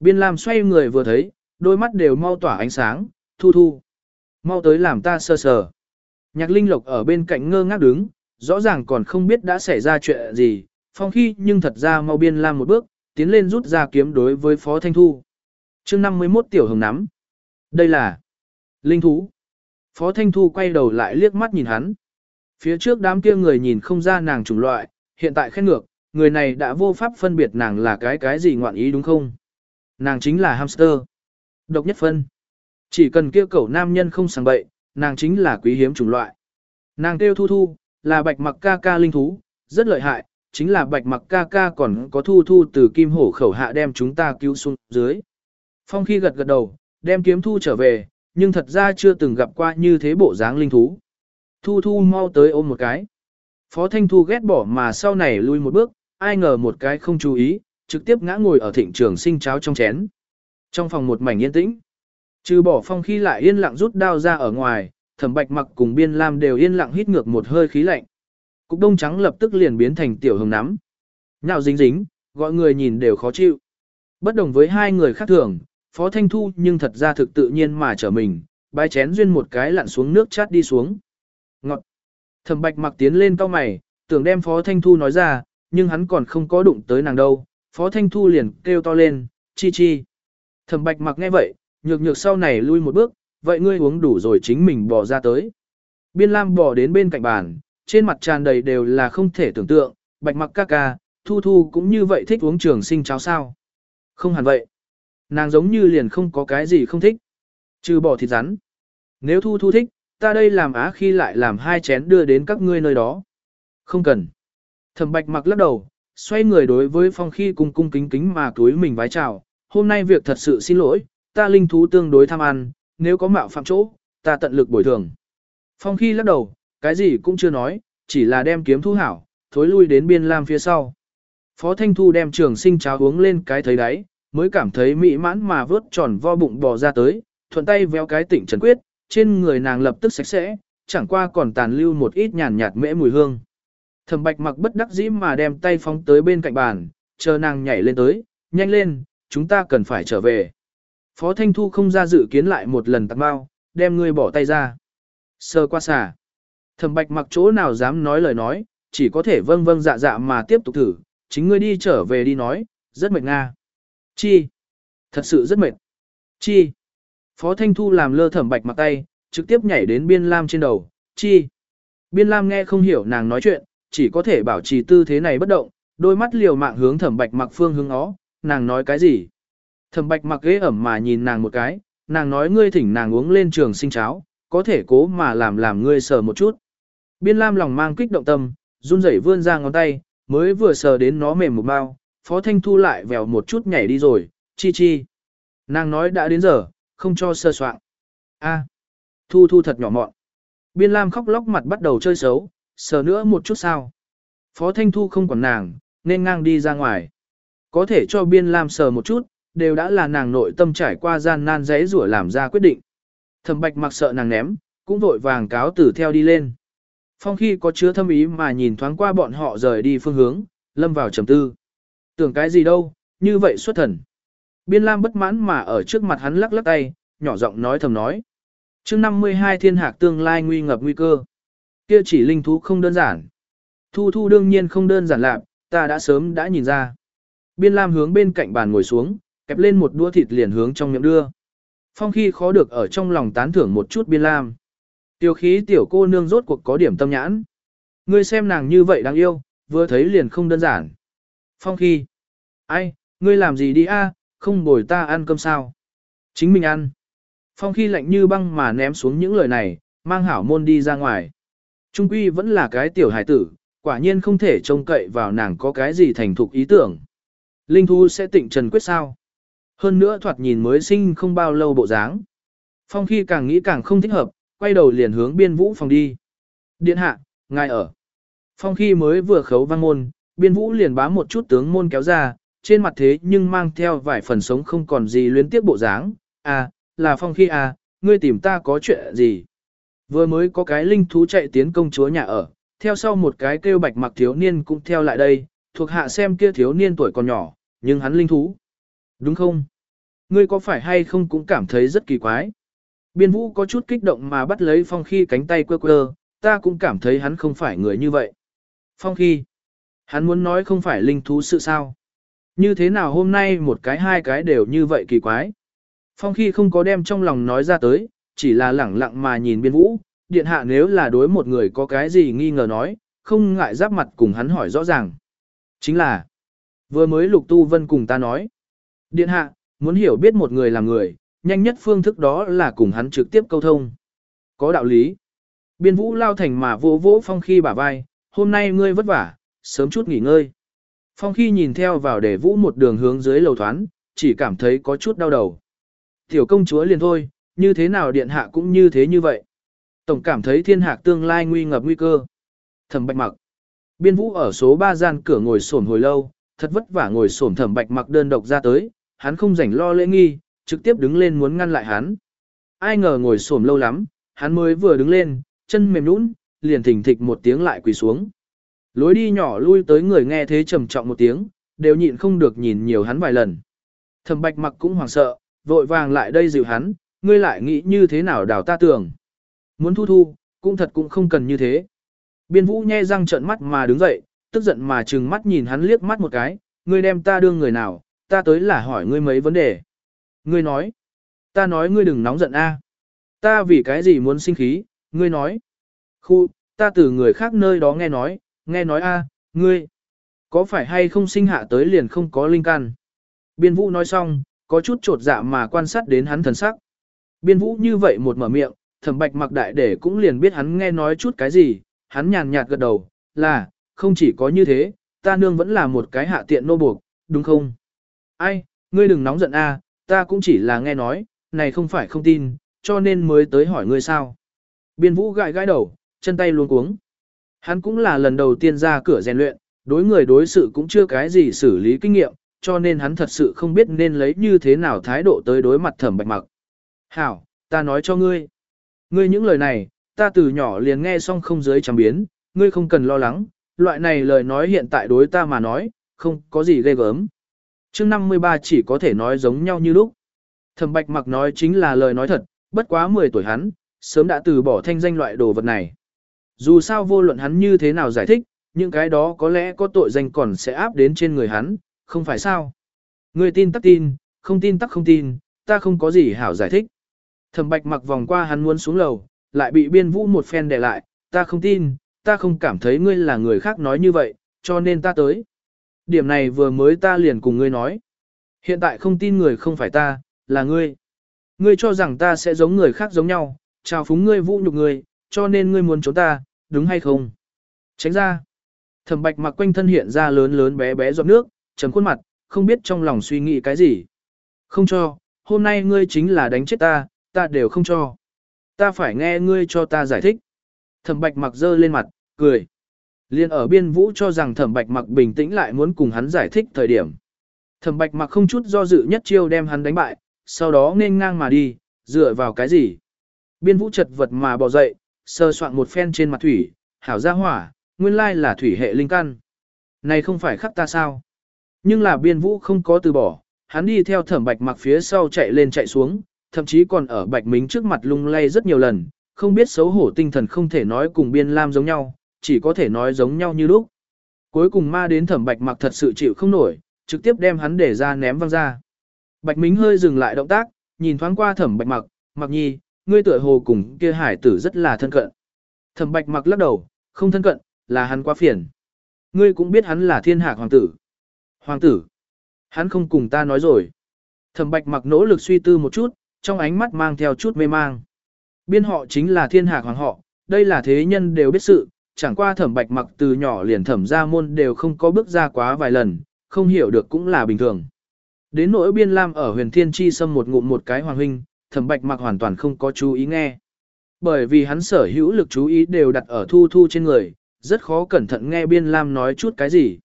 Biên Lam xoay người vừa thấy, đôi mắt đều mau tỏa ánh sáng, thu thu. Mau tới làm ta sơ sờ. Nhạc Linh Lộc ở bên cạnh ngơ ngác đứng, rõ ràng còn không biết đã xảy ra chuyện gì, phong khi nhưng thật ra mau Biên Lam một bước, tiến lên rút ra kiếm đối với Phó Thanh Thu. chương 51 Tiểu Hồng Nắm. Đây là Linh Thú. Phó Thanh Thu quay đầu lại liếc mắt nhìn hắn. Phía trước đám kia người nhìn không ra nàng chủng loại, hiện tại khen ngược, người này đã vô pháp phân biệt nàng là cái cái gì ngoạn ý đúng không? Nàng chính là hamster. Độc nhất phân. Chỉ cần kêu cầu nam nhân không sang bậy, nàng chính là quý hiếm chủng loại. Nàng kêu thu thu, là bạch mặc ca ca linh thú, rất lợi hại, chính là bạch mặc ca ca còn có thu thu từ kim hổ khẩu hạ đem chúng ta cứu xuống dưới. Phong khi gật gật đầu, đem kiếm thu trở về, nhưng thật ra chưa từng gặp qua như thế bộ dáng linh thú. Thu thu mau tới ôm một cái. Phó Thanh Thu ghét bỏ mà sau này lui một bước, ai ngờ một cái không chú ý, trực tiếp ngã ngồi ở thịnh trường sinh cháo trong chén. Trong phòng một mảnh yên tĩnh, trừ bỏ phong khi lại yên lặng rút đao ra ở ngoài, thẩm bạch mặc cùng biên lam đều yên lặng hít ngược một hơi khí lạnh. Cục đông trắng lập tức liền biến thành tiểu hồng nắm. Nhạo dính dính, gọi người nhìn đều khó chịu. Bất đồng với hai người khác thường, Phó Thanh Thu nhưng thật ra thực tự nhiên mà trở mình, bái chén duyên một cái lặn xuống nước chát đi xuống. Ngọt. Thẩm bạch mặc tiến lên cao mày, tưởng đem Phó Thanh Thu nói ra, nhưng hắn còn không có đụng tới nàng đâu. Phó Thanh Thu liền kêu to lên, chi chi. Thẩm bạch mặc nghe vậy, nhược nhược sau này lui một bước, vậy ngươi uống đủ rồi chính mình bỏ ra tới. Biên Lam bỏ đến bên cạnh bàn, trên mặt tràn đầy đều là không thể tưởng tượng, bạch mặc ca ca, Thu Thu cũng như vậy thích uống trường sinh cháo sao. Không hẳn vậy. Nàng giống như liền không có cái gì không thích. Trừ bỏ thịt rắn. Nếu Thu Thu thích, ta đây làm á khi lại làm hai chén đưa đến các ngươi nơi đó. Không cần. Thẩm bạch mặc lắc đầu, xoay người đối với phong khi cung cung kính kính mà túi mình vái chào. Hôm nay việc thật sự xin lỗi, ta linh thú tương đối tham ăn, nếu có mạo phạm chỗ, ta tận lực bồi thường. Phong khi lắc đầu, cái gì cũng chưa nói, chỉ là đem kiếm thu hảo, thối lui đến biên lam phía sau. Phó Thanh Thu đem trường sinh cháo uống lên cái thấy đáy, mới cảm thấy mỹ mãn mà vớt tròn vo bụng bò ra tới, thuận tay véo cái tỉnh trần quyết, trên người nàng lập tức sạch sẽ, chẳng qua còn tàn lưu một ít nhàn nhạt mễ mùi hương. Thẩm bạch mặc bất đắc dĩ mà đem tay phóng tới bên cạnh bàn, chờ nàng nhảy lên tới, nhanh lên, chúng ta cần phải trở về. Phó Thanh Thu không ra dự kiến lại một lần tặng bao, đem ngươi bỏ tay ra. Sơ qua xả. Thẩm bạch mặc chỗ nào dám nói lời nói, chỉ có thể vâng vâng dạ dạ mà tiếp tục thử, chính ngươi đi trở về đi nói, rất mệt nga. Chi? Thật sự rất mệt. Chi? Phó Thanh Thu làm lơ thẩm bạch mặc tay, trực tiếp nhảy đến biên lam trên đầu, chi? Biên lam nghe không hiểu nàng nói chuyện, chỉ có thể bảo trì tư thế này bất động, đôi mắt liều mạng hướng thẩm bạch mặc phương hướng ó, nàng nói cái gì? Thẩm bạch mặc ghế ẩm mà nhìn nàng một cái, nàng nói ngươi thỉnh nàng uống lên trường sinh cháo, có thể cố mà làm làm ngươi sờ một chút. Biên lam lòng mang kích động tâm, run rẩy vươn ra ngón tay, mới vừa sờ đến nó mềm một bao, phó thanh thu lại vèo một chút nhảy đi rồi, chi chi. Nàng nói đã đến giờ, không cho sơ soạn. A, thu thu thật nhỏ mọn. Biên lam khóc lóc mặt bắt đầu chơi xấu, sờ nữa một chút sao. Phó thanh thu không còn nàng, nên ngang đi ra ngoài. Có thể cho biên lam sờ một chút, đều đã là nàng nội tâm trải qua gian nan dễ rủa làm ra quyết định. Thẩm bạch mặc sợ nàng ném, cũng vội vàng cáo tử theo đi lên. Phong khi có chứa thâm ý mà nhìn thoáng qua bọn họ rời đi phương hướng, lâm vào trầm tư. Tưởng cái gì đâu, như vậy xuất thần. Biên Lam bất mãn mà ở trước mặt hắn lắc lắc tay, nhỏ giọng nói thầm nói. mươi 52 thiên hạc tương lai nguy ngập nguy cơ. Kia chỉ linh thú không đơn giản. Thu thu đương nhiên không đơn giản lạc, ta đã sớm đã nhìn ra. Biên Lam hướng bên cạnh bàn ngồi xuống, kẹp lên một đũa thịt liền hướng trong miệng đưa. Phong khi khó được ở trong lòng tán thưởng một chút Biên Lam. Tiểu khí tiểu cô nương rốt cuộc có điểm tâm nhãn. Ngươi xem nàng như vậy đáng yêu, vừa thấy liền không đơn giản. Phong khi. Ai, ngươi làm gì đi a? không bồi ta ăn cơm sao? Chính mình ăn. Phong khi lạnh như băng mà ném xuống những lời này, mang hảo môn đi ra ngoài. Trung quy vẫn là cái tiểu hải tử, quả nhiên không thể trông cậy vào nàng có cái gì thành thục ý tưởng. Linh Thu sẽ tịnh trần quyết sao? Hơn nữa thoạt nhìn mới sinh không bao lâu bộ dáng. Phong khi càng nghĩ càng không thích hợp, quay đầu liền hướng biên vũ phòng đi. Điện hạ, ngài ở. Phong khi mới vừa khấu văn môn, biên vũ liền bám một chút tướng môn kéo ra, trên mặt thế nhưng mang theo vài phần sống không còn gì luyến tiếc bộ dáng. À, là phong khi à, ngươi tìm ta có chuyện gì? Vừa mới có cái linh thú chạy tiến công chúa nhà ở, theo sau một cái kêu bạch mặc thiếu niên cũng theo lại đây, thuộc hạ xem kia thiếu niên tuổi còn nhỏ, nhưng hắn linh thú. Đúng không? ngươi có phải hay không cũng cảm thấy rất kỳ quái. Biên vũ có chút kích động mà bắt lấy phong khi cánh tay quơ quơ, ta cũng cảm thấy hắn không phải người như vậy. Phong khi, hắn muốn nói không phải linh thú sự sao. Như thế nào hôm nay một cái hai cái đều như vậy kỳ quái. Phong khi không có đem trong lòng nói ra tới, chỉ là lẳng lặng mà nhìn biên vũ, điện hạ nếu là đối một người có cái gì nghi ngờ nói, không ngại giáp mặt cùng hắn hỏi rõ ràng. Chính là, vừa mới lục tu vân cùng ta nói, điện hạ, muốn hiểu biết một người là người, nhanh nhất phương thức đó là cùng hắn trực tiếp câu thông. Có đạo lý. Biên vũ lao thành mà vỗ vỗ phong khi bả vai, hôm nay ngươi vất vả, sớm chút nghỉ ngơi. Phong khi nhìn theo vào để vũ một đường hướng dưới lầu thoán, chỉ cảm thấy có chút đau đầu. Tiểu công chúa liền thôi, như thế nào điện hạ cũng như thế như vậy. Tổng cảm thấy thiên hạc tương lai nguy ngập nguy cơ. Thẩm bạch mặc. Biên vũ ở số 3 gian cửa ngồi sổm hồi lâu, thật vất vả ngồi sổm thẩm bạch mặc đơn độc ra tới, hắn không rảnh lo lễ nghi, trực tiếp đứng lên muốn ngăn lại hắn. Ai ngờ ngồi sổm lâu lắm, hắn mới vừa đứng lên, chân mềm nũng, liền thỉnh thịch một tiếng lại quỳ xuống. Lối đi nhỏ lui tới người nghe thế trầm trọng một tiếng, đều nhịn không được nhìn nhiều hắn vài lần. Thẩm bạch mặc cũng hoảng sợ, vội vàng lại đây dịu hắn, ngươi lại nghĩ như thế nào đào ta tưởng. Muốn thu thu, cũng thật cũng không cần như thế. Biên vũ nhe răng trợn mắt mà đứng dậy, tức giận mà trừng mắt nhìn hắn liếc mắt một cái, ngươi đem ta đương người nào, ta tới là hỏi ngươi mấy vấn đề. Ngươi nói, ta nói ngươi đừng nóng giận a. Ta vì cái gì muốn sinh khí, ngươi nói. Khu, ta từ người khác nơi đó nghe nói, nghe nói a, ngươi, có phải hay không sinh hạ tới liền không có linh căn. Biên vũ nói xong, có chút trột dạ mà quan sát đến hắn thần sắc. Biên vũ như vậy một mở miệng, thẩm bạch mặc đại để cũng liền biết hắn nghe nói chút cái gì, hắn nhàn nhạt gật đầu, là, không chỉ có như thế, ta nương vẫn là một cái hạ tiện nô buộc, đúng không? Ai, ngươi đừng nóng giận a, ta cũng chỉ là nghe nói, này không phải không tin, cho nên mới tới hỏi ngươi sao. Biên vũ gãi gãi đầu, chân tay luống cuống. Hắn cũng là lần đầu tiên ra cửa rèn luyện, đối người đối sự cũng chưa cái gì xử lý kinh nghiệm, cho nên hắn thật sự không biết nên lấy như thế nào thái độ tới đối mặt thẩm bạch mặc. Hảo, ta nói cho ngươi. Ngươi những lời này, ta từ nhỏ liền nghe xong không dưới chẳng biến, ngươi không cần lo lắng, loại này lời nói hiện tại đối ta mà nói, không có gì ghê gớm. chương 53 chỉ có thể nói giống nhau như lúc. Thẩm bạch mặc nói chính là lời nói thật, bất quá 10 tuổi hắn, sớm đã từ bỏ thanh danh loại đồ vật này. Dù sao vô luận hắn như thế nào giải thích, những cái đó có lẽ có tội danh còn sẽ áp đến trên người hắn, không phải sao. Ngươi tin tắc tin, không tin tắc không tin, ta không có gì hảo giải thích. Thẩm bạch mặc vòng qua hắn muốn xuống lầu, lại bị biên vũ một phen đè lại, ta không tin, ta không cảm thấy ngươi là người khác nói như vậy, cho nên ta tới. Điểm này vừa mới ta liền cùng ngươi nói. Hiện tại không tin người không phải ta, là ngươi. Ngươi cho rằng ta sẽ giống người khác giống nhau, chào phúng ngươi vũ nhục ngươi, cho nên ngươi muốn trốn ta, đúng hay không? Tránh ra. Thẩm bạch mặc quanh thân hiện ra lớn lớn bé bé giọt nước, trầm khuôn mặt, không biết trong lòng suy nghĩ cái gì. Không cho, hôm nay ngươi chính là đánh chết ta, ta đều không cho. Ta phải nghe ngươi cho ta giải thích. Thẩm bạch mặc dơ lên mặt, cười. Liên ở biên vũ cho rằng thẩm bạch mặc bình tĩnh lại muốn cùng hắn giải thích thời điểm. Thẩm bạch mặc không chút do dự nhất chiêu đem hắn đánh bại, sau đó nên ngang mà đi, dựa vào cái gì. Biên vũ chật vật mà bò dậy, sơ soạn một phen trên mặt thủy, hảo ra hỏa, nguyên lai là thủy hệ linh căn. Này không phải khắc ta sao? Nhưng là biên vũ không có từ bỏ, hắn đi theo thẩm bạch mặc phía sau chạy lên chạy xuống, thậm chí còn ở bạch mính trước mặt lung lay rất nhiều lần, không biết xấu hổ tinh thần không thể nói cùng biên lam giống nhau, chỉ có thể nói giống nhau như lúc. Cuối cùng ma đến thẩm bạch mặc thật sự chịu không nổi, trực tiếp đem hắn để ra ném văng ra. Bạch mính hơi dừng lại động tác, nhìn thoáng qua thẩm bạch mặc, mặc nhi, ngươi tựa hồ cùng kia hải tử rất là thân cận. Thẩm bạch mặc lắc đầu, không thân cận, là hắn quá phiền. Ngươi cũng biết hắn là thiên hạ hoàng tử. Hoàng tử, hắn không cùng ta nói rồi. Thẩm bạch mặc nỗ lực suy tư một chút, trong ánh mắt mang theo chút mê mang. Biên họ chính là thiên hạ hoàng họ, đây là thế nhân đều biết sự, chẳng qua thẩm bạch mặc từ nhỏ liền thẩm ra môn đều không có bước ra quá vài lần, không hiểu được cũng là bình thường. Đến nỗi biên lam ở huyền thiên chi xâm một ngụm một cái hoàng huynh, thẩm bạch mặc hoàn toàn không có chú ý nghe. Bởi vì hắn sở hữu lực chú ý đều đặt ở thu thu trên người, rất khó cẩn thận nghe biên lam nói chút cái gì.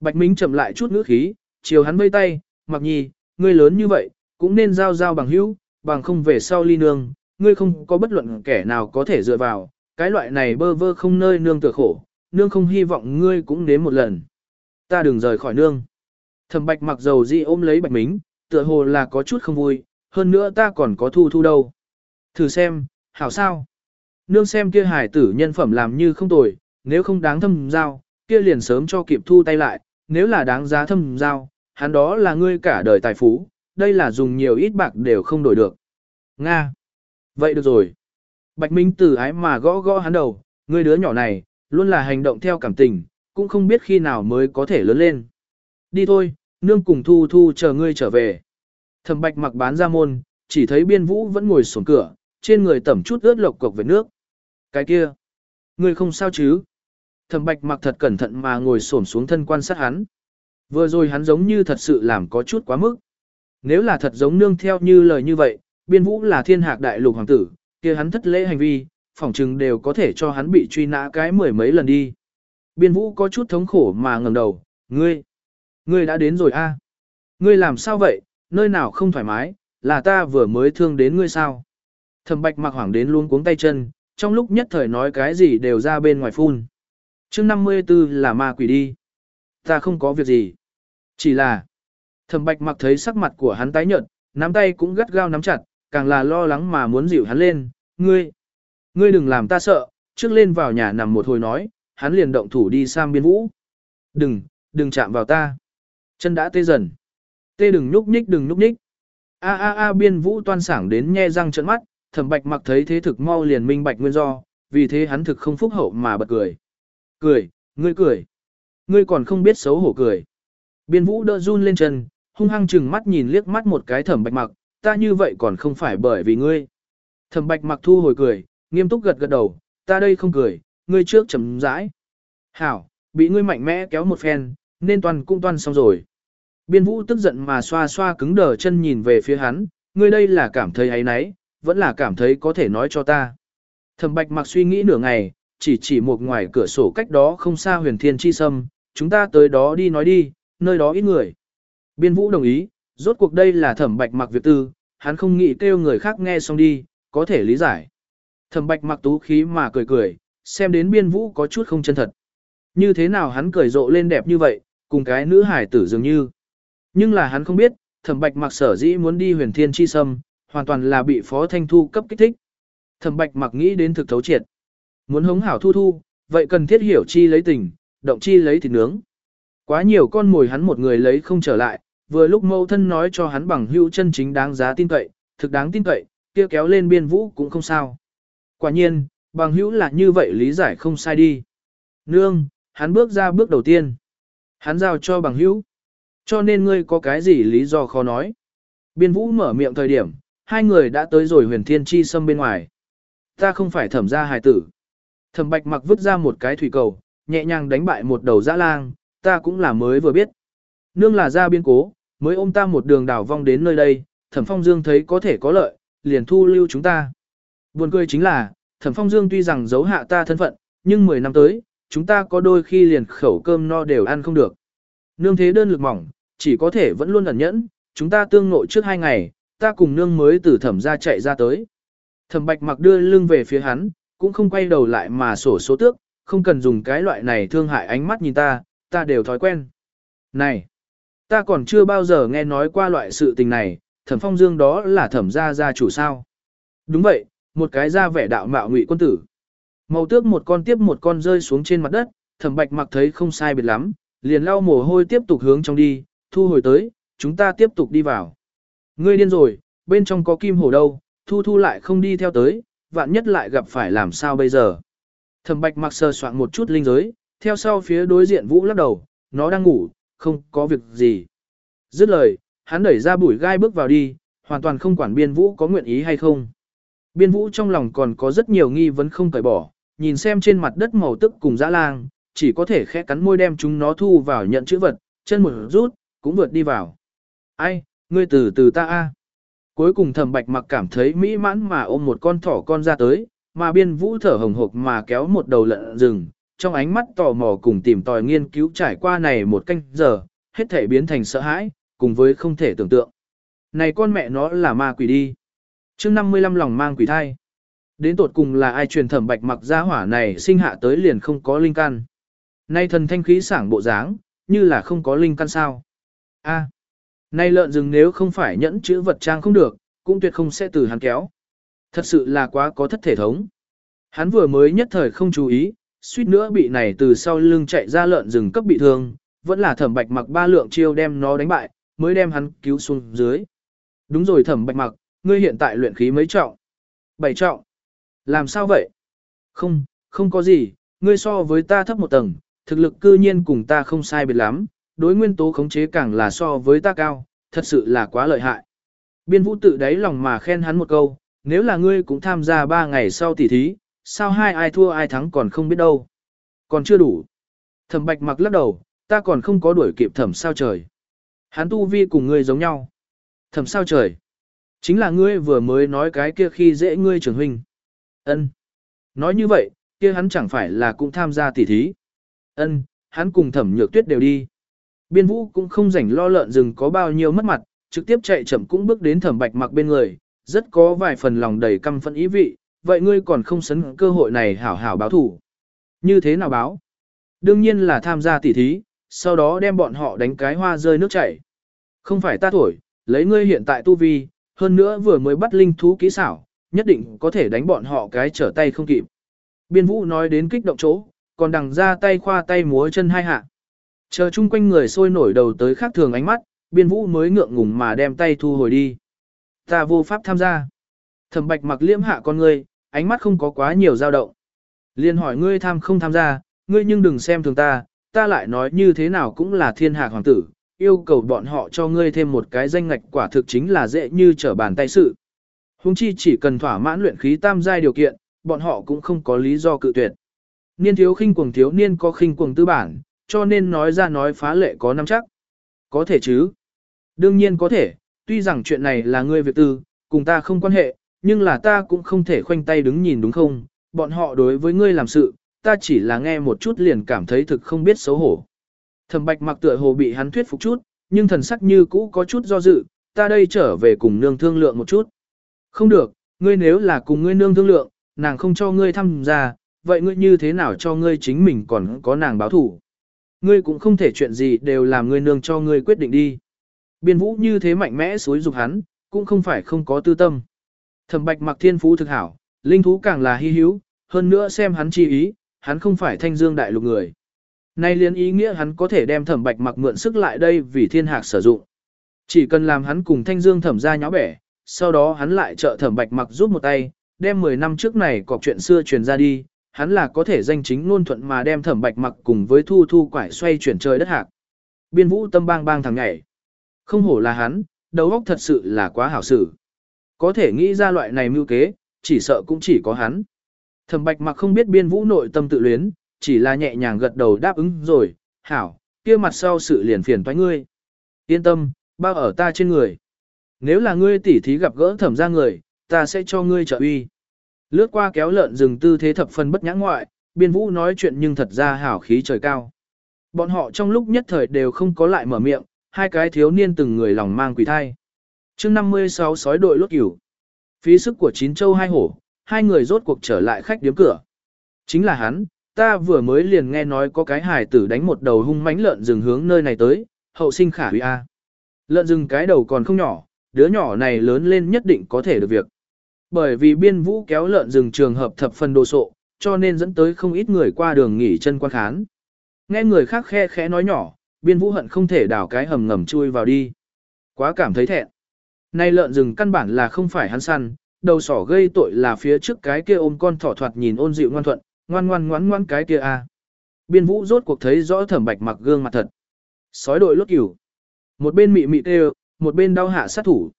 Bạch Minh chậm lại chút ngữ khí, chiều hắn vây tay, mặc nhi, ngươi lớn như vậy, cũng nên giao giao bằng hữu, bằng không về sau ly nương, ngươi không có bất luận kẻ nào có thể dựa vào, cái loại này bơ vơ không nơi nương tựa khổ, nương không hy vọng ngươi cũng đến một lần. Ta đừng rời khỏi nương. Thẩm bạch mặc dầu di ôm lấy bạch mính, tựa hồ là có chút không vui, hơn nữa ta còn có thu thu đâu. Thử xem, hảo sao? Nương xem kia hải tử nhân phẩm làm như không tồi, nếu không đáng thâm giao, kia liền sớm cho kịp thu tay lại, nếu là đáng giá thâm giao, hắn đó là ngươi cả đời tài phú, đây là dùng nhiều ít bạc đều không đổi được. Nga. Vậy được rồi. Bạch Minh từ ái mà gõ gõ hắn đầu, người đứa nhỏ này, luôn là hành động theo cảm tình, cũng không biết khi nào mới có thể lớn lên. Đi thôi, nương cùng thu thu chờ ngươi trở về. Thẩm bạch mặc bán ra môn, chỉ thấy biên vũ vẫn ngồi sổn cửa, trên người tẩm chút ướt lộc cục về nước. Cái kia, ngươi không sao chứ? Thẩm bạch mặc thật cẩn thận mà ngồi xổm xuống thân quan sát hắn. Vừa rồi hắn giống như thật sự làm có chút quá mức. Nếu là thật giống nương theo như lời như vậy, biên vũ là thiên hạc đại lục hoàng tử, kia hắn thất lễ hành vi, phỏng chừng đều có thể cho hắn bị truy nã cái mười mấy lần đi. Biên vũ có chút thống khổ mà ngẩng đầu, ngươi, ngươi đã đến rồi a? Ngươi làm sao vậy, nơi nào không thoải mái, là ta vừa mới thương đến ngươi sao? Thẩm bạch mặc hoảng đến luôn cuống tay chân, trong lúc nhất thời nói cái gì đều ra bên ngoài phun. chương 54 là ma quỷ đi. Ta không có việc gì. Chỉ là, thẩm bạch mặc thấy sắc mặt của hắn tái nhợt, nắm tay cũng gắt gao nắm chặt, càng là lo lắng mà muốn dịu hắn lên, ngươi, ngươi đừng làm ta sợ, trước lên vào nhà nằm một hồi nói, hắn liền động thủ đi sang biên vũ. Đừng, đừng chạm vào ta. Chân đã tê dần. Tê đừng nhúc nhích đừng nhúc nhích. A a a biên vũ toan sảng đến nhe răng trợn mắt, thẩm bạch mặc thấy thế thực mau liền minh bạch nguyên do, vì thế hắn thực không phúc hậu mà bật cười. Cười, ngươi cười. Ngươi còn không biết xấu hổ cười. Biên vũ đỡ run lên chân, hung hăng chừng mắt nhìn liếc mắt một cái thẩm bạch mặc, ta như vậy còn không phải bởi vì ngươi. Thẩm bạch mặc thu hồi cười, nghiêm túc gật gật đầu, ta đây không cười, ngươi trước chấm rãi. Hảo, bị ngươi mạnh mẽ kéo một phen, nên toàn cũng toàn xong rồi. Biên vũ tức giận mà xoa xoa cứng đờ chân nhìn về phía hắn, ngươi đây là cảm thấy ấy nấy, vẫn là cảm thấy có thể nói cho ta. Thẩm bạch mặc suy nghĩ nửa ngày, chỉ chỉ một ngoài cửa sổ cách đó không xa huyền thiên chi sâm, chúng ta tới đó đi nói đi, nơi đó ít người. Biên vũ đồng ý, rốt cuộc đây là thẩm bạch mặc việc tư, hắn không nghĩ kêu người khác nghe xong đi, có thể lý giải. Thẩm bạch mặc tú khí mà cười cười, xem đến biên vũ có chút không chân thật. Như thế nào hắn cười rộ lên đẹp như vậy, cùng cái nữ hải tử dường như. Nhưng là hắn không biết, thẩm bạch mặc sở dĩ muốn đi huyền thiên chi sâm, hoàn toàn là bị phó thanh thu cấp kích thích. Thẩm bạch mặc nghĩ đến thực thấu triệt. Muốn hống hảo thu thu, vậy cần thiết hiểu chi lấy tình, động chi lấy thịt nướng. Quá nhiều con mồi hắn một người lấy không trở lại, vừa lúc mâu thân nói cho hắn bằng hữu chân chính đáng giá tin cậy, thực đáng tin cậy, kia kéo lên biên vũ cũng không sao. Quả nhiên, bằng hữu là như vậy lý giải không sai đi. Nương, hắn bước ra bước đầu tiên. Hắn giao cho bằng hữu. Cho nên ngươi có cái gì lý do khó nói. Biên vũ mở miệng thời điểm, hai người đã tới rồi huyền thiên chi sâm bên ngoài. Ta không phải thẩm gia hài tử. Thẩm bạch mặc vứt ra một cái thủy cầu, nhẹ nhàng đánh bại một đầu dã lang, ta cũng là mới vừa biết. Nương là ra biên cố, mới ôm ta một đường đảo vong đến nơi đây, thẩm phong dương thấy có thể có lợi, liền thu lưu chúng ta. Buồn cười chính là, thẩm phong dương tuy rằng giấu hạ ta thân phận, nhưng 10 năm tới, chúng ta có đôi khi liền khẩu cơm no đều ăn không được. Nương thế đơn lực mỏng, chỉ có thể vẫn luôn ẩn nhẫn, chúng ta tương nội trước hai ngày, ta cùng nương mới từ thẩm ra chạy ra tới. Thẩm bạch mặc đưa lưng về phía hắn, cũng không quay đầu lại mà sổ số tước, không cần dùng cái loại này thương hại ánh mắt nhìn ta, ta đều thói quen. Này, ta còn chưa bao giờ nghe nói qua loại sự tình này, thẩm phong dương đó là thẩm gia gia chủ sao. Đúng vậy, một cái da vẻ đạo mạo ngụy quân tử. Màu tước một con tiếp một con rơi xuống trên mặt đất, thẩm bạch mặc thấy không sai biệt lắm, liền lau mồ hôi tiếp tục hướng trong đi, thu hồi tới, chúng ta tiếp tục đi vào. Ngươi điên rồi, bên trong có kim hổ đâu, thu thu lại không đi theo tới, vạn nhất lại gặp phải làm sao bây giờ. Thẩm bạch mặc sờ soạn một chút linh giới, theo sau phía đối diện vũ lắc đầu, nó đang ngủ, không có việc gì. Dứt lời, hắn đẩy ra bụi gai bước vào đi, hoàn toàn không quản biên vũ có nguyện ý hay không. Biên vũ trong lòng còn có rất nhiều nghi vấn không cởi bỏ, nhìn xem trên mặt đất màu tức cùng dã lang, chỉ có thể khẽ cắn môi đem chúng nó thu vào nhận chữ vật, chân một rút, cũng vượt đi vào. Ai, ngươi từ từ ta a. Cuối cùng thẩm bạch mặc cảm thấy mỹ mãn mà ôm một con thỏ con ra tới, mà biên vũ thở hồng hộc mà kéo một đầu lợn rừng, trong ánh mắt tò mò cùng tìm tòi nghiên cứu trải qua này một canh giờ, hết thể biến thành sợ hãi, cùng với không thể tưởng tượng. Này con mẹ nó là ma quỷ đi. chương 55 lòng mang quỷ thai. Đến tột cùng là ai truyền thẩm bạch mặc gia hỏa này sinh hạ tới liền không có linh căn. Nay thần thanh khí sảng bộ dáng, như là không có linh căn sao. A. Nay lợn rừng nếu không phải nhẫn chữ vật trang không được, cũng tuyệt không sẽ từ hắn kéo. Thật sự là quá có thất thể thống. Hắn vừa mới nhất thời không chú ý, suýt nữa bị này từ sau lưng chạy ra lợn rừng cấp bị thương, vẫn là thẩm bạch mặc ba lượng chiêu đem nó đánh bại, mới đem hắn cứu xuống dưới. Đúng rồi thẩm bạch mặc, ngươi hiện tại luyện khí mấy trọng? Bảy trọng. Làm sao vậy? Không, không có gì, ngươi so với ta thấp một tầng, thực lực cư nhiên cùng ta không sai biệt lắm, đối nguyên tố khống chế càng là so với ta cao, thật sự là quá lợi hại. Biên vũ tự đáy lòng mà khen hắn một câu, nếu là ngươi cũng tham gia ba ngày sau tỉ thí, sao hai ai thua ai thắng còn không biết đâu. Còn chưa đủ. Thẩm bạch mặc lắc đầu, ta còn không có đuổi kịp thẩm sao trời. Hắn tu vi cùng ngươi giống nhau. Thẩm sao trời. Chính là ngươi vừa mới nói cái kia khi dễ ngươi trưởng huynh. Ân. Nói như vậy, kia hắn chẳng phải là cũng tham gia tỷ thí. Ân, hắn cùng thẩm nhược tuyết đều đi. Biên vũ cũng không rảnh lo lợn rừng có bao nhiêu mất mặt, trực tiếp chạy chậm cũng bước đến thẩm bạch mặc bên người, rất có vài phần lòng đầy căm phẫn ý vị, vậy ngươi còn không sấn cơ hội này hảo hảo báo thủ. Như thế nào báo? Đương nhiên là tham gia tỷ thí, sau đó đem bọn họ đánh cái hoa rơi nước chảy. Không phải ta thổi, lấy ngươi hiện tại tu vi, hơn nữa vừa mới bắt linh thú kỹ xảo, nhất định có thể đánh bọn họ cái trở tay không kịp. Biên vũ nói đến kích động chỗ, còn đằng ra tay khoa tay múa chân hai hạ. Chờ chung quanh người sôi nổi đầu tới khác thường ánh mắt, biên vũ mới ngượng ngùng mà đem tay thu hồi đi. Ta vô pháp tham gia. Thẩm bạch mặc liễm hạ con ngươi, ánh mắt không có quá nhiều dao động. Liên hỏi ngươi tham không tham gia, ngươi nhưng đừng xem thường ta, ta lại nói như thế nào cũng là thiên hạ hoàng tử, yêu cầu bọn họ cho ngươi thêm một cái danh ngạch quả thực chính là dễ như trở bàn tay sự. Hùng chi chỉ cần thỏa mãn luyện khí tam giai điều kiện, bọn họ cũng không có lý do cự tuyệt. Niên thiếu khinh cuồng thiếu niên có khinh cuồng tư bản, cho nên nói ra nói phá lệ có năm chắc. Có thể chứ? Đương nhiên có thể, tuy rằng chuyện này là ngươi việc tư, cùng ta không quan hệ, nhưng là ta cũng không thể khoanh tay đứng nhìn đúng không? Bọn họ đối với ngươi làm sự, ta chỉ là nghe một chút liền cảm thấy thực không biết xấu hổ. Thẩm bạch mặc tựa hồ bị hắn thuyết phục chút, nhưng thần sắc như cũ có chút do dự, ta đây trở về cùng nương thương lượng một chút. Không được, ngươi nếu là cùng ngươi nương thương lượng, nàng không cho ngươi tham gia, vậy ngươi như thế nào cho ngươi chính mình còn có nàng báo thủ. Ngươi cũng không thể chuyện gì đều làm ngươi nương cho ngươi quyết định đi. Biên vũ như thế mạnh mẽ xối dục hắn, cũng không phải không có tư tâm. Thẩm bạch mặc thiên phú thực hảo, linh thú càng là hy hữu, hơn nữa xem hắn chi ý, hắn không phải thanh dương đại lục người. Nay liên ý nghĩa hắn có thể đem thẩm bạch mặc mượn sức lại đây vì thiên hạc sử dụng. Chỉ cần làm hắn cùng thanh dương thẩm ra nháo bẻ, sau đó hắn lại trợ thẩm bạch mặc giúp một tay, đem 10 năm trước này cọc chuyện xưa truyền ra đi, hắn là có thể danh chính ngôn thuận mà đem thẩm bạch mặc cùng với thu thu quải xoay chuyển trời đất hạc. Biên vũ tâm bang bang thằng nhảy. Không hổ là hắn, đầu óc thật sự là quá hảo xử. Có thể nghĩ ra loại này mưu kế, chỉ sợ cũng chỉ có hắn. Thẩm bạch mặc không biết biên vũ nội tâm tự luyến, chỉ là nhẹ nhàng gật đầu đáp ứng rồi, hảo, kia mặt sau sự liền phiền toái ngươi. Yên tâm, bao ở ta trên người. Nếu là ngươi tỉ thí gặp gỡ thẩm ra người, ta sẽ cho ngươi trợ uy. Lướt qua kéo lợn rừng tư thế thập phần bất nhã ngoại, biên vũ nói chuyện nhưng thật ra hảo khí trời cao. Bọn họ trong lúc nhất thời đều không có lại mở miệng, hai cái thiếu niên từng người lòng mang quỷ thai chương 56 sói đội lốt cửu. Phí sức của chín châu hai hổ, hai người rốt cuộc trở lại khách điếm cửa. Chính là hắn, ta vừa mới liền nghe nói có cái hài tử đánh một đầu hung mãnh lợn rừng hướng nơi này tới, hậu sinh khả huy a. Lợn rừng cái đầu còn không nhỏ, đứa nhỏ này lớn lên nhất định có thể được việc. Bởi vì biên vũ kéo lợn rừng trường hợp thập phần đồ sộ, cho nên dẫn tới không ít người qua đường nghỉ chân quan khán. Nghe người khác khe khẽ nói nhỏ, biên vũ hận không thể đào cái hầm ngầm chui vào đi. Quá cảm thấy thẹn. Nay lợn rừng căn bản là không phải hắn săn, đầu sỏ gây tội là phía trước cái kia ôm con thỏ thoạt nhìn ôn dịu ngoan thuận, ngoan ngoan ngoan ngoan cái kia a. Biên vũ rốt cuộc thấy rõ thẩm bạch mặc gương mặt thật. Sói đội lốt cửu. Một bên mị mị tê một bên đau hạ sát thủ.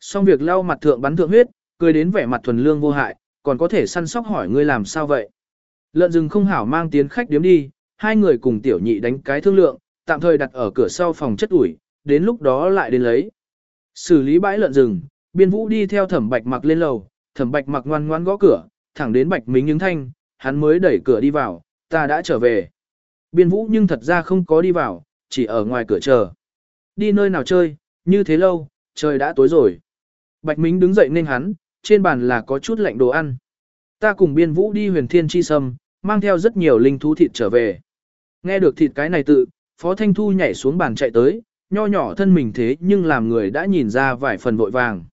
Xong việc lau mặt thượng bắn thượng huyết, cười đến vẻ mặt thuần lương vô hại, còn có thể săn sóc hỏi ngươi làm sao vậy. Lợn rừng không hảo mang tiến khách điếm đi, hai người cùng tiểu nhị đánh cái thương lượng, tạm thời đặt ở cửa sau phòng chất ủi, đến lúc đó lại đến lấy. Xử lý bãi lợn rừng, biên vũ đi theo thẩm bạch mặc lên lầu, thẩm bạch mặc ngoan ngoan gõ cửa, thẳng đến bạch mính những thanh, hắn mới đẩy cửa đi vào, ta đã trở về. Biên vũ nhưng thật ra không có đi vào, chỉ ở ngoài cửa chờ. Đi nơi nào chơi, như thế lâu, trời đã tối rồi. Bạch Mính đứng dậy nên hắn, trên bàn là có chút lạnh đồ ăn. Ta cùng biên vũ đi huyền thiên chi sâm, mang theo rất nhiều linh thú thịt trở về. Nghe được thịt cái này tự, Phó Thanh Thu nhảy xuống bàn chạy tới, nho nhỏ thân mình thế nhưng làm người đã nhìn ra vài phần vội vàng.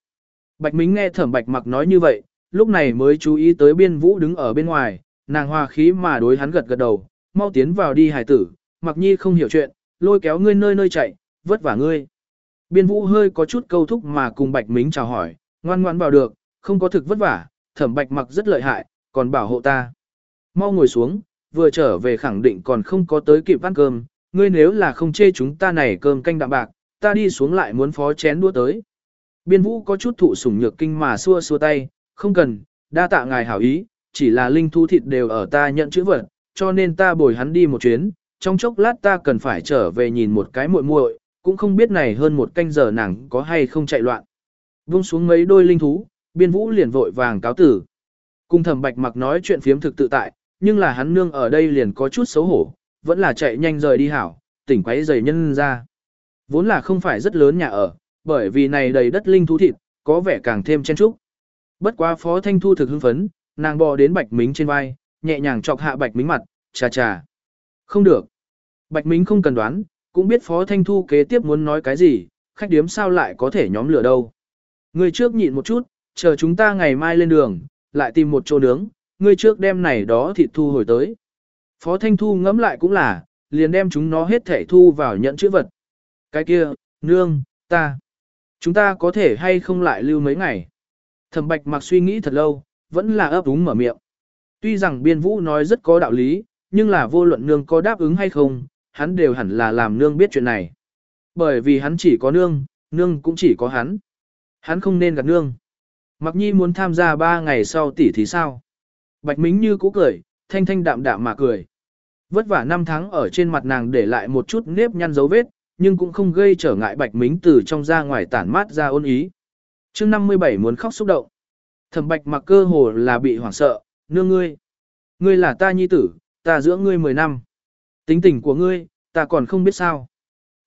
Bạch Mính nghe thẩm bạch mặc nói như vậy, lúc này mới chú ý tới biên vũ đứng ở bên ngoài, nàng hòa khí mà đối hắn gật gật đầu, mau tiến vào đi hải tử, mặc nhi không hiểu chuyện, lôi kéo ngươi nơi nơi chạy, vất vả ngươi. Biên vũ hơi có chút câu thúc mà cùng bạch mính chào hỏi, ngoan ngoan vào được, không có thực vất vả, thẩm bạch mặc rất lợi hại, còn bảo hộ ta. Mau ngồi xuống, vừa trở về khẳng định còn không có tới kịp ăn cơm, ngươi nếu là không chê chúng ta này cơm canh đạm bạc, ta đi xuống lại muốn phó chén đua tới. Biên vũ có chút thụ sủng nhược kinh mà xua xua tay, không cần, đa tạ ngài hảo ý, chỉ là linh thú thịt đều ở ta nhận chữ vật, cho nên ta bồi hắn đi một chuyến, trong chốc lát ta cần phải trở về nhìn một cái muội muội, cũng không biết này hơn một canh giờ nàng có hay không chạy loạn. Vung xuống mấy đôi linh thú, biên vũ liền vội vàng cáo tử. Cung thẩm bạch mặc nói chuyện phiếm thực tự tại, nhưng là hắn nương ở đây liền có chút xấu hổ, vẫn là chạy nhanh rời đi hảo, tỉnh quấy giày nhân ra. Vốn là không phải rất lớn nhà ở, bởi vì này đầy đất linh thú thịt, có vẻ càng thêm chen trúc. Bất quá phó thanh thu thực hưng phấn, nàng bò đến bạch mính trên vai, nhẹ nhàng chọc hạ bạch mính mặt, chà chà. Không được. Bạch mính không cần đoán, cũng biết phó thanh thu kế tiếp muốn nói cái gì, khách điếm sao lại có thể nhóm lửa đâu. Người trước nhịn một chút, chờ chúng ta ngày mai lên đường, lại tìm một chỗ nướng, người trước đem này đó thịt thu hồi tới. Phó Thanh Thu ngẫm lại cũng là, liền đem chúng nó hết thể thu vào nhận chữ vật. Cái kia, nương, ta. Chúng ta có thể hay không lại lưu mấy ngày. Thẩm bạch mặc suy nghĩ thật lâu, vẫn là ấp úng mở miệng. Tuy rằng biên vũ nói rất có đạo lý, nhưng là vô luận nương có đáp ứng hay không, hắn đều hẳn là làm nương biết chuyện này. Bởi vì hắn chỉ có nương, nương cũng chỉ có hắn. Hắn không nên gạt nương. Mặc nhi muốn tham gia ba ngày sau tỷ thì sao? Bạch Mính như cũ cười, thanh thanh đạm đạm mà cười. Vất vả năm tháng ở trên mặt nàng để lại một chút nếp nhăn dấu vết, nhưng cũng không gây trở ngại Bạch Mính từ trong ra ngoài tản mát ra ôn ý. chương 57 muốn khóc xúc động. Thẩm Bạch mặc cơ hồ là bị hoảng sợ, nương ngươi. Ngươi là ta nhi tử, ta dưỡng ngươi 10 năm. Tính tình của ngươi, ta còn không biết sao.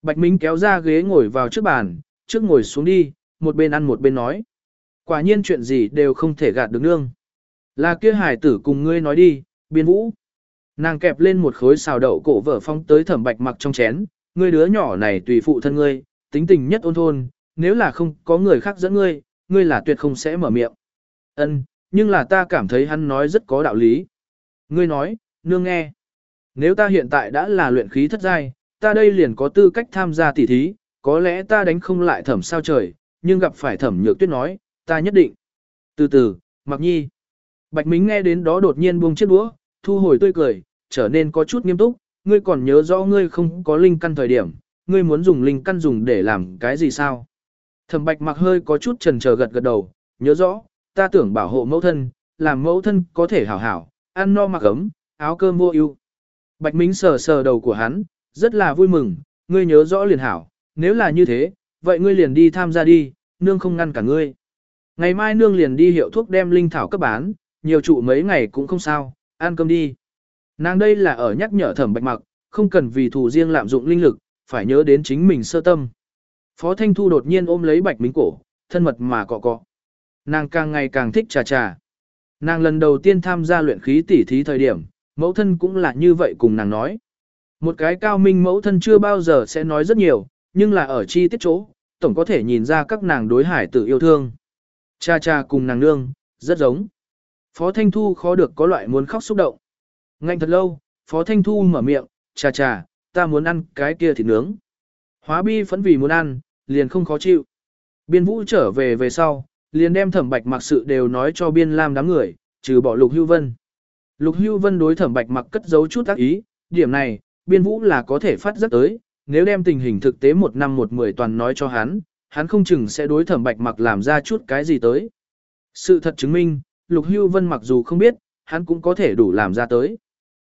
Bạch Mính kéo ra ghế ngồi vào trước bàn, trước ngồi xuống đi, một bên ăn một bên nói. Quả nhiên chuyện gì đều không thể gạt được nương. Là kia hải tử cùng ngươi nói đi, biên vũ. Nàng kẹp lên một khối xào đậu cổ vở phong tới thẩm bạch mặc trong chén, ngươi đứa nhỏ này tùy phụ thân ngươi, tính tình nhất ôn thôn, nếu là không có người khác dẫn ngươi, ngươi là tuyệt không sẽ mở miệng. Ân, nhưng là ta cảm thấy hắn nói rất có đạo lý. Ngươi nói, nương nghe. Nếu ta hiện tại đã là luyện khí thất giai, ta đây liền có tư cách tham gia tỉ thí, có lẽ ta đánh không lại thẩm sao trời, nhưng gặp phải thẩm nhược tuyết nói, ta nhất định. Từ từ, mặc nhi. Bạch Mính nghe đến đó đột nhiên buông chiếc đũa, thu hồi tươi cười, trở nên có chút nghiêm túc, ngươi còn nhớ rõ ngươi không có linh căn thời điểm, ngươi muốn dùng linh căn dùng để làm cái gì sao? Thẩm Bạch mặc hơi có chút trần chờ gật gật đầu, nhớ rõ, ta tưởng bảo hộ mẫu thân, làm mẫu thân có thể hảo hảo, ăn no mặc ấm, áo cơm mua ưu. Bạch Mính sờ sờ đầu của hắn, rất là vui mừng, ngươi nhớ rõ liền hảo, nếu là như thế, vậy ngươi liền đi tham gia đi, nương không ngăn cả ngươi. Ngày mai nương liền đi hiệu thuốc đem linh thảo cấp bán, nhiều trụ mấy ngày cũng không sao, ăn cơm đi. Nàng đây là ở nhắc nhở thẩm bạch mặc, không cần vì thù riêng lạm dụng linh lực, phải nhớ đến chính mình sơ tâm. Phó Thanh Thu đột nhiên ôm lấy bạch mính cổ, thân mật mà cọ cọ. Nàng càng ngày càng thích trà trà. Nàng lần đầu tiên tham gia luyện khí tỉ thí thời điểm, mẫu thân cũng là như vậy cùng nàng nói. Một cái cao minh mẫu thân chưa bao giờ sẽ nói rất nhiều, nhưng là ở chi tiết chỗ, tổng có thể nhìn ra các nàng đối hải tự yêu thương. Cha cha cùng nàng nương, rất giống. Phó Thanh Thu khó được có loại muốn khóc xúc động. Ngạnh thật lâu, Phó Thanh Thu mở miệng, chà chà, ta muốn ăn cái kia thịt nướng. Hóa bi phẫn vì muốn ăn, liền không khó chịu. Biên vũ trở về về sau, liền đem thẩm bạch mặc sự đều nói cho biên lam đám người, trừ bỏ lục hưu vân. Lục hưu vân đối thẩm bạch mặc cất giấu chút ác ý, điểm này, biên vũ là có thể phát rất tới, nếu đem tình hình thực tế một năm một mười toàn nói cho hắn, hắn không chừng sẽ đối thẩm bạch mặc làm ra chút cái gì tới. Sự thật chứng minh, Lục Hưu Vân mặc dù không biết, hắn cũng có thể đủ làm ra tới.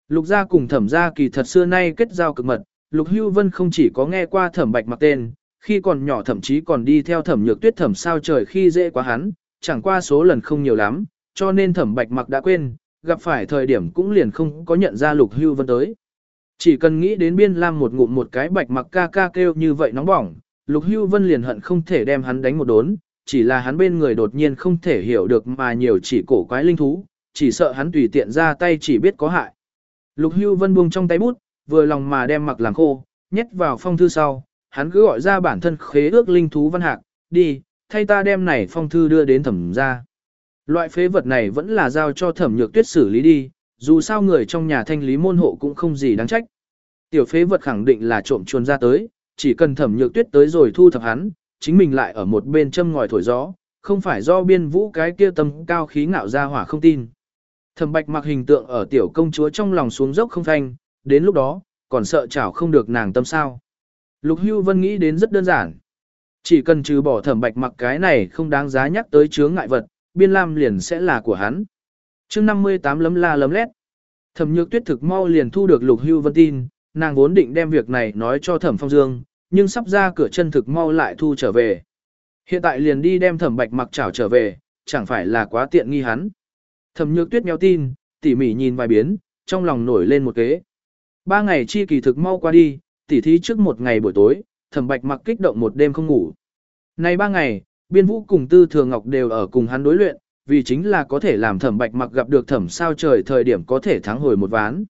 Lục gia cùng thẩm gia kỳ thật xưa nay kết giao cực mật, Lục Hưu Vân không chỉ có nghe qua thẩm bạch mặc tên, khi còn nhỏ thậm chí còn đi theo thẩm nhược tuyết thẩm sao trời khi dễ quá hắn, chẳng qua số lần không nhiều lắm, cho nên thẩm bạch mặc đã quên, gặp phải thời điểm cũng liền không có nhận ra Lục Hưu Vân tới. Chỉ cần nghĩ đến biên lam một ngụm một cái bạch mặc ca ca kêu như vậy nóng bỏng, Lục Hưu Vân liền hận không thể đem hắn đánh một đốn, chỉ là hắn bên người đột nhiên không thể hiểu được mà nhiều chỉ cổ quái linh thú, chỉ sợ hắn tùy tiện ra tay chỉ biết có hại. Lục Hưu Vân buông trong tay bút, vừa lòng mà đem mặc làm khô, nhét vào phong thư sau, hắn cứ gọi ra bản thân khế ước linh thú văn hạc, đi, thay ta đem này phong thư đưa đến thẩm ra. Loại phế vật này vẫn là giao cho thẩm nhược tuyết xử lý đi, dù sao người trong nhà thanh lý môn hộ cũng không gì đáng trách. Tiểu phế vật khẳng định là trộm chuồn ra tới, chỉ cần thẩm nhược tuyết tới rồi thu thập hắn, chính mình lại ở một bên châm ngòi thổi gió, không phải do biên vũ cái kia tâm cao khí ngạo ra hỏa không tin. Thẩm bạch mặc hình tượng ở tiểu công chúa trong lòng xuống dốc không thanh, đến lúc đó, còn sợ chảo không được nàng tâm sao. Lục hưu vân nghĩ đến rất đơn giản. Chỉ cần trừ bỏ thẩm bạch mặc cái này không đáng giá nhắc tới chướng ngại vật, biên lam liền sẽ là của hắn. chương 58 lấm la lấm lét. Thẩm nhược tuyết thực mau liền thu được lục hưu vân tin, nàng vốn định đem việc này nói cho thẩm phong dương, nhưng sắp ra cửa chân thực mau lại thu trở về. Hiện tại liền đi đem thẩm bạch mặc trảo trở về, chẳng phải là quá tiện nghi hắn. Thẩm nhược tuyết mèo tin, tỉ mỉ nhìn vài biến, trong lòng nổi lên một kế. Ba ngày chi kỳ thực mau qua đi, tỉ thí trước một ngày buổi tối, thẩm bạch mặc kích động một đêm không ngủ. Nay ba ngày, biên vũ cùng tư thừa ngọc đều ở cùng hắn đối luyện, vì chính là có thể làm thẩm bạch mặc gặp được thẩm sao trời thời điểm có thể thắng hồi một ván.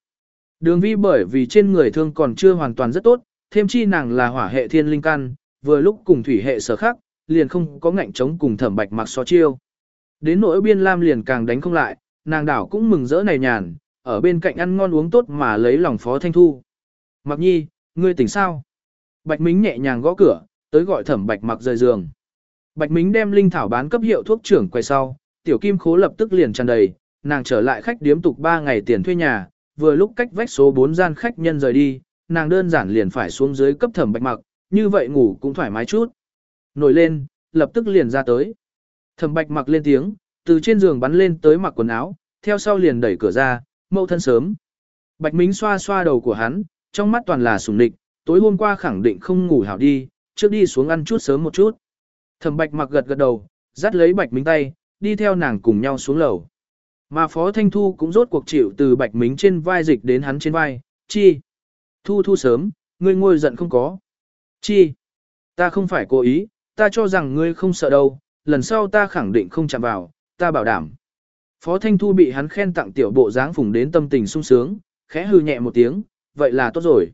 Đường vi bởi vì trên người thương còn chưa hoàn toàn rất tốt, thêm chi nàng là hỏa hệ thiên linh căn, vừa lúc cùng thủy hệ sở khắc, liền không có ngạnh chống cùng thẩm bạch mặc so chiêu. Đến nỗi biên lam liền càng đánh không lại, nàng đảo cũng mừng rỡ này nhàn, ở bên cạnh ăn ngon uống tốt mà lấy lòng phó thanh thu. Mặc nhi, ngươi tỉnh sao? Bạch Mính nhẹ nhàng gõ cửa, tới gọi thẩm bạch mặc rời giường. Bạch Mính đem linh thảo bán cấp hiệu thuốc trưởng quay sau, tiểu kim khố lập tức liền tràn đầy, nàng trở lại khách điếm tục 3 ngày tiền thuê nhà, vừa lúc cách vách số 4 gian khách nhân rời đi, nàng đơn giản liền phải xuống dưới cấp thẩm bạch mặc, như vậy ngủ cũng thoải mái chút. Nổi lên, lập tức liền ra tới. Thẩm bạch mặc lên tiếng, từ trên giường bắn lên tới mặc quần áo, theo sau liền đẩy cửa ra, mẫu thân sớm. Bạch Mính xoa xoa đầu của hắn, trong mắt toàn là sùng địch, tối hôm qua khẳng định không ngủ hảo đi, trước đi xuống ăn chút sớm một chút. Thẩm bạch mặc gật gật đầu, dắt lấy bạch mính tay, đi theo nàng cùng nhau xuống lầu. Mà Phó Thanh Thu cũng rốt cuộc chịu từ bạch mính trên vai dịch đến hắn trên vai, chi. Thu thu sớm, ngươi ngôi giận không có. Chi. Ta không phải cố ý, ta cho rằng ngươi không sợ đâu, lần sau ta khẳng định không chạm vào, ta bảo đảm. Phó Thanh Thu bị hắn khen tặng tiểu bộ dáng phùng đến tâm tình sung sướng, khẽ hư nhẹ một tiếng, vậy là tốt rồi.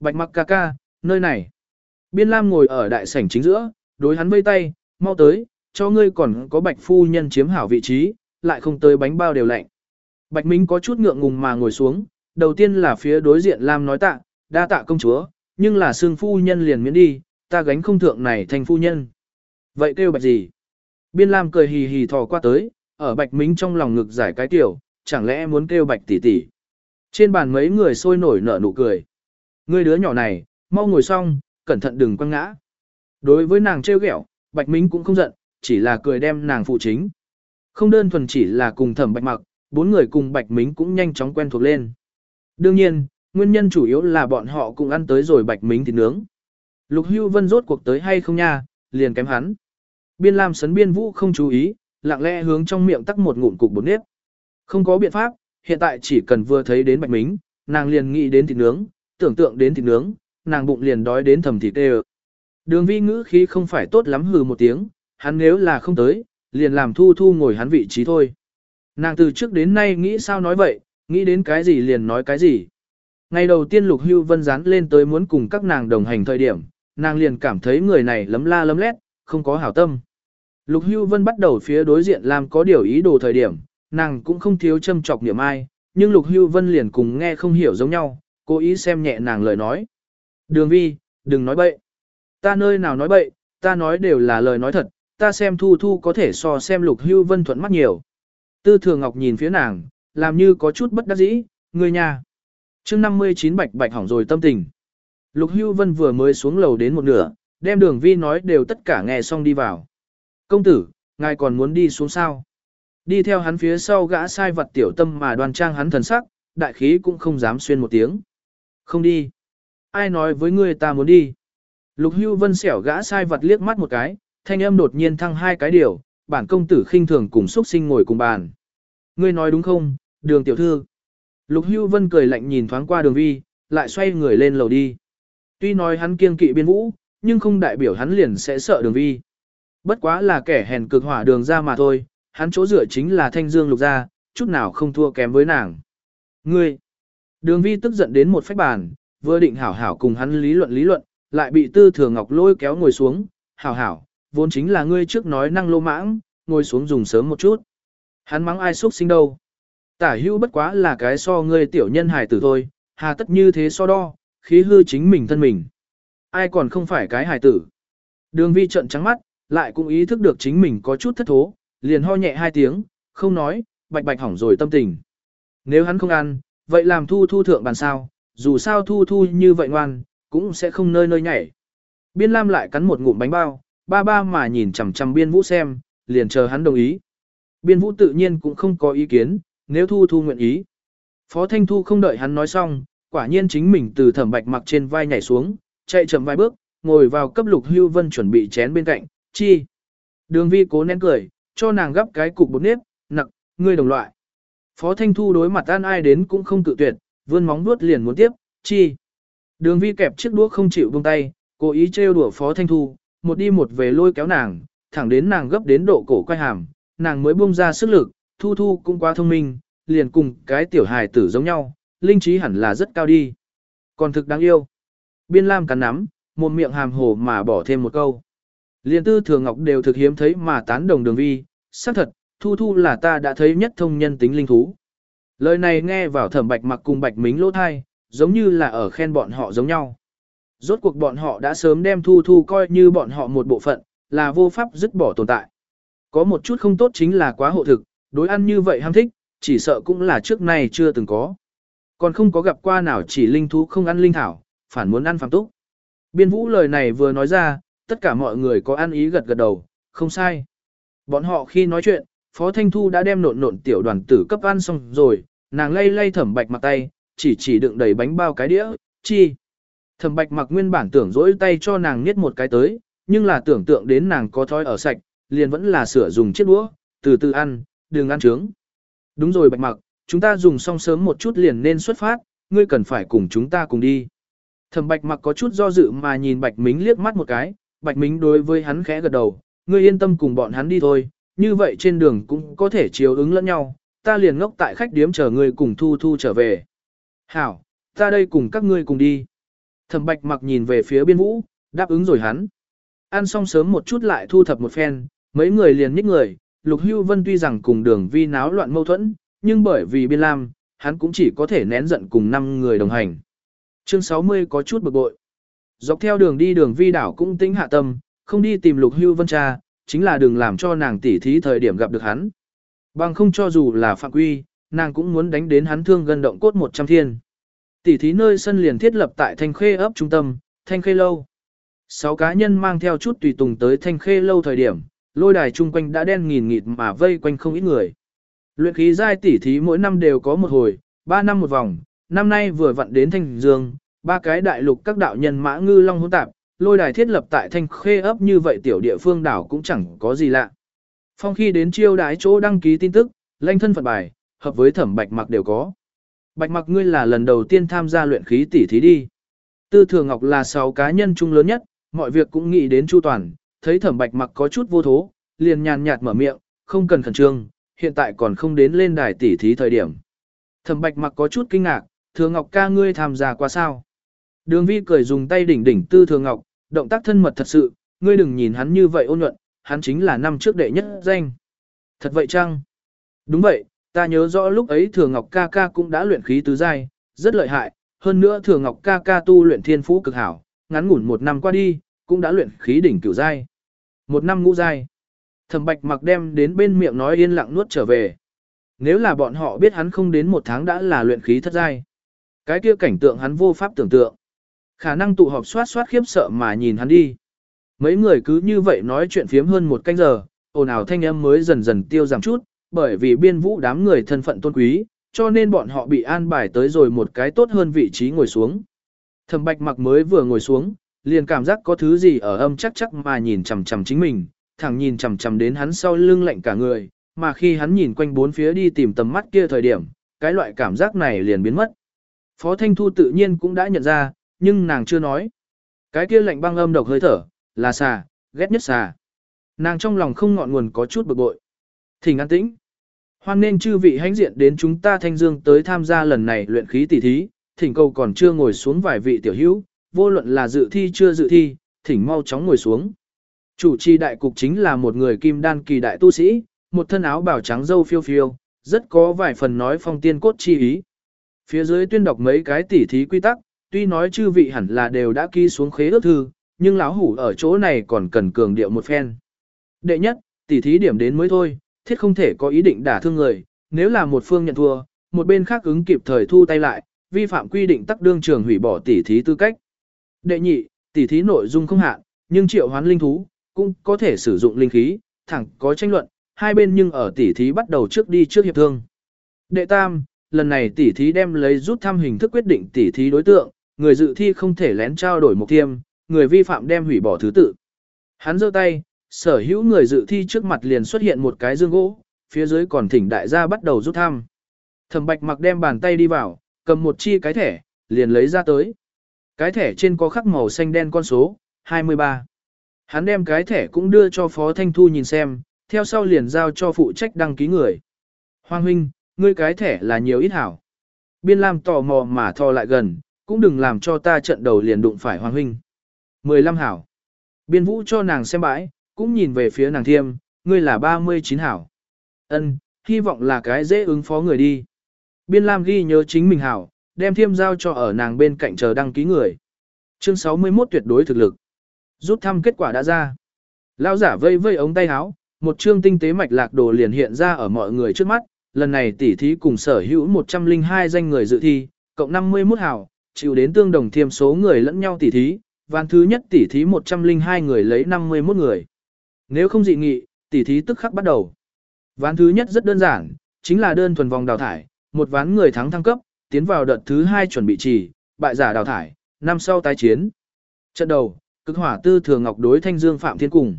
Bạch mặc ca ca, nơi này. Biên Lam ngồi ở đại sảnh chính giữa, đối hắn vây tay, mau tới, cho ngươi còn có bạch phu nhân chiếm hảo vị trí, lại không tới bánh bao đều lạnh. Bạch Minh có chút ngượng ngùng mà ngồi xuống, đầu tiên là phía đối diện Lam nói tạ, đa tạ công chúa, nhưng là xương phu nhân liền miễn đi, ta gánh không thượng này thành phu nhân. Vậy kêu bạch gì? Biên Lam cười hì hì thò qua tới, ở bạch Minh trong lòng ngực giải cái tiểu, chẳng lẽ muốn kêu bạch tỷ tỷ. Trên bàn mấy người sôi nổi nở nụ cười. người đứa nhỏ này, mau ngồi xong, cẩn thận đừng quăng ngã. Đối với nàng trêu ghẹo, Bạch Minh cũng không giận, chỉ là cười đem nàng phụ chính. Không đơn thuần chỉ là cùng thẩm Bạch Mặc, bốn người cùng Bạch Minh cũng nhanh chóng quen thuộc lên. Đương nhiên, nguyên nhân chủ yếu là bọn họ cùng ăn tới rồi Bạch mính thịt nướng. Lục Hưu Vân rốt cuộc tới hay không nha, liền kém hắn. Biên Lam sấn biên vũ không chú ý, lặng lẽ hướng trong miệng tắc một ngụm cục bột nếp. Không có biện pháp, hiện tại chỉ cần vừa thấy đến Bạch mính nàng liền nghĩ đến thịt nướng, tưởng tượng đến thịt nướng, nàng bụng liền đói đến thầm thịt tê Đường vi ngữ khí không phải tốt lắm hừ một tiếng, hắn nếu là không tới, liền làm thu thu ngồi hắn vị trí thôi. Nàng từ trước đến nay nghĩ sao nói vậy, nghĩ đến cái gì liền nói cái gì. Ngày đầu tiên Lục Hưu Vân dán lên tới muốn cùng các nàng đồng hành thời điểm, nàng liền cảm thấy người này lấm la lấm lét, không có hảo tâm. Lục Hưu Vân bắt đầu phía đối diện làm có điều ý đồ thời điểm, nàng cũng không thiếu châm chọc niệm ai, nhưng Lục Hưu Vân liền cùng nghe không hiểu giống nhau, cố ý xem nhẹ nàng lời nói. Đường vi, đừng nói bậy. Ta nơi nào nói bậy, ta nói đều là lời nói thật, ta xem thu thu có thể so xem lục hưu vân thuận mắt nhiều. Tư thường ngọc nhìn phía nàng, làm như có chút bất đắc dĩ, người nhà. chương 59 bạch bạch hỏng rồi tâm tình. Lục hưu vân vừa mới xuống lầu đến một nửa, đem đường vi nói đều tất cả nghe xong đi vào. Công tử, ngài còn muốn đi xuống sao? Đi theo hắn phía sau gã sai vật tiểu tâm mà đoan trang hắn thần sắc, đại khí cũng không dám xuyên một tiếng. Không đi. Ai nói với ngươi ta muốn đi. Lục hưu vân xẻo gã sai vật liếc mắt một cái, thanh âm đột nhiên thăng hai cái điều, bản công tử khinh thường cùng xuất sinh ngồi cùng bàn. Ngươi nói đúng không, đường tiểu thư. Lục hưu vân cười lạnh nhìn thoáng qua đường vi, lại xoay người lên lầu đi. Tuy nói hắn kiêng kỵ biên vũ, nhưng không đại biểu hắn liền sẽ sợ đường vi. Bất quá là kẻ hèn cực hỏa đường ra mà thôi, hắn chỗ dựa chính là thanh dương lục gia, chút nào không thua kém với nàng. Ngươi! Đường vi tức giận đến một phách bàn, vừa định hảo hảo cùng hắn lý luận lý luận, lại bị Tư Thừa Ngọc lôi kéo ngồi xuống, hảo hảo, vốn chính là ngươi trước nói năng lô mãng, ngồi xuống dùng sớm một chút. Hắn mắng ai xúc sinh đâu. Tả hữu bất quá là cái so ngươi tiểu nhân hài tử thôi, hà tất như thế so đo, khí hư chính mình thân mình. Ai còn không phải cái hài tử. Đường vi trận trắng mắt, lại cũng ý thức được chính mình có chút thất thố, liền ho nhẹ hai tiếng, không nói, bạch bạch hỏng rồi tâm tình. Nếu hắn không ăn, vậy làm thu thu thượng bàn sao, dù sao thu thu như vậy ngoan, cũng sẽ không nơi nơi nhảy. Biên Lam lại cắn một ngụm bánh bao, ba ba mà nhìn chằm chằm biên vũ xem, liền chờ hắn đồng ý. Biên vũ tự nhiên cũng không có ý kiến, nếu thu thu nguyện ý. Phó Thanh Thu không đợi hắn nói xong, quả nhiên chính mình từ thẩm bạch mặc trên vai nhảy xuống, chạy chậm vài bước, ngồi vào cấp lục hưu vân chuẩn bị chén bên cạnh, chi. Đường vi cố nén cười, cho nàng gấp cái cục bột nếp, nặng, ngươi đồng loại. Phó Thanh Thu đối mặt an ai đến cũng không cự tuyệt, vươn móng vuốt liền muốn tiếp, chi. Đường vi kẹp chiếc đũa không chịu buông tay, cố ý trêu đùa Phó Thanh Thu, một đi một về lôi kéo nàng, thẳng đến nàng gấp đến độ cổ quay hàm, nàng mới buông ra sức lực, Thu Thu cũng quá thông minh, liền cùng cái tiểu hài tử giống nhau, linh trí hẳn là rất cao đi. Còn thực đáng yêu. Biên Lam cắn nắm, một miệng hàm hồ mà bỏ thêm một câu. Liên tư thường ngọc đều thực hiếm thấy mà tán đồng đường vi, xác thật, Thu Thu là ta đã thấy nhất thông nhân tính linh thú. Lời này nghe vào thẩm bạch mặc cùng bạch mính lỗ thai, giống như là ở khen bọn họ giống nhau. Rốt cuộc bọn họ đã sớm đem Thu Thu coi như bọn họ một bộ phận, là vô pháp dứt bỏ tồn tại. Có một chút không tốt chính là quá hộ thực, đối ăn như vậy ham thích, chỉ sợ cũng là trước nay chưa từng có. Còn không có gặp qua nào chỉ linh thú không ăn linh thảo, phản muốn ăn phàm túc. Biên vũ lời này vừa nói ra, tất cả mọi người có ăn ý gật gật đầu, không sai. Bọn họ khi nói chuyện, Phó Thanh Thu đã đem nộn nộn tiểu đoàn tử cấp ăn xong rồi, nàng lay lay thẩm bạch mặc tay, chỉ chỉ đựng đầy bánh bao cái đĩa, chi. Thẩm bạch mặc nguyên bản tưởng dỗi tay cho nàng niết một cái tới, nhưng là tưởng tượng đến nàng có thói ở sạch, liền vẫn là sửa dùng chiếc đũa, từ từ ăn, đừng ăn trướng. Đúng rồi bạch mặc, chúng ta dùng xong sớm một chút liền nên xuất phát, ngươi cần phải cùng chúng ta cùng đi. Thẩm bạch mặc có chút do dự mà nhìn bạch mính liếc mắt một cái, bạch mính đối với hắn khẽ gật đầu, ngươi yên tâm cùng bọn hắn đi thôi, như vậy trên đường cũng có thể chiếu ứng lẫn nhau, ta liền ngốc tại khách điếm chờ ngươi cùng thu thu trở về. Hảo, ta đây cùng các ngươi cùng đi. Thẩm bạch mặc nhìn về phía biên vũ, đáp ứng rồi hắn. Ăn xong sớm một chút lại thu thập một phen, mấy người liền nhích người, Lục Hưu Vân tuy rằng cùng đường vi náo loạn mâu thuẫn, nhưng bởi vì biên lam, hắn cũng chỉ có thể nén giận cùng 5 người đồng hành. Chương 60 có chút bực bội. Dọc theo đường đi đường vi đảo cũng tính hạ tâm, không đi tìm Lục Hưu Vân cha, chính là đừng làm cho nàng tỉ thí thời điểm gặp được hắn. Bằng không cho dù là phạm quy, nàng cũng muốn đánh đến hắn thương gần động cốt 100 thiên. Tỉ thí nơi sân liền thiết lập tại Thanh Khê ấp trung tâm, Thanh Khê lâu. Sáu cá nhân mang theo chút tùy tùng tới Thanh Khê lâu thời điểm, lôi đài chung quanh đã đen nghìn nghịt mà vây quanh không ít người. Luyện khí giai tỉ thí mỗi năm đều có một hồi, ba năm một vòng, năm nay vừa vặn đến Thanh Dương, ba cái đại lục các đạo nhân mã ngư long hỗn tạp, lôi đài thiết lập tại Thanh Khê ấp như vậy tiểu địa phương đảo cũng chẳng có gì lạ. Phong khi đến chiêu đái chỗ đăng ký tin tức, lanh thân phận bài, hợp với thẩm bạch mặc đều có. Bạch mặc ngươi là lần đầu tiên tham gia luyện khí tỉ thí đi. Tư Thừa Ngọc là sáu cá nhân chung lớn nhất, mọi việc cũng nghĩ đến chu toàn, thấy thẩm bạch mặc có chút vô thố, liền nhàn nhạt mở miệng, không cần khẩn trương, hiện tại còn không đến lên đài tỉ thí thời điểm. Thẩm bạch mặc có chút kinh ngạc, Thừa Ngọc ca ngươi tham gia qua sao? Đường vi cười dùng tay đỉnh đỉnh Tư Thừa Ngọc, động tác thân mật thật sự, ngươi đừng nhìn hắn như vậy ôn nhuận, hắn chính là năm trước đệ nhất danh. Thật vậy chăng? Đúng vậy, ta nhớ rõ lúc ấy Thừa Ngọc ca ca cũng đã luyện khí tứ giai, rất lợi hại, hơn nữa Thừa Ngọc ca ca tu luyện thiên phú cực hảo, ngắn ngủn một năm qua đi, cũng đã luyện khí đỉnh cửu giai. Một năm ngũ giai. Thẩm Bạch mặc đem đến bên miệng nói yên lặng nuốt trở về. Nếu là bọn họ biết hắn không đến một tháng đã là luyện khí thất giai. Cái kia cảnh tượng hắn vô pháp tưởng tượng. Khả năng tụ họp soát soát khiếp sợ mà nhìn hắn đi. Mấy người cứ như vậy nói chuyện phiếm hơn một canh giờ, ồn ào thanh âm mới dần dần tiêu giảm chút, bởi vì biên vũ đám người thân phận tôn quý, cho nên bọn họ bị an bài tới rồi một cái tốt hơn vị trí ngồi xuống. Thẩm bạch mặc mới vừa ngồi xuống, liền cảm giác có thứ gì ở âm chắc chắc mà nhìn chằm chằm chính mình, thẳng nhìn chằm chằm đến hắn sau lưng lạnh cả người, mà khi hắn nhìn quanh bốn phía đi tìm tầm mắt kia thời điểm, cái loại cảm giác này liền biến mất. Phó Thanh Thu tự nhiên cũng đã nhận ra, nhưng nàng chưa nói. Cái kia lạnh băng âm độc hơi thở, là xà, ghét nhất xà. Nàng trong lòng không ngọn nguồn có chút bực bội. Thỉnh an tĩnh. Hoan nên chư vị hãnh diện đến chúng ta thanh dương tới tham gia lần này luyện khí tỷ thí, thỉnh cầu còn chưa ngồi xuống vài vị tiểu hữu, vô luận là dự thi chưa dự thi, thỉnh mau chóng ngồi xuống. Chủ trì đại cục chính là một người kim đan kỳ đại tu sĩ, một thân áo bảo trắng dâu phiêu phiêu, rất có vài phần nói phong tiên cốt chi ý. Phía dưới tuyên đọc mấy cái tỉ thí quy tắc, tuy nói chư vị hẳn là đều đã ký xuống khế ước thư, nhưng lão hủ ở chỗ này còn cần cường điệu một phen. Đệ nhất, tỉ thí điểm đến mới thôi, thiết không thể có ý định đả thương người, nếu là một phương nhận thua, một bên khác ứng kịp thời thu tay lại, vi phạm quy định tắc đương trường hủy bỏ tỉ thí tư cách. Đệ nhị, tỉ thí nội dung không hạn, nhưng triệu hoán linh thú, cũng có thể sử dụng linh khí, thẳng có tranh luận, hai bên nhưng ở tỉ thí bắt đầu trước đi trước hiệp thương. Đệ tam, lần này tỉ thí đem lấy rút thăm hình thức quyết định tỉ thí đối tượng, người dự thi không thể lén trao đổi mục tiêm, người vi phạm đem hủy bỏ thứ tự. Hắn giơ tay, sở hữu người dự thi trước mặt liền xuất hiện một cái dương gỗ, phía dưới còn thỉnh đại gia bắt đầu rút thăm. Thẩm Bạch mặc đem bàn tay đi vào, cầm một chi cái thẻ, liền lấy ra tới. Cái thẻ trên có khắc màu xanh đen con số, 23. Hắn đem cái thẻ cũng đưa cho Phó Thanh Thu nhìn xem, theo sau liền giao cho phụ trách đăng ký người. Hoàng huynh, ngươi cái thẻ là nhiều ít hảo. Biên Lam tò mò mà thò lại gần, cũng đừng làm cho ta trận đầu liền đụng phải Hoàng huynh. 15 hảo. Biên Vũ cho nàng xem bãi, cũng nhìn về phía nàng thiêm, ngươi là 39 hảo. Ân, hy vọng là cái dễ ứng phó người đi. Biên Lam ghi nhớ chính mình hảo, đem thiêm giao cho ở nàng bên cạnh chờ đăng ký người. Chương 61 tuyệt đối thực lực. Rút thăm kết quả đã ra. Lão giả vây vây ống tay áo, một chương tinh tế mạch lạc đồ liền hiện ra ở mọi người trước mắt, lần này tỉ thí cùng sở hữu 102 danh người dự thi, cộng 51 hảo, chịu đến tương đồng thiêm số người lẫn nhau tỉ thí, ván thứ nhất tỉ thí 102 người lấy 51 người. Nếu không dị nghị, tỉ thí tức khắc bắt đầu. Ván thứ nhất rất đơn giản, chính là đơn thuần vòng đào thải, một ván người thắng thăng cấp, tiến vào đợt thứ hai chuẩn bị trì, bại giả đào thải, năm sau tái chiến. Trận đầu, cực hỏa tư thường ngọc đối thanh dương phạm thiên cùng.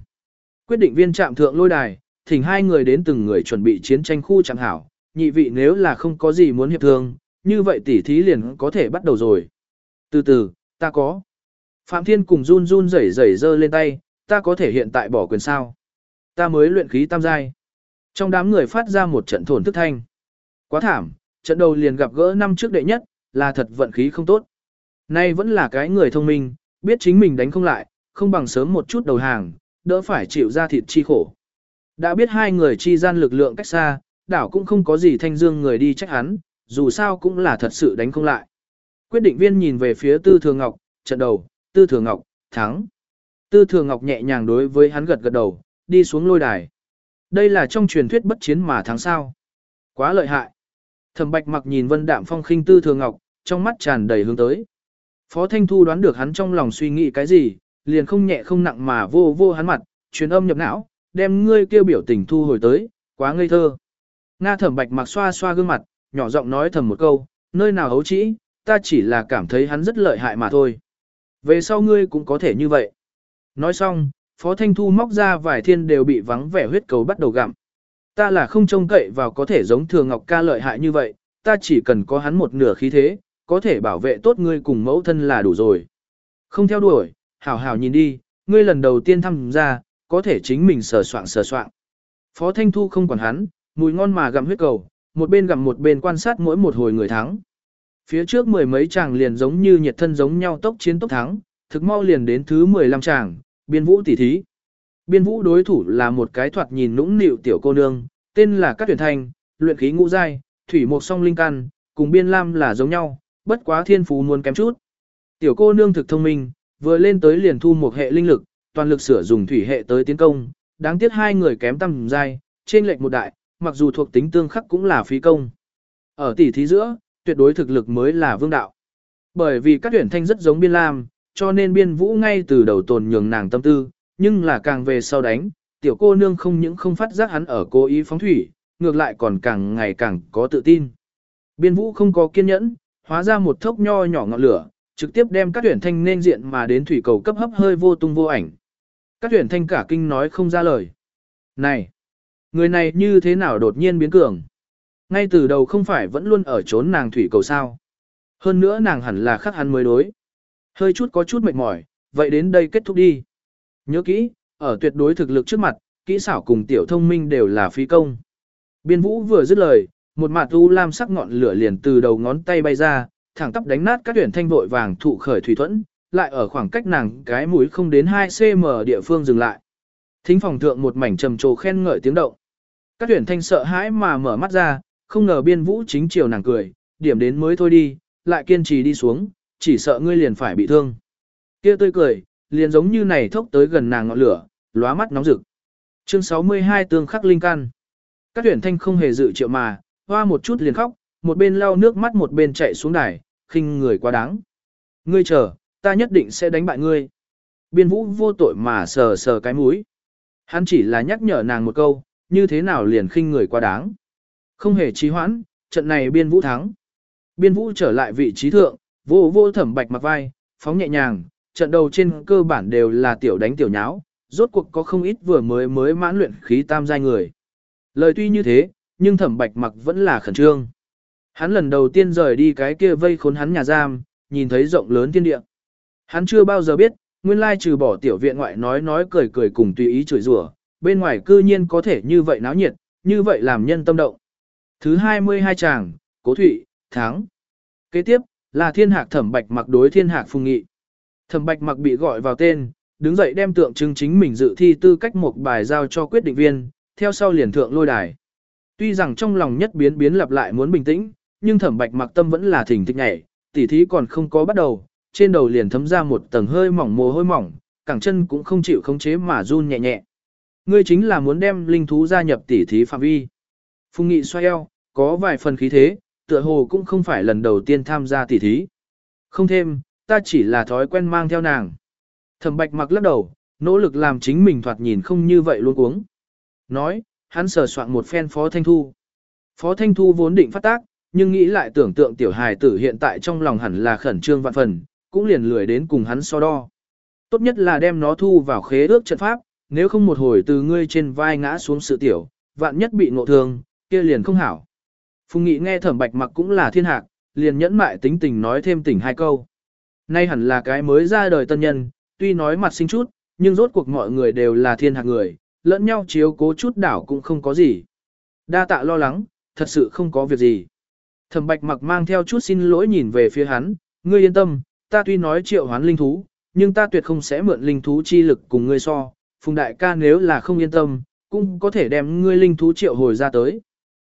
Quyết định viên trạm thượng lôi đài, thỉnh hai người đến từng người chuẩn bị chiến tranh khu chẳng hảo, nhị vị nếu là không có gì muốn hiệp thương, như vậy tỉ thí liền có thể bắt đầu rồi. Từ từ, ta có. Phạm Thiên cùng run run rẩy rẩy giơ lên tay, ta có thể hiện tại bỏ quyền sao. Ta mới luyện khí tam giai. Trong đám người phát ra một trận thổn thức thanh. Quá thảm, trận đầu liền gặp gỡ năm trước đệ nhất, là thật vận khí không tốt. Nay vẫn là cái người thông minh, biết chính mình đánh không lại, không bằng sớm một chút đầu hàng, đỡ phải chịu ra thịt chi khổ. Đã biết hai người chi gian lực lượng cách xa, đảo cũng không có gì thanh dương người đi trách hắn, dù sao cũng là thật sự đánh không lại. Quyết định viên nhìn về phía Tư Thường Ngọc, trận đầu, Tư Thường Ngọc, thắng. Tư Thường Ngọc nhẹ nhàng đối với hắn gật gật đầu, đi xuống lôi đài. Đây là trong truyền thuyết bất chiến mà thắng sao. Quá lợi hại. Thẩm Bạch mặc nhìn Vân Đạm Phong khinh Tư Thường Ngọc, trong mắt tràn đầy hướng tới. Phó Thanh Thu đoán được hắn trong lòng suy nghĩ cái gì, liền không nhẹ không nặng mà vô vô hắn mặt, truyền âm nhập não, đem ngươi kêu biểu tình thu hồi tới, quá ngây thơ. Nga thẩm bạch mặc xoa xoa gương mặt, nhỏ giọng nói thầm một câu, nơi nào hấu trĩ, ta chỉ là cảm thấy hắn rất lợi hại mà thôi. Về sau ngươi cũng có thể như vậy. Nói xong, Phó Thanh Thu móc ra vài thiên đều bị vắng vẻ huyết cầu bắt đầu gặm. Ta là không trông cậy vào có thể giống thường Ngọc ca lợi hại như vậy, ta chỉ cần có hắn một nửa khí thế, có thể bảo vệ tốt ngươi cùng mẫu thân là đủ rồi. Không theo đuổi, hảo hảo nhìn đi, ngươi lần đầu tiên thăm ra, có thể chính mình sờ soạn sờ soạn. Phó Thanh Thu không quản hắn, mùi ngon mà gặm huyết cầu, một bên gặm một bên quan sát mỗi một hồi người thắng. Phía trước mười mấy chàng liền giống như nhiệt thân giống nhau tốc chiến tốc thắng, thực mau liền đến thứ 15 chàng, biên vũ tỷ thí. Biên vũ đối thủ là một cái thoạt nhìn nũng nịu tiểu cô nương, tên là Cát Tuyển Thanh, luyện khí ngũ giai, thủy một song linh căn, cùng biên lam là giống nhau, bất quá thiên phú muốn kém chút. Tiểu cô nương thực thông minh, vừa lên tới liền thu một hệ linh lực, toàn lực sửa dùng thủy hệ tới tiến công, đáng tiếc hai người kém tầm giai, trên lệch một đại, mặc dù thuộc tính tương khắc cũng là phí công. Ở tỷ thí giữa, tuyệt đối thực lực mới là vương đạo. Bởi vì các tuyển thanh rất giống biên lam, cho nên biên vũ ngay từ đầu tồn nhường nàng tâm tư, nhưng là càng về sau đánh, tiểu cô nương không những không phát giác hắn ở cố ý phóng thủy, ngược lại còn càng ngày càng có tự tin. Biên vũ không có kiên nhẫn, hóa ra một thốc nho nhỏ ngọn lửa, trực tiếp đem các tuyển thanh nên diện mà đến thủy cầu cấp hấp hơi vô tung vô ảnh. Các tuyển thanh cả kinh nói không ra lời. Này, người này như thế nào đột nhiên biến cường? Ngay từ đầu không phải vẫn luôn ở trốn nàng thủy cầu sao. Hơn nữa nàng hẳn là khắc hắn mới đối. Hơi chút có chút mệt mỏi, vậy đến đây kết thúc đi. Nhớ kỹ, ở tuyệt đối thực lực trước mặt, kỹ xảo cùng tiểu thông minh đều là phí công. Biên vũ vừa dứt lời, một mặt u lam sắc ngọn lửa liền từ đầu ngón tay bay ra, thẳng tắp đánh nát các tuyển thanh vội vàng thụ khởi thủy thuẫn, lại ở khoảng cách nàng cái mũi không đến 2cm địa phương dừng lại. Thính phòng thượng một mảnh trầm trồ khen ngợi tiếng động. Các tuyển thanh sợ hãi mà mở mắt ra, không ngờ biên vũ chính chiều nàng cười, điểm đến mới thôi đi, lại kiên trì đi xuống, chỉ sợ ngươi liền phải bị thương. Kia tươi cười, liền giống như này thốc tới gần nàng ngọn lửa, lóa mắt nóng rực. Chương 62 tương khắc linh căn. Các tuyển thanh không hề dự triệu mà, hoa một chút liền khóc, một bên lau nước mắt một bên chạy xuống đài, khinh người quá đáng. Ngươi chờ, ta nhất định sẽ đánh bại ngươi. Biên vũ vô tội mà sờ sờ cái mũi. Hắn chỉ là nhắc nhở nàng một câu, như thế nào liền khinh người quá đáng. Không hề trì hoãn, trận này biên vũ thắng. Biên vũ trở lại vị trí thượng, vô vô thẩm bạch mặt vai, phóng nhẹ nhàng, trận đầu trên cơ bản đều là tiểu đánh tiểu nháo, rốt cuộc có không ít vừa mới mới mãn luyện khí tam giai người. Lời tuy như thế, nhưng thẩm bạch mặc vẫn là khẩn trương. Hắn lần đầu tiên rời đi cái kia vây khốn hắn nhà giam, nhìn thấy rộng lớn thiên địa. Hắn chưa bao giờ biết, nguyên lai trừ bỏ tiểu viện ngoại nói nói cười cười cùng tùy ý chửi rủa, bên ngoài cư nhiên có thể như vậy náo nhiệt, như vậy làm nhân tâm động. Thứ 22 chàng, Cố Thụy, tháng. Kế tiếp, là thiên hạc thẩm bạch mặc đối thiên hạc phùng nghị. Thẩm bạch mặc bị gọi vào tên, đứng dậy đem tượng trưng chính mình dự thi tư cách một bài giao cho quyết định viên, theo sau liền thượng lôi đài. Tuy rằng trong lòng nhất biến biến lặp lại muốn bình tĩnh, nhưng thẩm bạch mặc tâm vẫn là thỉnh thịch nhảy, tỉ thí còn không có bắt đầu, trên đầu liền thấm ra một tầng hơi mỏng mồ hôi mỏng, cẳng chân cũng không chịu khống chế mà run nhẹ nhẹ. Ngươi chính là muốn đem linh thú gia nhập tỉ thí phạm vi. Phùng Nghị xoay eo, có vài phần khí thế, tựa hồ cũng không phải lần đầu tiên tham gia tỉ thí. Không thêm, ta chỉ là thói quen mang theo nàng. Thẩm bạch mặc lắc đầu, nỗ lực làm chính mình thoạt nhìn không như vậy luôn uống. Nói, hắn sờ soạn một phen Phó Thanh Thu. Phó Thanh Thu vốn định phát tác, nhưng nghĩ lại tưởng tượng tiểu hài tử hiện tại trong lòng hẳn là khẩn trương vạn phần, cũng liền lười đến cùng hắn so đo. Tốt nhất là đem nó thu vào khế ước trận pháp, nếu không một hồi từ ngươi trên vai ngã xuống sự tiểu, vạn nhất bị ngộ thương, kia liền không hảo. Phùng Nghị nghe thẩm bạch mặc cũng là thiên hạc, liền nhẫn mại tính tình nói thêm tỉnh hai câu. Nay hẳn là cái mới ra đời tân nhân, tuy nói mặt xinh chút, nhưng rốt cuộc mọi người đều là thiên hạc người, lẫn nhau chiếu cố chút đảo cũng không có gì. Đa tạ lo lắng, thật sự không có việc gì. Thẩm bạch mặc mang theo chút xin lỗi nhìn về phía hắn, ngươi yên tâm, ta tuy nói triệu hoán linh thú, nhưng ta tuyệt không sẽ mượn linh thú chi lực cùng ngươi so, phùng đại ca nếu là không yên tâm, cũng có thể đem ngươi linh thú triệu hồi ra tới.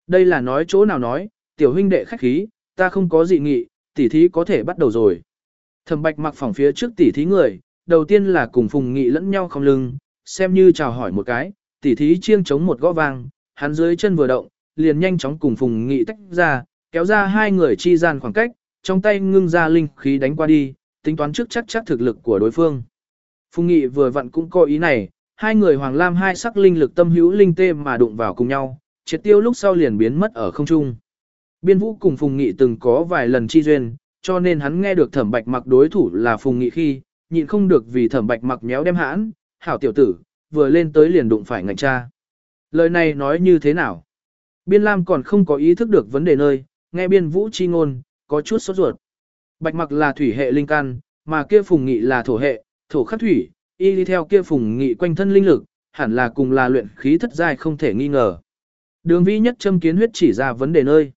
Đây là nói chỗ nào nói, tiểu huynh đệ khách khí, ta không có dị nghị, tỉ thí có thể bắt đầu rồi. Thẩm bạch mặc phòng phía trước tỉ thí người, đầu tiên là cùng phùng nghị lẫn nhau không lưng, xem như chào hỏi một cái, tỉ thí chiêng chống một gõ vang, hắn dưới chân vừa động, liền nhanh chóng cùng phùng nghị tách ra, kéo ra hai người chi gian khoảng cách, trong tay ngưng ra linh khí đánh qua đi, tính toán trước chắc chắc thực lực của đối phương. Phùng Nghị vừa vặn cũng có ý này, hai người Hoàng Lam hai sắc linh lực tâm hữu linh tê mà đụng vào cùng nhau, triệt tiêu lúc sau liền biến mất ở không trung. Biên Vũ cùng Phùng Nghị từng có vài lần chi duyên, cho nên hắn nghe được Thẩm Bạch Mặc đối thủ là Phùng Nghị khi, nhịn không được vì Thẩm Bạch Mặc méo đem hãn, hảo tiểu tử, vừa lên tới liền đụng phải ngạnh cha. Lời này nói như thế nào? Biên Lam còn không có ý thức được vấn đề nơi, nghe Biên Vũ chi ngôn, có chút sốt ruột. Bạch Mặc là thủy hệ linh căn, mà kia Phùng Nghị là thổ hệ, thổ khắc thủy, y đi theo kia Phùng Nghị quanh thân linh lực, hẳn là cùng là luyện khí thất giai không thể nghi ngờ. Đường vi nhất châm kiến huyết chỉ ra vấn đề nơi.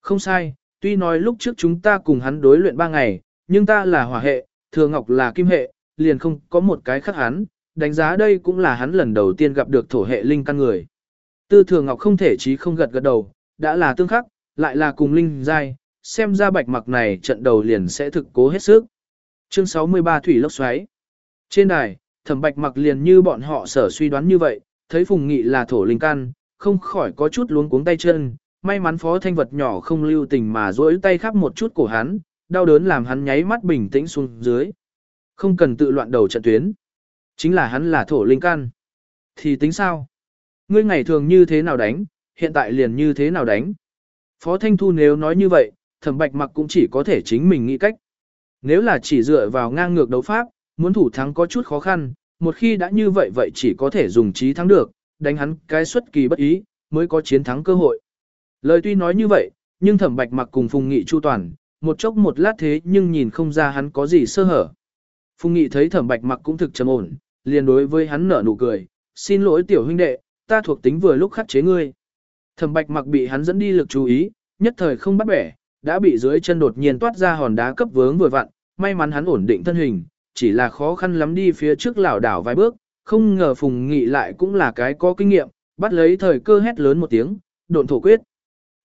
Không sai, tuy nói lúc trước chúng ta cùng hắn đối luyện ba ngày, nhưng ta là hỏa hệ, thừa ngọc là kim hệ, liền không có một cái khác hắn, đánh giá đây cũng là hắn lần đầu tiên gặp được thổ hệ linh căn người. Tư thừa ngọc không thể chí không gật gật đầu, đã là tương khắc, lại là cùng linh giai, xem ra bạch mặc này trận đầu liền sẽ thực cố hết sức. Chương 63 Thủy Lốc Xoáy Trên đài, thẩm bạch mặc liền như bọn họ sở suy đoán như vậy, thấy Phùng Nghị là thổ linh căn, không khỏi có chút luống cuống tay chân, may mắn phó thanh vật nhỏ không lưu tình mà duỗi tay khắp một chút cổ hắn, đau đớn làm hắn nháy mắt bình tĩnh xuống dưới. Không cần tự loạn đầu trận tuyến. Chính là hắn là thổ linh căn. Thì tính sao? Ngươi ngày thường như thế nào đánh, hiện tại liền như thế nào đánh? Phó Thanh Thu nếu nói như vậy, thẩm bạch mặc cũng chỉ có thể chính mình nghĩ cách. Nếu là chỉ dựa vào ngang ngược đấu pháp, muốn thủ thắng có chút khó khăn, một khi đã như vậy vậy chỉ có thể dùng trí thắng được, đánh hắn cái xuất kỳ bất ý, mới có chiến thắng cơ hội. Lời tuy nói như vậy, nhưng thẩm bạch mặc cùng Phùng Nghị chu toàn, một chốc một lát thế nhưng nhìn không ra hắn có gì sơ hở. Phùng Nghị thấy thẩm bạch mặc cũng thực trầm ổn, liền đối với hắn nở nụ cười, xin lỗi tiểu huynh đệ, ta thuộc tính vừa lúc khắc chế ngươi. Thẩm bạch mặc bị hắn dẫn đi lực chú ý, nhất thời không bắt bẻ, đã bị dưới chân đột nhiên toát ra hòn đá cấp vướng vừa vặn, may mắn hắn ổn định thân hình, chỉ là khó khăn lắm đi phía trước lảo đảo vài bước, không ngờ Phùng Nghị lại cũng là cái có kinh nghiệm, bắt lấy thời cơ hét lớn một tiếng, độn thổ quyết.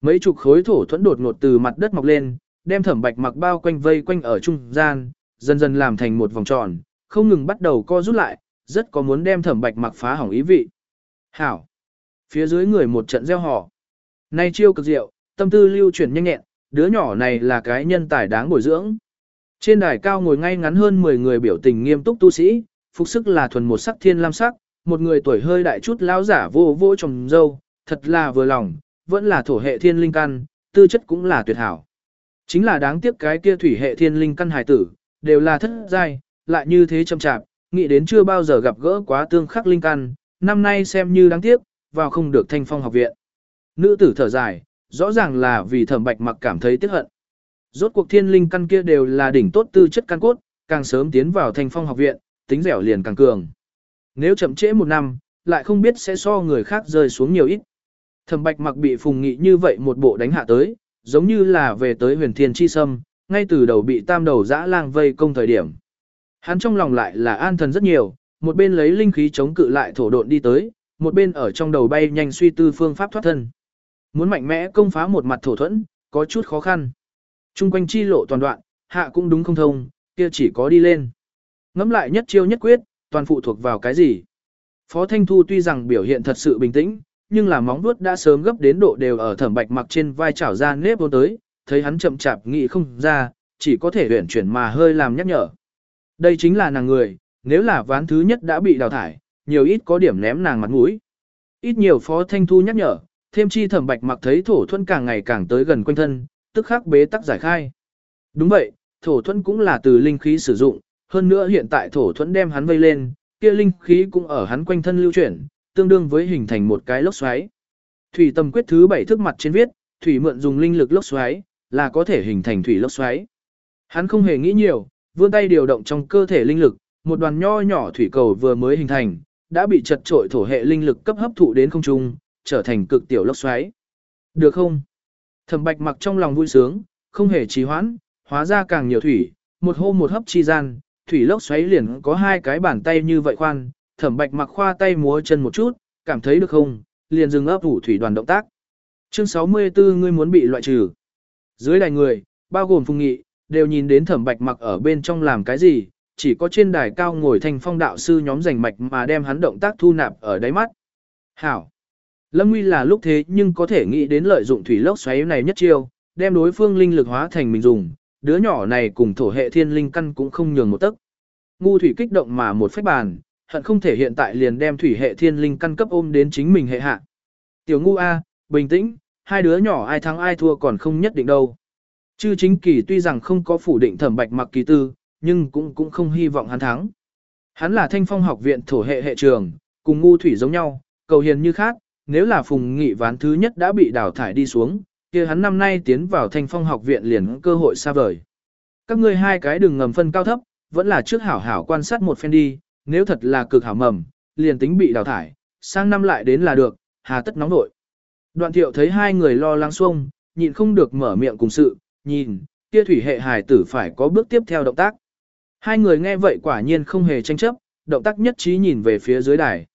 Mấy chục khối thổ thuẫn đột ngột từ mặt đất mọc lên, đem thẩm bạch mặc bao quanh vây quanh ở trung gian, dần dần làm thành một vòng tròn, không ngừng bắt đầu co rút lại, rất có muốn đem thẩm bạch mặc phá hỏng ý vị. Hảo! Phía dưới người một trận gieo hò. Nay chiêu cực diệu, tâm tư lưu chuyển nhanh nhẹn, đứa nhỏ này là cái nhân tài đáng bồi dưỡng. Trên đài cao ngồi ngay ngắn hơn 10 người biểu tình nghiêm túc tu sĩ, phục sức là thuần một sắc thiên lam sắc, một người tuổi hơi đại chút lão giả vô vô trồng dâu, thật là vừa lòng, vẫn là thổ hệ thiên linh căn, tư chất cũng là tuyệt hảo. Chính là đáng tiếc cái kia thủy hệ thiên linh căn hài tử, đều là thất giai, lại như thế chậm chạp, nghĩ đến chưa bao giờ gặp gỡ quá tương khắc linh căn, năm nay xem như đáng tiếc, vào không được thanh phong học viện. Nữ tử thở dài, rõ ràng là vì thẩm bạch mặc cảm thấy tiếc hận. Rốt cuộc thiên linh căn kia đều là đỉnh tốt tư chất căn cốt, càng sớm tiến vào thanh phong học viện, tính dẻo liền càng cường. Nếu chậm trễ một năm, lại không biết sẽ so người khác rơi xuống nhiều ít. Thẩm bạch mặc bị phùng nghị như vậy một bộ đánh hạ tới, giống như là về tới huyền thiên chi sâm, ngay từ đầu bị tam đầu dã lang vây công thời điểm. Hắn trong lòng lại là an thần rất nhiều, một bên lấy linh khí chống cự lại thổ độn đi tới, một bên ở trong đầu bay nhanh suy tư phương pháp thoát thân. Muốn mạnh mẽ công phá một mặt thổ thuẫn, có chút khó khăn. Trung quanh chi lộ toàn đoạn, hạ cũng đúng không thông, kia chỉ có đi lên. Ngắm lại nhất chiêu nhất quyết, toàn phụ thuộc vào cái gì. Phó Thanh Thu tuy rằng biểu hiện thật sự bình tĩnh, nhưng là móng vuốt đã sớm gấp đến độ đều ở thẩm bạch mặc trên vai chảo ra nếp vô tới, thấy hắn chậm chạp nghĩ không ra, chỉ có thể huyển chuyển mà hơi làm nhắc nhở. Đây chính là nàng người, nếu là ván thứ nhất đã bị đào thải, nhiều ít có điểm ném nàng mặt mũi. Ít nhiều Phó Thanh Thu nhắc nhở, thêm chi thẩm bạch mặc thấy thổ thuẫn càng ngày càng tới gần quanh thân, tức khắc bế tắc giải khai. Đúng vậy, thổ thuẫn cũng là từ linh khí sử dụng, hơn nữa hiện tại thổ thuẫn đem hắn vây lên, kia linh khí cũng ở hắn quanh thân lưu chuyển, tương đương với hình thành một cái lốc xoáy. Thủy tâm quyết thứ bảy thức mặt trên viết, thủy mượn dùng linh lực lốc xoáy, là có thể hình thành thủy lốc xoáy. Hắn không hề nghĩ nhiều, vươn tay điều động trong cơ thể linh lực, một đoàn nho nhỏ thủy cầu vừa mới hình thành, đã bị chật trội thổ hệ linh lực cấp hấp thụ đến không trung, trở thành cực tiểu lốc xoáy. Được không? Thẩm Bạch mặc trong lòng vui sướng, không hề trì hoãn, hóa ra càng nhiều thủy, một hô một hấp chi gian, thủy lốc xoáy liền có hai cái bàn tay như vậy khoan, Thẩm Bạch mặc khoa tay múa chân một chút, cảm thấy được không? Liền dừng ấp ủ thủy đoàn động tác. Chương 64 ngươi muốn bị loại trừ. Dưới đài người, bao gồm Phùng Nghị, đều nhìn đến Thẩm Bạch mặc ở bên trong làm cái gì, chỉ có trên đài cao ngồi thành phong đạo sư nhóm giành mạch mà đem hắn động tác thu nạp ở đáy mắt. Hảo! Lâm Nguy là lúc thế nhưng có thể nghĩ đến lợi dụng thủy lốc xoáy này nhất chiêu, đem đối phương linh lực hóa thành mình dùng, đứa nhỏ này cùng thổ hệ thiên linh căn cũng không nhường một tấc. Ngu thủy kích động mà một phách bàn, hận không thể hiện tại liền đem thủy hệ thiên linh căn cấp ôm đến chính mình hệ hạ. Tiểu ngu A, bình tĩnh, hai đứa nhỏ ai thắng ai thua còn không nhất định đâu. Chư chính kỳ tuy rằng không có phủ định thẩm bạch mặc kỳ tư, nhưng cũng cũng không hy vọng hắn thắng. Hắn là thanh phong học viện thổ hệ hệ trường, cùng ngu thủy giống nhau, cầu hiền như khác, nếu là phùng nghị ván thứ nhất đã bị đào thải đi xuống, kia hắn năm nay tiến vào thanh phong học viện liền cơ hội xa vời. Các ngươi hai cái đừng ngầm phân cao thấp, vẫn là trước hảo hảo quan sát một phen đi, nếu thật là cực hảo mầm, liền tính bị đào thải, sang năm lại đến là được, hà tất nóng nội. Đoạn thiệu thấy hai người lo lắng xuông, nhịn không được mở miệng cùng sự, nhìn, kia thủy hệ hài tử phải có bước tiếp theo động tác. Hai người nghe vậy quả nhiên không hề tranh chấp, động tác nhất trí nhìn về phía dưới đài.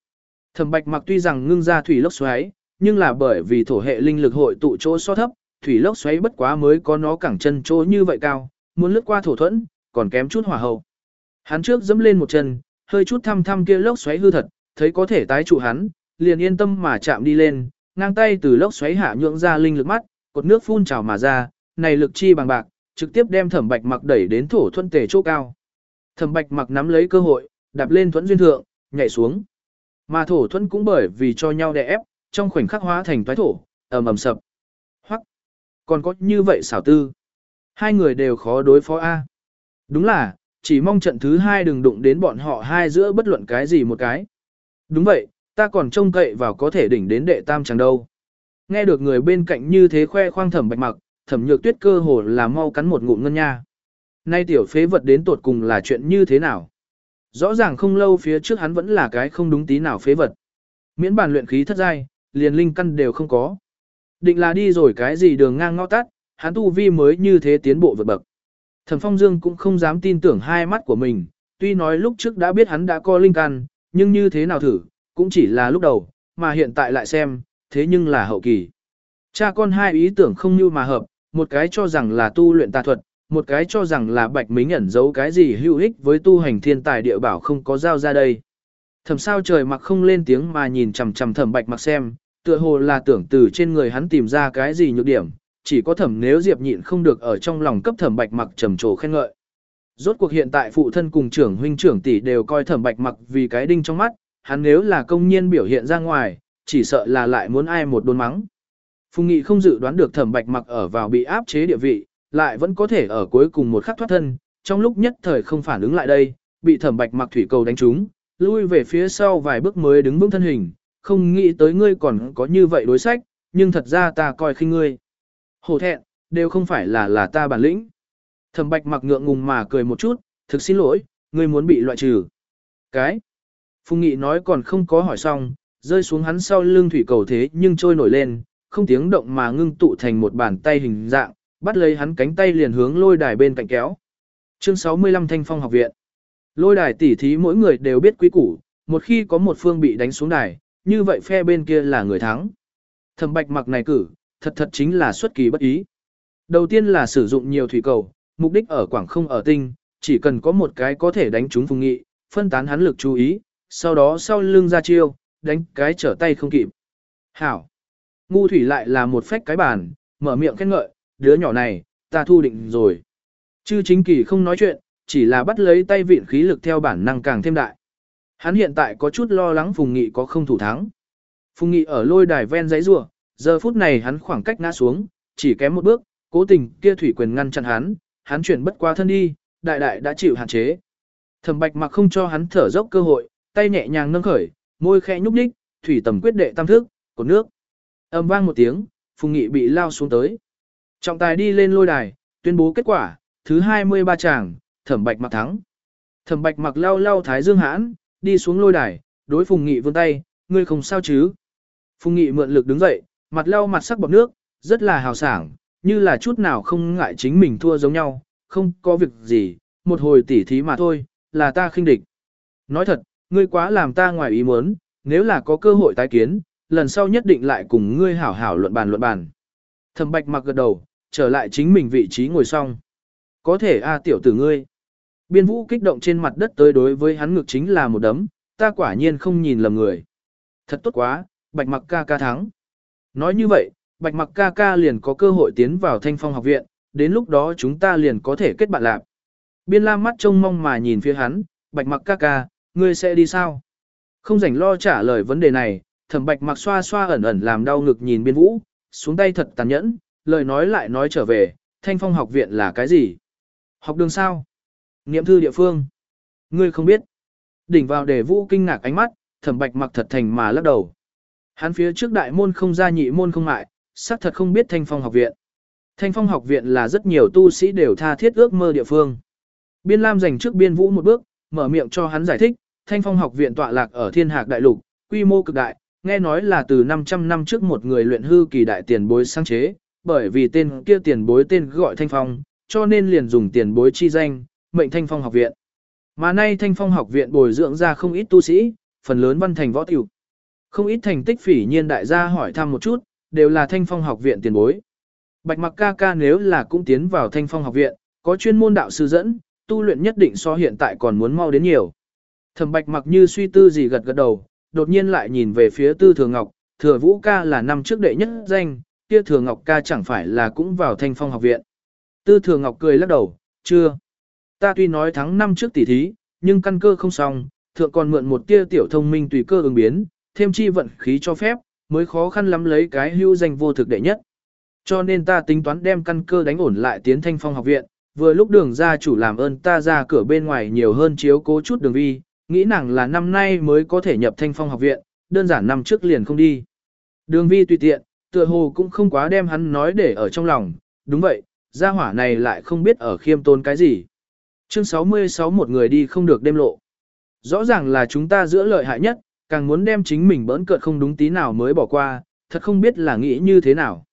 Thẩm Bạch Mặc tuy rằng ngưng ra thủy lốc xoáy, nhưng là bởi vì thổ hệ linh lực hội tụ chỗ so thấp, thủy lốc xoáy bất quá mới có nó cẳng chân chỗ như vậy cao, muốn lướt qua thổ thuẫn, còn kém chút hỏa hậu. Hắn trước dẫm lên một chân, hơi chút thăm thăm kia lốc xoáy hư thật, thấy có thể tái trụ hắn, liền yên tâm mà chạm đi lên, ngang tay từ lốc xoáy hạ nhượng ra linh lực mắt, cột nước phun trào mà ra, này lực chi bằng bạc, trực tiếp đem Thẩm Bạch Mặc đẩy đến thổ thuận tề chỗ cao. Thẩm Bạch Mặc nắm lấy cơ hội, đạp lên thuận duyên thượng, nhảy xuống. Mà thổ thuận cũng bởi vì cho nhau đè ép, trong khoảnh khắc hóa thành toái thổ, ầm ầm sập. Hoặc, còn có như vậy xảo tư. Hai người đều khó đối phó A. Đúng là, chỉ mong trận thứ hai đừng đụng đến bọn họ hai giữa bất luận cái gì một cái. Đúng vậy, ta còn trông cậy vào có thể đỉnh đến đệ tam chẳng đâu. Nghe được người bên cạnh như thế khoe khoang thẩm bạch mặc, thẩm nhược tuyết cơ hồ là mau cắn một ngụm ngân nha. Nay tiểu phế vật đến tột cùng là chuyện như thế nào? Rõ ràng không lâu phía trước hắn vẫn là cái không đúng tí nào phế vật. Miễn bàn luyện khí thất giai, liền linh căn đều không có. Định là đi rồi cái gì đường ngang ngõ tắt, hắn tu vi mới như thế tiến bộ vượt bậc. Thẩm Phong Dương cũng không dám tin tưởng hai mắt của mình, tuy nói lúc trước đã biết hắn đã có linh căn, nhưng như thế nào thử, cũng chỉ là lúc đầu, mà hiện tại lại xem, thế nhưng là hậu kỳ. Cha con hai ý tưởng không như mà hợp, một cái cho rằng là tu luyện tà thuật, một cái cho rằng là bạch mính ẩn giấu cái gì hữu ích với tu hành thiên tài địa bảo không có giao ra đây. Thẩm sao trời mặc không lên tiếng mà nhìn chằm chằm thẩm bạch mặc xem, tựa hồ là tưởng từ trên người hắn tìm ra cái gì nhược điểm, chỉ có thẩm nếu diệp nhịn không được ở trong lòng cấp thẩm bạch mặc trầm trồ khen ngợi. Rốt cuộc hiện tại phụ thân cùng trưởng huynh trưởng tỷ đều coi thẩm bạch mặc vì cái đinh trong mắt, hắn nếu là công nhiên biểu hiện ra ngoài, chỉ sợ là lại muốn ai một đôn mắng. Phùng Nghị không dự đoán được thẩm bạch mặc ở vào bị áp chế địa vị, lại vẫn có thể ở cuối cùng một khắc thoát thân, trong lúc nhất thời không phản ứng lại đây, bị thẩm bạch mặc thủy cầu đánh trúng, lui về phía sau vài bước mới đứng vững thân hình, không nghĩ tới ngươi còn có như vậy đối sách, nhưng thật ra ta coi khinh ngươi. Hổ thẹn, đều không phải là là ta bản lĩnh. Thẩm bạch mặc ngượng ngùng mà cười một chút, thực xin lỗi, ngươi muốn bị loại trừ. Cái? Phùng Nghị nói còn không có hỏi xong, rơi xuống hắn sau lưng thủy cầu thế nhưng trôi nổi lên, không tiếng động mà ngưng tụ thành một bàn tay hình dạng, bắt lấy hắn cánh tay liền hướng lôi đài bên cạnh kéo. Chương 65 Thanh Phong học viện. Lôi đài tỉ thí mỗi người đều biết quý củ, một khi có một phương bị đánh xuống đài, như vậy phe bên kia là người thắng. Thẩm Bạch mặc này cử, thật thật chính là xuất kỳ bất ý. Đầu tiên là sử dụng nhiều thủy cầu, mục đích ở quảng không ở tinh, chỉ cần có một cái có thể đánh trúng phùng nghị, phân tán hắn lực chú ý, sau đó sau lưng ra chiêu, đánh cái trở tay không kịp. Hảo! Ngu thủy lại là một phách cái bàn, mở miệng khen ngợi, đứa nhỏ này, ta thu định rồi. Chư chính kỳ không nói chuyện, chỉ là bắt lấy tay vịn khí lực theo bản năng càng thêm đại. Hắn hiện tại có chút lo lắng Phùng Nghị có không thủ thắng. Phùng Nghị ở lôi đài ven giấy rùa, giờ phút này hắn khoảng cách ngã xuống, chỉ kém một bước, cố tình kia thủy quyền ngăn chặn hắn, hắn chuyển bất qua thân đi, đại đại đã chịu hạn chế. Thẩm Bạch mặc không cho hắn thở dốc cơ hội, tay nhẹ nhàng nâng khởi, môi khẽ nhúc nhích, thủy tầm quyết đệ tam thức, cột nước. Âm vang một tiếng, Phùng Nghị bị lao xuống tới. Trọng tài đi lên lôi đài, tuyên bố kết quả, thứ 23 chàng, Thẩm Bạch mặc thắng. Thẩm Bạch mặc lao lao thái dương hãn, đi xuống lôi đài, đối Phùng Nghị vươn tay, ngươi không sao chứ? Phùng Nghị mượn lực đứng dậy, mặt lau mặt sắc bọt nước, rất là hào sảng, như là chút nào không ngại chính mình thua giống nhau, không có việc gì, một hồi tỉ thí mà thôi, là ta khinh địch. Nói thật, ngươi quá làm ta ngoài ý muốn, nếu là có cơ hội tái kiến, lần sau nhất định lại cùng ngươi hảo hảo luận bàn luận bàn. Thẩm Bạch mặc gật đầu, trở lại chính mình vị trí ngồi xong. Có thể a tiểu tử ngươi. Biên vũ kích động trên mặt đất tới đối với hắn ngược chính là một đấm, ta quả nhiên không nhìn lầm người. Thật tốt quá, bạch mặc ca ca thắng. Nói như vậy, bạch mặc ca ca liền có cơ hội tiến vào thanh phong học viện, đến lúc đó chúng ta liền có thể kết bạn lạc. Biên lam mắt trông mong mà nhìn phía hắn, bạch mặc ca ca, ngươi sẽ đi sao? Không rảnh lo trả lời vấn đề này, thẩm bạch mặc xoa xoa ẩn ẩn làm đau ngực nhìn biên vũ, xuống tay thật tàn nhẫn, lời nói lại nói trở về, thanh phong học viện là cái gì? Học đường sao? Niệm thư địa phương. Ngươi không biết. Đỉnh vào để vũ kinh ngạc ánh mắt, thẩm bạch mặc thật thành mà lắc đầu. Hắn phía trước đại môn không ra nhị môn không mại, xác thật không biết thanh phong học viện. Thanh phong học viện là rất nhiều tu sĩ đều tha thiết ước mơ địa phương. Biên Lam dành trước biên vũ một bước, mở miệng cho hắn giải thích, thanh phong học viện tọa lạc ở thiên hạc đại lục, quy mô cực đại, nghe nói là từ 500 năm trước một người luyện hư kỳ đại tiền bối sáng chế, bởi vì tên kia tiền bối tên gọi thanh phong, cho nên liền dùng tiền bối chi danh, mệnh Thanh Phong học viện. Mà nay Thanh Phong học viện bồi dưỡng ra không ít tu sĩ, phần lớn văn thành võ tiểu. Không ít thành tích phỉ nhiên đại gia hỏi thăm một chút, đều là Thanh Phong học viện tiền bối. Bạch Mặc ca ca nếu là cũng tiến vào Thanh Phong học viện, có chuyên môn đạo sư dẫn, tu luyện nhất định so hiện tại còn muốn mau đến nhiều. Thẩm Bạch Mặc như suy tư gì gật gật đầu, đột nhiên lại nhìn về phía Tư Thừa Ngọc, Thừa Vũ ca là năm trước đệ nhất danh, kia Thừa Ngọc ca chẳng phải là cũng vào Thanh Phong học viện. Tư Thừa Ngọc cười lắc đầu, chưa. Ta tuy nói thắng năm trước tỷ thí, nhưng căn cơ không xong, thượng còn mượn một tia tiểu thông minh tùy cơ ứng biến, thêm chi vận khí cho phép, mới khó khăn lắm lấy cái hưu danh vô thực đệ nhất. Cho nên ta tính toán đem căn cơ đánh ổn lại tiến thanh phong học viện, vừa lúc đường gia chủ làm ơn ta ra cửa bên ngoài nhiều hơn chiếu cố chút đường vi, nghĩ nàng là năm nay mới có thể nhập thanh phong học viện, đơn giản năm trước liền không đi. Đường vi tùy tiện, tựa hồ cũng không quá đem hắn nói để ở trong lòng, đúng vậy, gia hỏa này lại không biết ở khiêm tôn cái gì. Chương 66 một người đi không được đêm lộ. Rõ ràng là chúng ta giữa lợi hại nhất, càng muốn đem chính mình bỡn cợt không đúng tí nào mới bỏ qua, thật không biết là nghĩ như thế nào.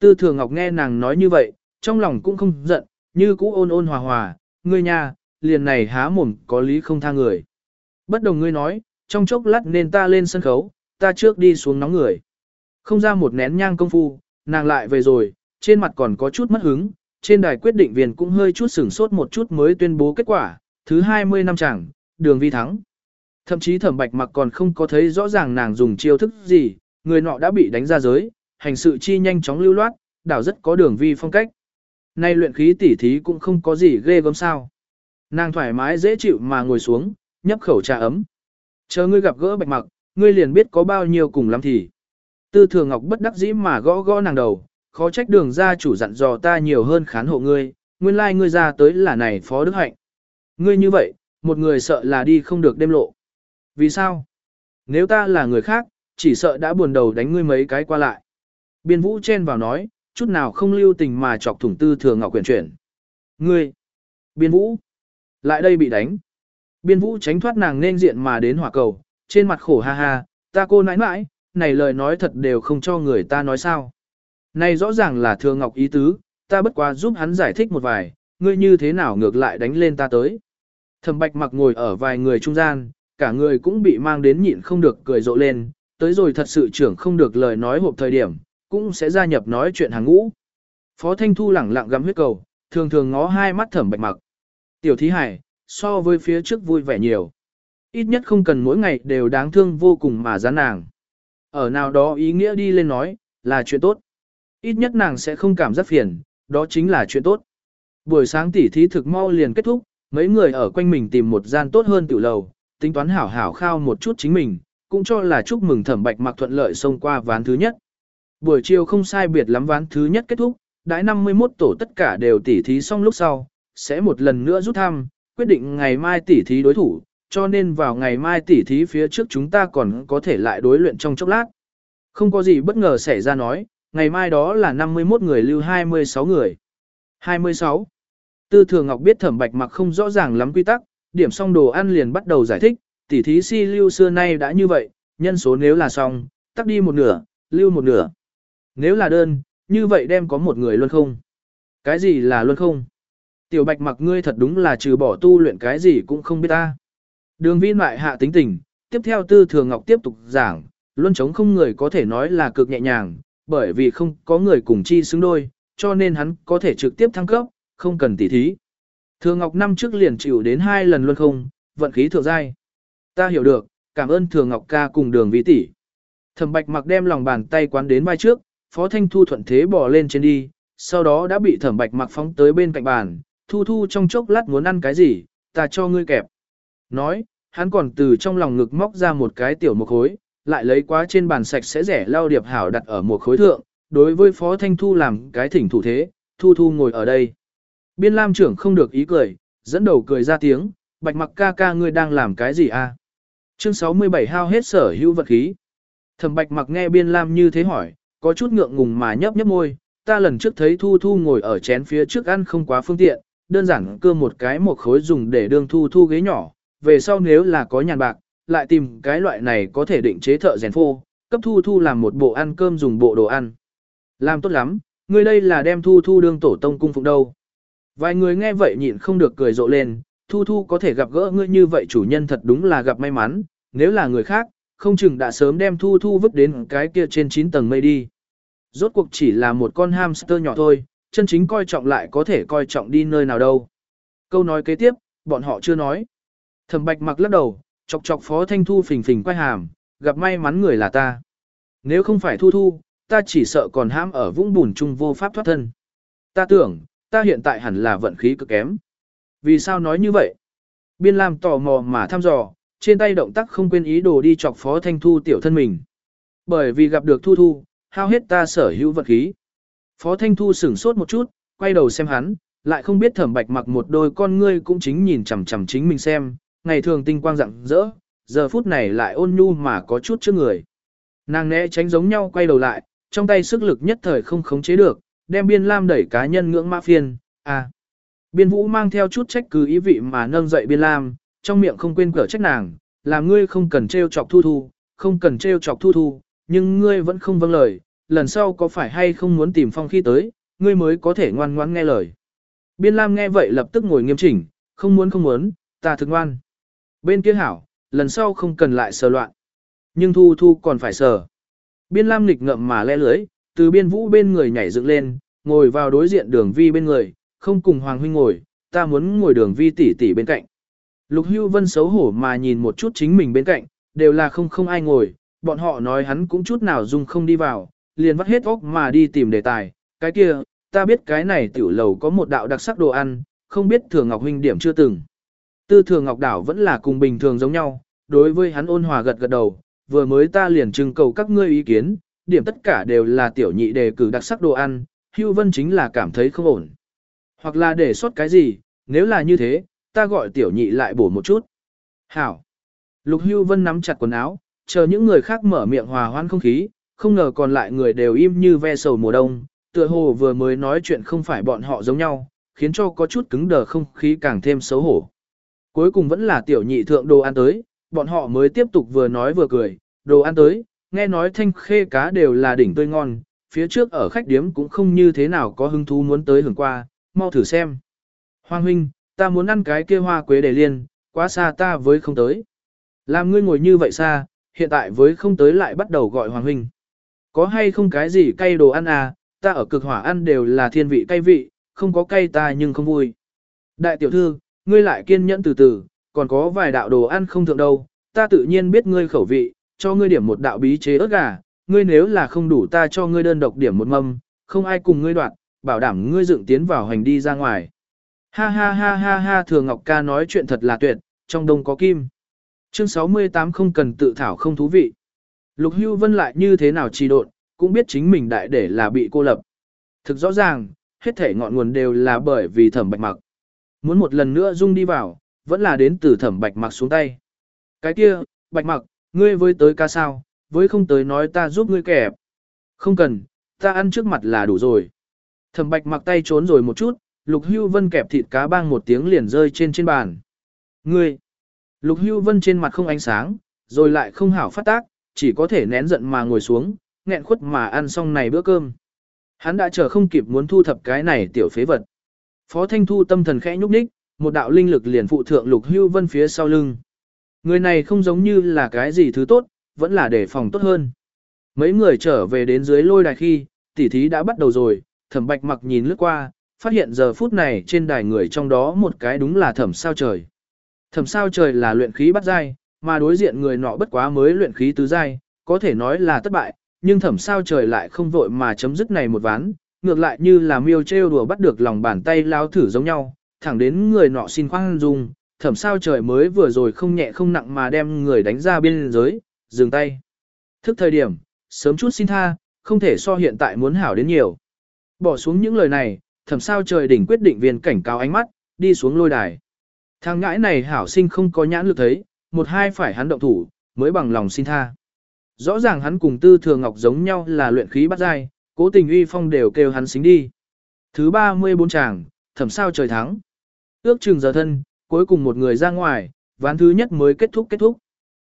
Tư thừa ngọc nghe nàng nói như vậy, trong lòng cũng không giận, như cũ ôn ôn hòa hòa, ngươi nha, liền này há mồm có lý không tha người. Bất đồng ngươi nói, trong chốc lát nên ta lên sân khấu, ta trước đi xuống nóng người. Không ra một nén nhang công phu, nàng lại về rồi, trên mặt còn có chút mất hứng, trên đài quyết định viên cũng hơi chút sửng sốt một chút mới tuyên bố kết quả, thứ 20 năm chẳng, đường vi thắng. Thậm chí thẩm bạch mặc còn không có thấy rõ ràng nàng dùng chiêu thức gì, người nọ đã bị đánh ra giới, hành sự chi nhanh chóng lưu loát, đảo rất có đường vi phong cách. Nay luyện khí tỉ thí cũng không có gì ghê gớm sao. Nàng thoải mái dễ chịu mà ngồi xuống, nhấp khẩu trà ấm. Chờ ngươi gặp gỡ bạch mặc, ngươi liền biết có bao nhiêu cùng lắm thì. Tư thừa ngọc bất đắc dĩ mà gõ gõ nàng đầu, khó trách đường ra chủ dặn dò ta nhiều hơn khán hộ ngươi, nguyên lai like ngươi ra tới là này phó đức hạnh. Ngươi như vậy, một người sợ là đi không được đêm lộ. Vì sao? Nếu ta là người khác, chỉ sợ đã buồn đầu đánh ngươi mấy cái qua lại. Biên vũ chen vào nói, chút nào không lưu tình mà chọc thủng tư thừa ngọc quyền chuyển. Ngươi! Biên vũ! Lại đây bị đánh. Biên vũ tránh thoát nàng nên diện mà đến hỏa cầu, trên mặt khổ ha ha, ta cô nãi nãi, này lời nói thật đều không cho người ta nói sao. Này rõ ràng là thừa ngọc ý tứ, ta bất quá giúp hắn giải thích một vài, ngươi như thế nào ngược lại đánh lên ta tới. Thẩm bạch mặc ngồi ở vài người trung gian, cả người cũng bị mang đến nhịn không được cười rộ lên, tới rồi thật sự trưởng không được lời nói hộp thời điểm, cũng sẽ gia nhập nói chuyện hàng ngũ. Phó Thanh Thu lẳng lặng gắm huyết cầu, thường thường ngó hai mắt thẩm bạch mặc. Tiểu thí hải, so với phía trước vui vẻ nhiều. Ít nhất không cần mỗi ngày đều đáng thương vô cùng mà gián nàng. Ở nào đó ý nghĩa đi lên nói, là chuyện tốt. Ít nhất nàng sẽ không cảm giác phiền, đó chính là chuyện tốt. Buổi sáng tỉ thí thực mau liền kết thúc, mấy người ở quanh mình tìm một gian tốt hơn tiểu lầu, tính toán hảo hảo khao một chút chính mình, cũng cho là chúc mừng thẩm bạch mặc thuận lợi xông qua ván thứ nhất. Buổi chiều không sai biệt lắm ván thứ nhất kết thúc, đãi 51 tổ tất cả đều tỉ thí xong lúc sau, sẽ một lần nữa rút thăm, quyết định ngày mai tỉ thí đối thủ, cho nên vào ngày mai tỉ thí phía trước chúng ta còn có thể lại đối luyện trong chốc lát. Không có gì bất ngờ xảy ra nói, ngày mai đó là 51 người lưu 26 người. 26. Tư Thừa Ngọc biết Thẩm Bạch Mặc không rõ ràng lắm quy tắc, điểm xong đồ ăn liền bắt đầu giải thích, tỉ thí si lưu xưa nay đã như vậy, nhân số nếu là xong, tắt đi một nửa, lưu một nửa. Nếu là đơn, như vậy đem có một người luôn không? Cái gì là luôn không? Tiểu Bạch Mặc ngươi thật đúng là trừ bỏ tu luyện cái gì cũng không biết ta. Đường vi lại hạ tính tình, tiếp theo Tư thường Ngọc tiếp tục giảng, luôn chống không người có thể nói là cực nhẹ nhàng, bởi vì không có người cùng chi xứng đôi, cho nên hắn có thể trực tiếp thăng cấp, không cần tỉ thí. Thừa Ngọc năm trước liền chịu đến hai lần luôn không, vận khí thượng giai. Ta hiểu được, cảm ơn Thừa Ngọc ca cùng đường Vĩ tỷ. Thẩm Bạch mặc đem lòng bàn tay quán đến vai trước, Phó Thanh Thu thuận thế bỏ lên trên đi, sau đó đã bị Thẩm Bạch mặc phóng tới bên cạnh bàn, Thu Thu trong chốc lát muốn ăn cái gì, ta cho ngươi kẹp. Nói, hắn còn từ trong lòng ngực móc ra một cái tiểu một khối, lại lấy quá trên bàn sạch sẽ rẻ lau điệp hảo đặt ở một khối thượng, đối với Phó Thanh Thu làm cái thỉnh thủ thế, Thu Thu ngồi ở đây. Biên Lam trưởng không được ý cười, dẫn đầu cười ra tiếng, bạch mặc ca ca ngươi đang làm cái gì a? À? Chương 67 hao hết sở hữu vật khí. Thẩm bạch mặc nghe biên Lam như thế hỏi, có chút ngượng ngùng mà nhấp nhấp môi, ta lần trước thấy Thu Thu ngồi ở chén phía trước ăn không quá phương tiện, đơn giản cơ một cái một khối dùng để đương Thu Thu ghế nhỏ, về sau nếu là có nhàn bạc, lại tìm cái loại này có thể định chế thợ rèn phô, cấp Thu Thu làm một bộ ăn cơm dùng bộ đồ ăn. Làm tốt lắm, ngươi đây là đem Thu Thu đương tổ tông cung phụng đâu. Vài người nghe vậy nhịn không được cười rộ lên, Thu Thu có thể gặp gỡ ngươi như vậy chủ nhân thật đúng là gặp may mắn, nếu là người khác, không chừng đã sớm đem Thu Thu vứt đến cái kia trên 9 tầng mây đi. Rốt cuộc chỉ là một con hamster nhỏ thôi, chân chính coi trọng lại có thể coi trọng đi nơi nào đâu. Câu nói kế tiếp, bọn họ chưa nói. Thẩm bạch mặc lắc đầu, chọc chọc phó thanh thu phình phình quay hàm, gặp may mắn người là ta. Nếu không phải thu thu, ta chỉ sợ còn hãm ở vũng bùn chung vô pháp thoát thân. Ta tưởng, ta hiện tại hẳn là vận khí cực kém. Vì sao nói như vậy? Biên Lam tò mò mà thăm dò, trên tay động tác không quên ý đồ đi chọc phó thanh thu tiểu thân mình. Bởi vì gặp được thu thu, hao hết ta sở hữu vận khí. Phó thanh thu sửng sốt một chút, quay đầu xem hắn, lại không biết thẩm bạch mặc một đôi con ngươi cũng chính nhìn chằm chằm chính mình xem, ngày thường tinh quang rạng rỡ, giờ phút này lại ôn nhu mà có chút trước người. Nàng né tránh giống nhau quay đầu lại, trong tay sức lực nhất thời không khống chế được, đem biên lam đẩy cá nhân ngưỡng mã phiên, à. Biên vũ mang theo chút trách cứ ý vị mà nâng dậy biên lam, trong miệng không quên cở trách nàng, là ngươi không cần trêu chọc thu thu, không cần trêu chọc thu thu, nhưng ngươi vẫn không vâng lời, lần sau có phải hay không muốn tìm phong khi tới, ngươi mới có thể ngoan ngoãn nghe lời. Biên lam nghe vậy lập tức ngồi nghiêm chỉnh, không muốn không muốn, ta thực ngoan. Bên kia hảo, lần sau không cần lại sờ loạn. Nhưng thu thu còn phải sờ. Biên lam nghịch ngậm mà le lưới, từ biên vũ bên người nhảy dựng lên, ngồi vào đối diện đường vi bên người, không cùng Hoàng Huynh ngồi, ta muốn ngồi đường vi tỷ tỷ bên cạnh. Lục Hưu Vân xấu hổ mà nhìn một chút chính mình bên cạnh, đều là không không ai ngồi, bọn họ nói hắn cũng chút nào dung không đi vào, liền vắt hết óc mà đi tìm đề tài, cái kia, ta biết cái này tiểu lầu có một đạo đặc sắc đồ ăn, không biết Thường Ngọc Huynh điểm chưa từng. Tư Thường Ngọc Đảo vẫn là cùng bình thường giống nhau, đối với hắn ôn hòa gật gật đầu, vừa mới ta liền trưng cầu các ngươi ý kiến, điểm tất cả đều là tiểu nhị đề cử đặc sắc đồ ăn, Hưu Vân chính là cảm thấy không ổn. Hoặc là để sót cái gì, nếu là như thế, ta gọi tiểu nhị lại bổ một chút. Hảo. Lục Hưu Vân nắm chặt quần áo, chờ những người khác mở miệng hòa hoan không khí, không ngờ còn lại người đều im như ve sầu mùa đông, tựa hồ vừa mới nói chuyện không phải bọn họ giống nhau, khiến cho có chút cứng đờ không khí càng thêm xấu hổ. Cuối cùng vẫn là tiểu nhị thượng đồ ăn tới, bọn họ mới tiếp tục vừa nói vừa cười, đồ ăn tới, nghe nói thanh khê cá đều là đỉnh tươi ngon, phía trước ở khách điếm cũng không như thế nào có hứng thú muốn tới hưởng qua, mau thử xem. Hoàng huynh, ta muốn ăn cái kia hoa quế đề liên, quá xa ta với không tới. Làm ngươi ngồi như vậy xa, hiện tại với không tới lại bắt đầu gọi Hoàng huynh. Có hay không cái gì cay đồ ăn à, ta ở cực hỏa ăn đều là thiên vị cay vị, không có cay ta nhưng không vui. Đại tiểu thư, ngươi lại kiên nhẫn từ từ, còn có vài đạo đồ ăn không thượng đâu, ta tự nhiên biết ngươi khẩu vị, cho ngươi điểm một đạo bí chế ớt gà, ngươi nếu là không đủ ta cho ngươi đơn độc điểm một mâm, không ai cùng ngươi đoạn, bảo đảm ngươi dựng tiến vào hành đi ra ngoài. Ha ha ha ha ha thường Ngọc ca nói chuyện thật là tuyệt, trong đông có kim. Chương 68 không cần tự thảo không thú vị. Lục Hưu Vân lại như thế nào trì độn, cũng biết chính mình đại để là bị cô lập. Thực rõ ràng, hết thể ngọn nguồn đều là bởi vì thẩm bạch mặc. Muốn một lần nữa dung đi vào, vẫn là đến từ thẩm bạch mặc xuống tay. Cái kia, bạch mặc, ngươi với tới ca sao, với không tới nói ta giúp ngươi kẹp. Không cần, ta ăn trước mặt là đủ rồi. Thẩm bạch mặc tay trốn rồi một chút, lục hưu vân kẹp thịt cá bang một tiếng liền rơi trên trên bàn. Ngươi, lục hưu vân trên mặt không ánh sáng, rồi lại không hảo phát tác, chỉ có thể nén giận mà ngồi xuống, nghẹn khuất mà ăn xong này bữa cơm. Hắn đã chờ không kịp muốn thu thập cái này tiểu phế vật. Phó Thanh Thu tâm thần khẽ nhúc nhích, một đạo linh lực liền phụ thượng Lục Hưu Vân phía sau lưng. Người này không giống như là cái gì thứ tốt, vẫn là để phòng tốt hơn. Mấy người trở về đến dưới lôi đài khi, tỉ thí đã bắt đầu rồi, thẩm bạch mặc nhìn lướt qua, phát hiện giờ phút này trên đài người trong đó một cái đúng là thẩm sao trời. Thẩm sao trời là luyện khí bắt giai, mà đối diện người nọ bất quá mới luyện khí tứ giai, có thể nói là thất bại, nhưng thẩm sao trời lại không vội mà chấm dứt này một ván, ngược lại như là miêu trêu đùa bắt được lòng bàn tay lao thử giống nhau, thẳng đến người nọ xin khoan dung, thẩm sao trời mới vừa rồi không nhẹ không nặng mà đem người đánh ra biên giới, dừng tay. Thức thời điểm, sớm chút xin tha, không thể so hiện tại muốn hảo đến nhiều. Bỏ xuống những lời này, thẩm sao trời đỉnh quyết định viên cảnh cáo ánh mắt, đi xuống lôi đài. Thằng ngãi này hảo sinh không có nhãn lực thấy, một hai phải hắn động thủ, mới bằng lòng xin tha. Rõ ràng hắn cùng tư thừa ngọc giống nhau là luyện khí bắt dai, cố tình uy phong đều kêu hắn xính đi. Thứ 34 chàng, thẩm sao trời thắng. Ước chừng giờ thân, cuối cùng một người ra ngoài, ván thứ nhất mới kết thúc kết thúc.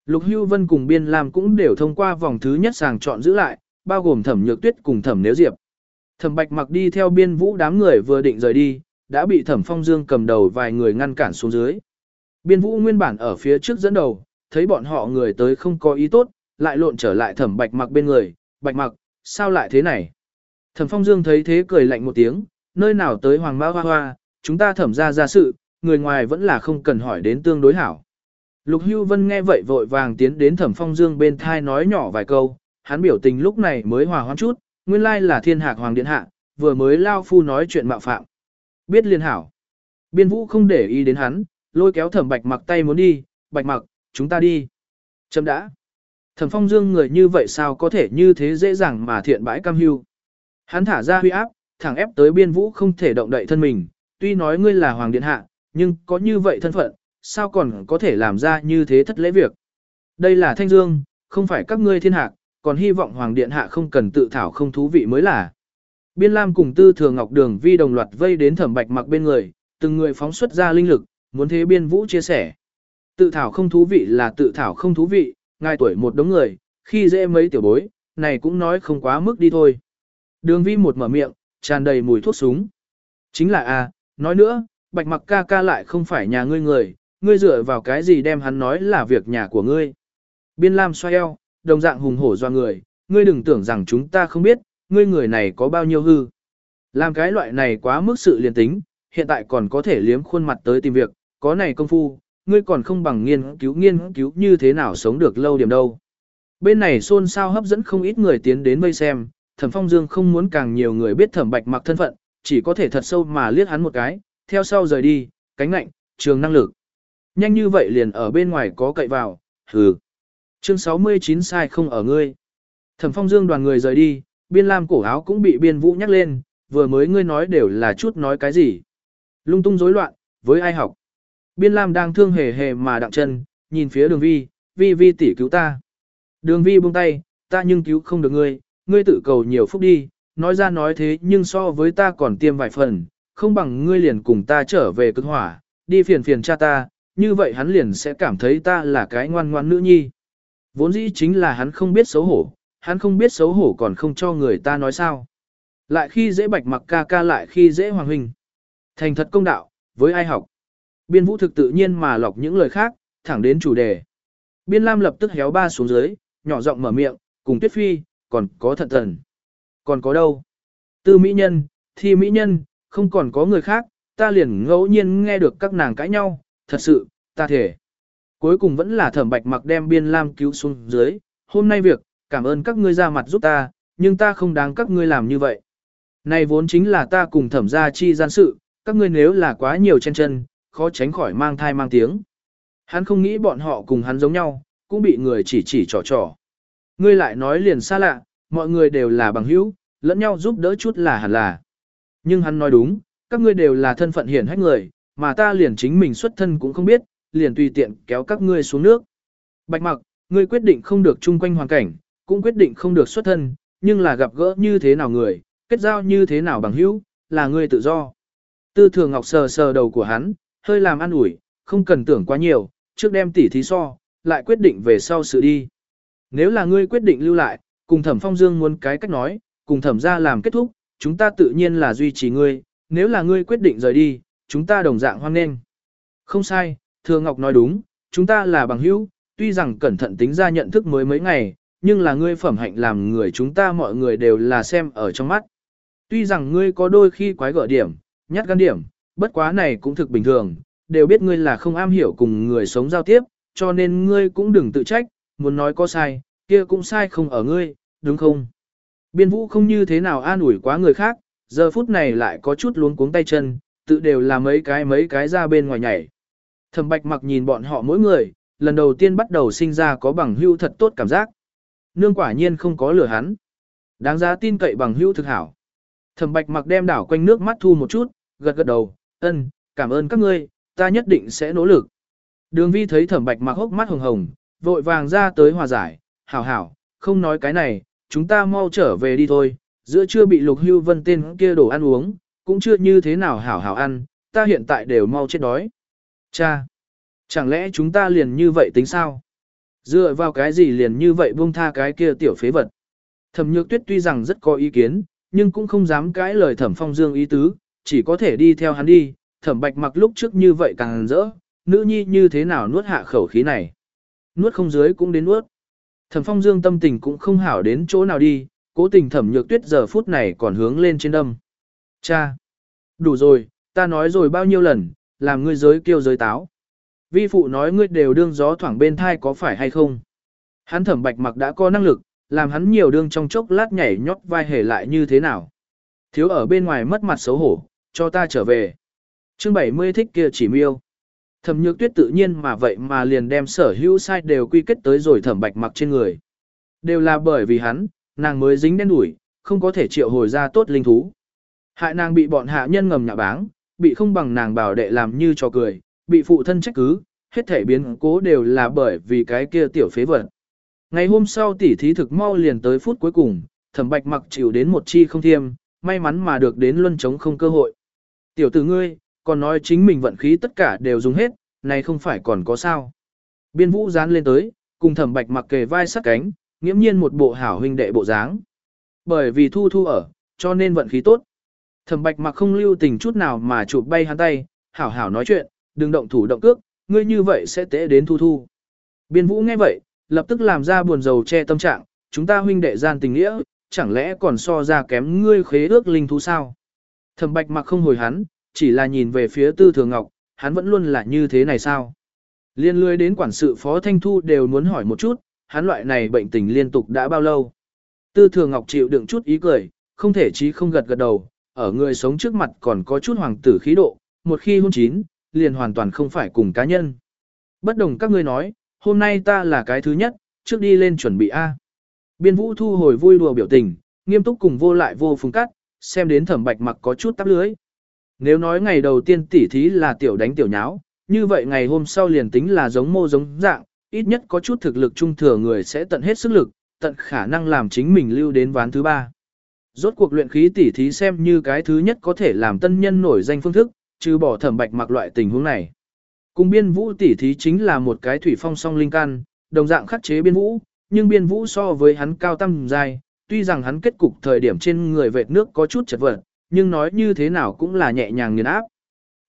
Lục Hưu Vân cùng Biên Lam cũng đều thông qua vòng thứ nhất sàng chọn giữ lại, bao gồm Thẩm Nhược Tuyết cùng Thẩm Nếu Diệp. Thẩm Bạch mặc đi theo Biên Vũ đám người vừa định rời đi, đã bị Thẩm Phong Dương cầm đầu vài người ngăn cản xuống dưới. Biên Vũ nguyên bản ở phía trước dẫn đầu, thấy bọn họ người tới không có ý tốt, lại lộn trở lại Thẩm Bạch mặc bên người, "Bạch mặc, sao lại thế này?" Thẩm Phong Dương thấy thế cười lạnh một tiếng, "Nơi nào tới Hoàng Mã Hoa Hoa, chúng ta thẩm ra ra sự, người ngoài vẫn là không cần hỏi đến tương đối hảo." Lục Hưu Vân nghe vậy vội vàng tiến đến Thẩm Phong Dương bên thai nói nhỏ vài câu, hắn biểu tình lúc này mới hòa hoãn chút, nguyên lai là Thiên Hạc Hoàng điện hạ, vừa mới lao phu nói chuyện mạo phạm. Biết liên hảo. Biên Vũ không để ý đến hắn, lôi kéo Thẩm Bạch Mặc tay muốn đi, "Bạch Mặc, chúng ta đi." Chấm đã. Thẩm Phong Dương người như vậy sao có thể như thế dễ dàng mà thiện bãi cam hưu. Hắn thả ra huy áp, thẳng ép tới Biên Vũ không thể động đậy thân mình, tuy nói ngươi là hoàng điện hạ, nhưng có như vậy thân phận, sao còn có thể làm ra như thế thất lễ việc. Đây là Thanh Dương, không phải các ngươi thiên hạ, còn hy vọng Hoàng Điện Hạ không cần tự thảo không thú vị mới là. Biên Lam cùng Tư Thừa Ngọc Đường vi đồng loạt vây đến Thẩm Bạch mặc bên người, từng người phóng xuất ra linh lực, muốn thế Biên Vũ chia sẻ. Tự thảo không thú vị là tự thảo không thú vị, ngài tuổi một đống người, khi dễ mấy tiểu bối, này cũng nói không quá mức đi thôi. Đường vi một mở miệng, tràn đầy mùi thuốc súng. Chính là a, nói nữa, bạch mặc ca ca lại không phải nhà ngươi người, ngươi dựa vào cái gì đem hắn nói là việc nhà của ngươi. Biên Lam xoay eo, đồng dạng hùng hổ do người, ngươi đừng tưởng rằng chúng ta không biết, ngươi người này có bao nhiêu hư. Làm cái loại này quá mức sự liên tính, hiện tại còn có thể liếm khuôn mặt tới tìm việc, có này công phu, ngươi còn không bằng nghiên cứu nghiên cứu như thế nào sống được lâu điểm đâu. Bên này xôn xao hấp dẫn không ít người tiến đến vây xem, Thẩm Phong Dương không muốn càng nhiều người biết Thẩm Bạch mặc thân phận, chỉ có thể thật sâu mà liếc hắn một cái, theo sau rời đi, cánh lạnh, trường năng lực. Nhanh như vậy liền ở bên ngoài có cậy vào, hừ. Chương 69 sai không ở ngươi. Thẩm Phong Dương đoàn người rời đi, biên lam cổ áo cũng bị biên vũ nhắc lên, vừa mới ngươi nói đều là chút nói cái gì. Lung tung rối loạn, với ai học. Biên lam đang thương hề hề mà đặng chân, nhìn phía đường vi, vi vi tỷ cứu ta. Đường vi buông tay, ta nhưng cứu không được ngươi, ngươi tự cầu nhiều phúc đi, nói ra nói thế nhưng so với ta còn tiêm vài phần, không bằng ngươi liền cùng ta trở về cực hỏa, đi phiền phiền cha ta, như vậy hắn liền sẽ cảm thấy ta là cái ngoan ngoan nữ nhi. Vốn dĩ chính là hắn không biết xấu hổ, hắn không biết xấu hổ còn không cho người ta nói sao. Lại khi dễ bạch mặc ca ca lại khi dễ hoàng huynh. Thành thật công đạo, với ai học. Biên vũ thực tự nhiên mà lọc những lời khác, thẳng đến chủ đề. Biên lam lập tức héo ba xuống dưới, nhỏ giọng mở miệng, cùng tuyết phi, còn có thận thần. Còn có đâu? Tư mỹ nhân, thi mỹ nhân, không còn có người khác, ta liền ngẫu nhiên nghe được các nàng cãi nhau, thật sự, ta thể. Cuối cùng vẫn là thẩm bạch mặc đem biên lam cứu xuống dưới, hôm nay việc, cảm ơn các ngươi ra mặt giúp ta, nhưng ta không đáng các ngươi làm như vậy. Này vốn chính là ta cùng thẩm gia chi gian sự, các ngươi nếu là quá nhiều chân chân, khó tránh khỏi mang thai mang tiếng. Hắn không nghĩ bọn họ cùng hắn giống nhau, cũng bị người chỉ chỉ trò trò. Ngươi lại nói liền xa lạ, mọi người đều là bằng hữu, lẫn nhau giúp đỡ chút là hẳn là. Nhưng hắn nói đúng, các ngươi đều là thân phận hiển hách người, mà ta liền chính mình xuất thân cũng không biết, liền tùy tiện kéo các ngươi xuống nước. Bạch mặc, ngươi quyết định không được chung quanh hoàn cảnh, cũng quyết định không được xuất thân, nhưng là gặp gỡ như thế nào người, kết giao như thế nào bằng hữu, là ngươi tự do. Tư thường ngọc sờ sờ đầu của hắn, hơi làm ăn ủi, không cần tưởng quá nhiều, trước đem tỉ thí so, lại quyết định về sau sự đi. Nếu là ngươi quyết định lưu lại, cùng thẩm phong dương muốn cái cách nói, cùng thẩm ra làm kết thúc, chúng ta tự nhiên là duy trì ngươi, nếu là ngươi quyết định rời đi, chúng ta đồng dạng hoan nghênh. Không sai, Thừa Ngọc nói đúng, chúng ta là bằng hữu, tuy rằng cẩn thận tính ra nhận thức mới mấy ngày, nhưng là ngươi phẩm hạnh làm người chúng ta mọi người đều là xem ở trong mắt. Tuy rằng ngươi có đôi khi quái gở điểm, nhát gan điểm, bất quá này cũng thực bình thường, đều biết ngươi là không am hiểu cùng người sống giao tiếp, cho nên ngươi cũng đừng tự trách, muốn nói có sai, kia cũng sai không ở ngươi, đúng không? Biên vũ không như thế nào an ủi quá người khác, giờ phút này lại có chút luống cuống tay chân, tự đều là mấy cái mấy cái ra bên ngoài nhảy. Thẩm bạch mặc nhìn bọn họ mỗi người, lần đầu tiên bắt đầu sinh ra có bằng hưu thật tốt cảm giác. Nương quả nhiên không có lửa hắn. Đáng giá tin cậy bằng hưu thực hảo. Thẩm bạch mặc đem đảo quanh nước mắt thu một chút, gật gật đầu, ân, cảm ơn các ngươi, ta nhất định sẽ nỗ lực. Đường vi thấy thẩm bạch mặc hốc mắt hồng hồng, vội vàng ra tới hòa giải, hảo hảo, không nói cái này, chúng ta mau trở về đi thôi, giữa chưa bị lục hưu vân tên kia đổ ăn uống, cũng chưa như thế nào hảo hảo ăn, ta hiện tại đều mau chết đói. Cha! Chẳng lẽ chúng ta liền như vậy tính sao? Dựa vào cái gì liền như vậy buông tha cái kia tiểu phế vật? Thẩm nhược tuyết tuy rằng rất có ý kiến, nhưng cũng không dám cãi lời thẩm phong dương ý tứ, chỉ có thể đi theo hắn đi, thẩm bạch mặc lúc trước như vậy càng rỡ, nữ nhi như thế nào nuốt hạ khẩu khí này. Nuốt không dưới cũng đến nuốt. Thẩm phong dương tâm tình cũng không hảo đến chỗ nào đi, cố tình thẩm nhược tuyết giờ phút này còn hướng lên trên đâm. Cha! Đủ rồi, ta nói rồi bao nhiêu lần, làm ngươi giới kêu giới táo. Vi phụ nói ngươi đều đương gió thoảng bên thai có phải hay không. Hắn thẩm bạch mặc đã có năng lực, làm hắn nhiều đương trong chốc lát nhảy nhót vai hề lại như thế nào. Thiếu ở bên ngoài mất mặt xấu hổ, cho ta trở về. Chương 70 thích kia chỉ miêu. Thẩm nhược tuyết tự nhiên mà vậy mà liền đem sở hữu sai đều quy kết tới rồi thẩm bạch mặc trên người. Đều là bởi vì hắn, nàng mới dính đen đuổi, không có thể triệu hồi ra tốt linh thú. Hại nàng bị bọn hạ nhân ngầm nhạ báng, bị không bằng nàng bảo đệ làm như trò cười, bị phụ thân trách cứ, hết thể biến cố đều là bởi vì cái kia tiểu phế vật. Ngày hôm sau tỉ thí thực mau liền tới phút cuối cùng, thẩm bạch mặc chịu đến một chi không thiêm, may mắn mà được đến luân chống không cơ hội. Tiểu tử ngươi, còn nói chính mình vận khí tất cả đều dùng hết, này không phải còn có sao. Biên vũ dán lên tới, cùng thẩm bạch mặc kề vai sát cánh, nghiễm nhiên một bộ hảo huynh đệ bộ dáng. Bởi vì thu thu ở, cho nên vận khí tốt. Thẩm bạch mặc không lưu tình chút nào mà chụp bay hắn tay, hảo hảo nói chuyện, đừng động thủ động cước, ngươi như vậy sẽ tễ đến thu thu. Biên vũ nghe vậy, lập tức làm ra buồn rầu che tâm trạng, chúng ta huynh đệ gian tình nghĩa, chẳng lẽ còn so ra kém ngươi khế ước linh thú sao? Thẩm bạch mặc không hồi hắn, chỉ là nhìn về phía tư thường ngọc, hắn vẫn luôn là như thế này sao? Liên lươi đến quản sự phó thanh thu đều muốn hỏi một chút, hắn loại này bệnh tình liên tục đã bao lâu? Tư thường ngọc chịu đựng chút ý cười, không thể chí không gật gật đầu, ở người sống trước mặt còn có chút hoàng tử khí độ, một khi hôn chín, liền hoàn toàn không phải cùng cá nhân. Bất đồng các ngươi nói, hôm nay ta là cái thứ nhất, trước đi lên chuẩn bị A. Biên vũ thu hồi vui đùa biểu tình, nghiêm túc cùng vô lại vô phùng cắt, xem đến thẩm bạch mặc có chút tắp lưới. Nếu nói ngày đầu tiên tỉ thí là tiểu đánh tiểu nháo, như vậy ngày hôm sau liền tính là giống mô giống dạng, ít nhất có chút thực lực trung thừa người sẽ tận hết sức lực, tận khả năng làm chính mình lưu đến ván thứ ba. Rốt cuộc luyện khí tỉ thí xem như cái thứ nhất có thể làm tân nhân nổi danh phương thức, trừ bỏ thẩm bạch mặc loại tình huống này. Cùng biên vũ tỉ thí chính là một cái thủy phong song linh căn, đồng dạng khắc chế biên vũ, nhưng biên vũ so với hắn cao tâm dài, tuy rằng hắn kết cục thời điểm trên người vệt nước có chút chật vật, nhưng nói như thế nào cũng là nhẹ nhàng nghiền áp.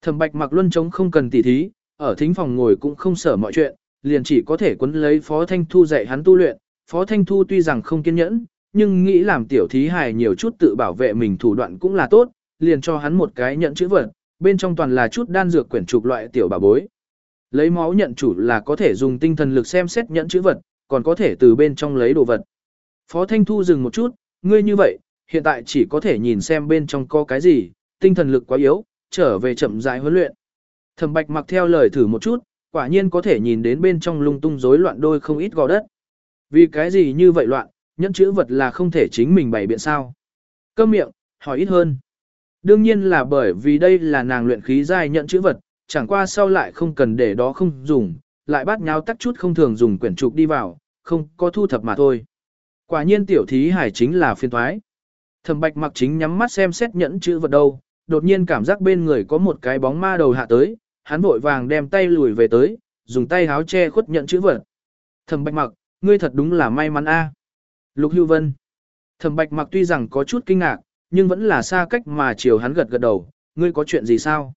Thẩm bạch mặc luân chống không cần tỉ thí, ở thính phòng ngồi cũng không sở mọi chuyện, liền chỉ có thể quấn lấy Phó Thanh Thu dạy hắn tu luyện. Phó Thanh Thu tuy rằng không kiên nhẫn, nhưng nghĩ làm tiểu thí hài nhiều chút tự bảo vệ mình thủ đoạn cũng là tốt, liền cho hắn một cái nhận chữ vật, bên trong toàn là chút đan dược quyển trục loại tiểu bà bối. Lấy máu nhận chủ là có thể dùng tinh thần lực xem xét nhận chữ vật, còn có thể từ bên trong lấy đồ vật. Phó Thanh Thu dừng một chút, ngươi như vậy, hiện tại chỉ có thể nhìn xem bên trong có cái gì, tinh thần lực quá yếu, trở về chậm rãi huấn luyện. Thẩm Bạch mặc theo lời thử một chút, quả nhiên có thể nhìn đến bên trong lung tung rối loạn đôi không ít gò đất. Vì cái gì như vậy loạn, nhẫn chữ vật là không thể chính mình bày biện sao. Câm miệng, hỏi ít hơn. Đương nhiên là bởi vì đây là nàng luyện khí giai nhận chữ vật, chẳng qua sau lại không cần để đó không dùng, lại bắt nháo tắt chút không thường dùng quyển trục đi vào, không có thu thập mà thôi. Quả nhiên tiểu thí hải chính là phiên thoái. Thẩm bạch mặc chính nhắm mắt xem xét nhẫn chữ vật đâu, đột nhiên cảm giác bên người có một cái bóng ma đầu hạ tới, hắn vội vàng đem tay lùi về tới, dùng tay háo che khuất nhẫn chữ vật. Thẩm bạch mặc, ngươi thật đúng là may mắn a. Lục Hưu Vân. Thẩm Bạch Mặc tuy rằng có chút kinh ngạc, nhưng vẫn là xa cách mà chiều hắn gật gật đầu, ngươi có chuyện gì sao?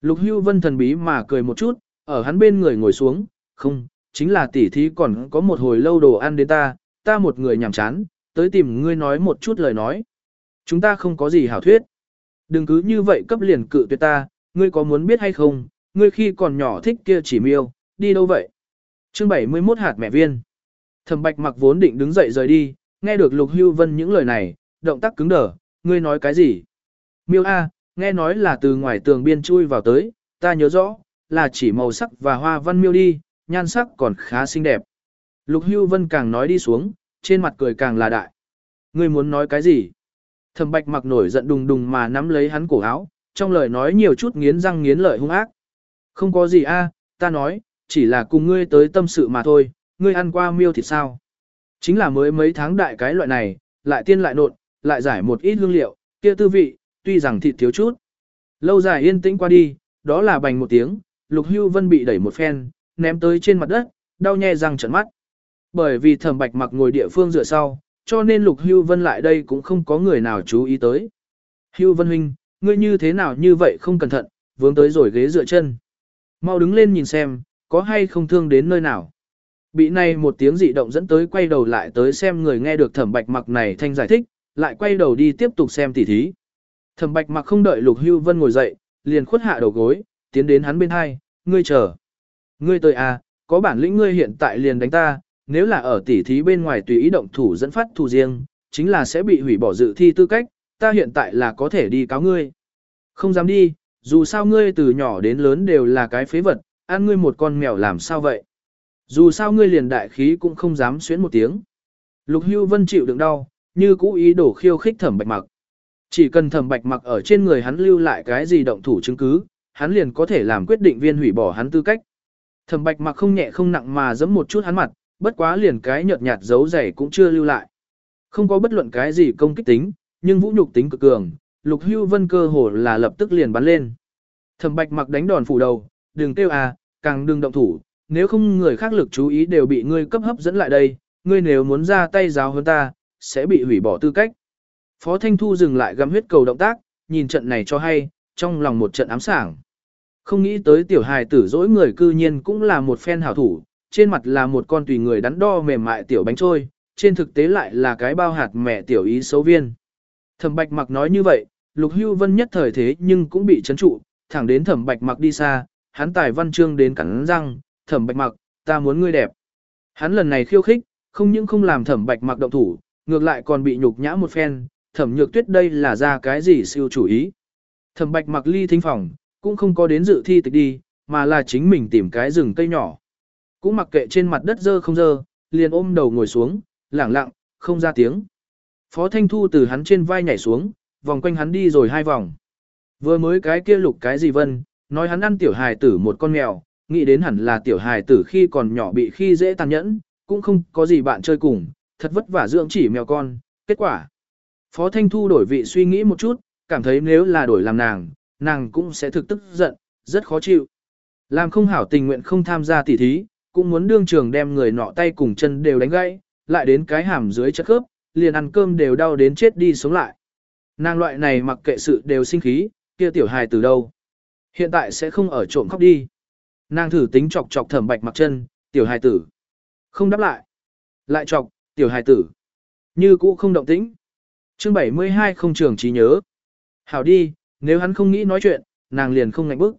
Lục Hưu Vân thần bí mà cười một chút, ở hắn bên người ngồi xuống, không, chính là tỷ thí còn có một hồi lâu đồ ăn đến ta, ta một người nhàm chán, tới tìm ngươi nói một chút lời nói. Chúng ta không có gì hảo thuyết. Đừng cứ như vậy cấp liền cự tuyệt ta, ngươi có muốn biết hay không, ngươi khi còn nhỏ thích kia chỉ miêu, đi đâu vậy? Chương 71 hạt mẹ viên. Thẩm Bạch mặc vốn định đứng dậy rời đi, nghe được Lục Hưu Vân những lời này, động tác cứng đờ, ngươi nói cái gì? Miêu A, nghe nói là từ ngoài tường biên chui vào tới, ta nhớ rõ, là chỉ màu sắc và hoa văn miêu đi, nhan sắc còn khá xinh đẹp. Lục Hưu Vân càng nói đi xuống, trên mặt cười càng là đại. Ngươi muốn nói cái gì? Thẩm Bạch mặc nổi giận đùng đùng mà nắm lấy hắn cổ áo, trong lời nói nhiều chút nghiến răng nghiến lợi hung ác. Không có gì a, ta nói, chỉ là cùng ngươi tới tâm sự mà thôi, ngươi ăn qua miêu thịt sao? Chính là mới mấy tháng đại cái loại này, lại tiên lại nộn, lại giải một ít hương liệu, kia tư vị, tuy rằng thịt thiếu chút. Lâu dài yên tĩnh qua đi, đó là bành một tiếng, Lục Hưu Vân bị đẩy một phen, ném tới trên mặt đất, đau nhè răng trợn mắt. Bởi vì Thẩm Bạch mặc ngồi địa phương dựa sau, cho nên Lục Hưu Vân lại đây cũng không có người nào chú ý tới. Hưu Vân huynh, ngươi như thế nào như vậy không cẩn thận, vướng tới rồi ghế dựa chân. Mau đứng lên nhìn xem, có hay không thương đến nơi nào. Bị này một tiếng dị động dẫn tới quay đầu lại tới xem người nghe được thẩm bạch mặc này thanh giải thích, lại quay đầu đi tiếp tục xem tỉ thí. Thẩm bạch mặc không đợi lục hưu vân ngồi dậy, liền khuất hạ đầu gối, tiến đến hắn bên hai, ngươi chờ. Ngươi tới à, có bản lĩnh ngươi hiện tại liền đánh ta, nếu là ở tỉ thí bên ngoài tùy ý động thủ dẫn phát thù riêng, chính là sẽ bị hủy bỏ dự thi tư cách, ta hiện tại là có thể đi cáo ngươi. Không dám đi, dù sao ngươi từ nhỏ đến lớn đều là cái phế vật, ăn ngươi một con mèo làm sao vậy. Dù sao ngươi liền đại khí cũng không dám xuyến một tiếng. Lục Hưu Vân chịu đựng đau, như cũ ý đổ khiêu khích thẩm bạch mặc. Chỉ cần thẩm bạch mặc ở trên người hắn lưu lại cái gì động thủ chứng cứ, hắn liền có thể làm quyết định viên hủy bỏ hắn tư cách. Thẩm bạch mặc không nhẹ không nặng mà giẫm một chút hắn mặt, bất quá liền cái nhợt nhạt dấu dày cũng chưa lưu lại. Không có bất luận cái gì công kích tính, nhưng vũ nhục tính cực cường, lục hưu vân cơ hồ là lập tức liền bắn lên. Thẩm bạch mặc đánh đòn phủ đầu, đừng kêu à, càng đừng động thủ, nếu không người khác lực chú ý đều bị ngươi cấp hấp dẫn lại đây, ngươi nếu muốn ra tay giáo hơn ta, sẽ bị hủy bỏ tư cách. Phó Thanh Thu dừng lại gắm huyết cầu động tác, nhìn trận này cho hay, trong lòng một trận ám sảng. Không nghĩ tới tiểu hài tử dỗi người cư nhiên cũng là một phen hảo thủ, trên mặt là một con tùy người đắn đo mềm mại tiểu bánh trôi, trên thực tế lại là cái bao hạt mẹ tiểu ý xấu viên. Thẩm bạch mặc nói như vậy, lục hưu vân nhất thời thế nhưng cũng bị chấn trụ, thẳng đến thẩm bạch mặc đi xa, hắn tài văn chương đến cắn răng, thẩm bạch mặc, ta muốn ngươi đẹp. Hắn lần này khiêu khích, không những không làm thẩm bạch mặc động thủ, ngược lại còn bị nhục nhã một phen, thẩm nhược tuyết đây là ra cái gì siêu chủ ý. Thẩm bạch mặc ly thính phòng, cũng không có đến dự thi tịch đi, mà là chính mình tìm cái rừng cây nhỏ. Cũng mặc kệ trên mặt đất dơ không dơ, liền ôm đầu ngồi xuống, lẳng lặng, không ra tiếng. Phó Thanh Thu từ hắn trên vai nhảy xuống, vòng quanh hắn đi rồi hai vòng. Vừa mới cái kia lục cái gì vân, nói hắn ăn tiểu hài tử một con mèo, nghĩ đến hẳn là tiểu hài tử khi còn nhỏ bị khi dễ tàn nhẫn, cũng không có gì bạn chơi cùng, thật vất vả dưỡng chỉ mèo con, kết quả. Phó Thanh Thu đổi vị suy nghĩ một chút, cảm thấy nếu là đổi làm nàng, nàng cũng sẽ thực tức giận, rất khó chịu. Làm không hảo tình nguyện không tham gia tỉ thí, cũng muốn đương trường đem người nọ tay cùng chân đều đánh gãy, lại đến cái hàm dưới chất khớp, liền ăn cơm đều đau đến chết đi sống lại. Nàng loại này mặc kệ sự đều sinh khí, kia tiểu hài từ đâu. Hiện tại sẽ không ở trộm khóc đi. Nàng thử tính chọc chọc thẩm bạch mặc chân, tiểu hài tử. Không đáp lại. Lại chọc, tiểu hài tử. Như cũ không động tĩnh. chương 72 không trường trí nhớ. Hảo đi, nếu hắn không nghĩ nói chuyện, nàng liền không ngạnh bức.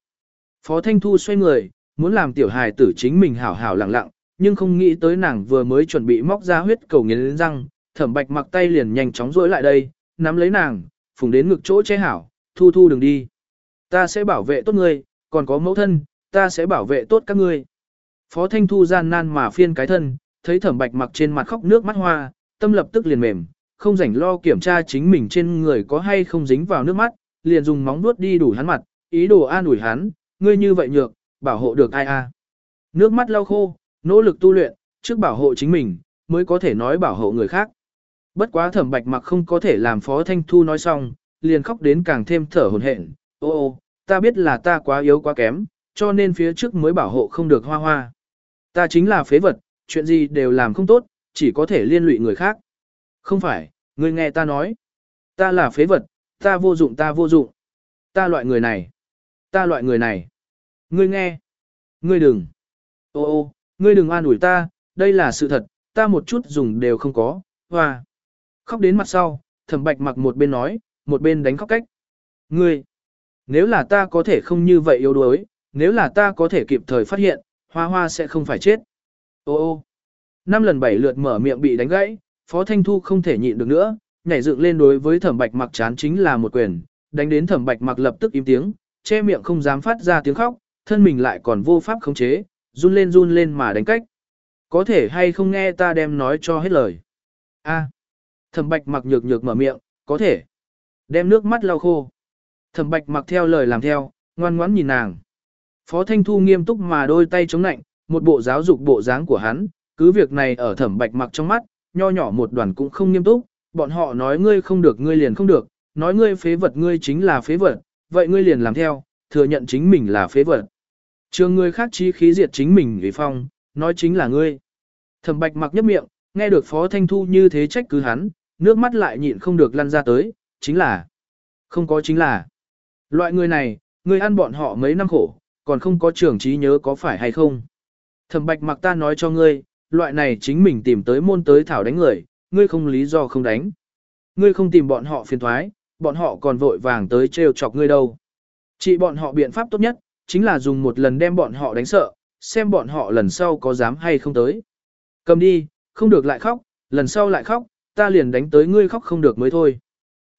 Phó Thanh Thu xoay người, muốn làm tiểu hài tử chính mình hảo hảo lặng lặng, nhưng không nghĩ tới nàng vừa mới chuẩn bị móc ra huyết cầu nghiến răng, thẩm bạch mặc tay liền nhanh chóng rỗi lại đây, nắm lấy nàng, phùng đến ngực chỗ che hảo, thu thu đừng đi. Ta sẽ bảo vệ tốt ngươi, còn có mẫu thân, ta sẽ bảo vệ tốt các ngươi. Phó Thanh Thu gian nan mà phiên cái thân, thấy thẩm bạch mặc trên mặt khóc nước mắt hoa, tâm lập tức liền mềm, không rảnh lo kiểm tra chính mình trên người có hay không dính vào nước mắt, liền dùng móng vuốt đi đủ hắn mặt, ý đồ an ủi hắn, ngươi như vậy nhược, bảo hộ được ai a? Nước mắt lau khô, nỗ lực tu luyện, trước bảo hộ chính mình, mới có thể nói bảo hộ người khác. Bất quá thẩm bạch mặc không có thể làm Phó Thanh Thu nói xong, liền khóc đến càng thêm thở hồn hển. Ô ô, ta biết là ta quá yếu quá kém, cho nên phía trước mới bảo hộ không được hoa hoa. Ta chính là phế vật, chuyện gì đều làm không tốt, chỉ có thể liên lụy người khác. Không phải, ngươi nghe ta nói. Ta là phế vật, ta vô dụng ta vô dụng. Ta loại người này. Ta loại người này. Ngươi nghe. Ngươi đừng. Ô ô, ngươi đừng an ủi ta, đây là sự thật, ta một chút dùng đều không có, hoa. Khóc đến mặt sau, thẩm bạch mặc một bên nói, một bên đánh khóc cách. Ngươi, nếu là ta có thể không như vậy yếu đuối, nếu là ta có thể kịp thời phát hiện, hoa hoa sẽ không phải chết. Ô ô, năm lần bảy lượt mở miệng bị đánh gãy, Phó Thanh Thu không thể nhịn được nữa, nhảy dựng lên đối với thẩm bạch mặc chán chính là một quyền, đánh đến thẩm bạch mặc lập tức im tiếng, che miệng không dám phát ra tiếng khóc, thân mình lại còn vô pháp khống chế, run lên run lên mà đánh cách. Có thể hay không nghe ta đem nói cho hết lời. A. Thẩm bạch mặc nhược nhược mở miệng, có thể. Đem nước mắt lau khô. Thẩm bạch mặc theo lời làm theo, ngoan ngoãn nhìn nàng. Phó Thanh Thu nghiêm túc mà đôi tay chống nạnh, một bộ giáo dục bộ dáng của hắn, cứ việc này ở thẩm bạch mặc trong mắt, nho nhỏ một đoàn cũng không nghiêm túc, bọn họ nói ngươi không được ngươi liền không được, nói ngươi phế vật ngươi chính là phế vật, vậy ngươi liền làm theo, thừa nhận chính mình là phế vật. Trường người khác chí khí diệt chính mình vì phong, nói chính là ngươi. Thẩm bạch mặc nhấp miệng, nghe được Phó Thanh Thu như thế trách cứ hắn, nước mắt lại nhịn không được lăn ra tới, chính là, không có chính là. Loại người này, người ăn bọn họ mấy năm khổ, còn không có trưởng trí nhớ có phải hay không. Thẩm bạch mặc ta nói cho ngươi, loại này chính mình tìm tới môn tới thảo đánh người, ngươi không lý do không đánh. Ngươi không tìm bọn họ phiền thoái, bọn họ còn vội vàng tới trêu chọc ngươi đâu. Chỉ bọn họ biện pháp tốt nhất, chính là dùng một lần đem bọn họ đánh sợ, xem bọn họ lần sau có dám hay không tới. Cầm đi, không được lại khóc, lần sau lại khóc, ta liền đánh tới ngươi khóc không được mới thôi.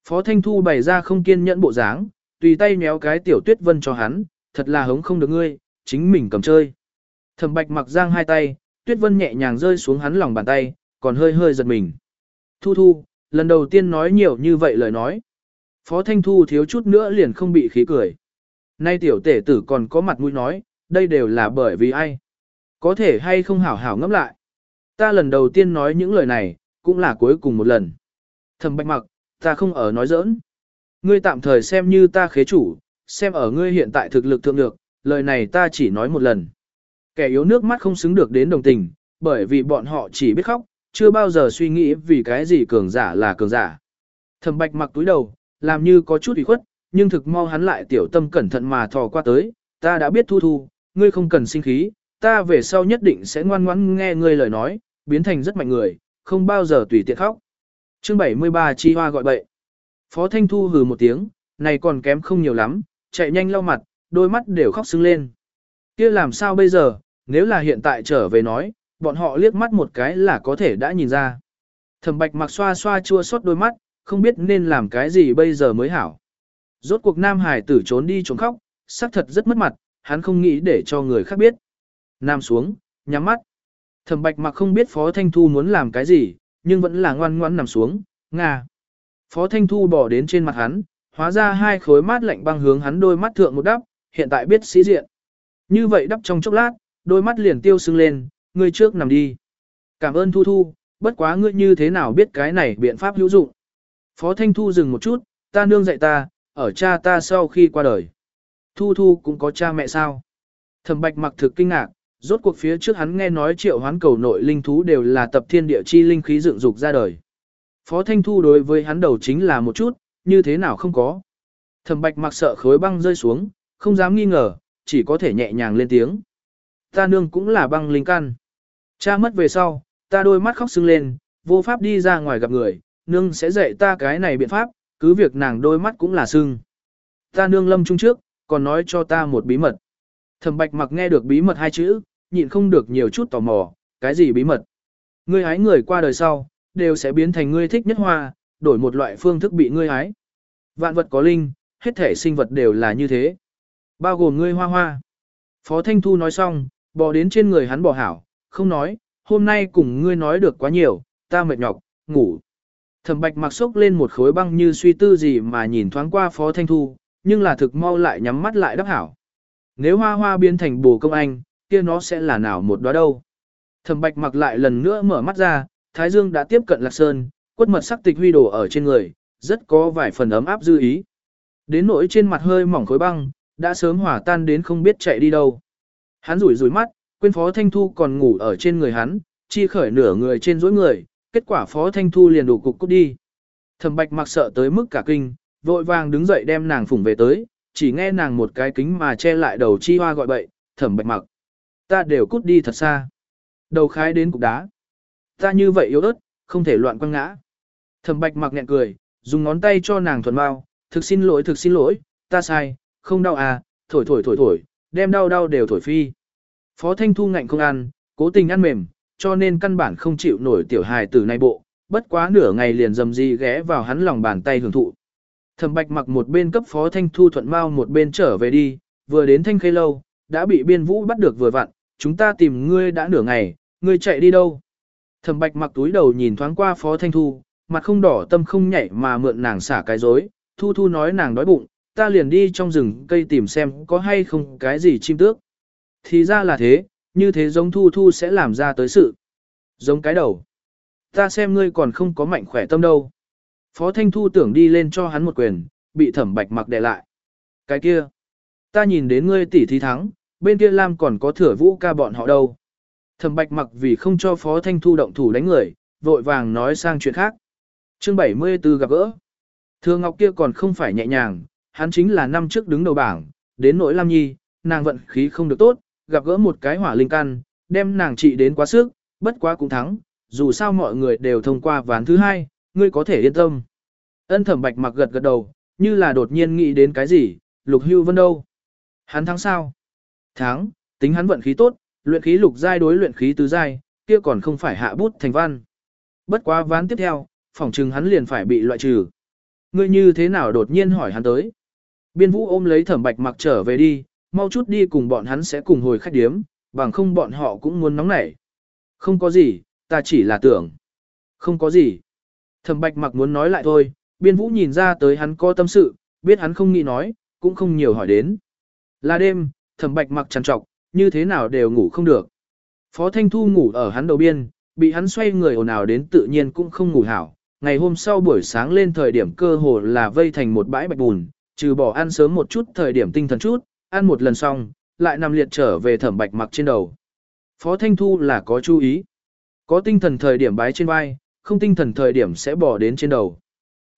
Phó Thanh Thu bày ra không kiên nhẫn bộ dáng, tùy tay méo cái tiểu tuyết vân cho hắn, thật là hống không được ngươi, chính mình cầm chơi. Thẩm bạch mặc giang hai tay, tuyết vân nhẹ nhàng rơi xuống hắn lòng bàn tay, còn hơi hơi giật mình. Thu thu, lần đầu tiên nói nhiều như vậy lời nói. Phó Thanh Thu thiếu chút nữa liền không bị khí cười. Nay tiểu tể tử còn có mặt mũi nói, đây đều là bởi vì ai. Có thể hay không hảo hảo ngẫm lại. Ta lần đầu tiên nói những lời này, cũng là cuối cùng một lần. Thẩm bạch mặc, ta không ở nói giỡn. Ngươi tạm thời xem như ta khế chủ, xem ở ngươi hiện tại thực lực thượng được, lời này ta chỉ nói một lần. Kẻ yếu nước mắt không xứng được đến đồng tình, bởi vì bọn họ chỉ biết khóc, chưa bao giờ suy nghĩ vì cái gì cường giả là cường giả. Thẩm bạch mặc túi đầu, làm như có chút ủy khuất, nhưng thực mau hắn lại tiểu tâm cẩn thận mà thò qua tới, ta đã biết thu thu, ngươi không cần sinh khí, ta về sau nhất định sẽ ngoan ngoãn nghe ngươi lời nói, biến thành rất mạnh người, không bao giờ tùy tiện khóc. Chương 73 Chi Hoa gọi bậy. Phó Thanh Thu hừ một tiếng, này còn kém không nhiều lắm, chạy nhanh lau mặt, đôi mắt đều khóc sưng lên. kia làm sao bây giờ, nếu là hiện tại trở về nói, bọn họ liếc mắt một cái là có thể đã nhìn ra. Thẩm bạch mặc xoa xoa chua xót đôi mắt, không biết nên làm cái gì bây giờ mới hảo. Rốt cuộc Nam Hải tử trốn đi trốn khóc, xác thật rất mất mặt, hắn không nghĩ để cho người khác biết. Nam xuống, nhắm mắt. Thẩm bạch mặc không biết Phó Thanh Thu muốn làm cái gì, nhưng vẫn là ngoan ngoãn nằm xuống, Ngà. Phó Thanh Thu bỏ đến trên mặt hắn, hóa ra hai khối mát lạnh băng hướng hắn đôi mắt thượng một đắp, hiện tại biết sĩ diện. Như vậy đắp trong chốc lát, đôi mắt liền tiêu sưng lên, ngươi trước nằm đi. Cảm ơn Thu Thu, bất quá ngươi như thế nào biết cái này biện pháp hữu dụng. Phó Thanh Thu dừng một chút, ta nương dạy ta, ở cha ta sau khi qua đời. Thu Thu cũng có cha mẹ sao? Thẩm Bạch mặc thực kinh ngạc, rốt cuộc phía trước hắn nghe nói triệu hoán cầu nội linh thú đều là tập thiên địa chi linh khí dựng dục ra đời. Phó Thanh Thu đối với hắn đầu chính là một chút, như thế nào không có. Thẩm Bạch mặc sợ khối băng rơi xuống, không dám nghi ngờ, chỉ có thể nhẹ nhàng lên tiếng. Ta nương cũng là băng linh căn. Cha mất về sau, ta đôi mắt khóc sưng lên, vô pháp đi ra ngoài gặp người, nương sẽ dạy ta cái này biện pháp, cứ việc nàng đôi mắt cũng là sưng. Ta nương lâm trung trước, còn nói cho ta một bí mật. Thẩm bạch mặc nghe được bí mật hai chữ, nhịn không được nhiều chút tò mò, cái gì bí mật. Ngươi hái người qua đời sau, đều sẽ biến thành ngươi thích nhất hoa, đổi một loại phương thức bị ngươi hái. Vạn vật có linh, hết thể sinh vật đều là như thế. Bao gồm ngươi hoa hoa. Phó Thanh Thu nói xong, bò đến trên người hắn bò hảo, không nói, hôm nay cùng ngươi nói được quá nhiều, ta mệt nhọc, ngủ. Thẩm bạch mặc sốc lên một khối băng như suy tư gì mà nhìn thoáng qua Phó Thanh Thu, nhưng là thực mau lại nhắm mắt lại đắc hảo. Nếu hoa hoa biến thành bồ công anh, kia nó sẽ là nào một đóa đâu. Thẩm bạch mặc lại lần nữa mở mắt ra, Thái Dương đã tiếp cận Lạc Sơn, quất mật sắc tịch huy đổ ở trên người, rất có vài phần ấm áp dư ý. Đến nỗi trên mặt hơi mỏng khối băng, đã sớm hỏa tan đến không biết chạy đi đâu. Hắn rủi rủi mắt, quên Phó Thanh Thu còn ngủ ở trên người hắn, chi khởi nửa người trên dối người, kết quả Phó Thanh Thu liền đủ cục cút đi. Thẩm Bạch mặc sợ tới mức cả kinh, vội vàng đứng dậy đem nàng phủng về tới, chỉ nghe nàng một cái kính mà che lại đầu chi hoa gọi bậy, Thẩm Bạch mặc. Ta đều cút đi thật xa. Đầu khái đến cục đá. Ta như vậy yếu ớt, không thể loạn quăng ngã. Thẩm Bạch mặc nhẹ cười, dùng ngón tay cho nàng thuần bao, thực xin lỗi thực xin lỗi, ta sai, không đau à, thổi thổi thổi thổi, đem đau đau đều thổi phi. Phó Thanh Thu ngạnh không ăn, cố tình ăn mềm, cho nên căn bản không chịu nổi tiểu hài tử này bộ, bất quá nửa ngày liền dầm gì ghé vào hắn lòng bàn tay hưởng thụ. Thẩm Bạch mặc một bên cấp Phó Thanh Thu thuận mau một bên trở về đi, vừa đến Thanh Khê lâu, đã bị Biên Vũ bắt được vừa vặn, chúng ta tìm ngươi đã nửa ngày, ngươi chạy đi đâu? Thẩm Bạch mặc túi đầu nhìn thoáng qua Phó Thanh Thu, mặt không đỏ tâm không nhảy mà mượn nàng xả cái dối, Thu Thu nói nàng đói bụng, ta liền đi trong rừng cây tìm xem có hay không cái gì chim tước. Thì ra là thế, như thế giống thu thu sẽ làm ra tới sự. Giống cái đầu. Ta xem ngươi còn không có mạnh khỏe tâm đâu. Phó Thanh Thu tưởng đi lên cho hắn một quyền, bị thẩm bạch mặc đè lại. Cái kia. Ta nhìn đến ngươi tỷ thí thắng, bên kia Lam còn có thừa vũ ca bọn họ đâu. Thẩm bạch mặc vì không cho Phó Thanh Thu động thủ đánh người, vội vàng nói sang chuyện khác. chương 74 gặp gỡ. Thừa Ngọc kia còn không phải nhẹ nhàng, hắn chính là năm trước đứng đầu bảng, đến nỗi Lam Nhi, nàng vận khí không được tốt, gặp gỡ một cái hỏa linh căn, đem nàng trị đến quá sức, bất quá cũng thắng, dù sao mọi người đều thông qua ván thứ hai, ngươi có thể yên tâm. Ân thẩm bạch mặc gật gật đầu, như là đột nhiên nghĩ đến cái gì, lục hưu vân đâu. Hắn thắng sao? Thắng, tính hắn vận khí tốt, luyện khí lục giai đối luyện khí tứ giai, kia còn không phải hạ bút thành văn. Bất quá ván tiếp theo, phỏng chừng hắn liền phải bị loại trừ. Ngươi như thế nào đột nhiên hỏi hắn tới? Biên vũ ôm lấy thẩm bạch mặc trở về đi, mau chút đi cùng bọn hắn sẽ cùng hồi khách điếm, bằng không bọn họ cũng muốn nóng nảy. Không có gì, ta chỉ là tưởng. Không có gì. Thẩm bạch mặc muốn nói lại thôi, biên vũ nhìn ra tới hắn có tâm sự, biết hắn không nghĩ nói, cũng không nhiều hỏi đến. Là đêm, thẩm bạch mặc trằn trọc, như thế nào đều ngủ không được. Phó Thanh Thu ngủ ở hắn đầu biên, bị hắn xoay người ồn ào đến tự nhiên cũng không ngủ hảo. Ngày hôm sau buổi sáng lên thời điểm cơ hồ là vây thành một bãi bạch bùn, trừ bỏ ăn sớm một chút thời điểm tinh thần chút, ăn một lần xong, lại nằm liệt trở về thẩm bạch mặc trên đầu. Phó Thanh Thu là có chú ý. Có tinh thần thời điểm bái trên vai, không tinh thần thời điểm sẽ bỏ đến trên đầu.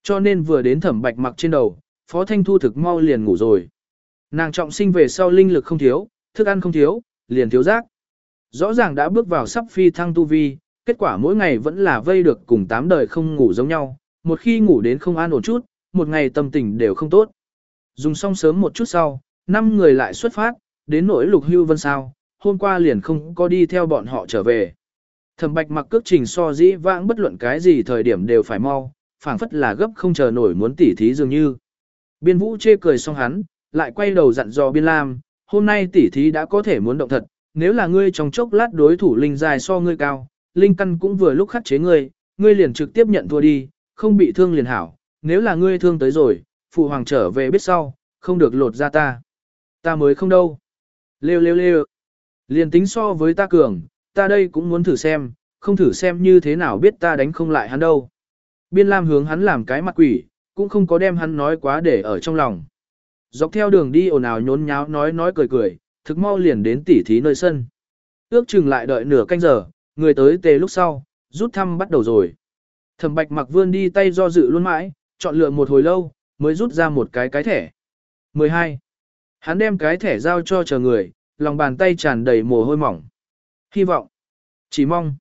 Cho nên vừa đến thẩm bạch mặc trên đầu, Phó Thanh Thu thực mau liền ngủ rồi. Nàng trọng sinh về sau linh lực không thiếu, thức ăn không thiếu, liền thiếu giác. Rõ ràng đã bước vào sắp phi thăng tu vi, kết quả mỗi ngày vẫn là vây được cùng tám đời không ngủ giống nhau, một khi ngủ đến không an ổn chút, một ngày tâm tình đều không tốt. Dùng xong sớm một chút sau, năm người lại xuất phát, đến nỗi lục hưu vân sao, hôm qua liền không có đi theo bọn họ trở về. Thẩm bạch mặc cước trình so dĩ vãng bất luận cái gì thời điểm đều phải mau, phảng phất là gấp không chờ nổi muốn tỉ thí dường như. Biên vũ chê cười xong hắn, lại quay đầu dặn dò biên lam, hôm nay tỉ thí đã có thể muốn động thật, nếu là ngươi trong chốc lát đối thủ linh dài so ngươi cao, linh căn cũng vừa lúc khắc chế ngươi, ngươi liền trực tiếp nhận thua đi, không bị thương liền hảo, nếu là ngươi thương tới rồi, phụ hoàng trở về biết sau, không được lột ra ta. Ta mới không đâu. Lêu lêu lêu. Liền tính so với ta cường, ta đây cũng muốn thử xem, không thử xem như thế nào biết ta đánh không lại hắn đâu. Biên Lam hướng hắn làm cái mặt quỷ, cũng không có đem hắn nói quá để ở trong lòng. Dọc theo đường đi ồn ào nhốn nháo nói nói cười cười, thực mau liền đến tỉ thí nơi sân. Ước chừng lại đợi nửa canh giờ, người tới tề lúc sau, rút thăm bắt đầu rồi. Thẩm bạch mặc vươn đi tay do dự luôn mãi, chọn lựa một hồi lâu, mới rút ra một cái cái thẻ. 12. Hắn đem cái thẻ giao cho chờ người, lòng bàn tay tràn đầy mồ hôi mỏng. Hy vọng. Chỉ mong.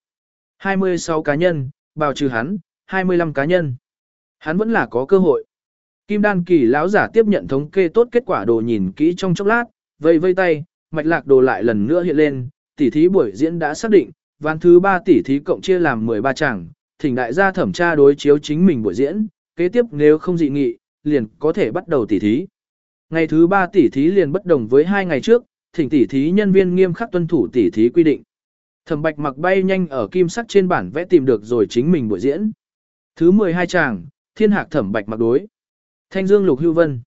26 cá nhân, bào trừ hắn, 25 cá nhân. Hắn vẫn là có cơ hội. Kim đan kỳ lão giả tiếp nhận thống kê tốt kết quả đồ nhìn kỹ trong chốc lát, vây vây tay, mạch lạc đồ lại lần nữa hiện lên, tỷ thí buổi diễn đã xác định, ván thứ 3 tỷ thí cộng chia làm 13 chẳng, thỉnh đại gia thẩm tra đối chiếu chính mình buổi diễn, kế tiếp nếu không dị nghị, liền có thể bắt đầu tỷ thí. Ngày thứ 3 tỷ thí liền bất đồng với hai ngày trước, thỉnh tỷ thí nhân viên nghiêm khắc tuân thủ tỷ thí quy định. Thẩm Bạch mặc bay nhanh ở kim sắc trên bản vẽ tìm được rồi chính mình buổi diễn. Thứ 12 chàng, Thiên Hạc Thẩm Bạch mặc đối. Thanh Dương Lục Hưu Vân.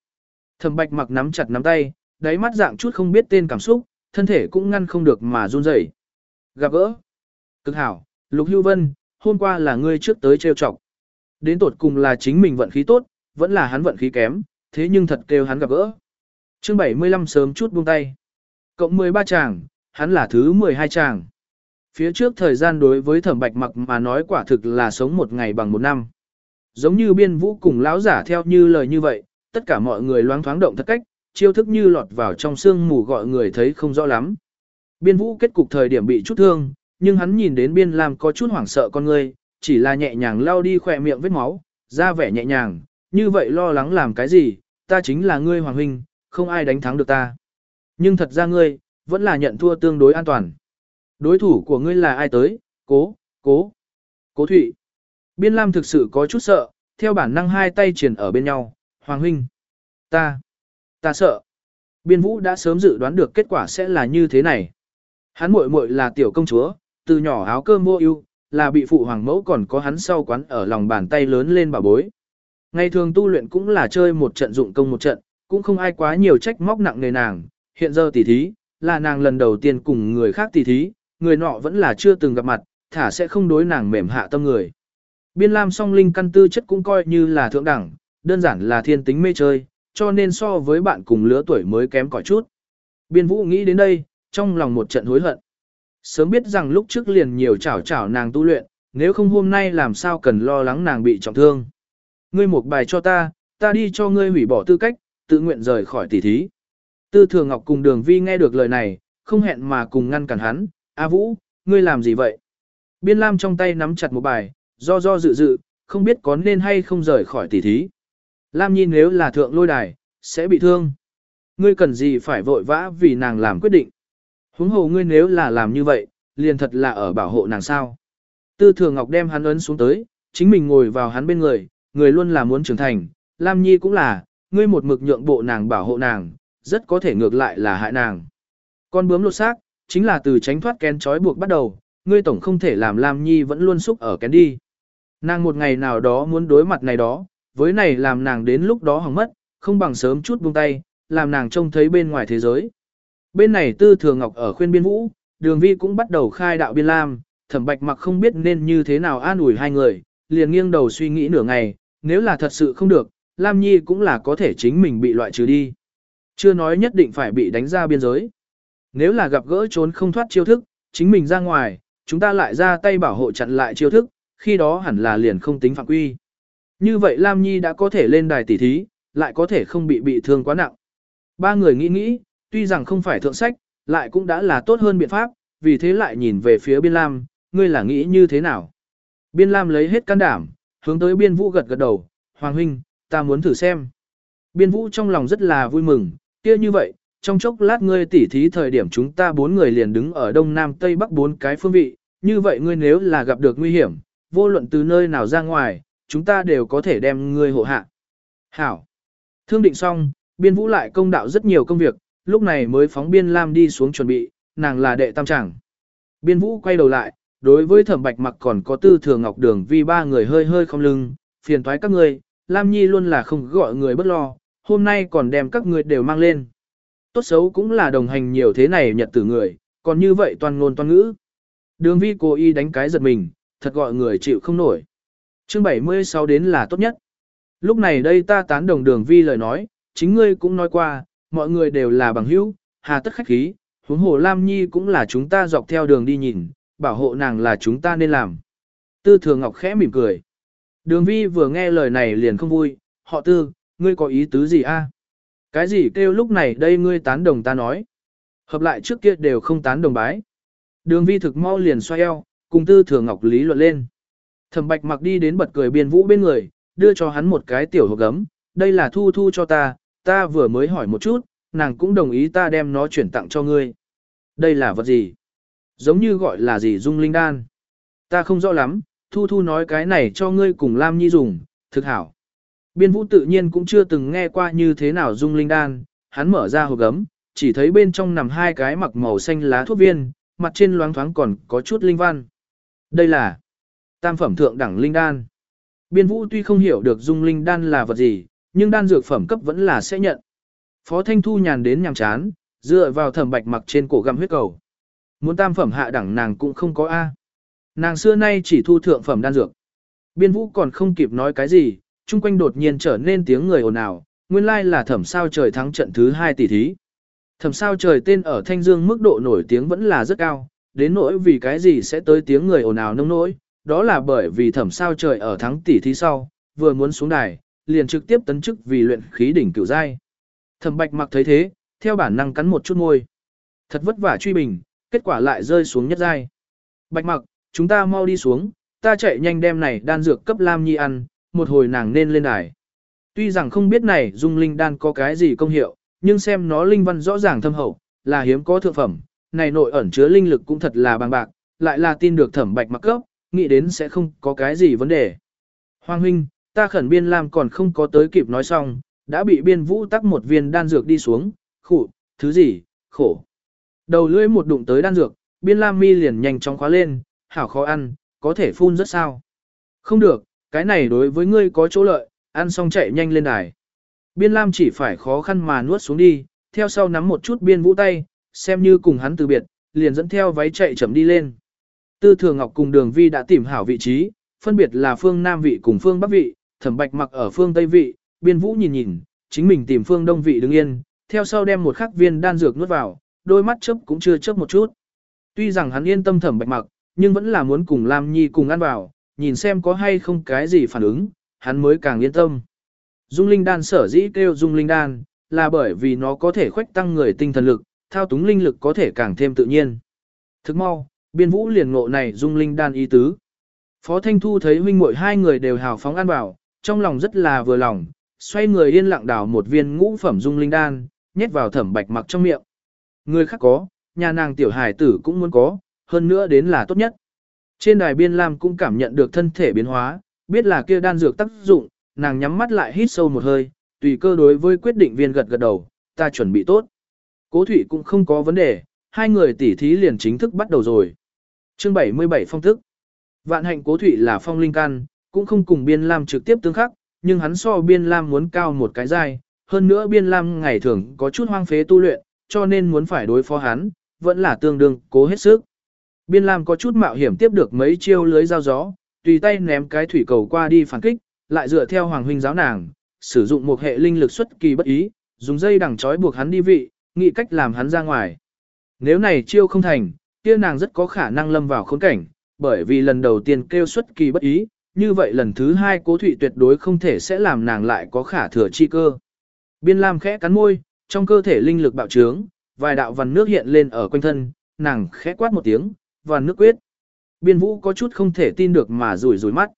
Thẩm Bạch mặc nắm chặt nắm tay, đáy mắt dạng chút không biết tên cảm xúc, thân thể cũng ngăn không được mà run rẩy. Gặp gỡ. Cực hảo, Lục Hưu Vân, hôm qua là ngươi trước tới trêu chọc. Đến tột cùng là chính mình vận khí tốt, vẫn là hắn vận khí kém, thế nhưng thật kêu hắn gặp gỡ. Chương 75 sớm chút buông tay. Cộng 13 chàng, hắn là thứ 12 chàng. Phía trước thời gian đối với thẩm bạch mặc mà nói quả thực là sống một ngày bằng một năm. Giống như biên vũ cùng lão giả theo như lời như vậy, tất cả mọi người loáng thoáng động thật cách, chiêu thức như lọt vào trong xương mù gọi người thấy không rõ lắm. Biên vũ kết cục thời điểm bị chút thương, nhưng hắn nhìn đến biên làm có chút hoảng sợ con người, chỉ là nhẹ nhàng lao đi khỏe miệng vết máu, ra vẻ nhẹ nhàng, như vậy lo lắng làm cái gì, ta chính là ngươi hoàng huynh, không ai đánh thắng được ta. Nhưng thật ra ngươi, vẫn là nhận thua tương đối an toàn. Đối thủ của ngươi là ai tới, cố, cố, cố thụy. Biên Lam thực sự có chút sợ, theo bản năng hai tay triển ở bên nhau, Hoàng huynh, ta, ta sợ. Biên Vũ đã sớm dự đoán được kết quả sẽ là như thế này. Hắn muội muội là tiểu công chúa, từ nhỏ áo cơm mua yêu, là bị phụ hoàng mẫu còn có hắn sau quán ở lòng bàn tay lớn lên bà bối. Ngày thường tu luyện cũng là chơi một trận dụng công một trận, cũng không ai quá nhiều trách móc nặng nề nàng, hiện giờ tỷ thí, là nàng lần đầu tiên cùng người khác tỷ thí, người nọ vẫn là chưa từng gặp mặt, thả sẽ không đối nàng mềm hạ tâm người. Biên lam song linh căn tư chất cũng coi như là thượng đẳng, đơn giản là thiên tính mê chơi, cho nên so với bạn cùng lứa tuổi mới kém cỏi chút. Biên vũ nghĩ đến đây, trong lòng một trận hối hận. Sớm biết rằng lúc trước liền nhiều chảo chảo nàng tu luyện, nếu không hôm nay làm sao cần lo lắng nàng bị trọng thương. Ngươi một bài cho ta, ta đi cho ngươi hủy bỏ tư cách, tự nguyện rời khỏi tỷ thí. Tư Thừa Ngọc cùng Đường Vi nghe được lời này, không hẹn mà cùng ngăn cản hắn, A Vũ, ngươi làm gì vậy? Biên Lam trong tay nắm chặt một bài, do do dự dự, không biết có nên hay không rời khỏi tỷ thí. Lam Nhi nếu là thượng lôi đài, sẽ bị thương. Ngươi cần gì phải vội vã vì nàng làm quyết định. Huống hồ ngươi nếu là làm như vậy, liền thật là ở bảo hộ nàng sao. Tư Thừa Ngọc đem hắn ấn xuống tới, chính mình ngồi vào hắn bên người, người luôn là muốn trưởng thành, Lam Nhi cũng là, ngươi một mực nhượng bộ nàng bảo hộ nàng, rất có thể ngược lại là hại nàng. Con bướm lột xác, chính là từ tránh thoát kén trói buộc bắt đầu, ngươi tổng không thể làm Lam Nhi vẫn luôn xúc ở kén đi. Nàng một ngày nào đó muốn đối mặt này đó, với này làm nàng đến lúc đó hỏng mất, không bằng sớm chút buông tay, làm nàng trông thấy bên ngoài thế giới. Bên này tư Thừa ngọc ở khuyên biên vũ, đường vi cũng bắt đầu khai đạo biên lam, thẩm bạch mặc không biết nên như thế nào an ủi hai người, liền nghiêng đầu suy nghĩ nửa ngày, nếu là thật sự không được, Lam Nhi cũng là có thể chính mình bị loại trừ đi. Chưa nói nhất định phải bị đánh ra biên giới. Nếu là gặp gỡ trốn không thoát chiêu thức, chính mình ra ngoài, chúng ta lại ra tay bảo hộ chặn lại chiêu thức, khi đó hẳn là liền không tính phạm quy. Như vậy Lam Nhi đã có thể lên đài tỷ thí, lại có thể không bị bị thương quá nặng. Ba người nghĩ nghĩ, tuy rằng không phải thượng sách, lại cũng đã là tốt hơn biện pháp, vì thế lại nhìn về phía biên lam, ngươi là nghĩ như thế nào? Biên lam lấy hết can đảm, hướng tới biên vũ gật gật đầu, Hoàng huynh, ta muốn thử xem. Biên vũ trong lòng rất là vui mừng, kia như vậy, trong chốc lát ngươi tỉ thí thời điểm chúng ta bốn người liền đứng ở đông nam tây bắc bốn cái phương vị, như vậy ngươi nếu là gặp được nguy hiểm, vô luận từ nơi nào ra ngoài, chúng ta đều có thể đem ngươi hộ hạ. Hảo. Thương định xong, biên vũ lại công đạo rất nhiều công việc, lúc này mới phóng biên lam đi xuống chuẩn bị, nàng là đệ tam chẳng. Biên vũ quay đầu lại, đối với thẩm bạch mặc còn có tư thừa ngọc đường vì ba người hơi hơi không lưng, phiền thoái các ngươi, Lam Nhi luôn là không gọi người bất lo, hôm nay còn đem các ngươi đều mang lên. Tốt xấu cũng là đồng hành nhiều thế này nhật tử người, còn như vậy toàn ngôn toàn ngữ. Đường vi cố ý đánh cái giật mình, thật gọi người chịu không nổi. Chương 76 đến là tốt nhất. Lúc này đây ta tán đồng đường vi lời nói, chính ngươi cũng nói qua, mọi người đều là bằng hữu, hà tất khách khí, huống hồ Lam Nhi cũng là chúng ta dọc theo đường đi nhìn, bảo hộ nàng là chúng ta nên làm. Tư Thừa Ngọc khẽ mỉm cười. Đường vi vừa nghe lời này liền không vui, họ tư, ngươi có ý tứ gì a? Cái gì kêu lúc này đây ngươi tán đồng ta nói. Hợp lại trước kia đều không tán đồng bái. Đường vi thực mau liền xoay eo, cùng tư thừa ngọc lý luận lên. Thẩm bạch mặc đi đến bật cười biên vũ bên người, đưa cho hắn một cái tiểu hộp gấm, đây là thu thu cho ta, ta vừa mới hỏi một chút, nàng cũng đồng ý ta đem nó chuyển tặng cho ngươi. Đây là vật gì? Giống như gọi là gì dung linh đan. Ta không rõ lắm, thu thu nói cái này cho ngươi cùng Lam Nhi dùng, thực hảo. Biên vũ tự nhiên cũng chưa từng nghe qua như thế nào dung linh đan, hắn mở ra hộp gấm, chỉ thấy bên trong nằm hai cái mặc màu xanh lá thuốc viên, mặt trên loáng thoáng còn có chút linh văn. Đây là tam phẩm thượng đẳng linh đan. Biên vũ tuy không hiểu được dung linh đan là vật gì, nhưng đan dược phẩm cấp vẫn là sẽ nhận. Phó Thanh Thu nhàn đến nhàm chán, dựa vào thẩm bạch mặc trên cổ găm huyết cầu. Muốn tam phẩm hạ đẳng nàng cũng không có A. Nàng xưa nay chỉ thu thượng phẩm đan dược. Biên vũ còn không kịp nói cái gì, chung quanh đột nhiên trở nên tiếng người ồn ào, nguyên lai là thẩm sao trời thắng trận thứ hai tỷ thí. Thẩm sao trời tên ở Thanh Dương mức độ nổi tiếng vẫn là rất cao, đến nỗi vì cái gì sẽ tới tiếng người ồn ào nông nỗi, đó là bởi vì thẩm sao trời ở thắng tỷ thí sau, vừa muốn xuống đài, liền trực tiếp tấn chức vì luyện khí đỉnh cửu giai. Thẩm Bạch mặc thấy thế, theo bản năng cắn một chút môi. Thật vất vả truy bình, kết quả lại rơi xuống nhất giai. Bạch mặc, chúng ta mau đi xuống, ta chạy nhanh đem này đan dược cấp Lam Nhi ăn, một hồi nàng nên lên đài. Tuy rằng không biết này dung linh đan có cái gì công hiệu, nhưng xem nó linh văn rõ ràng thâm hậu, là hiếm có thượng phẩm, này nội ẩn chứa linh lực cũng thật là bằng bạc, lại là tin được thẩm bạch mặc cấp, nghĩ đến sẽ không có cái gì vấn đề. Hoàng huynh, ta khẩn biên lam còn không có tới kịp nói xong, đã bị biên vũ tắc một viên đan dược đi xuống, khủ, thứ gì, khổ. Đầu lưỡi một đụng tới đan dược, biên lam mi liền nhanh chóng khóa lên, hảo khó ăn, có thể phun rất sao. Không được, cái này đối với ngươi có chỗ lợi, ăn xong chạy nhanh lên đài. Biên Lam chỉ phải khó khăn mà nuốt xuống đi, theo sau nắm một chút biên vũ tay, xem như cùng hắn từ biệt, liền dẫn theo váy chạy chậm đi lên. Tư Thừa Ngọc cùng Đường Vi đã tìm hảo vị trí, phân biệt là phương Nam vị cùng phương Bắc vị, Thẩm Bạch mặc ở phương Tây vị, Biên Vũ nhìn nhìn, chính mình tìm phương Đông vị đứng yên, theo sau đem một khắc viên đan dược nuốt vào, đôi mắt chớp cũng chưa chớp một chút. Tuy rằng hắn yên tâm Thẩm Bạch mặc, nhưng vẫn là muốn cùng Lam Nhi cùng ăn vào, nhìn xem có hay không cái gì phản ứng, hắn mới càng yên tâm. Dung linh đan sở dĩ kêu dung linh đan, là bởi vì nó có thể khuếch tăng người tinh thần lực, thao túng linh lực có thể càng thêm tự nhiên. Thức mau, biên vũ liền ngộ này dung linh đan ý tứ. Phó Thanh Thu thấy huynh muội hai người đều hào phóng ăn vào, trong lòng rất là vừa lòng, xoay người yên lặng đảo một viên ngũ phẩm dung linh đan, nhét vào thẩm bạch mặc trong miệng. Người khác có, nhà nàng tiểu hải tử cũng muốn có, hơn nữa đến là tốt nhất. Trên đài biên lam cũng cảm nhận được thân thể biến hóa, biết là kia đan dược tác dụng, nàng nhắm mắt lại hít sâu một hơi, tùy cơ đối với quyết định viên gật gật đầu, ta chuẩn bị tốt. Cố thủy cũng không có vấn đề, hai người tỉ thí liền chính thức bắt đầu rồi. Chương 77 phong thức. Vạn hạnh cố thủy là phong linh căn, cũng không cùng biên lam trực tiếp tương khắc, nhưng hắn so biên lam muốn cao một cái dai, hơn nữa biên lam ngày thường có chút hoang phế tu luyện, cho nên muốn phải đối phó hắn, vẫn là tương đương cố hết sức. Biên lam có chút mạo hiểm tiếp được mấy chiêu lưới dao gió, tùy tay ném cái thủy cầu qua đi phản kích, lại dựa theo hoàng huynh giáo nàng, sử dụng một hệ linh lực xuất kỳ bất ý, dùng dây đằng trói buộc hắn đi vị, nghĩ cách làm hắn ra ngoài. Nếu này chiêu không thành, kia nàng rất có khả năng lâm vào khốn cảnh, bởi vì lần đầu tiên kêu xuất kỳ bất ý, như vậy lần thứ hai cố thụy tuyệt đối không thể sẽ làm nàng lại có khả thừa chi cơ. Biên Lam khẽ cắn môi, trong cơ thể linh lực bạo trướng, vài đạo vằn nước hiện lên ở quanh thân, nàng khẽ quát một tiếng, vằn nước quyết. Biên vũ có chút không thể tin được mà rủi rủi mắt.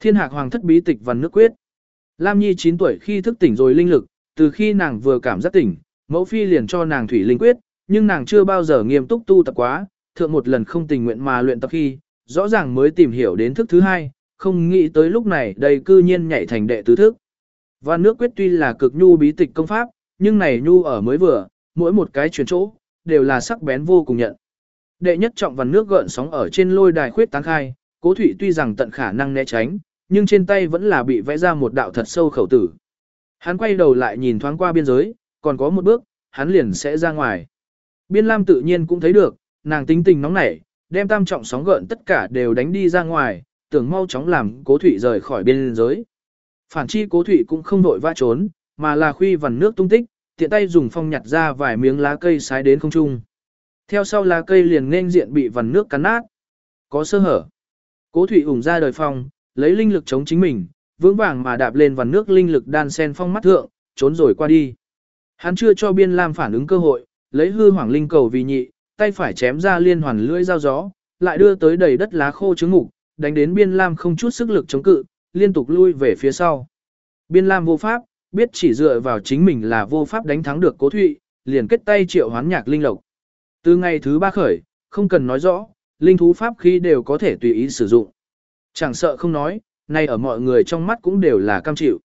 Thiên hạc hoàng thất bí tịch vằn nước quyết. Lam Nhi 9 tuổi khi thức tỉnh rồi linh lực, từ khi nàng vừa cảm giác tỉnh, mẫu phi liền cho nàng thủy linh quyết, nhưng nàng chưa bao giờ nghiêm túc tu tập quá, thượng một lần không tình nguyện mà luyện tập khi, rõ ràng mới tìm hiểu đến thức thứ hai, không nghĩ tới lúc này đây cư nhiên nhảy thành đệ tứ thức. Và nước quyết tuy là cực nhu bí tịch công pháp, nhưng này nhu ở mới vừa, mỗi một cái chuyển chỗ, đều là sắc bén vô cùng nhận. Đệ nhất trọng vằn nước gợn sóng ở trên lôi đài khuyết tán khai, cố thủy tuy rằng tận khả năng né tránh, nhưng trên tay vẫn là bị vẽ ra một đạo thật sâu khẩu tử. Hắn quay đầu lại nhìn thoáng qua biên giới, còn có một bước, hắn liền sẽ ra ngoài. Biên Lam tự nhiên cũng thấy được, nàng tính tình nóng nảy, đem tam trọng sóng gợn tất cả đều đánh đi ra ngoài, tưởng mau chóng làm cố thủy rời khỏi biên giới. Phản chi cố thủy cũng không vội vã trốn, mà là khuy vằn nước tung tích, tiện tay dùng phong nhặt ra vài miếng lá cây sái đến không trung. Theo sau lá cây liền nên diện bị vằn nước cắn nát. Có sơ hở. Cố thủy ủng ra đời phong, lấy linh lực chống chính mình, vững vàng mà đạp lên vằn nước linh lực đan sen phong mắt thượng, trốn rồi qua đi. Hắn chưa cho biên lam phản ứng cơ hội, lấy hư hoàng linh cầu vì nhị, tay phải chém ra liên hoàn lưỡi dao gió, lại đưa tới đầy đất lá khô trứng ngục, đánh đến biên lam không chút sức lực chống cự, liên tục lui về phía sau. Biên lam vô pháp, biết chỉ dựa vào chính mình là vô pháp đánh thắng được cố thụy, liền kết tay triệu hoán nhạc linh lộc. Từ ngày thứ ba khởi, không cần nói rõ, linh thú pháp khí đều có thể tùy ý sử dụng. Chẳng sợ không nói, nay ở mọi người trong mắt cũng đều là cam chịu.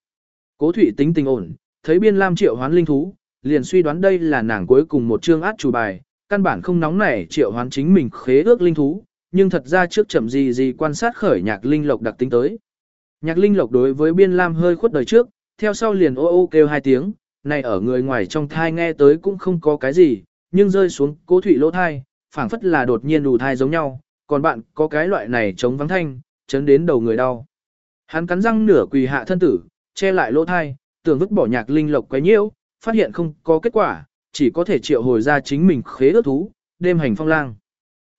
Cố thụy tính tình ổn, thấy biên lam triệu hoán linh thú, liền suy đoán đây là nàng cuối cùng một chương át chủ bài, căn bản không nóng nảy triệu hoán chính mình khế ước linh thú, nhưng thật ra trước chậm gì gì quan sát khởi nhạc linh lộc đặc tính tới. Nhạc linh lộc đối với biên lam hơi khuất đời trước, theo sau liền ô ô kêu hai tiếng, này ở người ngoài trong thai nghe tới cũng không có cái gì, nhưng rơi xuống cố thủy lỗ thai, phảng phất là đột nhiên đủ thai giống nhau, còn bạn có cái loại này chống vắng thanh, chấn đến đầu người đau. Hắn cắn răng nửa quỳ hạ thân tử, che lại lỗ thai, tưởng vứt bỏ nhạc linh lộc quấy nhiễu, phát hiện không có kết quả, chỉ có thể triệu hồi ra chính mình khế ước thú, đêm hành phong lang.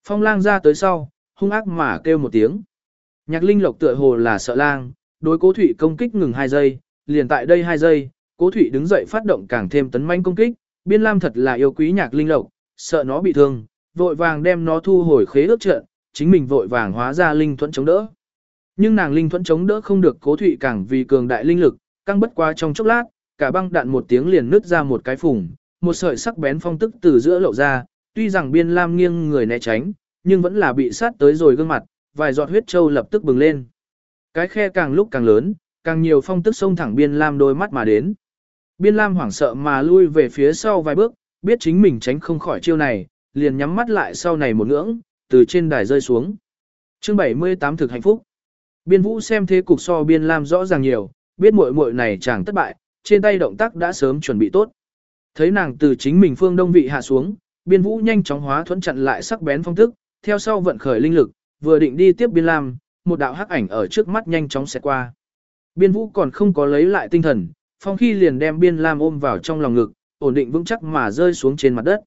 Phong lang ra tới sau, hung ác mà kêu một tiếng. Nhạc linh lộc tựa hồ là sợ lang, đối cố thủy công kích ngừng 2 giây, liền tại đây 2 giây, cố thụy đứng dậy phát động càng thêm tấn manh công kích, biên lam thật là yêu quý nhạc linh lộc, sợ nó bị thương, vội vàng đem nó thu hồi khế ước trận, chính mình vội vàng hóa ra linh thuẫn chống đỡ. Nhưng nàng linh thuẫn chống đỡ không được cố thụy càng vì cường đại linh lực, căng bất qua trong chốc lát, cả băng đạn một tiếng liền nứt ra một cái phùng, một sợi sắc bén phong tức từ giữa lộ ra, tuy rằng biên lam nghiêng người né tránh, nhưng vẫn là bị sát tới rồi gương mặt, vài giọt huyết châu lập tức bừng lên. Cái khe càng lúc càng lớn, càng nhiều phong tức xông thẳng biên lam đôi mắt mà đến. Biên lam hoảng sợ mà lui về phía sau vài bước, biết chính mình tránh không khỏi chiêu này, liền nhắm mắt lại sau này một ngưỡng, từ trên đài rơi xuống. Chương 78 thực hạnh phúc. Biên vũ xem thế cục so biên lam rõ ràng nhiều, biết muội muội này chẳng thất bại, trên tay động tác đã sớm chuẩn bị tốt. Thấy nàng từ chính mình phương đông vị hạ xuống, biên vũ nhanh chóng hóa thuẫn chặn lại sắc bén phong tức theo sau vận khởi linh lực, vừa định đi tiếp biên lam, một đạo hắc ảnh ở trước mắt nhanh chóng xẹt qua. Biên vũ còn không có lấy lại tinh thần, phong khi liền đem biên lam ôm vào trong lòng ngực, ổn định vững chắc mà rơi xuống trên mặt đất.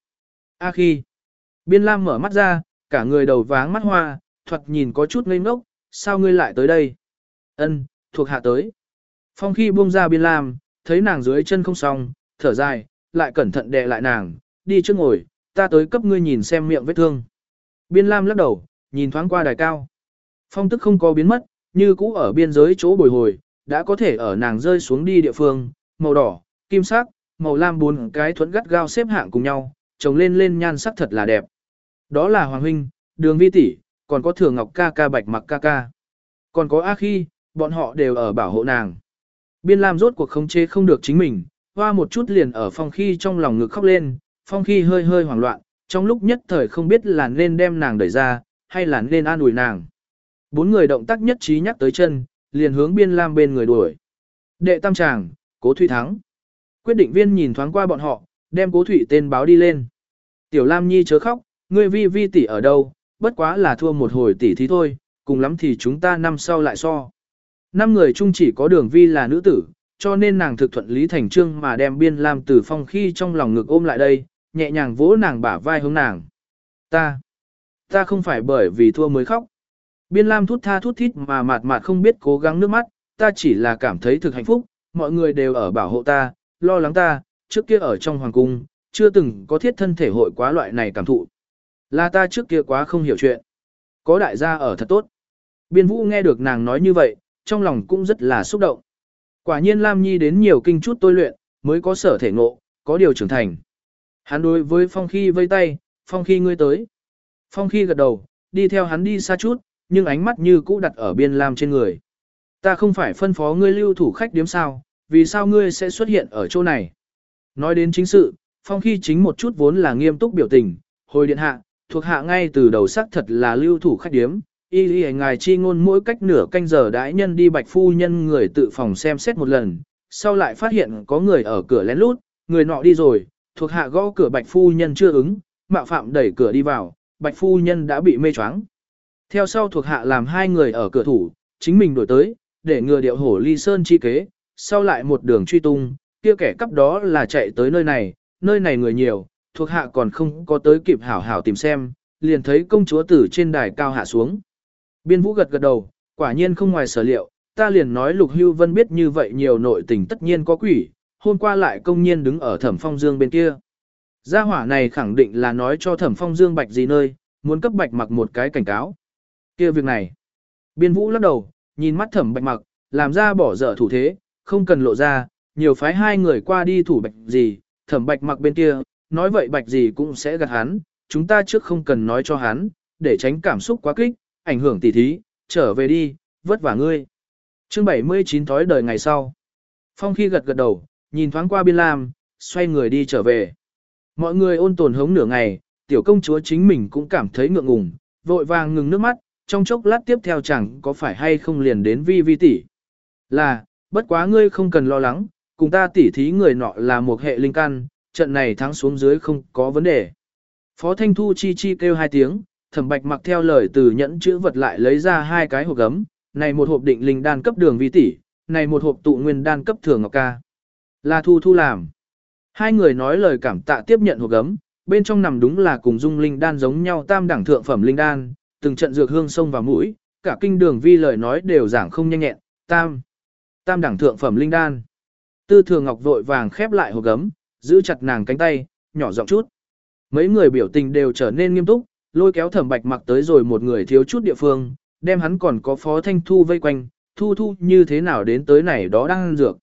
A khi, biên lam mở mắt ra, cả người đầu váng mắt hoa, thuật nhìn có chút ngây ngốc, sao ngươi lại tới đây? Ân, thuộc hạ tới. Phong khi buông ra biên lam, thấy nàng dưới chân không xong, thở dài, lại cẩn thận đè lại nàng, đi trước ngồi, ta tới cấp ngươi nhìn xem miệng vết thương. Biên lam lắc đầu, nhìn thoáng qua đài cao. Phong tức không có biến mất, như cũ ở biên giới chỗ bồi hồi, đã có thể ở nàng rơi xuống đi địa phương, màu đỏ, kim sắc, màu lam bốn cái thuẫn gắt gao xếp hạng cùng nhau, trồng lên lên nhan sắc thật là đẹp. Đó là Hoàng Huynh, Đường Vi tỷ, còn có Thừa Ngọc ca ca Bạch Mặc ca ca. Còn có A Khi, bọn họ đều ở bảo hộ nàng. Biên Lam rốt cuộc khống chế không được chính mình, hoa một chút liền ở phong khi trong lòng ngực khóc lên, phong khi hơi hơi hoảng loạn, trong lúc nhất thời không biết là nên đem nàng đẩy ra, hay là nên an ủi nàng. Bốn người động tác nhất trí nhắc tới chân, liền hướng biên lam bên người đuổi. Đệ tam tràng, cố thủy thắng. Quyết định viên nhìn thoáng qua bọn họ, đem cố thủy tên báo đi lên. Tiểu Lam Nhi chớ khóc, ngươi vi vi tỷ ở đâu, bất quá là thua một hồi tỷ thí thôi, cùng lắm thì chúng ta năm sau lại so. Năm người chung chỉ có đường vi là nữ tử, cho nên nàng thực thuận lý thành trương mà đem biên lam tử phong khi trong lòng ngực ôm lại đây, nhẹ nhàng vỗ nàng bả vai hướng nàng. Ta, ta không phải bởi vì thua mới khóc. Biên lam thút tha thút thít mà mạt mạt không biết cố gắng nước mắt, ta chỉ là cảm thấy thực hạnh phúc, mọi người đều ở bảo hộ ta, lo lắng ta, trước kia ở trong hoàng cung, chưa từng có thiết thân thể hội quá loại này cảm thụ. Là ta trước kia quá không hiểu chuyện. Có đại gia ở thật tốt. Biên vũ nghe được nàng nói như vậy, trong lòng cũng rất là xúc động. Quả nhiên Lam Nhi đến nhiều kinh chút tôi luyện, mới có sở thể ngộ, có điều trưởng thành. Hắn đối với Phong Khi vây tay, Phong Khi ngươi tới. Phong Khi gật đầu, đi theo hắn đi xa chút, nhưng ánh mắt như cũ đặt ở biên Lam trên người. Ta không phải phân phó ngươi lưu thủ khách điếm sao, vì sao ngươi sẽ xuất hiện ở chỗ này? Nói đến chính sự, Phong Khi chính một chút vốn là nghiêm túc biểu tình, hồi điện hạ, thuộc hạ ngay từ đầu xác thật là lưu thủ khách điếm, y y ngài chi ngôn mỗi cách nửa canh giờ đãi nhân đi bạch phu nhân người tự phòng xem xét một lần, sau lại phát hiện có người ở cửa lén lút, người nọ đi rồi, thuộc hạ gõ cửa bạch phu nhân chưa ứng, mạo phạm đẩy cửa đi vào, bạch phu nhân đã bị mê choáng. Theo sau thuộc hạ làm hai người ở cửa thủ, chính mình đổi tới, để ngừa điệu hổ ly sơn chi kế, sau lại một đường truy tung, kia kẻ cắp đó là chạy tới nơi này, nơi này người nhiều, thuộc hạ còn không có tới kịp hảo hảo tìm xem, liền thấy công chúa tử trên đài cao hạ xuống. Biên vũ gật gật đầu, quả nhiên không ngoài sở liệu, ta liền nói lục hưu vân biết như vậy nhiều nội tình tất nhiên có quỷ, hôm qua lại công nhiên đứng ở thẩm phong dương bên kia. Gia hỏa này khẳng định là nói cho thẩm phong dương bạch gì nơi, muốn cấp bạch mặc một cái cảnh cáo kia việc này. Biên vũ lắc đầu, nhìn mắt thẩm bạch mặc, làm ra bỏ dở thủ thế, không cần lộ ra, nhiều phái hai người qua đi thủ bạch gì, thẩm bạch mặc bên kia, nói vậy bạch gì cũng sẽ gạt hắn, chúng ta trước không cần nói cho hắn, để tránh cảm xúc quá kích, ảnh hưởng tỉ thí, trở về đi, vất vả ngươi. chương 79 thói đời ngày sau. Phong khi gật gật đầu, nhìn thoáng qua biên lam, xoay người đi trở về. Mọi người ôn tồn hống nửa ngày, tiểu công chúa chính mình cũng cảm thấy ngượng ngùng, vội vàng ngừng nước mắt, trong chốc lát tiếp theo chẳng có phải hay không liền đến vi vi tỷ. Là, bất quá ngươi không cần lo lắng, cùng ta tỉ thí người nọ là một hệ linh căn, trận này thắng xuống dưới không có vấn đề. Phó Thanh Thu chi chi kêu hai tiếng, thẩm bạch mặc theo lời từ nhẫn chữ vật lại lấy ra hai cái hộp gấm, này một hộp định linh đan cấp đường vi tỷ, này một hộp tụ nguyên đan cấp thường ngọc ca. Là thu thu làm. Hai người nói lời cảm tạ tiếp nhận hộp gấm, bên trong nằm đúng là cùng dung linh đan giống nhau tam đẳng thượng phẩm linh đan, từng trận dược hương sông vào mũi, cả kinh đường vi lời nói đều giảng không nhanh nhẹn, tam. Tam đẳng thượng phẩm linh đan. Tư thường ngọc vội vàng khép lại hộp gấm, giữ chặt nàng cánh tay, nhỏ giọng chút. Mấy người biểu tình đều trở nên nghiêm túc, lôi kéo thẩm bạch mặc tới rồi một người thiếu chút địa phương, đem hắn còn có phó thanh thu vây quanh, thu thu như thế nào đến tới này đó đang ăn dược.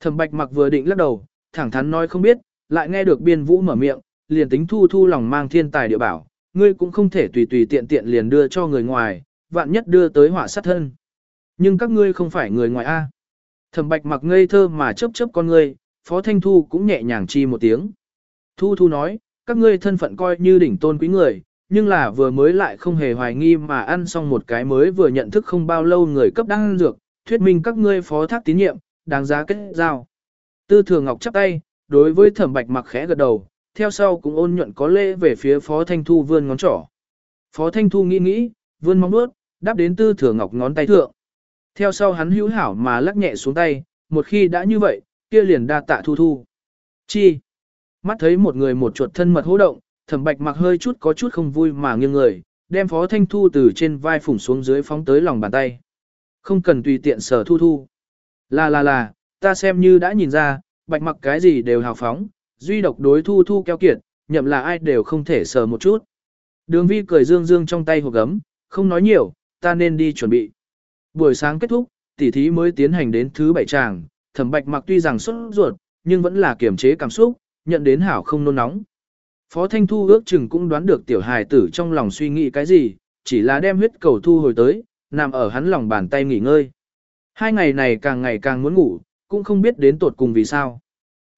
Thẩm bạch mặc vừa định lắc đầu, thẳng thắn nói không biết, lại nghe được biên vũ mở miệng, liền tính thu thu lòng mang thiên tài địa bảo, ngươi cũng không thể tùy tùy tiện tiện liền đưa cho người ngoài, vạn nhất đưa tới họa sát thân. Nhưng các ngươi không phải người ngoài A. Thẩm bạch mặc ngây thơ mà chớp chớp con ngươi, phó thanh thu cũng nhẹ nhàng chi một tiếng. Thu thu nói, các ngươi thân phận coi như đỉnh tôn quý người, nhưng là vừa mới lại không hề hoài nghi mà ăn xong một cái mới vừa nhận thức không bao lâu người cấp đang dược, thuyết minh các ngươi phó thác tín nhiệm, đáng giá kết giao. Tư Thường Ngọc chắp tay, đối với Thẩm Bạch mặc khẽ gật đầu, theo sau cũng ôn nhuận có lễ về phía Phó Thanh Thu vươn ngón trỏ. Phó Thanh Thu nghĩ nghĩ, vươn móng bước, đáp đến Tư thừa Ngọc ngón tay thượng. Theo sau hắn hữu hảo mà lắc nhẹ xuống tay, một khi đã như vậy, kia liền đa tạ Thu Thu. Chi? Mắt thấy một người một chuột thân mật hô động, thẩm bạch mặc hơi chút có chút không vui mà nghiêng người, đem phó thanh thu từ trên vai phủng xuống dưới phóng tới lòng bàn tay. Không cần tùy tiện sở thu thu. Là là là, ta xem như đã nhìn ra, bạch mặc cái gì đều hào phóng, duy độc đối thu thu keo kiệt, nhậm là ai đều không thể sờ một chút. Đường vi cười dương dương trong tay hộp gấm, không nói nhiều, ta nên đi chuẩn bị. Buổi sáng kết thúc, tỉ thí mới tiến hành đến thứ bảy tràng, thẩm bạch mặc tuy rằng sốt ruột, nhưng vẫn là kiềm chế cảm xúc, nhận đến hảo không nôn nóng. Phó Thanh Thu ước chừng cũng đoán được tiểu hài tử trong lòng suy nghĩ cái gì, chỉ là đem huyết cầu thu hồi tới, nằm ở hắn lòng bàn tay nghỉ ngơi. Hai ngày này càng ngày càng muốn ngủ, cũng không biết đến tột cùng vì sao.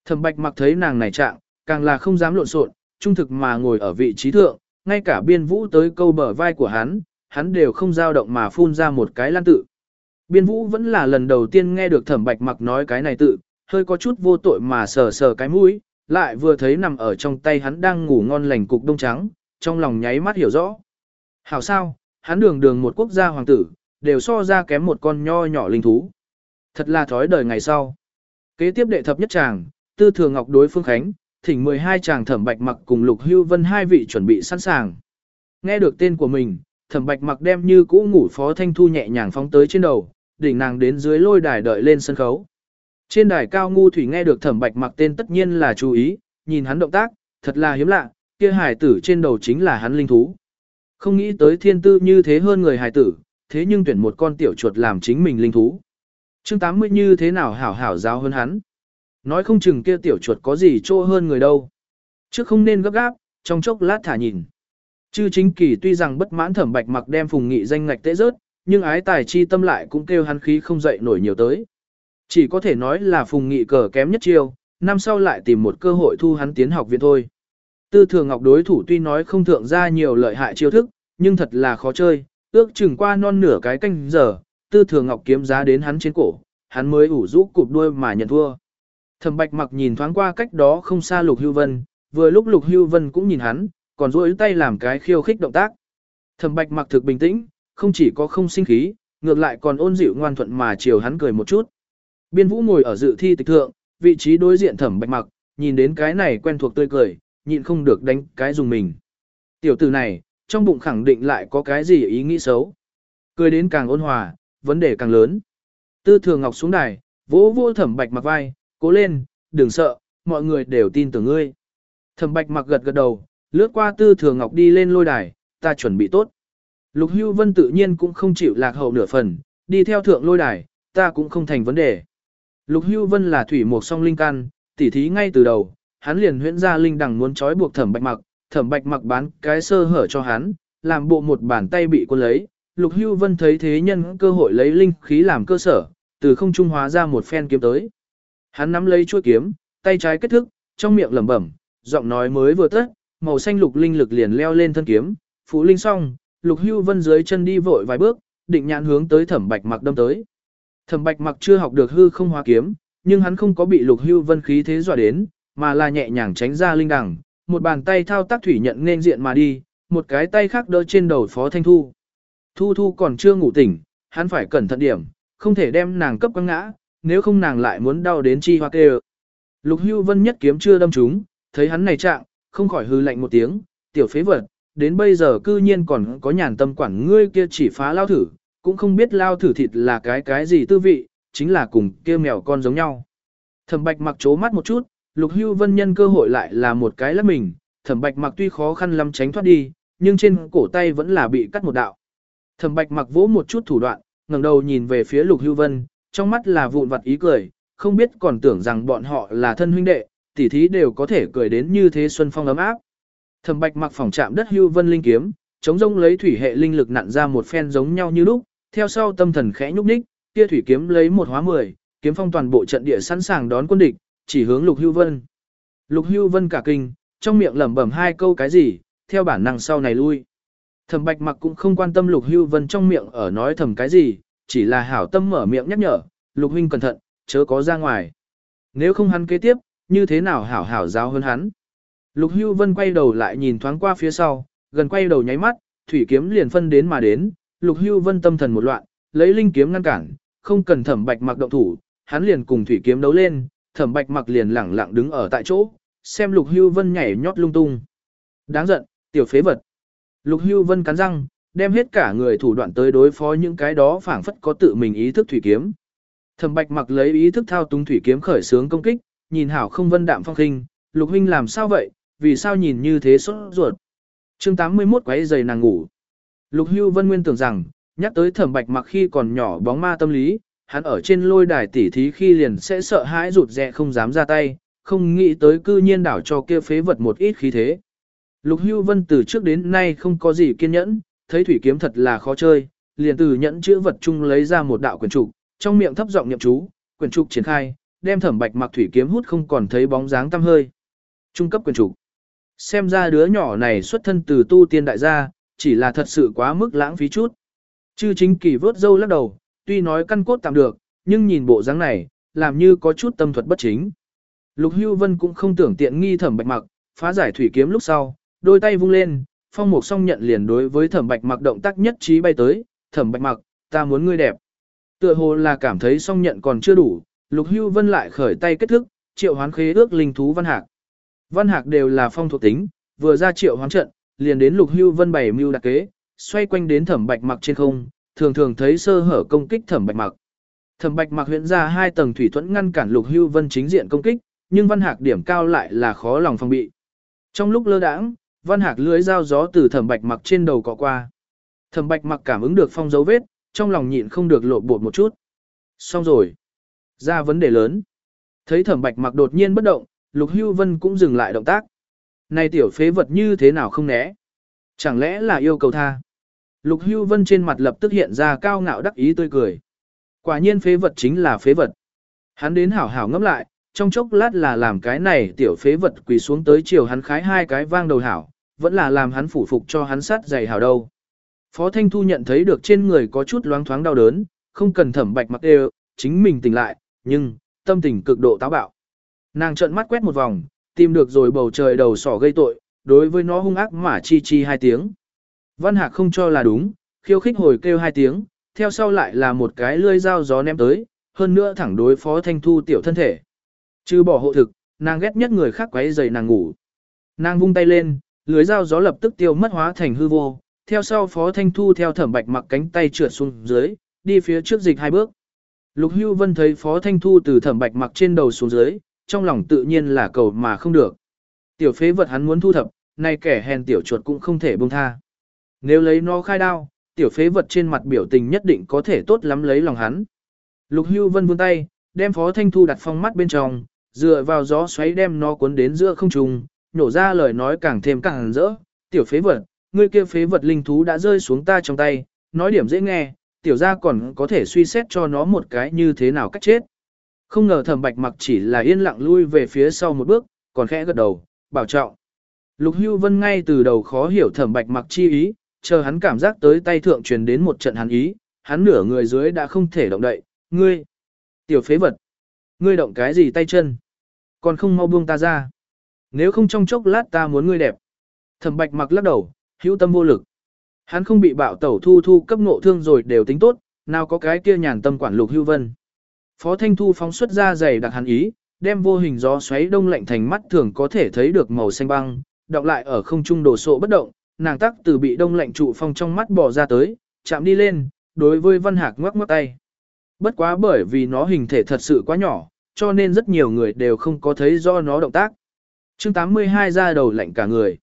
Thẩm Bạch mặc thấy nàng này trạng, càng là không dám lộn xộn, trung thực mà ngồi ở vị trí thượng, ngay cả biên vũ tới câu bờ vai của hắn, hắn đều không dao động mà phun ra một cái lan tự. Biên vũ vẫn là lần đầu tiên nghe được thẩm bạch mặc nói cái này tự, hơi có chút vô tội mà sờ sờ cái mũi, lại vừa thấy nằm ở trong tay hắn đang ngủ ngon lành cục đông trắng, trong lòng nháy mắt hiểu rõ. Hảo sao, hắn đường đường một quốc gia hoàng tử, đều so ra kém một con nho nhỏ linh thú. Thật là thói đời ngày sau. Kế tiếp đệ thập nhất chàng, tư thừa ngọc đối phương khánh, thỉnh 12 chàng thẩm bạch mặc cùng lục hưu vân hai vị chuẩn bị sẵn sàng. Nghe được tên của mình, thẩm bạch mặc đem như cũ ngủ phó thanh thu nhẹ nhàng phóng tới trên đầu, đỉnh nàng đến dưới lôi đài đợi lên sân khấu. Trên đài cao ngu thủy nghe được thẩm bạch mặc tên tất nhiên là chú ý, nhìn hắn động tác, thật là hiếm lạ, kia hải tử trên đầu chính là hắn linh thú. Không nghĩ tới thiên tư như thế hơn người hải tử, thế nhưng tuyển một con tiểu chuột làm chính mình linh thú. Chương 80 như thế nào hảo hảo giáo hơn hắn. Nói không chừng kia tiểu chuột có gì trô hơn người đâu. Trước không nên gấp gáp, trong chốc lát thả nhìn. Chư chính kỳ tuy rằng bất mãn thẩm bạch mặc đem phùng nghị danh ngạch tế rớt, nhưng ái tài chi tâm lại cũng kêu hắn khí không dậy nổi nhiều tới. Chỉ có thể nói là phùng nghị cờ kém nhất chiêu, năm sau lại tìm một cơ hội thu hắn tiến học viện thôi. Tư thường ngọc đối thủ tuy nói không thượng ra nhiều lợi hại chiêu thức, nhưng thật là khó chơi, ước chừng qua non nửa cái canh giờ, tư thường ngọc kiếm giá đến hắn trên cổ, hắn mới ủ rũ cụp đuôi mà nhận thua. Thẩm bạch mặc nhìn thoáng qua cách đó không xa lục hưu vân, vừa lúc lục hưu vân cũng nhìn hắn, còn duỗi tay làm cái khiêu khích động tác. Thẩm bạch mặc thực bình tĩnh, không chỉ có không sinh khí, ngược lại còn ôn dịu ngoan thuận mà chiều hắn cười một chút. Biên vũ ngồi ở dự thi tịch thượng, vị trí đối diện thẩm bạch mặc, nhìn đến cái này quen thuộc tươi cười, nhịn không được đánh cái dùng mình. Tiểu tử này, trong bụng khẳng định lại có cái gì ý nghĩ xấu. Cười đến càng ôn hòa, vấn đề càng lớn. Tư thường ngọc xuống đài, vỗ vỗ thẩm bạch mặc vai, cố lên, đừng sợ, mọi người đều tin tưởng ngươi. Thẩm bạch mặc gật gật đầu, lướt qua tư thừa ngọc đi lên lôi đài, ta chuẩn bị tốt. Lục hưu vân tự nhiên cũng không chịu lạc hậu nửa phần, đi theo thượng lôi đài, ta cũng không thành vấn đề. Lục hưu vân là thủy một song linh căn, tỉ thí ngay từ đầu, hắn liền huyễn ra linh đằng muốn trói buộc thẩm bạch mặc, thẩm bạch mặc bán cái sơ hở cho hắn, làm bộ một bàn tay bị quân lấy. Lục hưu vân thấy thế nhân cơ hội lấy linh khí làm cơ sở, từ không trung hóa ra một phen kiếm tới. Hắn nắm lấy chuôi kiếm, tay trái kết thức, trong miệng lẩm bẩm, giọng nói mới vừa tất, màu xanh lục linh lực liền leo lên thân kiếm, phủ linh xong, lục hưu vân dưới chân đi vội vài bước, định nhãn hướng tới thẩm bạch mặc đâm tới. Thẩm bạch mặc chưa học được hư không hóa kiếm, nhưng hắn không có bị lục hưu vân khí thế dọa đến, mà là nhẹ nhàng tránh ra linh đằng, một bàn tay thao tác thủy nhận nên diện mà đi, một cái tay khác đỡ trên đầu phó thanh thu. Thu thu còn chưa ngủ tỉnh, hắn phải cẩn thận điểm, không thể đem nàng cấp quăng ngã, nếu không nàng lại muốn đau đến chi hoa kê Lục hưu vân nhất kiếm chưa đâm trúng, thấy hắn này trạng, không khỏi hư lạnh một tiếng, tiểu phế vật, đến bây giờ cư nhiên còn có nhàn tâm quản ngươi kia chỉ phá lao thử, cũng không biết lao thử thịt là cái cái gì tư vị, chính là cùng kia mèo con giống nhau. Thẩm bạch mặc chố mắt một chút, lục hưu vân nhân cơ hội lại là một cái lắp mình, thẩm bạch mặc tuy khó khăn lắm tránh thoát đi, nhưng trên cổ tay vẫn là bị cắt một đạo. Thẩm bạch mặc vỗ một chút thủ đoạn, ngẩng đầu nhìn về phía lục hưu vân, trong mắt là vụn vặt ý cười, không biết còn tưởng rằng bọn họ là thân huynh đệ, tỉ thí đều có thể cười đến như thế xuân phong ấm áp. Thẩm Bạch mặc phòng chạm đất hưu vân linh kiếm, chống rông lấy thủy hệ linh lực nặn ra một phen giống nhau như lúc, theo sau tâm thần khẽ nhúc nhích, kia thủy kiếm lấy một hóa mười, kiếm phong toàn bộ trận địa sẵn sàng đón quân địch, chỉ hướng Lục Hưu Vân. Lục Hưu Vân cả kinh, trong miệng lẩm bẩm hai câu cái gì, theo bản năng sau này lui. Thẩm Bạch Mặc cũng không quan tâm Lục Hưu Vân trong miệng ở nói thầm cái gì, chỉ là hảo tâm mở miệng nhắc nhở, Lục huynh cẩn thận, chớ có ra ngoài. Nếu không hắn kế tiếp, như thế nào hảo hảo giáo hơn hắn. Lục Hưu Vân quay đầu lại nhìn thoáng qua phía sau, gần quay đầu nháy mắt, thủy kiếm liền phân đến mà đến, Lục Hưu Vân tâm thần một loạn, lấy linh kiếm ngăn cản, không cần Thẩm Bạch Mặc động thủ, hắn liền cùng thủy kiếm đấu lên, Thẩm Bạch Mặc liền lẳng lặng đứng ở tại chỗ, xem Lục Hưu Vân nhảy nhót lung tung. Đáng giận, tiểu phế vật. Lục Hưu Vân cắn răng, đem hết cả người thủ đoạn tới đối phó những cái đó phảng phất có tự mình ý thức thủy kiếm. Thẩm Bạch Mặc lấy ý thức thao túng thủy kiếm khởi sướng công kích, nhìn hảo không vân đạm phong khinh, Lục huynh làm sao vậy, vì sao nhìn như thế sốt ruột. chương 81 quấy giày nàng ngủ. Lục Hưu Vân Nguyên tưởng rằng, nhắc tới thẩm bạch mặc khi còn nhỏ bóng ma tâm lý, hắn ở trên lôi đài tỉ thí khi liền sẽ sợ hãi rụt rè không dám ra tay, không nghĩ tới cư nhiên đảo cho kia phế vật một ít khí thế. Lục Hưu Vân từ trước đến nay không có gì kiên nhẫn, thấy thủy kiếm thật là khó chơi, liền từ nhẫn chữ vật chung lấy ra một đạo quyển trục, trong miệng thấp giọng niệm chú, quyển trục triển khai, đem thẩm bạch mặc thủy kiếm hút không còn thấy bóng dáng tăm hơi. Trung cấp quyển trục. Xem ra đứa nhỏ này xuất thân từ tu tiên đại gia, chỉ là thật sự quá mức lãng phí chút. Chư chính kỳ vớt dâu lắc đầu, tuy nói căn cốt tạm được, nhưng nhìn bộ dáng này, làm như có chút tâm thuật bất chính. Lục Hưu Vân cũng không tưởng tiện nghi thẩm bạch mặc, phá giải thủy kiếm lúc sau, đôi tay vung lên, phong mục song nhận liền đối với thẩm bạch mặc động tác nhất trí bay tới, thẩm bạch mặc, ta muốn ngươi đẹp. Tựa hồ là cảm thấy song nhận còn chưa đủ, Lục Hưu Vân lại khởi tay kết thức, triệu hoán khế ước linh thú văn hạc. Văn hạc đều là phong thuộc tính, vừa ra triệu hoán trận, liền đến lục hưu vân bảy mưu đặc kế, xoay quanh đến thẩm bạch mặc trên không, thường thường thấy sơ hở công kích thẩm bạch mặc. Thẩm Bạch mặc huyện ra hai tầng thủy thuẫn ngăn cản Lục Hưu Vân chính diện công kích, nhưng Văn Hạc điểm cao lại là khó lòng phòng bị. Trong lúc lơ đãng, Văn Hạc lưới dao gió từ Thẩm Bạch mặc trên đầu cọ qua. Thẩm Bạch mặc cảm ứng được phong dấu vết, trong lòng nhịn không được lộ bột một chút. Xong rồi. Ra vấn đề lớn. Thấy Thẩm Bạch mặc đột nhiên bất động, Lục Hưu Vân cũng dừng lại động tác. Này tiểu phế vật như thế nào không né? Chẳng lẽ là yêu cầu tha? Lục Hưu Vân trên mặt lập tức hiện ra cao ngạo đắc ý tươi cười. Quả nhiên phế vật chính là phế vật. Hắn đến hảo hảo ngẫm lại, trong chốc lát là làm cái này tiểu phế vật quỳ xuống tới chiều hắn khái hai cái vang đầu hảo, vẫn là làm hắn phủ phục cho hắn sát dày hảo đâu. Phó Thanh Thu nhận thấy được trên người có chút loáng thoáng đau đớn, không cần thẩm bạch mặc đều, chính mình tỉnh lại, nhưng, tâm tình cực độ táo bạo. Nàng trợn mắt quét một vòng, tìm được rồi bầu trời đầu sỏ gây tội, đối với nó hung ác mà chi chi hai tiếng. Văn Hạc không cho là đúng, khiêu khích hồi kêu hai tiếng, theo sau lại là một cái lươi dao gió ném tới, hơn nữa thẳng đối phó thanh thu tiểu thân thể. Trừ bỏ hộ thực, nàng ghét nhất người khác quấy rầy nàng ngủ. Nàng vung tay lên, lưới dao gió lập tức tiêu mất hóa thành hư vô, theo sau phó thanh thu theo thẩm bạch mặc cánh tay trượt xuống dưới, đi phía trước dịch hai bước. Lục Hưu Vân thấy phó thanh thu từ thẩm bạch mặc trên đầu xuống dưới, trong lòng tự nhiên là cầu mà không được. Tiểu phế vật hắn muốn thu thập, nay kẻ hèn tiểu chuột cũng không thể buông tha. Nếu lấy nó khai đao, tiểu phế vật trên mặt biểu tình nhất định có thể tốt lắm lấy lòng hắn. Lục Hưu Vân vươn tay, đem Phó Thanh Thu đặt phong mắt bên trong, dựa vào gió xoáy đem nó cuốn đến giữa không trung, nổ ra lời nói càng thêm càng rỡ. Tiểu phế vật, ngươi kia phế vật linh thú đã rơi xuống ta trong tay, nói điểm dễ nghe, tiểu gia còn có thể suy xét cho nó một cái như thế nào cách chết. Không ngờ thẩm bạch mặc chỉ là yên lặng lui về phía sau một bước, còn khẽ gật đầu, bảo trọng. Lục Hưu Vân ngay từ đầu khó hiểu thẩm bạch mặc chi ý, chờ hắn cảm giác tới tay thượng truyền đến một trận hắn ý, hắn nửa người dưới đã không thể động đậy, ngươi, tiểu phế vật, ngươi động cái gì tay chân, còn không mau buông ta ra. Nếu không trong chốc lát ta muốn ngươi đẹp. Thẩm bạch mặc lắc đầu, hữu tâm vô lực. Hắn không bị bạo tẩu thu thu cấp ngộ thương rồi đều tính tốt, nào có cái kia nhàn tâm quản lục hưu vân. Phó Thanh Thu phóng xuất ra giày đặc hắn ý, đem vô hình gió xoáy đông lạnh thành mắt thường có thể thấy được màu xanh băng, đọng lại ở không trung đổ sộ bất động, nàng tắc từ bị đông lạnh trụ phong trong mắt bỏ ra tới, chạm đi lên, đối với Văn Hạc ngoắc ngoắc tay. Bất quá bởi vì nó hình thể thật sự quá nhỏ, cho nên rất nhiều người đều không có thấy do nó động tác chương 82 ra đầu lạnh cả người.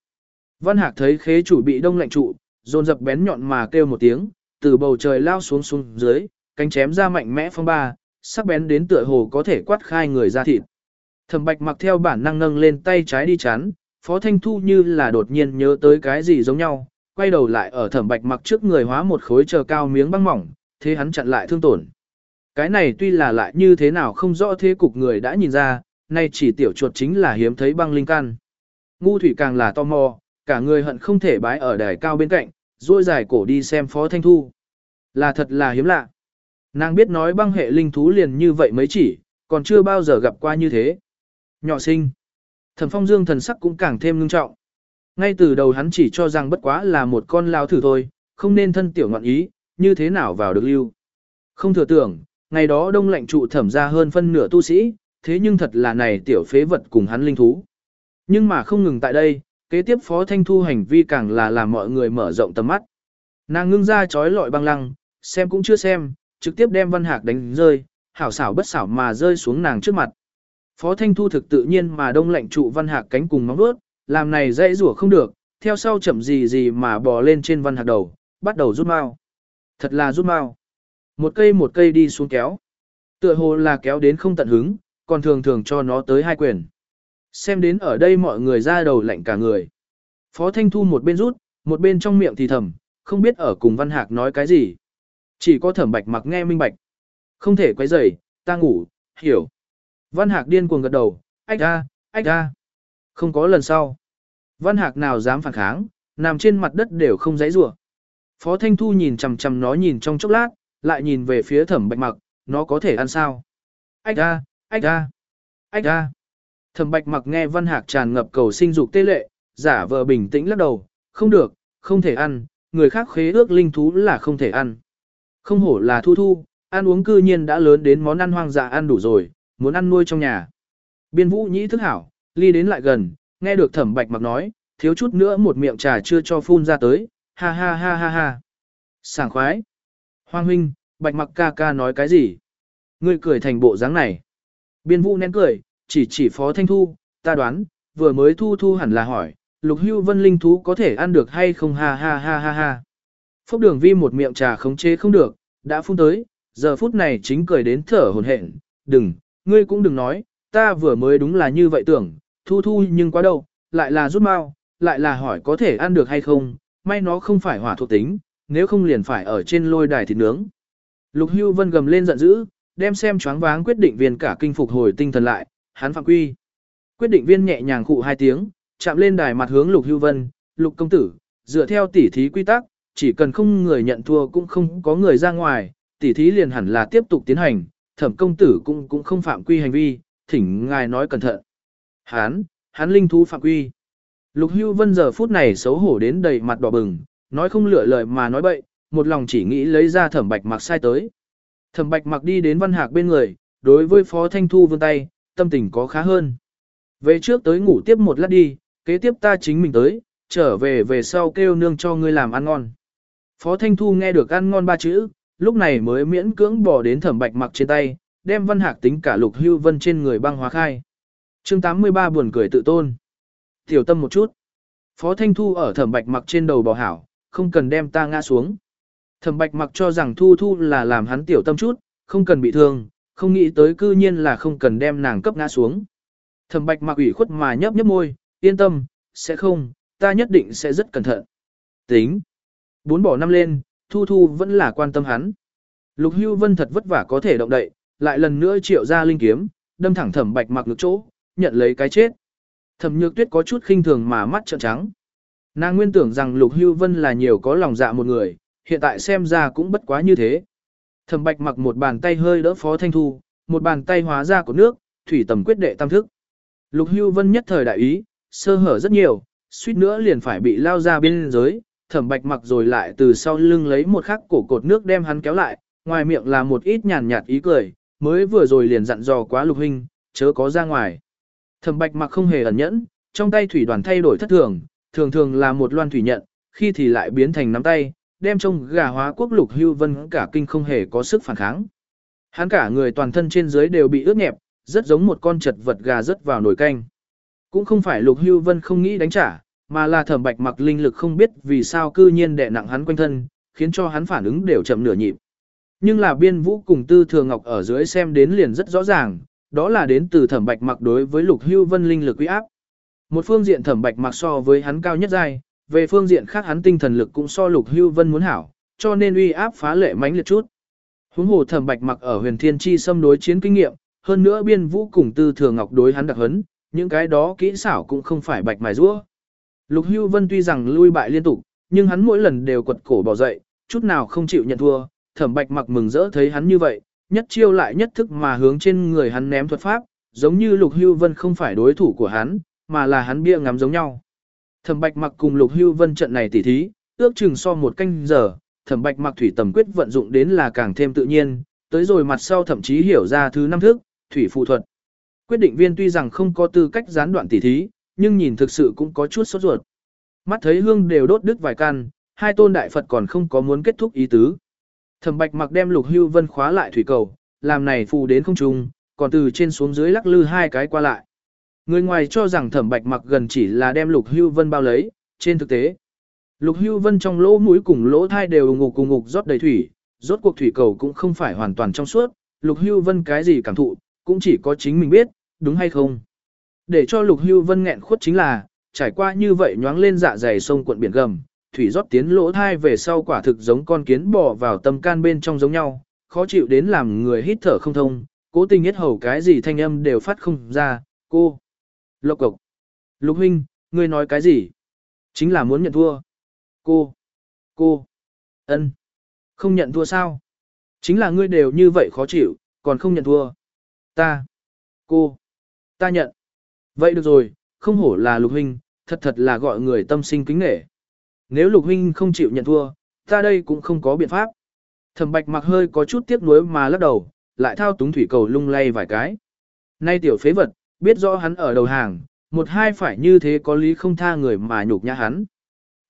Văn Hạc thấy khế chủ bị đông lạnh trụ, dồn dập bén nhọn mà kêu một tiếng, từ bầu trời lao xuống xuống dưới, cánh chém ra mạnh mẽ phong ba, sắc bén đến tựa hồ có thể quát khai người ra thịt. Thẩm Bạch mặc theo bản năng nâng lên tay trái đi chắn, Phó Thanh Thu như là đột nhiên nhớ tới cái gì giống nhau, quay đầu lại ở Thẩm Bạch mặc trước người hóa một khối chờ cao miếng băng mỏng, thế hắn chặn lại thương tổn. Cái này tuy là lại như thế nào không rõ thế cục người đã nhìn ra, nay chỉ tiểu chuột chính là hiếm thấy băng linh căn. Ngu thủy càng là tò mò, cả người hận không thể bái ở đài cao bên cạnh, duỗi dài cổ đi xem Phó Thanh Thu. Là thật là hiếm lạ. Nàng biết nói băng hệ linh thú liền như vậy mấy chỉ, còn chưa bao giờ gặp qua như thế. Nhỏ sinh. Thẩm phong dương thần sắc cũng càng thêm ngưng trọng. Ngay từ đầu hắn chỉ cho rằng bất quá là một con lao thử thôi, không nên thân tiểu ngọn ý, như thế nào vào được lưu. Không thừa tưởng, ngày đó đông lạnh trụ thẩm ra hơn phân nửa tu sĩ, thế nhưng thật là này tiểu phế vật cùng hắn linh thú. Nhưng mà không ngừng tại đây, kế tiếp phó thanh thu hành vi càng là làm mọi người mở rộng tầm mắt. Nàng ngưng ra chói lọi băng lăng, xem cũng chưa xem, trực tiếp đem văn hạc đánh rơi, hảo xảo bất xảo mà rơi xuống nàng trước mặt. Phó Thanh Thu thực tự nhiên mà đông lạnh trụ văn hạc cánh cùng móng vuốt, làm này dễ rủa không được, theo sau chậm gì gì mà bò lên trên văn hạc đầu, bắt đầu rút mau. Thật là rút mau. Một cây một cây đi xuống kéo. Tựa hồ là kéo đến không tận hứng, còn thường thường cho nó tới hai quyền. Xem đến ở đây mọi người ra đầu lạnh cả người. Phó Thanh Thu một bên rút, một bên trong miệng thì thầm, không biết ở cùng văn hạc nói cái gì. Chỉ có thẩm bạch mặc nghe minh bạch. Không thể quấy rầy, ta ngủ, hiểu. Văn Hạc điên cuồng gật đầu, ách ra, ách ra. Không có lần sau. Văn Hạc nào dám phản kháng, nằm trên mặt đất đều không dãy rủa. Phó Thanh Thu nhìn chằm chằm nó nhìn trong chốc lát, lại nhìn về phía thẩm bạch mặc, nó có thể ăn sao? Ách ra, ách ra, ách ra. Thẩm bạch mặc nghe Văn Hạc tràn ngập cầu sinh dục tê lệ, giả vờ bình tĩnh lắc đầu, không được, không thể ăn, người khác khế ước linh thú là không thể ăn. Không hổ là thu thu, ăn uống cư nhiên đã lớn đến món ăn hoang dã ăn đủ rồi, muốn ăn nuôi trong nhà. Biên vũ nhĩ thức hảo, ly đến lại gần, nghe được thẩm bạch mặc nói, thiếu chút nữa một miệng trà chưa cho phun ra tới, ha ha ha ha ha. Sảng khoái. Hoàng huynh, bạch mặc ca ca nói cái gì? Ngươi cười thành bộ dáng này. Biên vũ nén cười, chỉ chỉ phó thanh thu, ta đoán, vừa mới thu thu hẳn là hỏi, lục hưu vân linh thú có thể ăn được hay không ha ha ha ha ha. Phúc đường vi một miệng trà khống chế không được, đã phun tới, giờ phút này chính cười đến thở hồn hển, đừng, ngươi cũng đừng nói, ta vừa mới đúng là như vậy tưởng, thu thu nhưng quá đâu, lại là rút mau, lại là hỏi có thể ăn được hay không, may nó không phải hỏa thuộc tính, nếu không liền phải ở trên lôi đài thịt nướng. Lục hưu vân gầm lên giận dữ, đem xem choáng váng quyết định viên cả kinh phục hồi tinh thần lại, hắn phạm quy. Quyết định viên nhẹ nhàng khụ hai tiếng, chạm lên đài mặt hướng lục hưu vân, lục công tử, dựa theo tỉ thí quy tắc, chỉ cần không người nhận thua cũng không có người ra ngoài, tỉ thí liền hẳn là tiếp tục tiến hành, thẩm công tử cũng cũng không phạm quy hành vi, thỉnh ngài nói cẩn thận. Hán, hắn linh thú phạm quy. Lục hưu vân giờ phút này xấu hổ đến đầy mặt đỏ bừng, nói không lựa lời mà nói bậy, một lòng chỉ nghĩ lấy ra thẩm bạch mặc sai tới. Thẩm bạch mặc đi đến văn hạc bên người, đối với phó thanh thu vươn tay, tâm tình có khá hơn. Về trước tới ngủ tiếp một lát đi, kế tiếp ta chính mình tới, trở về về sau kêu nương cho ngươi làm ăn ngon. Phó Thanh Thu nghe được ăn ngon ba chữ, lúc này mới miễn cưỡng bỏ đến thẩm bạch mặc trên tay, đem văn hạc tính cả lục hưu vân trên người băng hóa khai. chương 83 buồn cười tự tôn. Tiểu tâm một chút. Phó Thanh Thu ở thẩm bạch mặc trên đầu bò hảo, không cần đem ta ngã xuống. Thẩm bạch mặc cho rằng Thu Thu là làm hắn tiểu tâm chút, không cần bị thương, không nghĩ tới cư nhiên là không cần đem nàng cấp ngã xuống. Thẩm bạch mặc ủy khuất mà nhấp nhấp môi, yên tâm, sẽ không, ta nhất định sẽ rất cẩn thận. Tính. Bốn bỏ năm lên, Thu Thu vẫn là quan tâm hắn. Lục Hưu Vân thật vất vả có thể động đậy, lại lần nữa triệu ra linh kiếm, đâm thẳng thẩm bạch mặc ngực chỗ, nhận lấy cái chết. Thẩm nhược tuyết có chút khinh thường mà mắt trợn trắng. Nàng nguyên tưởng rằng Lục Hưu Vân là nhiều có lòng dạ một người, hiện tại xem ra cũng bất quá như thế. Thẩm bạch mặc một bàn tay hơi đỡ phó thanh thu, một bàn tay hóa ra của nước, thủy tầm quyết đệ tam thức. Lục Hưu Vân nhất thời đại ý, sơ hở rất nhiều, suýt nữa liền phải bị lao ra biên giới, thẩm bạch mặc rồi lại từ sau lưng lấy một khắc cổ cột nước đem hắn kéo lại, ngoài miệng là một ít nhàn nhạt ý cười, mới vừa rồi liền dặn dò quá lục huynh, chớ có ra ngoài. Thẩm bạch mặc không hề ẩn nhẫn, trong tay thủy đoàn thay đổi thất thường, thường thường là một loan thủy nhận, khi thì lại biến thành nắm tay, đem trông gà hóa quốc lục hưu vân cả kinh không hề có sức phản kháng. Hắn cả người toàn thân trên dưới đều bị ướt nhẹp, rất giống một con chật vật gà rớt vào nồi canh. Cũng không phải lục hưu vân không nghĩ đánh trả, mà là thẩm bạch mặc linh lực không biết vì sao cư nhiên đè nặng hắn quanh thân, khiến cho hắn phản ứng đều chậm nửa nhịp. Nhưng là biên vũ cùng tư thừa ngọc ở dưới xem đến liền rất rõ ràng, đó là đến từ thẩm bạch mặc đối với lục hưu vân linh lực uy áp. Một phương diện thẩm bạch mặc so với hắn cao nhất giai, về phương diện khác hắn tinh thần lực cũng so lục hưu vân muốn hảo, cho nên uy áp phá lệ mãnh liệt chút. Huống hồ thẩm bạch mặc ở huyền thiên chi xâm đối chiến kinh nghiệm, hơn nữa biên vũ cùng tư thừa ngọc đối hắn đặc hấn, những cái đó kỹ xảo cũng không phải bạch mài rũa. Lục Hưu Vân tuy rằng lui bại liên tục, nhưng hắn mỗi lần đều quật cổ bỏ dậy, chút nào không chịu nhận thua, thẩm bạch mặc mừng rỡ thấy hắn như vậy, nhất chiêu lại nhất thức mà hướng trên người hắn ném thuật pháp, giống như Lục Hưu Vân không phải đối thủ của hắn, mà là hắn bia ngắm giống nhau. Thẩm bạch mặc cùng Lục Hưu Vân trận này tỉ thí, ước chừng so một canh giờ, thẩm bạch mặc thủy tầm quyết vận dụng đến là càng thêm tự nhiên, tới rồi mặt sau thậm chí hiểu ra thứ năm thức, thủy phụ thuật. Quyết định viên tuy rằng không có tư cách gián đoạn tỉ thí, nhưng nhìn thực sự cũng có chút sốt ruột. Mắt thấy hương đều đốt đứt vài căn, hai tôn đại Phật còn không có muốn kết thúc ý tứ. Thẩm Bạch Mặc đem Lục Hưu Vân khóa lại thủy cầu, làm này phù đến không trung, còn từ trên xuống dưới lắc lư hai cái qua lại. Người ngoài cho rằng Thẩm Bạch Mặc gần chỉ là đem Lục Hưu Vân bao lấy, trên thực tế, Lục Hưu Vân trong lỗ mũi cùng lỗ thai đều ngục cùng ngục rót đầy thủy, rốt cuộc thủy cầu cũng không phải hoàn toàn trong suốt, Lục Hưu Vân cái gì cảm thụ, cũng chỉ có chính mình biết, đúng hay không. Để cho Lục Hưu Vân nghẹn khuất chính là, trải qua như vậy nhoáng lên dạ dày sông cuộn biển gầm, thủy rót tiến lỗ thai về sau quả thực giống con kiến bò vào tâm can bên trong giống nhau, khó chịu đến làm người hít thở không thông, cố tình nhất hầu cái gì thanh âm đều phát không ra, cô. Lộc cộc. Lục huynh, ngươi nói cái gì? Chính là muốn nhận thua. Cô. Cô. ân, Không nhận thua sao? Chính là ngươi đều như vậy khó chịu, còn không nhận thua. Ta. Cô. Ta nhận. Vậy được rồi, không hổ là lục huynh, thật thật là gọi người tâm sinh kính nể. Nếu lục huynh không chịu nhận thua, ta đây cũng không có biện pháp. Thẩm bạch mặc hơi có chút tiếc nuối mà lắc đầu, lại thao túng thủy cầu lung lay vài cái. Nay tiểu phế vật, biết rõ hắn ở đầu hàng, một hai phải như thế có lý không tha người mà nhục nhã hắn.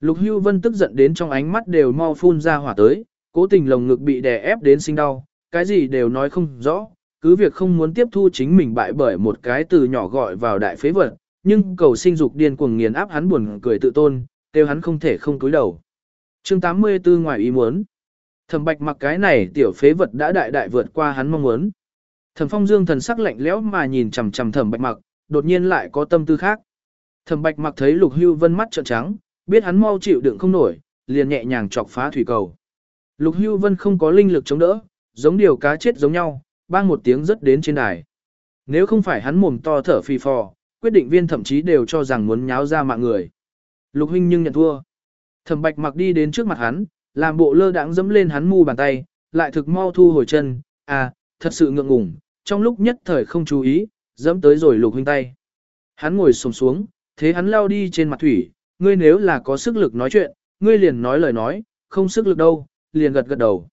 Lục hưu vân tức giận đến trong ánh mắt đều mau phun ra hỏa tới, cố tình lồng ngực bị đè ép đến sinh đau, cái gì đều nói không rõ, cứ việc không muốn tiếp thu chính mình bại bởi một cái từ nhỏ gọi vào đại phế vật, nhưng cầu sinh dục điên cuồng nghiền áp hắn buồn cười tự tôn, kêu hắn không thể không cúi đầu. Chương 84 ngoài ý muốn. Thẩm Bạch mặc cái này tiểu phế vật đã đại đại vượt qua hắn mong muốn. Thẩm Phong Dương thần sắc lạnh lẽo mà nhìn chằm chằm Thẩm Bạch mặc, đột nhiên lại có tâm tư khác. Thẩm Bạch mặc thấy Lục Hưu Vân mắt trợn trắng, biết hắn mau chịu đựng không nổi, liền nhẹ nhàng chọc phá thủy cầu. Lục Hưu Vân không có linh lực chống đỡ, giống điều cá chết giống nhau, bang một tiếng rất đến trên đài. Nếu không phải hắn mồm to thở phì phò, quyết định viên thậm chí đều cho rằng muốn nháo ra mạng người. Lục huynh nhưng nhận thua. Thẩm Bạch mặc đi đến trước mặt hắn, làm bộ lơ đãng dẫm lên hắn mu bàn tay, lại thực mau thu hồi chân, à, thật sự ngượng ngùng, trong lúc nhất thời không chú ý, dẫm tới rồi lục huynh tay. Hắn ngồi xổm xuống, thế hắn lao đi trên mặt thủy, ngươi nếu là có sức lực nói chuyện, ngươi liền nói lời nói, không sức lực đâu, liền gật gật đầu.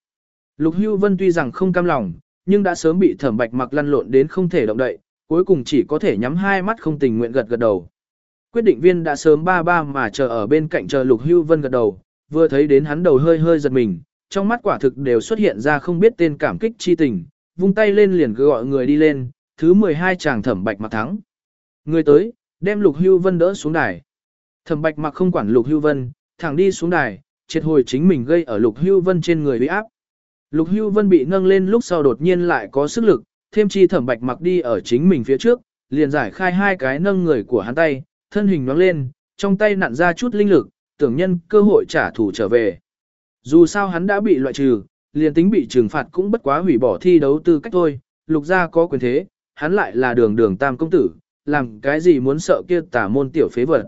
Lục Hưu Vân tuy rằng không cam lòng, nhưng đã sớm bị Thẩm Bạch Mặc lăn lộn đến không thể động đậy, cuối cùng chỉ có thể nhắm hai mắt không tình nguyện gật gật đầu. Quyết định viên đã sớm ba ba mà chờ ở bên cạnh chờ Lục Hưu Vân gật đầu, vừa thấy đến hắn đầu hơi hơi giật mình, trong mắt quả thực đều xuất hiện ra không biết tên cảm kích chi tình, vung tay lên liền gọi người đi lên, thứ 12 chàng Thẩm Bạch Mặc thắng. Người tới, đem Lục Hưu Vân đỡ xuống đài. Thẩm Bạch Mặc không quản Lục Hưu Vân, thẳng đi xuống đài, triệt hồi chính mình gây ở Lục Hưu Vân trên người bị áp. Lục Hưu Vân bị nâng lên lúc sau đột nhiên lại có sức lực, thêm chi thẩm bạch mặc đi ở chính mình phía trước, liền giải khai hai cái nâng người của hắn tay, thân hình nhoáng lên, trong tay nặn ra chút linh lực, tưởng nhân cơ hội trả thù trở về. Dù sao hắn đã bị loại trừ, liền tính bị trừng phạt cũng bất quá hủy bỏ thi đấu tư cách thôi, lục gia có quyền thế, hắn lại là đường đường tam công tử, làm cái gì muốn sợ kia tả môn tiểu phế vật.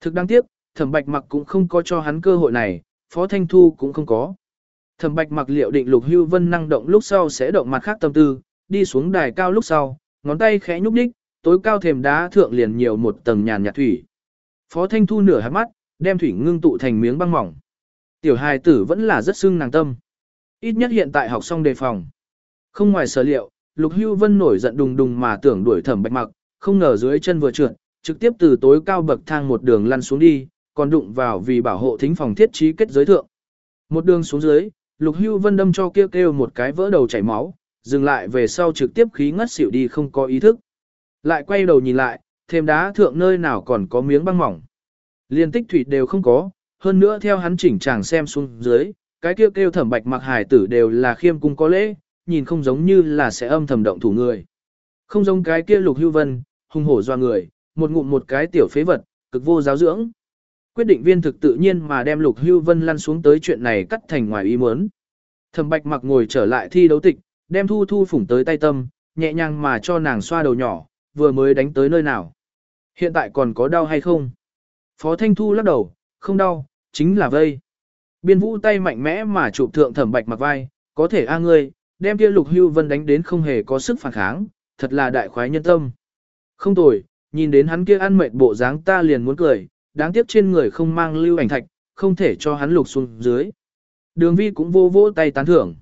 Thực đáng tiếc, thẩm bạch mặc cũng không có cho hắn cơ hội này, phó thanh thu cũng không có. Thẩm Bạch mặc liệu định Lục Hưu Vân năng động lúc sau sẽ động mặt khác tâm tư, đi xuống đài cao lúc sau, ngón tay khẽ nhúc đích, tối cao thềm đá thượng liền nhiều một tầng nhàn nhạt thủy. Phó Thanh Thu nửa hạt mắt, đem thủy ngưng tụ thành miếng băng mỏng. Tiểu hài tử vẫn là rất sưng nàng tâm. Ít nhất hiện tại học xong đề phòng. Không ngoài sở liệu, Lục Hưu Vân nổi giận đùng đùng mà tưởng đuổi Thẩm Bạch mặc, không ngờ dưới chân vừa trượt, trực tiếp từ tối cao bậc thang một đường lăn xuống đi, còn đụng vào vì bảo hộ thính phòng thiết trí kết giới thượng. Một đường xuống dưới, Lục Hưu Vân đâm cho kêu kêu một cái vỡ đầu chảy máu, dừng lại về sau trực tiếp khí ngất xỉu đi không có ý thức. Lại quay đầu nhìn lại, thêm đá thượng nơi nào còn có miếng băng mỏng. Liên tích thủy đều không có, hơn nữa theo hắn chỉnh chàng xem xuống dưới, cái kêu kêu thẩm bạch mặc hải tử đều là khiêm cung có lễ, nhìn không giống như là sẽ âm thầm động thủ người. Không giống cái kia lục hưu vân, hung hổ doa người, một ngụm một cái tiểu phế vật, cực vô giáo dưỡng. Quyết định viên thực tự nhiên mà đem Lục Hưu Vân lăn xuống tới chuyện này cắt thành ngoài ý muốn. Thẩm Bạch mặc ngồi trở lại thi đấu tịch, đem Thu Thu phủng tới tay tâm, nhẹ nhàng mà cho nàng xoa đầu nhỏ, vừa mới đánh tới nơi nào. Hiện tại còn có đau hay không? Phó Thanh Thu lắc đầu, không đau, chính là vây. Biên vũ tay mạnh mẽ mà chụp thượng Thẩm Bạch mặc vai, có thể a ngươi, đem kia Lục Hưu Vân đánh đến không hề có sức phản kháng, thật là đại khoái nhân tâm. Không tồi, nhìn đến hắn kia ăn mệt bộ dáng ta liền muốn cười, đáng tiếc trên người không mang lưu ảnh thạch, không thể cho hắn lục xuống dưới. Đường vi cũng vô vỗ tay tán thưởng.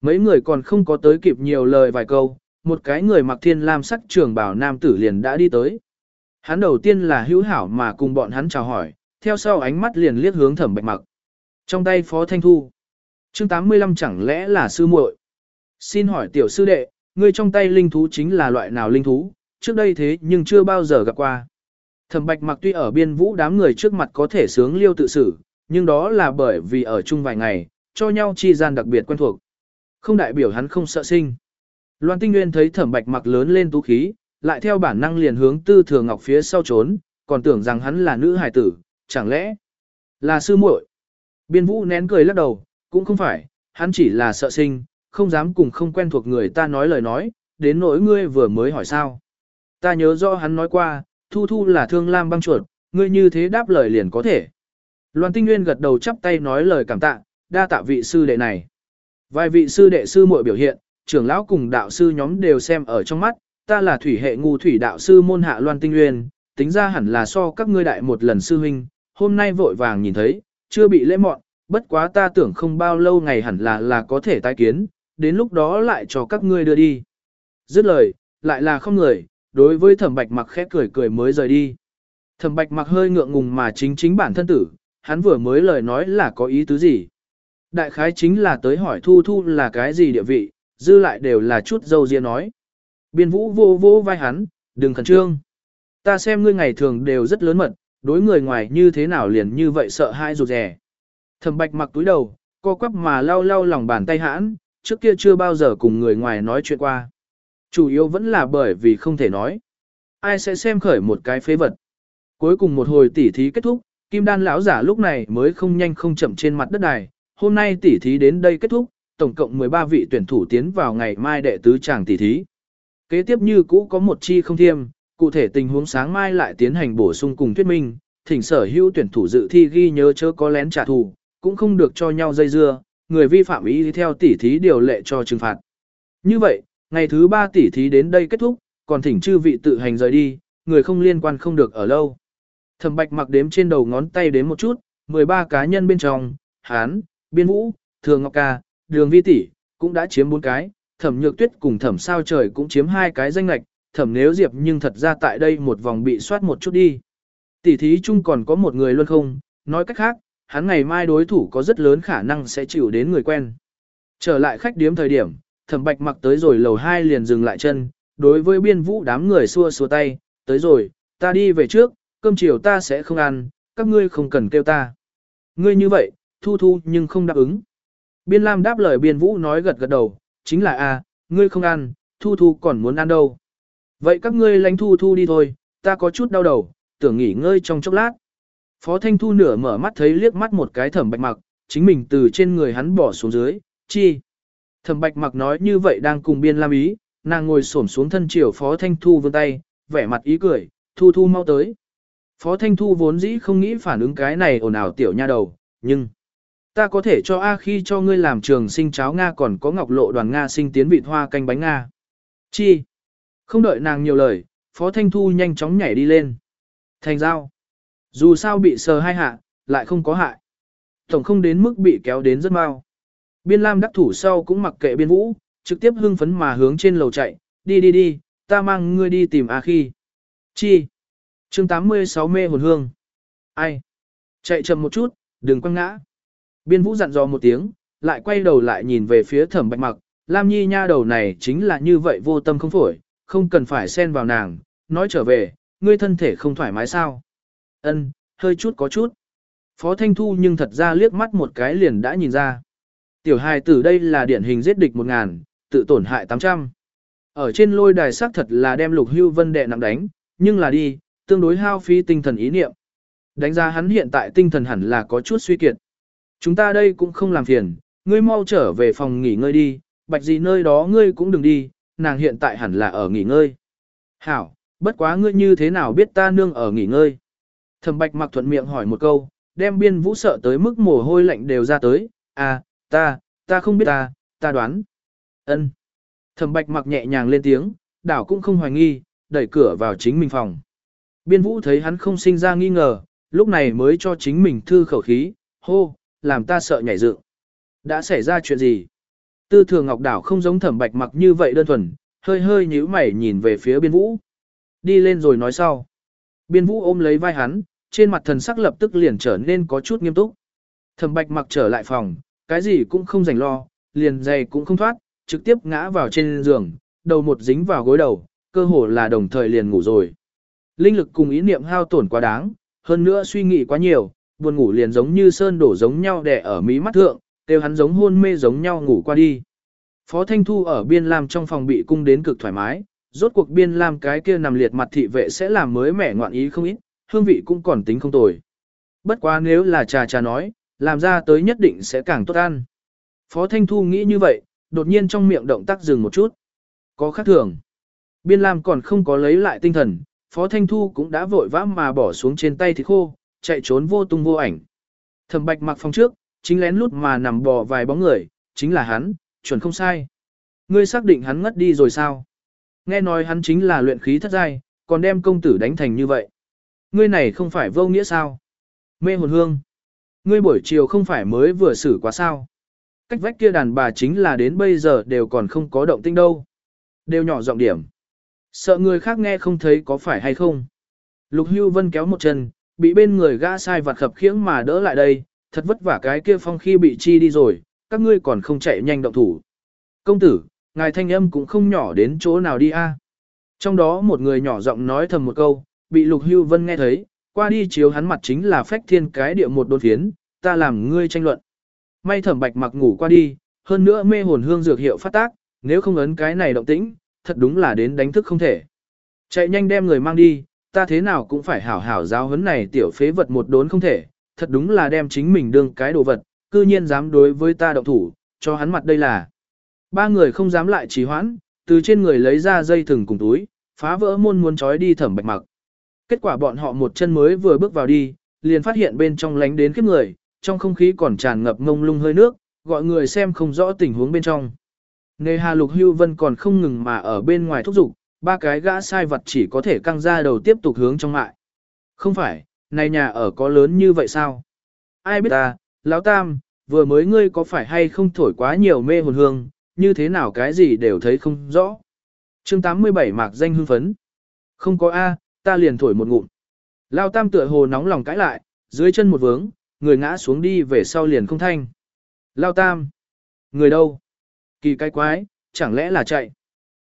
Mấy người còn không có tới kịp nhiều lời vài câu, một cái người mặc thiên lam sắc trường bảo nam tử liền đã đi tới. Hắn đầu tiên là hữu hảo mà cùng bọn hắn chào hỏi, theo sau ánh mắt liền liếc hướng thẩm bạch mặc. Trong tay phó thanh thu. chương 85 chẳng lẽ là sư muội Xin hỏi tiểu sư đệ, ngươi trong tay linh thú chính là loại nào linh thú, trước đây thế nhưng chưa bao giờ gặp qua. Thẩm Bạch Mặc tuy ở biên vũ đám người trước mặt có thể sướng liêu tự xử, nhưng đó là bởi vì ở chung vài ngày, cho nhau chi gian đặc biệt quen thuộc. Không đại biểu hắn không sợ sinh. Loan Tinh Nguyên thấy Thẩm Bạch Mặc lớn lên tú khí, lại theo bản năng liền hướng Tư Thừa Ngọc phía sau trốn, còn tưởng rằng hắn là nữ hài tử, chẳng lẽ là sư muội? Biên Vũ nén cười lắc đầu, cũng không phải, hắn chỉ là sợ sinh, không dám cùng không quen thuộc người ta nói lời nói, đến nỗi ngươi vừa mới hỏi sao. Ta nhớ rõ hắn nói qua, Thu Thu là thương lam băng chuột, ngươi như thế đáp lời liền có thể. Loan Tinh Nguyên gật đầu chắp tay nói lời cảm tạ, đa tạ vị sư đệ này. Vài vị sư đệ sư muội biểu hiện, trưởng lão cùng đạo sư nhóm đều xem ở trong mắt, ta là thủy hệ ngu thủy đạo sư môn hạ Loan Tinh Nguyên, tính ra hẳn là so các ngươi đại một lần sư huynh, hôm nay vội vàng nhìn thấy, chưa bị lễ mọn, bất quá ta tưởng không bao lâu ngày hẳn là là có thể tái kiến, đến lúc đó lại cho các ngươi đưa đi. Dứt lời, lại là không người, đối với thẩm bạch mặc khẽ cười cười mới rời đi. Thẩm bạch mặc hơi ngượng ngùng mà chính chính bản thân tử, hắn vừa mới lời nói là có ý tứ gì. Đại khái chính là tới hỏi thu thu là cái gì địa vị, dư lại đều là chút dâu riêng nói. Biên vũ vô vô vai hắn, đừng khẩn trương. Ta xem ngươi ngày thường đều rất lớn mật, đối người ngoài như thế nào liền như vậy sợ hãi rụt rè. Thẩm bạch mặc túi đầu, co quắp mà lau lau lòng bàn tay hãn, trước kia chưa bao giờ cùng người ngoài nói chuyện qua. Chủ yếu vẫn là bởi vì không thể nói. Ai sẽ xem khởi một cái phế vật. Cuối cùng một hồi tỉ thí kết thúc, Kim Đan lão giả lúc này mới không nhanh không chậm trên mặt đất này Hôm nay tỉ thí đến đây kết thúc, tổng cộng 13 vị tuyển thủ tiến vào ngày mai đệ tứ chàng tỉ thí. Kế tiếp như cũ có một chi không thiêm, cụ thể tình huống sáng mai lại tiến hành bổ sung cùng thuyết minh, thỉnh sở hữu tuyển thủ dự thi ghi nhớ chớ có lén trả thù, cũng không được cho nhau dây dưa, người vi phạm ý theo tỉ thí điều lệ cho trừng phạt. Như vậy, ngày thứ ba tỉ thí đến đây kết thúc, còn thỉnh chư vị tự hành rời đi, người không liên quan không được ở lâu. Thẩm Bạch mặc đếm trên đầu ngón tay đếm một chút, 13 cá nhân bên trong, Hán, Biên Vũ, Thường Ngọc Ca, Đường Vi tỷ cũng đã chiếm 4 cái, Thẩm Nhược Tuyết cùng Thẩm Sao Trời cũng chiếm hai cái danh lạch, Thẩm Nếu Diệp nhưng thật ra tại đây một vòng bị soát một chút đi. Tỷ thí chung còn có một người luôn không, nói cách khác, hắn ngày mai đối thủ có rất lớn khả năng sẽ chịu đến người quen. Trở lại khách điếm thời điểm, Thẩm Bạch mặc tới rồi lầu 2 liền dừng lại chân, đối với biên vũ đám người xua xua tay, tới rồi, ta đi về trước, cơm chiều ta sẽ không ăn, các ngươi không cần kêu ta. Ngươi như vậy, thu thu nhưng không đáp ứng. Biên Lam đáp lời biên vũ nói gật gật đầu, chính là a, ngươi không ăn, thu thu còn muốn ăn đâu. Vậy các ngươi lánh thu thu đi thôi, ta có chút đau đầu, tưởng nghỉ ngơi trong chốc lát. Phó Thanh Thu nửa mở mắt thấy liếc mắt một cái thẩm bạch mặc, chính mình từ trên người hắn bỏ xuống dưới, chi. Thẩm bạch mặc nói như vậy đang cùng biên lam ý, nàng ngồi xổm xuống thân chiều Phó Thanh Thu vươn tay, vẻ mặt ý cười, Thu Thu mau tới. Phó Thanh Thu vốn dĩ không nghĩ phản ứng cái này ồn ào tiểu nha đầu, nhưng ta có thể cho A khi cho ngươi làm trường sinh cháo Nga còn có ngọc lộ đoàn Nga sinh tiến vịt hoa canh bánh Nga. Chi? Không đợi nàng nhiều lời, Phó Thanh Thu nhanh chóng nhảy đi lên. Thành giao. Dù sao bị sờ hai hạ, lại không có hại. Tổng không đến mức bị kéo đến rất mau. Biên Lam đắc thủ sau cũng mặc kệ biên vũ, trực tiếp hưng phấn mà hướng trên lầu chạy, đi đi đi, ta mang ngươi đi tìm A khi. Chi? chương 86 mê hồn hương. Ai? Chạy chậm một chút, đừng quăng ngã. Biên vũ dặn dò một tiếng, lại quay đầu lại nhìn về phía thẩm bạch mặc, Lam Nhi nha đầu này chính là như vậy vô tâm không phổi, không cần phải xen vào nàng, nói trở về, ngươi thân thể không thoải mái sao. Ân, hơi chút có chút. Phó Thanh Thu nhưng thật ra liếc mắt một cái liền đã nhìn ra. Tiểu hài tử đây là điển hình giết địch một ngàn, tự tổn hại 800. Ở trên lôi đài xác thật là đem lục hưu vân đệ nặng đánh, nhưng là đi, tương đối hao phí tinh thần ý niệm. Đánh giá hắn hiện tại tinh thần hẳn là có chút suy kiệt. Chúng ta đây cũng không làm phiền, ngươi mau trở về phòng nghỉ ngơi đi, bạch gì nơi đó ngươi cũng đừng đi, nàng hiện tại hẳn là ở nghỉ ngơi. Hảo, bất quá ngươi như thế nào biết ta nương ở nghỉ ngơi. Thẩm bạch mặc thuận miệng hỏi một câu, đem biên vũ sợ tới mức mồ hôi lạnh đều ra tới, à, ta, ta không biết ta, ta đoán. ân Thẩm bạch mặc nhẹ nhàng lên tiếng, đảo cũng không hoài nghi, đẩy cửa vào chính mình phòng. Biên vũ thấy hắn không sinh ra nghi ngờ, lúc này mới cho chính mình thư khẩu khí, hô, làm ta sợ nhảy dựng. Đã xảy ra chuyện gì? Tư thường ngọc đảo không giống thẩm bạch mặc như vậy đơn thuần, hơi hơi nhíu mày nhìn về phía biên vũ. Đi lên rồi nói sau. Biên vũ ôm lấy vai hắn, trên mặt thần sắc lập tức liền trở nên có chút nghiêm túc. Thẩm bạch mặc trở lại phòng, cái gì cũng không rảnh lo, liền giày cũng không thoát, trực tiếp ngã vào trên giường, đầu một dính vào gối đầu, cơ hồ là đồng thời liền ngủ rồi. Linh lực cùng ý niệm hao tổn quá đáng, hơn nữa suy nghĩ quá nhiều, buồn ngủ liền giống như sơn đổ giống nhau đè ở mí mắt thượng, kêu hắn giống hôn mê giống nhau ngủ qua đi. Phó Thanh Thu ở biên lam trong phòng bị cung đến cực thoải mái, rốt cuộc biên lam cái kia nằm liệt mặt thị vệ sẽ làm mới mẻ ngoạn ý không ít, hương vị cũng còn tính không tồi. Bất quá nếu là trà trà nói, làm ra tới nhất định sẽ càng tốt ăn. Phó Thanh Thu nghĩ như vậy, đột nhiên trong miệng động tác dừng một chút. Có khác thường. Biên Lam còn không có lấy lại tinh thần, Phó Thanh Thu cũng đã vội vã mà bỏ xuống trên tay thịt khô, chạy trốn vô tung vô ảnh. Thẩm Bạch mặc phòng trước, chính lén lút mà nằm bò vài bóng người, chính là hắn, chuẩn không sai. Ngươi xác định hắn ngất đi rồi sao? Nghe nói hắn chính là luyện khí thất giai, còn đem công tử đánh thành như vậy. Ngươi này không phải vô nghĩa sao? Mê hồn hương. Ngươi buổi chiều không phải mới vừa xử quá sao? Cách vách kia đàn bà chính là đến bây giờ đều còn không có động tinh đâu. Đều nhỏ giọng điểm. Sợ người khác nghe không thấy có phải hay không. Lục Hưu Vân kéo một chân, bị bên người gã sai vặt khập khiễng mà đỡ lại đây, thật vất vả cái kia phong khi bị chi đi rồi, các ngươi còn không chạy nhanh động thủ. Công tử, ngài thanh âm cũng không nhỏ đến chỗ nào đi a. Trong đó một người nhỏ giọng nói thầm một câu, bị Lục Hưu Vân nghe thấy, qua đi chiếu hắn mặt chính là phách thiên cái địa một đột phiến, ta làm ngươi tranh luận. May thẩm bạch mặc ngủ qua đi, hơn nữa mê hồn hương dược hiệu phát tác, nếu không ấn cái này động tĩnh, thật đúng là đến đánh thức không thể. Chạy nhanh đem người mang đi, ta thế nào cũng phải hảo hảo giáo huấn này tiểu phế vật một đốn không thể, thật đúng là đem chính mình đương cái đồ vật, cư nhiên dám đối với ta động thủ, cho hắn mặt đây là. Ba người không dám lại trì hoãn, từ trên người lấy ra dây thừng cùng túi, phá vỡ môn muốn trói đi thẩm bạch mặc. Kết quả bọn họ một chân mới vừa bước vào đi, liền phát hiện bên trong lánh đến khiếp người, trong không khí còn tràn ngập ngông lung hơi nước, gọi người xem không rõ tình huống bên trong. Nề hà lục hưu vân còn không ngừng mà ở bên ngoài thúc giục, ba cái gã sai vật chỉ có thể căng ra đầu tiếp tục hướng trong mại. Không phải, này nhà ở có lớn như vậy sao? Ai biết ta, lão tam, vừa mới ngươi có phải hay không thổi quá nhiều mê hồn hương, như thế nào cái gì đều thấy không rõ. chương 87 mạc danh hưng phấn. Không có A, ta liền thổi một ngụm. Lao tam tựa hồ nóng lòng cãi lại, dưới chân một vướng, người ngã xuống đi về sau liền không thanh. Lao tam. Người đâu? Kỳ cái quái, chẳng lẽ là chạy?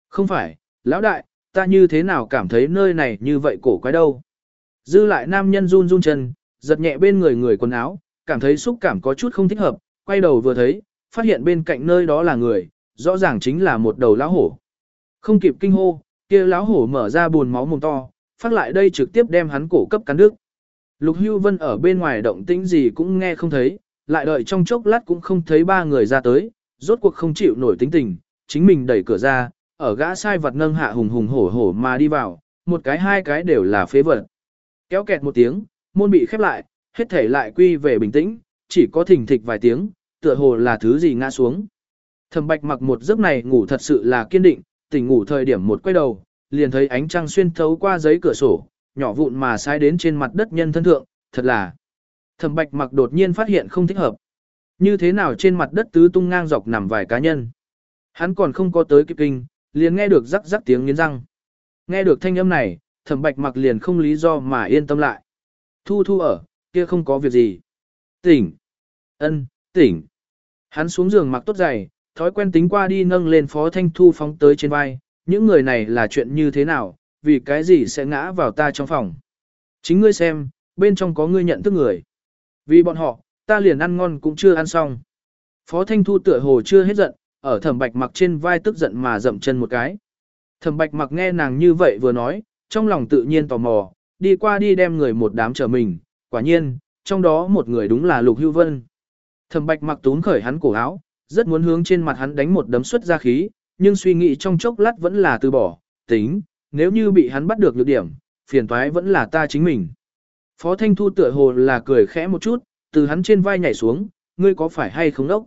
Không phải, lão đại, ta như thế nào cảm thấy nơi này như vậy cổ quái đâu? Dư lại nam nhân run run chân, giật nhẹ bên người người quần áo, cảm thấy xúc cảm có chút không thích hợp, quay đầu vừa thấy, phát hiện bên cạnh nơi đó là người, rõ ràng chính là một đầu lão hổ. Không kịp kinh hô, kia lão hổ mở ra buồn máu mồm to, phát lại đây trực tiếp đem hắn cổ cấp cắn đứt. Lục Hưu Vân ở bên ngoài động tĩnh gì cũng nghe không thấy, lại đợi trong chốc lát cũng không thấy ba người ra tới, rốt cuộc không chịu nổi tính tình, chính mình đẩy cửa ra, ở gã sai vật nâng hạ hùng hùng hổ hổ mà đi vào, một cái hai cái đều là phế vật. Kéo kẹt một tiếng, môn bị khép lại, hết thể lại quy về bình tĩnh, chỉ có thỉnh thịch vài tiếng, tựa hồ là thứ gì ngã xuống. Thẩm bạch mặc một giấc này ngủ thật sự là kiên định, tỉnh ngủ thời điểm một quay đầu, liền thấy ánh trăng xuyên thấu qua giấy cửa sổ, nhỏ vụn mà sai đến trên mặt đất nhân thân thượng, thật là. Thẩm bạch mặc đột nhiên phát hiện không thích hợp. Như thế nào trên mặt đất tứ tung ngang dọc nằm vài cá nhân. Hắn còn không có tới kịp kinh, liền nghe được rắc rắc tiếng nghiến răng. Nghe được thanh âm này, thẩm bạch mặc liền không lý do mà yên tâm lại. Thu thu ở, kia không có việc gì. Tỉnh. ân, tỉnh. Hắn xuống giường mặc tốt giày, thói quen tính qua đi nâng lên phó thanh thu phóng tới trên vai. Những người này là chuyện như thế nào, vì cái gì sẽ ngã vào ta trong phòng. Chính ngươi xem, bên trong có ngươi nhận thức người. Vì bọn họ, ta liền ăn ngon cũng chưa ăn xong. Phó Thanh Thu tựa hồ chưa hết giận, ở thẩm bạch mặc trên vai tức giận mà dậm chân một cái. Thẩm bạch mặc nghe nàng như vậy vừa nói, trong lòng tự nhiên tò mò, đi qua đi đem người một đám chờ mình, quả nhiên, trong đó một người đúng là Lục Hưu Vân. Thẩm bạch mặc tún khởi hắn cổ áo, rất muốn hướng trên mặt hắn đánh một đấm xuất ra khí, nhưng suy nghĩ trong chốc lát vẫn là từ bỏ, tính, nếu như bị hắn bắt được nhược điểm, phiền toái vẫn là ta chính mình. Phó Thanh Thu tựa hồ là cười khẽ một chút, từ hắn trên vai nhảy xuống, ngươi có phải hay không đốc?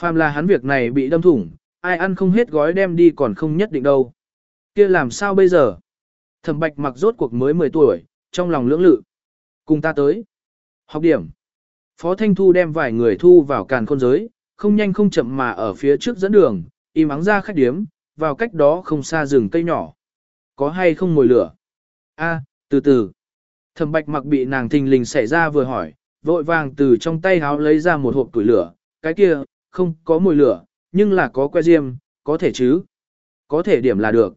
Phàm là hắn việc này bị đâm thủng, ai ăn không hết gói đem đi còn không nhất định đâu. kia làm sao bây giờ? Thẩm bạch mặc rốt cuộc mới 10 tuổi, trong lòng lưỡng lự. Cùng ta tới. Học điểm. Phó Thanh Thu đem vài người thu vào càn khôn giới, không nhanh không chậm mà ở phía trước dẫn đường, im ắng ra khách điếm, vào cách đó không xa rừng cây nhỏ. Có hay không mồi lửa? A, từ từ. Thẩm bạch mặc bị nàng thình lình xảy ra vừa hỏi, vội vàng từ trong tay háo lấy ra một hộp củi lửa, cái kia, không có mùi lửa, nhưng là có que diêm, có thể chứ. Có thể điểm là được.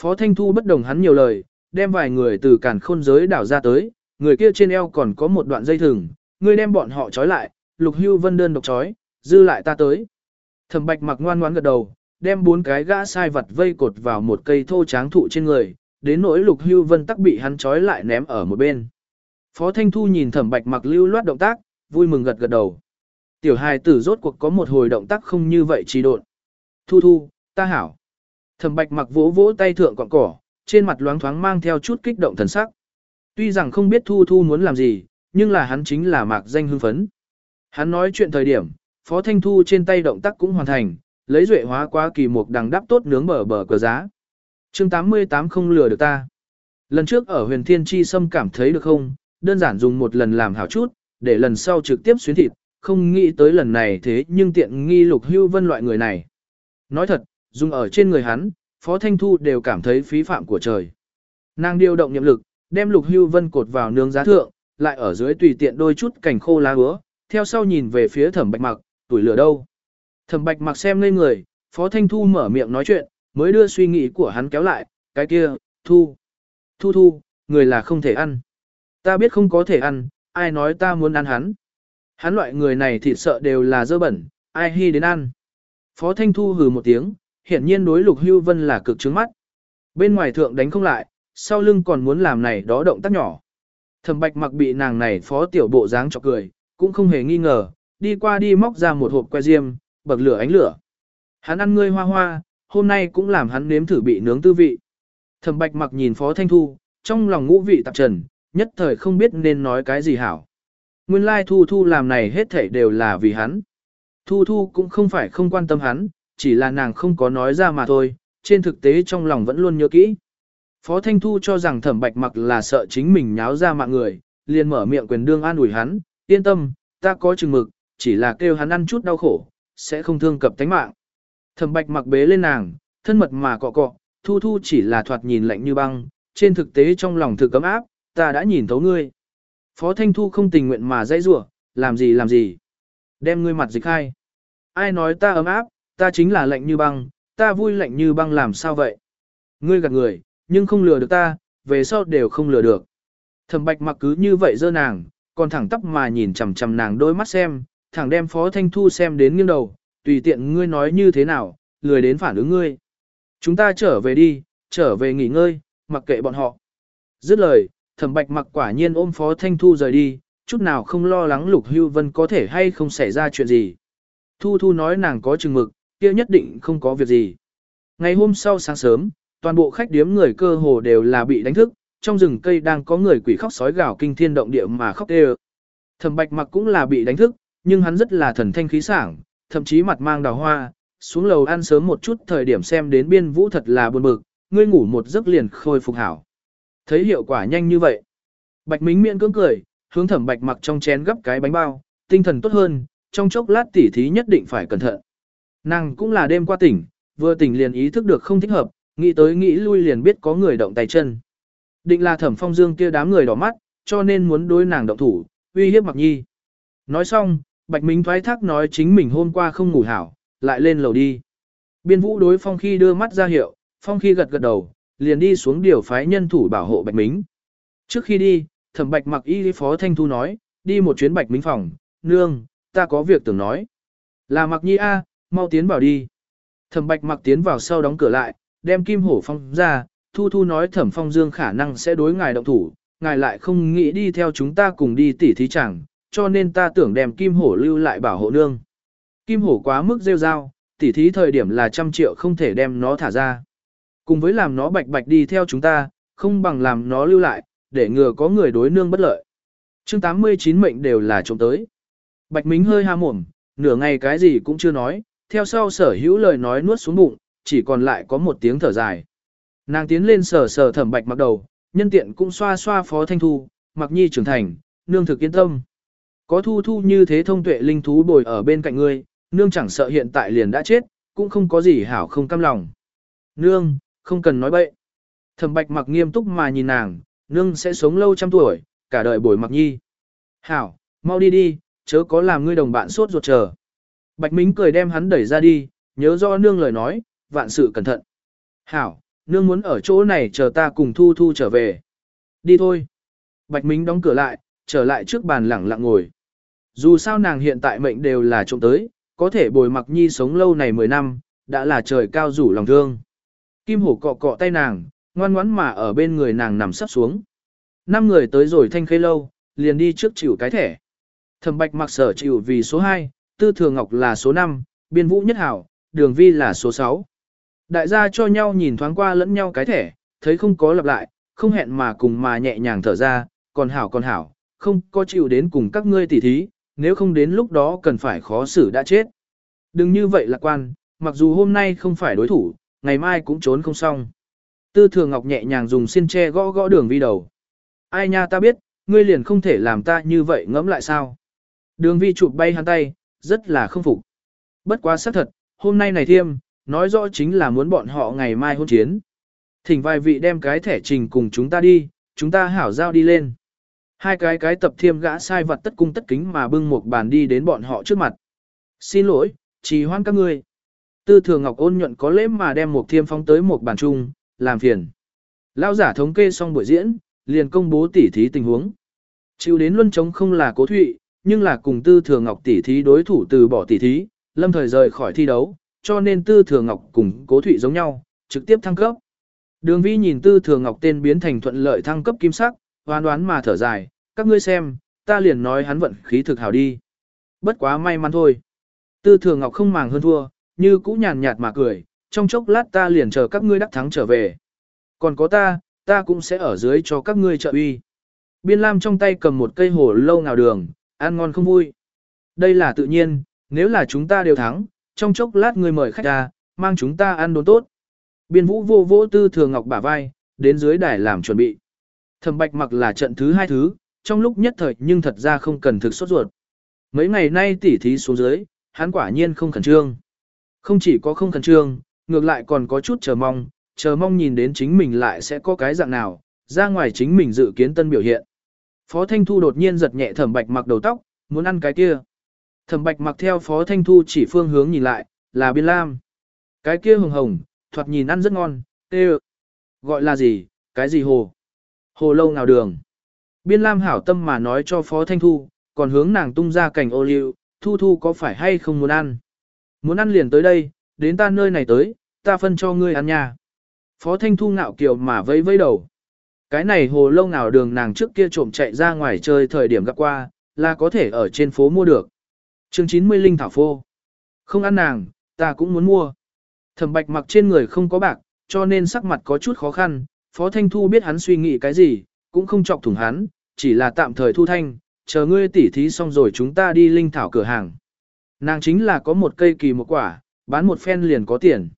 Phó Thanh Thu bất đồng hắn nhiều lời, đem vài người từ càn khôn giới đảo ra tới, người kia trên eo còn có một đoạn dây thừng, người đem bọn họ trói lại, lục hưu vân đơn độc trói, dư lại ta tới. Thẩm bạch mặc ngoan ngoãn gật đầu, đem bốn cái gã sai vật vây cột vào một cây thô tráng thụ trên người, đến nỗi lục hưu vân tắc bị hắn trói lại ném ở một bên. Phó Thanh Thu nhìn thẩm bạch mặc lưu loát động tác, vui mừng gật gật đầu. Tiểu hài tử rốt cuộc có một hồi động tác không như vậy trì độn. Thu thu, ta hảo. Thẩm bạch mặc vỗ vỗ tay thượng cọng cỏ, trên mặt loáng thoáng mang theo chút kích động thần sắc. Tuy rằng không biết thu thu muốn làm gì, nhưng là hắn chính là mạc danh hưng phấn. Hắn nói chuyện thời điểm, Phó Thanh Thu trên tay động tác cũng hoàn thành, lấy duệ hóa qua kỳ mục đằng đắp tốt nướng bờ bờ cờ giá. chương 88 không lừa được ta. Lần trước ở huyền thiên chi sâm cảm thấy được không, đơn giản dùng một lần làm hảo chút, để lần sau trực tiếp xuyến thịt, không nghĩ tới lần này thế nhưng tiện nghi lục hưu vân loại người này. Nói thật, dùng ở trên người hắn, Phó Thanh Thu đều cảm thấy phí phạm của trời. Nàng điều động nhiệm lực, đem lục hưu vân cột vào nướng giá thượng, lại ở dưới tùy tiện đôi chút cảnh khô lá hứa, theo sau nhìn về phía thẩm bạch mặc, tuổi lửa đâu. Thẩm bạch mặc xem ngây người, Phó Thanh Thu mở miệng nói chuyện, mới đưa suy nghĩ của hắn kéo lại, cái kia, Thu. Thu Thu, người là không thể ăn. Ta biết không có thể ăn, ai nói ta muốn ăn hắn. Hắn loại người này thịt sợ đều là dơ bẩn, ai hy đến ăn. Phó Thanh Thu hừ một tiếng, hiển nhiên đối Lục Hưu Vân là cực trướng mắt. Bên ngoài thượng đánh không lại, sau lưng còn muốn làm này đó động tác nhỏ. Thẩm Bạch mặc bị nàng này phó tiểu bộ dáng chọc cười, cũng không hề nghi ngờ, đi qua đi móc ra một hộp que diêm, bậc lửa ánh lửa. Hắn ăn ngươi hoa hoa, hôm nay cũng làm hắn nếm thử bị nướng tư vị. Thẩm Bạch mặc nhìn Phó Thanh Thu, trong lòng ngũ vị tạp trần, nhất thời không biết nên nói cái gì hảo. Nguyên lai Thu Thu làm này hết thảy đều là vì hắn. Thu Thu cũng không phải không quan tâm hắn, chỉ là nàng không có nói ra mà thôi, trên thực tế trong lòng vẫn luôn nhớ kỹ. Phó Thanh Thu cho rằng thẩm bạch mặc là sợ chính mình nháo ra mạng người, liền mở miệng quyền đương an ủi hắn, yên tâm, ta có chừng mực, chỉ là kêu hắn ăn chút đau khổ, sẽ không thương cập tánh mạng. Thẩm bạch mặc bế lên nàng, thân mật mà cọ cọ, Thu Thu chỉ là thoạt nhìn lạnh như băng, trên thực tế trong lòng thực cấm áp, ta đã nhìn thấu ngươi. Phó Thanh Thu không tình nguyện mà dãy rủa, làm gì làm gì. Đem ngươi mặt dịch hai. Ai nói ta ấm áp, ta chính là lạnh như băng, ta vui lạnh như băng làm sao vậy? Ngươi gạt người, nhưng không lừa được ta, về sau đều không lừa được. Thẩm bạch mặc cứ như vậy dơ nàng, còn thẳng tắp mà nhìn chằm chằm nàng đôi mắt xem, thẳng đem Phó Thanh Thu xem đến nghiêng đầu, tùy tiện ngươi nói như thế nào, lười đến phản ứng ngươi. Chúng ta trở về đi, trở về nghỉ ngơi, mặc kệ bọn họ. Dứt lời, thẩm bạch mặc quả nhiên ôm Phó Thanh Thu rời đi, chút nào không lo lắng Lục Hưu Vân có thể hay không xảy ra chuyện gì. Thu Thu nói nàng có chừng mực, kia nhất định không có việc gì. Ngày hôm sau sáng sớm, toàn bộ khách điếm người cơ hồ đều là bị đánh thức, trong rừng cây đang có người quỷ khóc sói gào kinh thiên động địa mà khóc đê Thẩm bạch mặc cũng là bị đánh thức, nhưng hắn rất là thần thanh khí sảng, thậm chí mặt mang đào hoa, xuống lầu ăn sớm một chút thời điểm xem đến biên vũ thật là buồn bực, ngươi ngủ một giấc liền khôi phục hảo. Thấy hiệu quả nhanh như vậy. Bạch Mính miệng cưỡng cười, hướng thẩm bạch mặc trong chén gấp cái bánh bao, tinh thần tốt hơn, trong chốc lát tỉ thí nhất định phải cẩn thận. Nàng cũng là đêm qua tỉnh, vừa tỉnh liền ý thức được không thích hợp, nghĩ tới nghĩ lui liền biết có người động tay chân. Định là thẩm phong dương kia đám người đỏ mắt, cho nên muốn đối nàng động thủ, uy hiếp mặc nhi. Nói xong, Bạch Minh thoái thác nói chính mình hôm qua không ngủ hảo, lại lên lầu đi. Biên vũ đối phong khi đưa mắt ra hiệu, phong khi gật gật đầu, liền đi xuống điều phái nhân thủ bảo hộ Bạch Minh. Trước khi đi, thẩm Bạch mặc y phó thanh thu nói, đi một chuyến Bạch Minh phòng, nương, ta có việc tưởng nói. Là mặc nhi a, mau tiến vào đi. Thẩm Bạch mặc tiến vào sau đóng cửa lại, đem kim hổ phong ra, thu thu nói thẩm phong dương khả năng sẽ đối ngài động thủ, ngài lại không nghĩ đi theo chúng ta cùng đi tỉ thí chẳng, cho nên ta tưởng đem kim hổ lưu lại bảo hộ nương. Kim hổ quá mức rêu rao, tỉ thí thời điểm là trăm triệu không thể đem nó thả ra. Cùng với làm nó bạch bạch đi theo chúng ta, không bằng làm nó lưu lại, để ngừa có người đối nương bất lợi. chương 89 mệnh đều là trộm tới. Bạch Mính hơi ha mồm, nửa ngày cái gì cũng chưa nói, theo sau sở hữu lời nói nuốt xuống bụng, chỉ còn lại có một tiếng thở dài. Nàng tiến lên sờ sờ thẩm bạch mặc đầu, nhân tiện cũng xoa xoa phó thanh thu, mặc nhi trưởng thành, nương thực yên tâm. Có thu thu như thế thông tuệ linh thú bồi ở bên cạnh ngươi, nương chẳng sợ hiện tại liền đã chết, cũng không có gì hảo không cam lòng. Nương, không cần nói bậy. Thẩm bạch mặc nghiêm túc mà nhìn nàng, nương sẽ sống lâu trăm tuổi, cả đời bồi mặc nhi. Hảo, mau đi đi, chớ có làm ngươi đồng bạn sốt ruột chờ. Bạch Mính cười đem hắn đẩy ra đi, nhớ do nương lời nói, vạn sự cẩn thận. Hảo, nương muốn ở chỗ này chờ ta cùng Thu Thu trở về. Đi thôi. Bạch Mính đóng cửa lại, trở lại trước bàn lẳng lặng ngồi. Dù sao nàng hiện tại mệnh đều là trộm tới, có thể bồi mặc nhi sống lâu này 10 năm, đã là trời cao rủ lòng thương. Kim hổ cọ cọ tay nàng, ngoan ngoãn mà ở bên người nàng nằm sắp xuống. Năm người tới rồi thanh khê lâu, liền đi trước chịu cái thẻ. Thẩm bạch mặc sở chịu vì số 2, tư thừa ngọc là số 5, biên vũ nhất hảo, đường vi là số 6. Đại gia cho nhau nhìn thoáng qua lẫn nhau cái thẻ, thấy không có lặp lại, không hẹn mà cùng mà nhẹ nhàng thở ra, còn hảo còn hảo, không có chịu đến cùng các ngươi tỉ thí, nếu không đến lúc đó cần phải khó xử đã chết. Đừng như vậy lạc quan, mặc dù hôm nay không phải đối thủ, ngày mai cũng trốn không xong. Tư thừa ngọc nhẹ nhàng dùng xiên tre gõ gõ đường vi đầu. Ai nha ta biết, ngươi liền không thể làm ta như vậy ngẫm lại sao. Đường vi chụp bay hắn tay, rất là không phục. Bất quá xác thật, hôm nay này thiêm, nói rõ chính là muốn bọn họ ngày mai hôn chiến. Thỉnh vài vị đem cái thẻ trình cùng chúng ta đi, chúng ta hảo giao đi lên. Hai cái cái tập thiêm gã sai vật tất cung tất kính mà bưng một bàn đi đến bọn họ trước mặt. Xin lỗi, trì hoan các ngươi. Tư thừa ngọc ôn nhuận có lễ mà đem một thiêm phóng tới một bàn chung, làm phiền. Lao giả thống kê xong buổi diễn, liền công bố tỉ thí tình huống. Chịu đến luân chống không là cố thụy, nhưng là cùng tư thừa ngọc tỷ thí đối thủ từ bỏ tỷ thí, lâm thời rời khỏi thi đấu, cho nên tư thừa ngọc cùng cố thụy giống nhau, trực tiếp thăng cấp. Đường vi nhìn tư thừa ngọc tên biến thành thuận lợi thăng cấp kim sắc, hoán đoán mà thở dài, các ngươi xem, ta liền nói hắn vận khí thực hảo đi. Bất quá may mắn thôi. Tư thừa ngọc không màng hơn thua, như cũ nhàn nhạt mà cười, trong chốc lát ta liền chờ các ngươi đắc thắng trở về. Còn có ta, ta cũng sẽ ở dưới cho các ngươi trợ uy. Biên Lam trong tay cầm một cây hồ lâu nào đường, ăn ngon không vui. Đây là tự nhiên, nếu là chúng ta đều thắng, trong chốc lát ngươi mời khách ra, mang chúng ta ăn đốn tốt. Biên vũ vô vô tư thừa ngọc bả vai, đến dưới đài làm chuẩn bị. Thẩm bạch mặc là trận thứ hai thứ, trong lúc nhất thời nhưng thật ra không cần thực sốt ruột. Mấy ngày nay tỉ thí xuống dưới, hắn quả nhiên không khẩn trương. Không chỉ có không khẩn trương, ngược lại còn có chút chờ mong, chờ mong nhìn đến chính mình lại sẽ có cái dạng nào, ra ngoài chính mình dự kiến tân biểu hiện. Phó Thanh Thu đột nhiên giật nhẹ thẩm bạch mặc đầu tóc, muốn ăn cái kia. Thẩm bạch mặc theo Phó Thanh Thu chỉ phương hướng nhìn lại, là biên lam. Cái kia hồng hồng, thoạt nhìn ăn rất ngon, tê Gọi là gì, cái gì hồ? Hồ lâu nào đường? Biên lam hảo tâm mà nói cho Phó Thanh Thu, còn hướng nàng tung ra cảnh ô liu, Thu Thu có phải hay không muốn ăn? Muốn ăn liền tới đây, đến ta nơi này tới, ta phân cho ngươi ăn nha. Phó Thanh Thu ngạo kiều mà vẫy vẫy đầu. Cái này hồ lâu nào đường nàng trước kia trộm chạy ra ngoài chơi thời điểm gặp qua, là có thể ở trên phố mua được. chương 90 Linh Thảo Phô. Không ăn nàng, ta cũng muốn mua. Thẩm bạch mặc trên người không có bạc, cho nên sắc mặt có chút khó khăn. Phó Thanh Thu biết hắn suy nghĩ cái gì, cũng không chọc thủng hắn, chỉ là tạm thời thu thanh, chờ ngươi tỉ thí xong rồi chúng ta đi Linh Thảo cửa hàng. Nàng chính là có một cây kỳ một quả, bán một phen liền có tiền.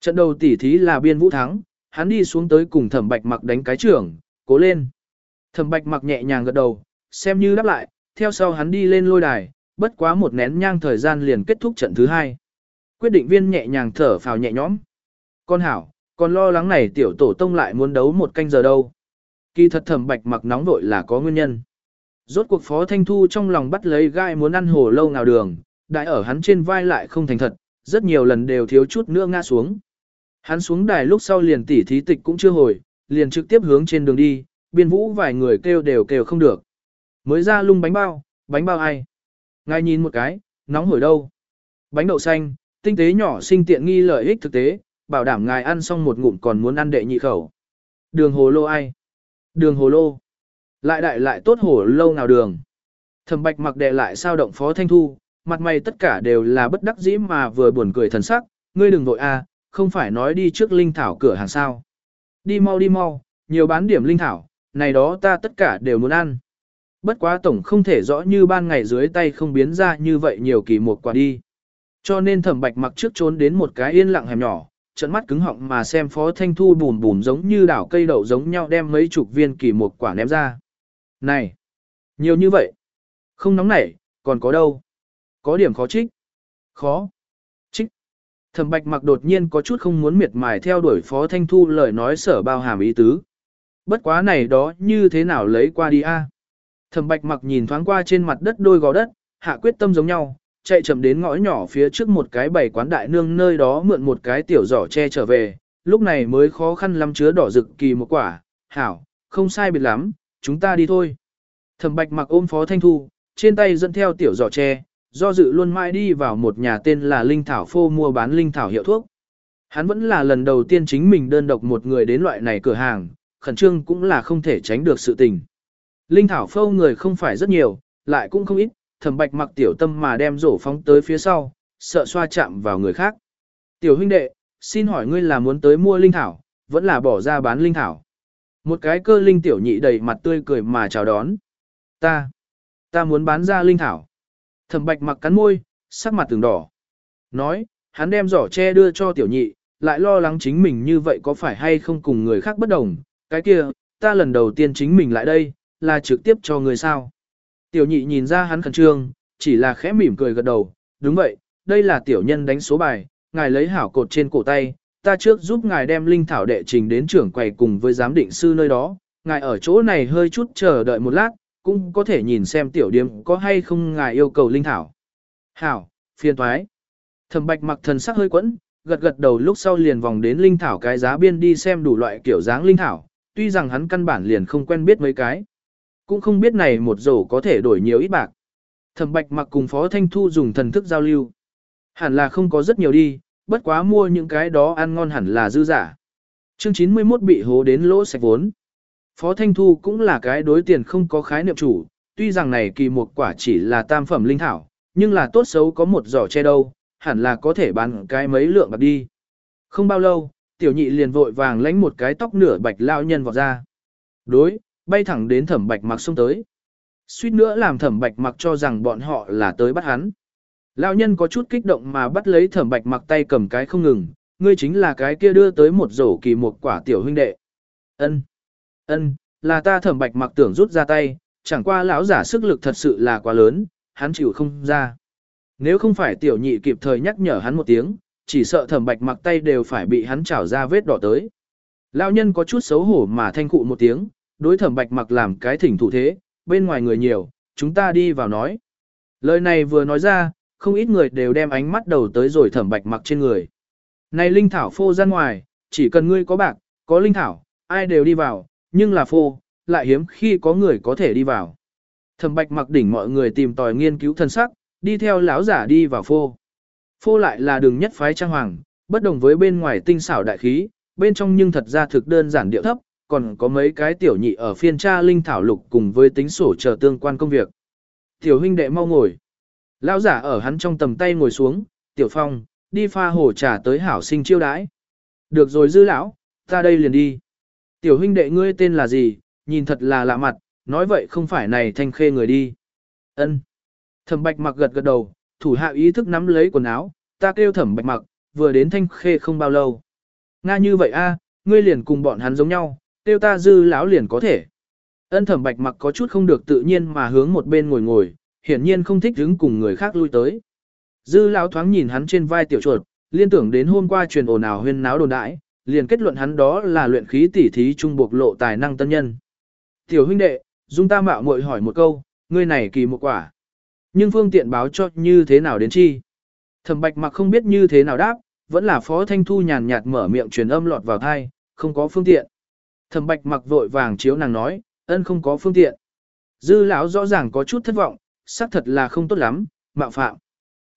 Trận đầu tỉ thí là biên vũ thắng, hắn đi xuống tới cùng thẩm bạch mặc đánh cái trưởng, cố lên. Thẩm bạch mặc nhẹ nhàng gật đầu, xem như đáp lại, theo sau hắn đi lên lôi đài, bất quá một nén nhang thời gian liền kết thúc trận thứ hai. Quyết định viên nhẹ nhàng thở phào nhẹ nhõm. Con hảo, còn lo lắng này tiểu tổ tông lại muốn đấu một canh giờ đâu. Kỳ thật thẩm bạch mặc nóng vội là có nguyên nhân. Rốt cuộc phó thanh thu trong lòng bắt lấy gai muốn ăn hồ lâu nào đường, đại ở hắn trên vai lại không thành thật, rất nhiều lần đều thiếu chút nữa ngã xuống. Hắn xuống đài lúc sau liền tỉ thí tịch cũng chưa hồi, liền trực tiếp hướng trên đường đi, biên vũ vài người kêu đều kêu không được. Mới ra lung bánh bao, bánh bao ai? Ngài nhìn một cái, nóng hổi đâu? Bánh đậu xanh, tinh tế nhỏ sinh tiện nghi lợi ích thực tế, bảo đảm ngài ăn xong một ngụm còn muốn ăn đệ nhị khẩu. Đường hồ lô ai? Đường hồ lô. Lại đại lại tốt hồ lâu nào đường. Thẩm bạch mặc đệ lại sao động phó thanh thu, mặt mày tất cả đều là bất đắc dĩ mà vừa buồn cười thần sắc, ngươi đừng vội a, không phải nói đi trước linh thảo cửa hàng sao. Đi mau đi mau, nhiều bán điểm linh thảo, này đó ta tất cả đều muốn ăn. Bất quá tổng không thể rõ như ban ngày dưới tay không biến ra như vậy nhiều kỳ một quả đi. Cho nên thẩm bạch mặc trước trốn đến một cái yên lặng hẻm nhỏ, trận mắt cứng họng mà xem phó thanh thu bùn bùn giống như đảo cây đậu giống nhau đem mấy chục viên kỳ một quả ném ra. Này! Nhiều như vậy! Không nóng nảy, còn có đâu? Có điểm khó trích. Khó. Thẩm bạch mặc đột nhiên có chút không muốn miệt mài theo đuổi phó thanh thu lời nói sở bao hàm ý tứ. Bất quá này đó như thế nào lấy qua đi a? Thẩm bạch mặc nhìn thoáng qua trên mặt đất đôi gò đất, hạ quyết tâm giống nhau, chạy chậm đến ngõ nhỏ phía trước một cái bảy quán đại nương nơi đó mượn một cái tiểu giỏ che trở về, lúc này mới khó khăn lắm chứa đỏ rực kỳ một quả, hảo, không sai biệt lắm, chúng ta đi thôi. Thẩm bạch mặc ôm phó thanh thu, trên tay dẫn theo tiểu giỏ tre, do dự luôn mãi đi vào một nhà tên là Linh Thảo Phô mua bán Linh Thảo hiệu thuốc. Hắn vẫn là lần đầu tiên chính mình đơn độc một người đến loại này cửa hàng, khẩn trương cũng là không thể tránh được sự tình. Linh Thảo Phô người không phải rất nhiều, lại cũng không ít, thẩm bạch mặc tiểu tâm mà đem rổ phóng tới phía sau, sợ xoa chạm vào người khác. Tiểu huynh đệ, xin hỏi ngươi là muốn tới mua Linh Thảo, vẫn là bỏ ra bán Linh Thảo. Một cái cơ linh tiểu nhị đầy mặt tươi cười mà chào đón. Ta, ta muốn bán ra Linh Thảo. Thẩm bạch mặc cắn môi, sắc mặt từng đỏ. Nói, hắn đem giỏ che đưa cho tiểu nhị, lại lo lắng chính mình như vậy có phải hay không cùng người khác bất đồng. Cái kia, ta lần đầu tiên chính mình lại đây, là trực tiếp cho người sao. Tiểu nhị nhìn ra hắn khẩn trương, chỉ là khẽ mỉm cười gật đầu. Đúng vậy, đây là tiểu nhân đánh số bài, ngài lấy hảo cột trên cổ tay, ta trước giúp ngài đem linh thảo đệ trình đến trưởng quầy cùng với giám định sư nơi đó. Ngài ở chỗ này hơi chút chờ đợi một lát, cũng có thể nhìn xem tiểu điếm có hay không ngài yêu cầu linh thảo. Hảo, phiền thoái. Thẩm bạch mặc thần sắc hơi quẫn, gật gật đầu lúc sau liền vòng đến linh thảo cái giá biên đi xem đủ loại kiểu dáng linh thảo, tuy rằng hắn căn bản liền không quen biết mấy cái. Cũng không biết này một rổ có thể đổi nhiều ít bạc. Thẩm bạch mặc cùng Phó Thanh Thu dùng thần thức giao lưu. Hẳn là không có rất nhiều đi, bất quá mua những cái đó ăn ngon hẳn là dư giả. Chương 91 bị hố đến lỗ sạch vốn. Phó Thanh Thu cũng là cái đối tiền không có khái niệm chủ, tuy rằng này kỳ một quả chỉ là tam phẩm linh thảo, nhưng là tốt xấu có một giỏ che đâu, hẳn là có thể bán cái mấy lượng bạc đi. Không bao lâu, tiểu nhị liền vội vàng lánh một cái tóc nửa bạch lao nhân vào ra. Đối, bay thẳng đến thẩm bạch mặc xông tới. Suýt nữa làm thẩm bạch mặc cho rằng bọn họ là tới bắt hắn. Lão nhân có chút kích động mà bắt lấy thẩm bạch mặc tay cầm cái không ngừng, ngươi chính là cái kia đưa tới một rổ kỳ một quả tiểu huynh đệ. Ân, ân, là ta thẩm bạch mặc tưởng rút ra tay, chẳng qua lão giả sức lực thật sự là quá lớn, hắn chịu không ra. Nếu không phải tiểu nhị kịp thời nhắc nhở hắn một tiếng, chỉ sợ thẩm bạch mặc tay đều phải bị hắn chảo ra vết đỏ tới. Lão nhân có chút xấu hổ mà thanh cụ một tiếng, đối thẩm bạch mặc làm cái thỉnh thủ thế, bên ngoài người nhiều, chúng ta đi vào nói. Lời này vừa nói ra, không ít người đều đem ánh mắt đầu tới rồi thẩm bạch mặc trên người. Này linh thảo phô ra ngoài, chỉ cần ngươi có bạc, có linh thảo, ai đều đi vào, nhưng là phô, lại hiếm khi có người có thể đi vào. Thẩm bạch mặc đỉnh mọi người tìm tòi nghiên cứu thân sắc, đi theo lão giả đi vào phô. Phô lại là đường nhất phái trang hoàng, bất đồng với bên ngoài tinh xảo đại khí, bên trong nhưng thật ra thực đơn giản điệu thấp, còn có mấy cái tiểu nhị ở phiên tra linh thảo lục cùng với tính sổ chờ tương quan công việc. Tiểu huynh đệ mau ngồi. Lão giả ở hắn trong tầm tay ngồi xuống, tiểu phong, đi pha hồ trà tới hảo sinh chiêu đãi. Được rồi dư lão, ta đây liền đi. Tiểu huynh đệ ngươi tên là gì, nhìn thật là lạ mặt, nói vậy không phải này thanh khê người đi. Ân. Thẩm bạch mặc gật gật đầu, thủ hạ ý thức nắm lấy quần áo, ta kêu thẩm bạch mặc, vừa đến thanh khê không bao lâu. Nga như vậy a, ngươi liền cùng bọn hắn giống nhau, kêu ta dư lão liền có thể. Ân thẩm bạch mặc có chút không được tự nhiên mà hướng một bên ngồi ngồi, hiển nhiên không thích đứng cùng người khác lui tới. Dư lão thoáng nhìn hắn trên vai tiểu chuột, liên tưởng đến hôm qua truyền ồn ào huyên náo đồn đãi, liền kết luận hắn đó là luyện khí tỉ thí trung buộc lộ tài năng tân nhân. Tiểu huynh đệ, dung ta mạo muội hỏi một câu, ngươi này kỳ một quả. Nhưng phương tiện báo cho như thế nào đến chi? Thẩm bạch mặc không biết như thế nào đáp, vẫn là phó thanh thu nhàn nhạt mở miệng truyền âm lọt vào thai, không có phương tiện. Thẩm bạch mặc vội vàng chiếu nàng nói, ân không có phương tiện. Dư lão rõ ràng có chút thất vọng, xác thật là không tốt lắm, mạo phạm.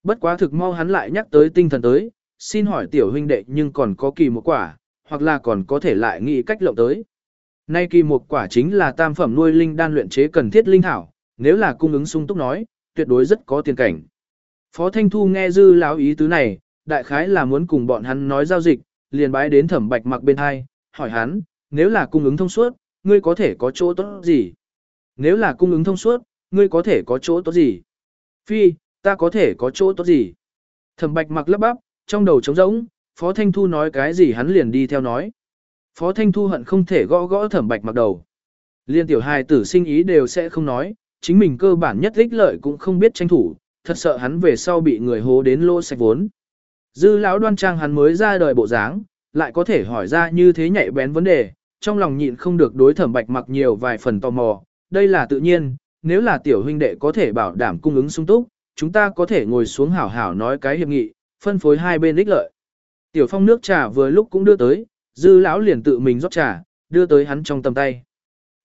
Bất quá thực mau hắn lại nhắc tới tinh thần tới, xin hỏi tiểu huynh đệ nhưng còn có kỳ một quả, hoặc là còn có thể lại nghĩ cách lộng tới. Nay kỳ một quả chính là tam phẩm nuôi linh đan luyện chế cần thiết linh thảo, nếu là cung ứng sung túc nói, tuyệt đối rất có tiền cảnh. Phó Thanh Thu nghe dư lão ý tứ này, đại khái là muốn cùng bọn hắn nói giao dịch, liền bái đến thẩm bạch mặc bên hai, hỏi hắn, nếu là cung ứng thông suốt, ngươi có thể có chỗ tốt gì? Nếu là cung ứng thông suốt, ngươi có thể có chỗ tốt gì? Phi, ta có thể có chỗ tốt gì? Thẩm bạch mặc lắp bắp, trong đầu trống rỗng, Phó Thanh Thu nói cái gì hắn liền đi theo nói. Phó Thanh Thu hận không thể gõ gõ thẩm bạch mặc đầu. Liên tiểu hài tử sinh ý đều sẽ không nói, chính mình cơ bản nhất ích lợi cũng không biết tranh thủ, thật sợ hắn về sau bị người hố đến lô sạch vốn. Dư lão đoan trang hắn mới ra đời bộ dáng, lại có thể hỏi ra như thế nhạy bén vấn đề, trong lòng nhịn không được đối thẩm bạch mặc nhiều vài phần tò mò, đây là tự nhiên, nếu là tiểu huynh đệ có thể bảo đảm cung ứng sung túc, chúng ta có thể ngồi xuống hảo hảo nói cái hiệp nghị, phân phối hai bên ích lợi. Tiểu phong nước trà vừa lúc cũng đưa tới, dư lão liền tự mình rót trà, đưa tới hắn trong tầm tay.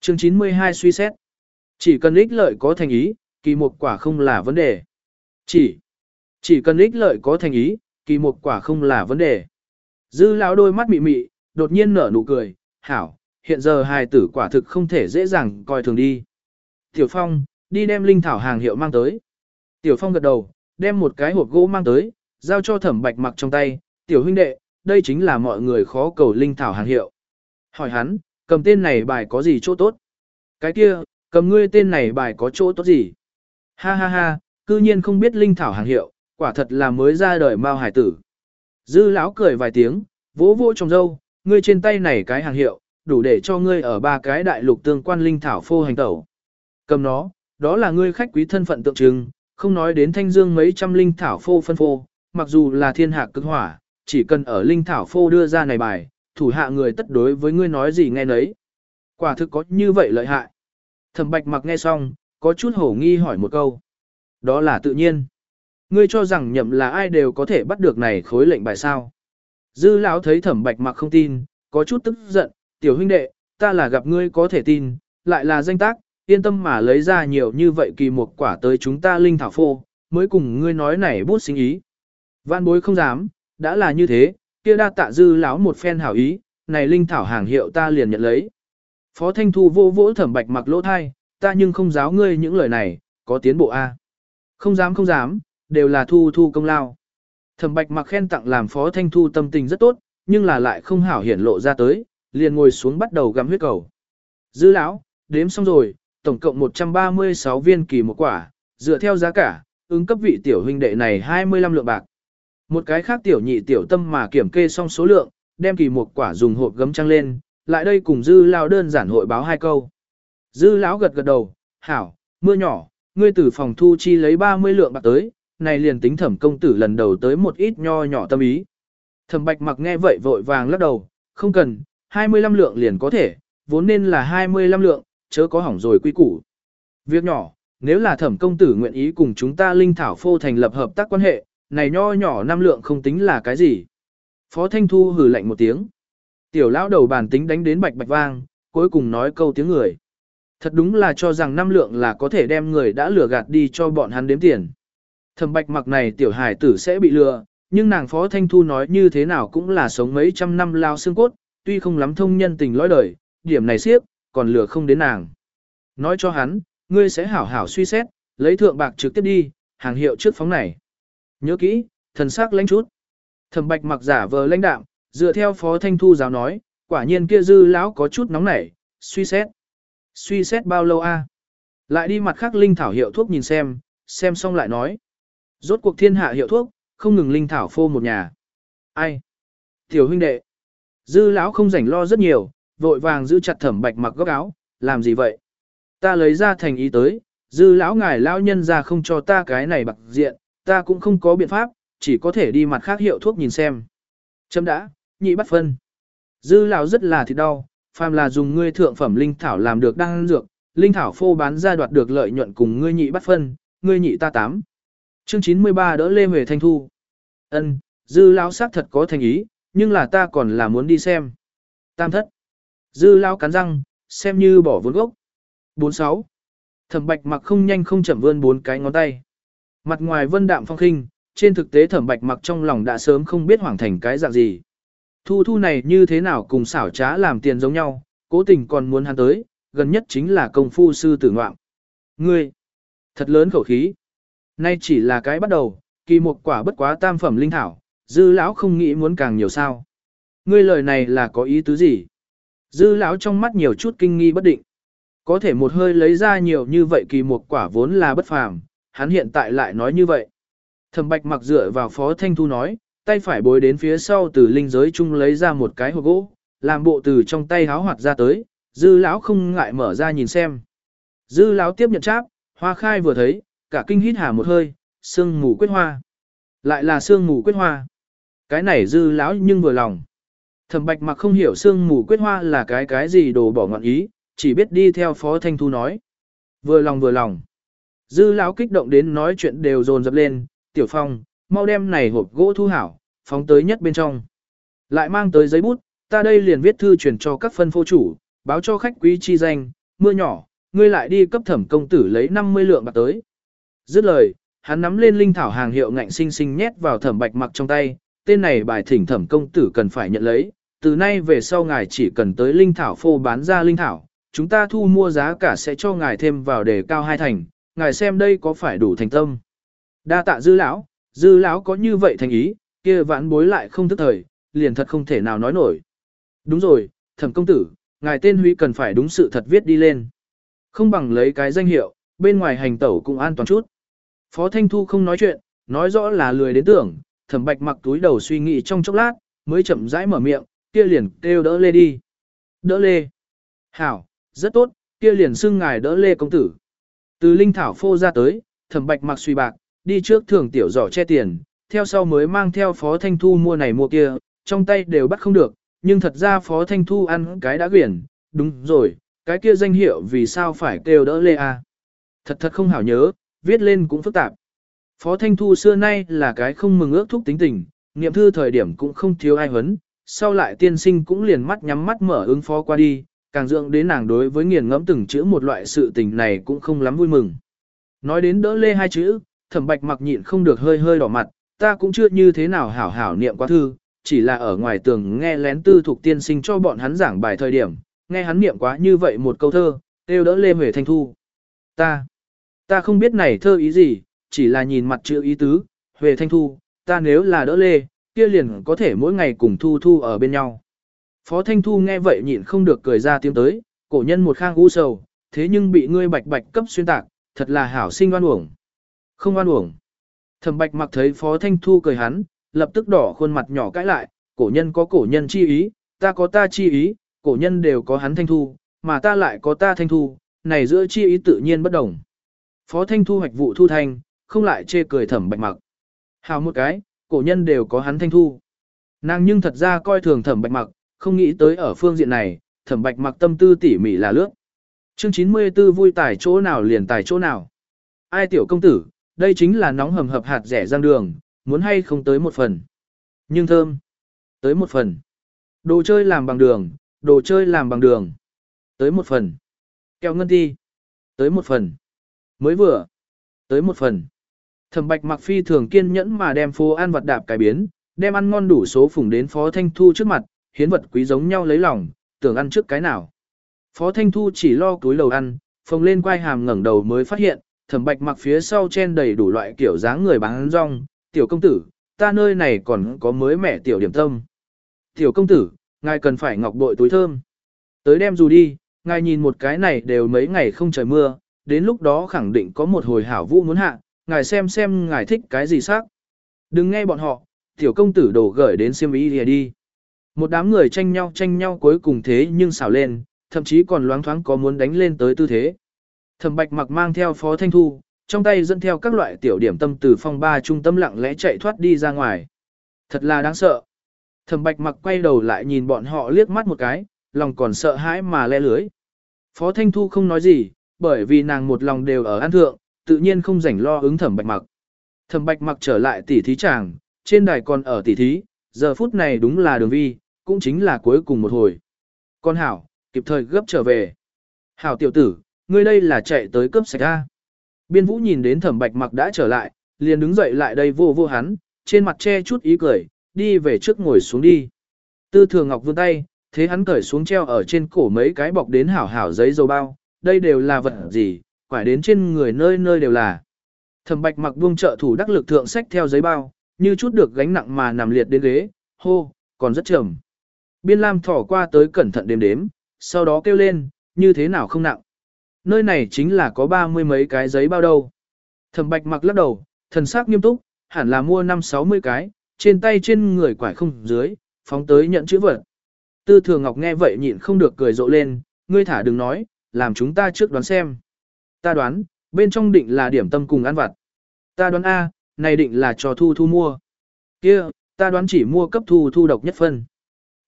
Chương 92 suy xét. Chỉ cần ích lợi có thành ý, kỳ một quả không là vấn đề. Chỉ, chỉ cần ích lợi có thành ý, kỳ một quả không là vấn đề. Dư lão đôi mắt mị mị, đột nhiên nở nụ cười, hảo, hiện giờ hài tử quả thực không thể dễ dàng coi thường đi. Tiểu Phong, đi đem linh thảo hàng hiệu mang tới. Tiểu Phong gật đầu, đem một cái hộp gỗ mang tới, giao cho thẩm bạch mặc trong tay, tiểu huynh đệ, đây chính là mọi người khó cầu linh thảo hàng hiệu. Hỏi hắn, cầm tên này bài có gì chỗ tốt? Cái kia, cầm ngươi tên này bài có chỗ tốt gì? Ha ha ha, cư nhiên không biết linh thảo hàng hiệu, quả thật là mới ra đời mao hải tử. Dư lão cười vài tiếng, vỗ vỗ trong dâu, ngươi trên tay này cái hàng hiệu, đủ để cho ngươi ở ba cái đại lục tương quan linh thảo phô hành tẩu. Cầm nó, đó là ngươi khách quý thân phận tượng trưng, không nói đến thanh dương mấy trăm linh thảo phô phân phô, mặc dù là thiên hạ cực hỏa, chỉ cần ở linh thảo phô đưa ra này bài, thủ hạ người tất đối với ngươi nói gì nghe nấy. Quả thực có như vậy lợi hại. Thẩm bạch mặc nghe xong, có chút hổ nghi hỏi một câu. Đó là tự nhiên. Ngươi cho rằng nhậm là ai đều có thể bắt được này khối lệnh bài sao. Dư lão thấy thẩm bạch mặc không tin, có chút tức giận, tiểu huynh đệ, ta là gặp ngươi có thể tin, lại là danh tác, yên tâm mà lấy ra nhiều như vậy kỳ một quả tới chúng ta linh thảo phô, mới cùng ngươi nói này bút sinh ý. Vạn bối không dám, đã là như thế, kia đa tạ dư lão một phen hảo ý, này linh thảo hàng hiệu ta liền nhận lấy. Phó Thanh Thu vô vỗ thẩm bạch mặc lỗ thai, ta nhưng không giáo ngươi những lời này, có tiến bộ A. Không dám không dám, đều là thu thu công lao. Thẩm bạch mặc khen tặng làm Phó Thanh Thu tâm tình rất tốt, nhưng là lại không hảo hiển lộ ra tới, liền ngồi xuống bắt đầu gặm huyết cầu. Dư lão, đếm xong rồi, tổng cộng 136 viên kỳ một quả, dựa theo giá cả, ứng cấp vị tiểu huynh đệ này 25 lượng bạc. Một cái khác tiểu nhị tiểu tâm mà kiểm kê xong số lượng, đem kỳ một quả dùng hộp gấm trăng lên, lại đây cùng dư lão đơn giản hội báo hai câu. Dư lão gật gật đầu, hảo, mưa nhỏ, ngươi từ phòng thu chi lấy 30 lượng bạc tới, này liền tính thẩm công tử lần đầu tới một ít nho nhỏ tâm ý. Thẩm bạch mặc nghe vậy vội vàng lắc đầu, không cần, 25 lượng liền có thể, vốn nên là 25 lượng, chớ có hỏng rồi quy củ. Việc nhỏ, nếu là thẩm công tử nguyện ý cùng chúng ta linh thảo phô thành lập hợp tác quan hệ, này nho nhỏ năm lượng không tính là cái gì. Phó Thanh Thu hừ lạnh một tiếng. Tiểu lão đầu bàn tính đánh đến bạch bạch vang, cuối cùng nói câu tiếng người. Thật đúng là cho rằng năm lượng là có thể đem người đã lừa gạt đi cho bọn hắn đếm tiền. Thẩm bạch mặc này tiểu hải tử sẽ bị lừa, nhưng nàng Phó Thanh Thu nói như thế nào cũng là sống mấy trăm năm lao xương cốt, tuy không lắm thông nhân tình lõi đời, điểm này siếp, còn lừa không đến nàng. Nói cho hắn, ngươi sẽ hảo hảo suy xét, lấy thượng bạc trực tiếp đi, hàng hiệu trước phóng này. Nhớ kỹ, thần sắc lãnh chút. Thẩm bạch mặc giả vờ lãnh đạm, dựa theo Phó Thanh Thu giáo nói, quả nhiên kia dư lão có chút nóng nảy, suy xét. Suy xét bao lâu a? Lại đi mặt khác linh thảo hiệu thuốc nhìn xem, xem xong lại nói. Rốt cuộc thiên hạ hiệu thuốc, không ngừng linh thảo phô một nhà. Ai? Tiểu huynh đệ. Dư lão không rảnh lo rất nhiều, vội vàng giữ chặt thẩm bạch mặc góc áo, làm gì vậy? Ta lấy ra thành ý tới, dư lão ngài lão nhân ra không cho ta cái này bạc diện, ta cũng không có biện pháp, chỉ có thể đi mặt khác hiệu thuốc nhìn xem. Chấm đã, nhị bắt phân. Dư lão rất là thịt đau, phàm là dùng ngươi thượng phẩm linh thảo làm được đan dược, linh thảo phô bán ra đoạt được lợi nhuận cùng ngươi nhị bắt phân, ngươi nhị ta tám. Chương 93 đỡ Lê Huệ Thanh Thu. Ân, dư lão xác thật có thành ý, nhưng là ta còn là muốn đi xem. Tam thất. Dư lão cắn răng, xem như bỏ vốn gốc. 46. Thẩm bạch mặc không nhanh không chậm vươn bốn cái ngón tay. Mặt ngoài vân đạm phong khinh, trên thực tế thẩm bạch mặc trong lòng đã sớm không biết hoảng thành cái dạng gì. Thu thu này như thế nào cùng xảo trá làm tiền giống nhau, cố tình còn muốn hắn tới, gần nhất chính là công phu sư tử ngoạm. Ngươi, thật lớn khẩu khí. Nay chỉ là cái bắt đầu, kỳ một quả bất quá tam phẩm linh thảo, dư lão không nghĩ muốn càng nhiều sao. Ngươi lời này là có ý tứ gì? Dư lão trong mắt nhiều chút kinh nghi bất định. Có thể một hơi lấy ra nhiều như vậy kỳ một quả vốn là bất phàm, hắn hiện tại lại nói như vậy. Thẩm bạch mặc dựa vào phó thanh thu nói, tay phải bối đến phía sau từ linh giới chung lấy ra một cái hộp gỗ, làm bộ từ trong tay háo hoạt ra tới, dư lão không ngại mở ra nhìn xem. Dư lão tiếp nhận cháp, hoa khai vừa thấy, cả kinh hít hà một hơi, sương mù quyết hoa. Lại là sương mù quyết hoa. Cái này dư lão nhưng vừa lòng. Thẩm bạch mặc không hiểu sương mù quyết hoa là cái cái gì đồ bỏ ngọn ý, chỉ biết đi theo phó thanh thu nói. Vừa lòng vừa lòng. Dư lão kích động đến nói chuyện đều dồn dập lên, tiểu phong, mau đem này hộp gỗ thu hảo, phóng tới nhất bên trong. Lại mang tới giấy bút, ta đây liền viết thư truyền cho các phân phô chủ, báo cho khách quý chi danh, mưa nhỏ, ngươi lại đi cấp thẩm công tử lấy 50 lượng bạc tới. Dứt lời, hắn nắm lên linh thảo hàng hiệu ngạnh sinh sinh nhét vào thẩm bạch mặc trong tay, tên này bài thỉnh thẩm công tử cần phải nhận lấy, từ nay về sau ngài chỉ cần tới linh thảo phô bán ra linh thảo, chúng ta thu mua giá cả sẽ cho ngài thêm vào đề cao hai thành, ngài xem đây có phải đủ thành tâm. Đa tạ dư lão, dư lão có như vậy thành ý, kia vãn bối lại không thức thời, liền thật không thể nào nói nổi. Đúng rồi, thẩm công tử, ngài tên huy cần phải đúng sự thật viết đi lên. Không bằng lấy cái danh hiệu, bên ngoài hành tẩu cũng an toàn chút. Phó Thanh Thu không nói chuyện, nói rõ là lười đến tưởng, thẩm bạch mặc túi đầu suy nghĩ trong chốc lát, mới chậm rãi mở miệng, kia liền kêu đỡ lê đi. Đỡ lê. Hảo, rất tốt, kia liền xưng ngài đỡ lê công tử. Từ linh thảo phô ra tới, thẩm bạch mặc suy bạc, đi trước thường tiểu giỏ che tiền, theo sau mới mang theo phó thanh thu mua này mua kia, trong tay đều bắt không được, nhưng thật ra phó thanh thu ăn cái đã quyển, đúng rồi, cái kia danh hiệu vì sao phải kêu đỡ lê a Thật thật không hảo nhớ, viết lên cũng phức tạp. Phó Thanh Thu xưa nay là cái không mừng ước thúc tính tình, niệm thư thời điểm cũng không thiếu ai huấn, sau lại tiên sinh cũng liền mắt nhắm mắt mở ứng phó qua đi, càng dưỡng đến nàng đối với nghiền ngẫm từng chữ một loại sự tình này cũng không lắm vui mừng. Nói đến đỡ lê hai chữ, thẩm bạch mặc nhịn không được hơi hơi đỏ mặt, ta cũng chưa như thế nào hảo hảo niệm quá thư, chỉ là ở ngoài tường nghe lén tư thuộc tiên sinh cho bọn hắn giảng bài thời điểm, nghe hắn niệm quá như vậy một câu thơ, đều đỡ lê huệ thanh thu. Ta, ta không biết này thơ ý gì, chỉ là nhìn mặt chữ ý tứ, huệ thanh thu, ta nếu là đỡ lê, kia liền có thể mỗi ngày cùng thu thu ở bên nhau. Phó Thanh Thu nghe vậy nhịn không được cười ra tiếng tới, cổ nhân một khang u sầu, thế nhưng bị ngươi bạch bạch cấp xuyên tạc, thật là hảo sinh oan uổng. Không oan uổng. Thẩm bạch mặc thấy Phó Thanh Thu cười hắn, lập tức đỏ khuôn mặt nhỏ cãi lại, cổ nhân có cổ nhân chi ý, ta có ta chi ý, cổ nhân đều có hắn Thanh Thu, mà ta lại có ta Thanh Thu, này giữa chi ý tự nhiên bất đồng. Phó Thanh Thu hoạch vụ thu thanh, không lại chê cười thẩm bạch mặc. Hào một cái, cổ nhân đều có hắn Thanh Thu. Nàng nhưng thật ra coi thường thẩm bạch mặc, không nghĩ tới ở phương diện này, thẩm bạch mặc tâm tư tỉ mỉ là lướt. Chương 94 vui tài chỗ nào liền tài chỗ nào. Ai tiểu công tử, đây chính là nóng hầm hập hạt rẻ giang đường, muốn hay không tới một phần. Nhưng thơm. Tới một phần. Đồ chơi làm bằng đường, đồ chơi làm bằng đường. Tới một phần. Kẹo ngân ti. Tới một phần. Mới vừa. Tới một phần. Thẩm bạch mặc phi thường kiên nhẫn mà đem phố ăn vật đạp cải biến, đem ăn ngon đủ số phủng đến phó thanh thu trước mặt, hiến vật quý giống nhau lấy lòng, tưởng ăn trước cái nào. Phó Thanh Thu chỉ lo túi lầu ăn, phồng lên quay hàm ngẩng đầu mới phát hiện, thẩm bạch mặc phía sau chen đầy đủ loại kiểu dáng người bán rong, tiểu công tử, ta nơi này còn có mới mẻ tiểu điểm tâm. Tiểu công tử, ngài cần phải ngọc bội túi thơm. Tới đem dù đi, ngài nhìn một cái này đều mấy ngày không trời mưa, đến lúc đó khẳng định có một hồi hảo vũ muốn hạ, ngài xem xem ngài thích cái gì sắc. Đừng nghe bọn họ, tiểu công tử đổ gửi đến siêm ý đi đi. Một đám người tranh nhau tranh nhau cuối cùng thế nhưng xảo lên, thậm chí còn loáng thoáng có muốn đánh lên tới tư thế. Thẩm Bạch mặc mang theo Phó Thanh Thu, trong tay dẫn theo các loại tiểu điểm tâm từ phòng ba trung tâm lặng lẽ chạy thoát đi ra ngoài. Thật là đáng sợ. Thẩm Bạch mặc quay đầu lại nhìn bọn họ liếc mắt một cái, lòng còn sợ hãi mà le lưới. Phó Thanh Thu không nói gì, bởi vì nàng một lòng đều ở an thượng, tự nhiên không rảnh lo ứng Thẩm Bạch mặc. Thẩm Bạch mặc trở lại tỉ thí chàng, trên đài còn ở tỉ thí, giờ phút này đúng là đường vi, cũng chính là cuối cùng một hồi. Con hảo, kịp thời gấp trở về. Hảo tiểu tử, ngươi đây là chạy tới cướp sạch ra. Biên vũ nhìn đến thẩm bạch mặc đã trở lại, liền đứng dậy lại đây vô vô hắn, trên mặt che chút ý cười, đi về trước ngồi xuống đi. Tư thường ngọc vươn tay, thế hắn cởi xuống treo ở trên cổ mấy cái bọc đến hảo hảo giấy dầu bao, đây đều là vật gì, quải đến trên người nơi nơi đều là. Thẩm bạch mặc buông trợ thủ đắc lực thượng sách theo giấy bao, như chút được gánh nặng mà nằm liệt đến ghế, hô, còn rất trầm. Biên Lam thỏ qua tới cẩn thận đếm đếm, sau đó kêu lên, như thế nào không nặng. Nơi này chính là có ba mươi mấy cái giấy bao đâu. Thẩm bạch mặc lắc đầu, thần sắc nghiêm túc, hẳn là mua năm sáu mươi cái, trên tay trên người quải không dưới, phóng tới nhận chữ vật. Tư Thừa ngọc nghe vậy nhịn không được cười rộ lên, ngươi thả đừng nói, làm chúng ta trước đoán xem. Ta đoán, bên trong định là điểm tâm cùng ăn vặt. Ta đoán A, này định là cho thu thu mua. kia ta đoán chỉ mua cấp thu thu độc nhất phân.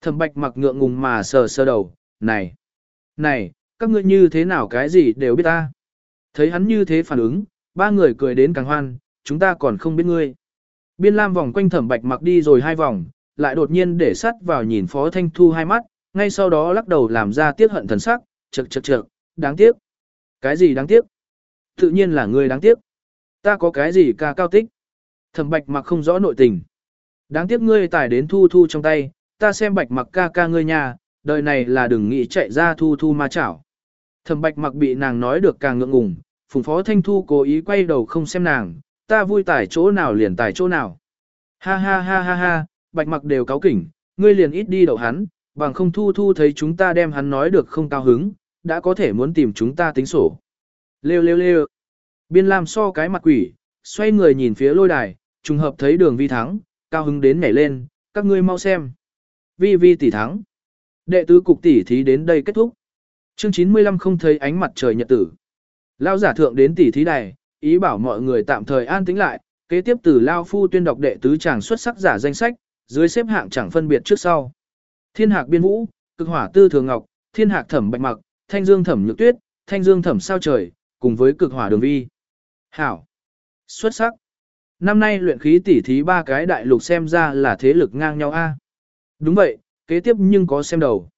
Thẩm bạch mặc ngượng ngùng mà sờ sờ đầu, này, này, các ngươi như thế nào cái gì đều biết ta. Thấy hắn như thế phản ứng, ba người cười đến càng hoan, chúng ta còn không biết ngươi. Biên Lam vòng quanh thẩm bạch mặc đi rồi hai vòng, lại đột nhiên để sắt vào nhìn Phó Thanh Thu hai mắt, ngay sau đó lắc đầu làm ra tiếc hận thần sắc, chật chật chật, đáng tiếc. Cái gì đáng tiếc? Tự nhiên là ngươi đáng tiếc. Ta có cái gì ca cao tích? Thẩm bạch mặc không rõ nội tình. Đáng tiếc ngươi tải đến thu thu trong tay, ta xem bạch mặc ca ca ngươi nhà, đời này là đừng nghĩ chạy ra thu thu ma chảo. Thẩm bạch mặc bị nàng nói được càng ngượng ngùng, phùng phó thanh thu cố ý quay đầu không xem nàng, ta vui tải chỗ nào liền tải chỗ nào. Ha ha ha ha ha, bạch mặc đều cáo kỉnh, ngươi liền ít đi đậu hắn, bằng không thu thu thấy chúng ta đem hắn nói được không cao hứng, đã có thể muốn tìm chúng ta tính sổ. Lêu lêu lêu. Biên làm so cái mặt quỷ, xoay người nhìn phía lôi đài, trùng hợp thấy đường vi thắng, cao hứng đến nhảy lên, các ngươi mau xem. Vi vi tỷ thắng. Đệ tứ cục tỷ thí đến đây kết thúc. Chương 95 không thấy ánh mặt trời nhật tử. Lao giả thượng đến tỷ thí đài, ý bảo mọi người tạm thời an tĩnh lại, kế tiếp từ Lao Phu tuyên đọc đệ tứ chàng xuất sắc giả danh sách, dưới xếp hạng chẳng phân biệt trước sau. Thiên hạc biên vũ, cực hỏa tư thường ngọc, thiên hạc thẩm bạch mặc, thanh dương thẩm nhược tuyết, thanh dương thẩm sao trời, cùng với cực hỏa đường vi. Hảo. Xuất sắc. Năm nay luyện khí tỷ thí ba cái đại lục xem ra là thế lực ngang nhau a. Đúng vậy, kế tiếp nhưng có xem đầu.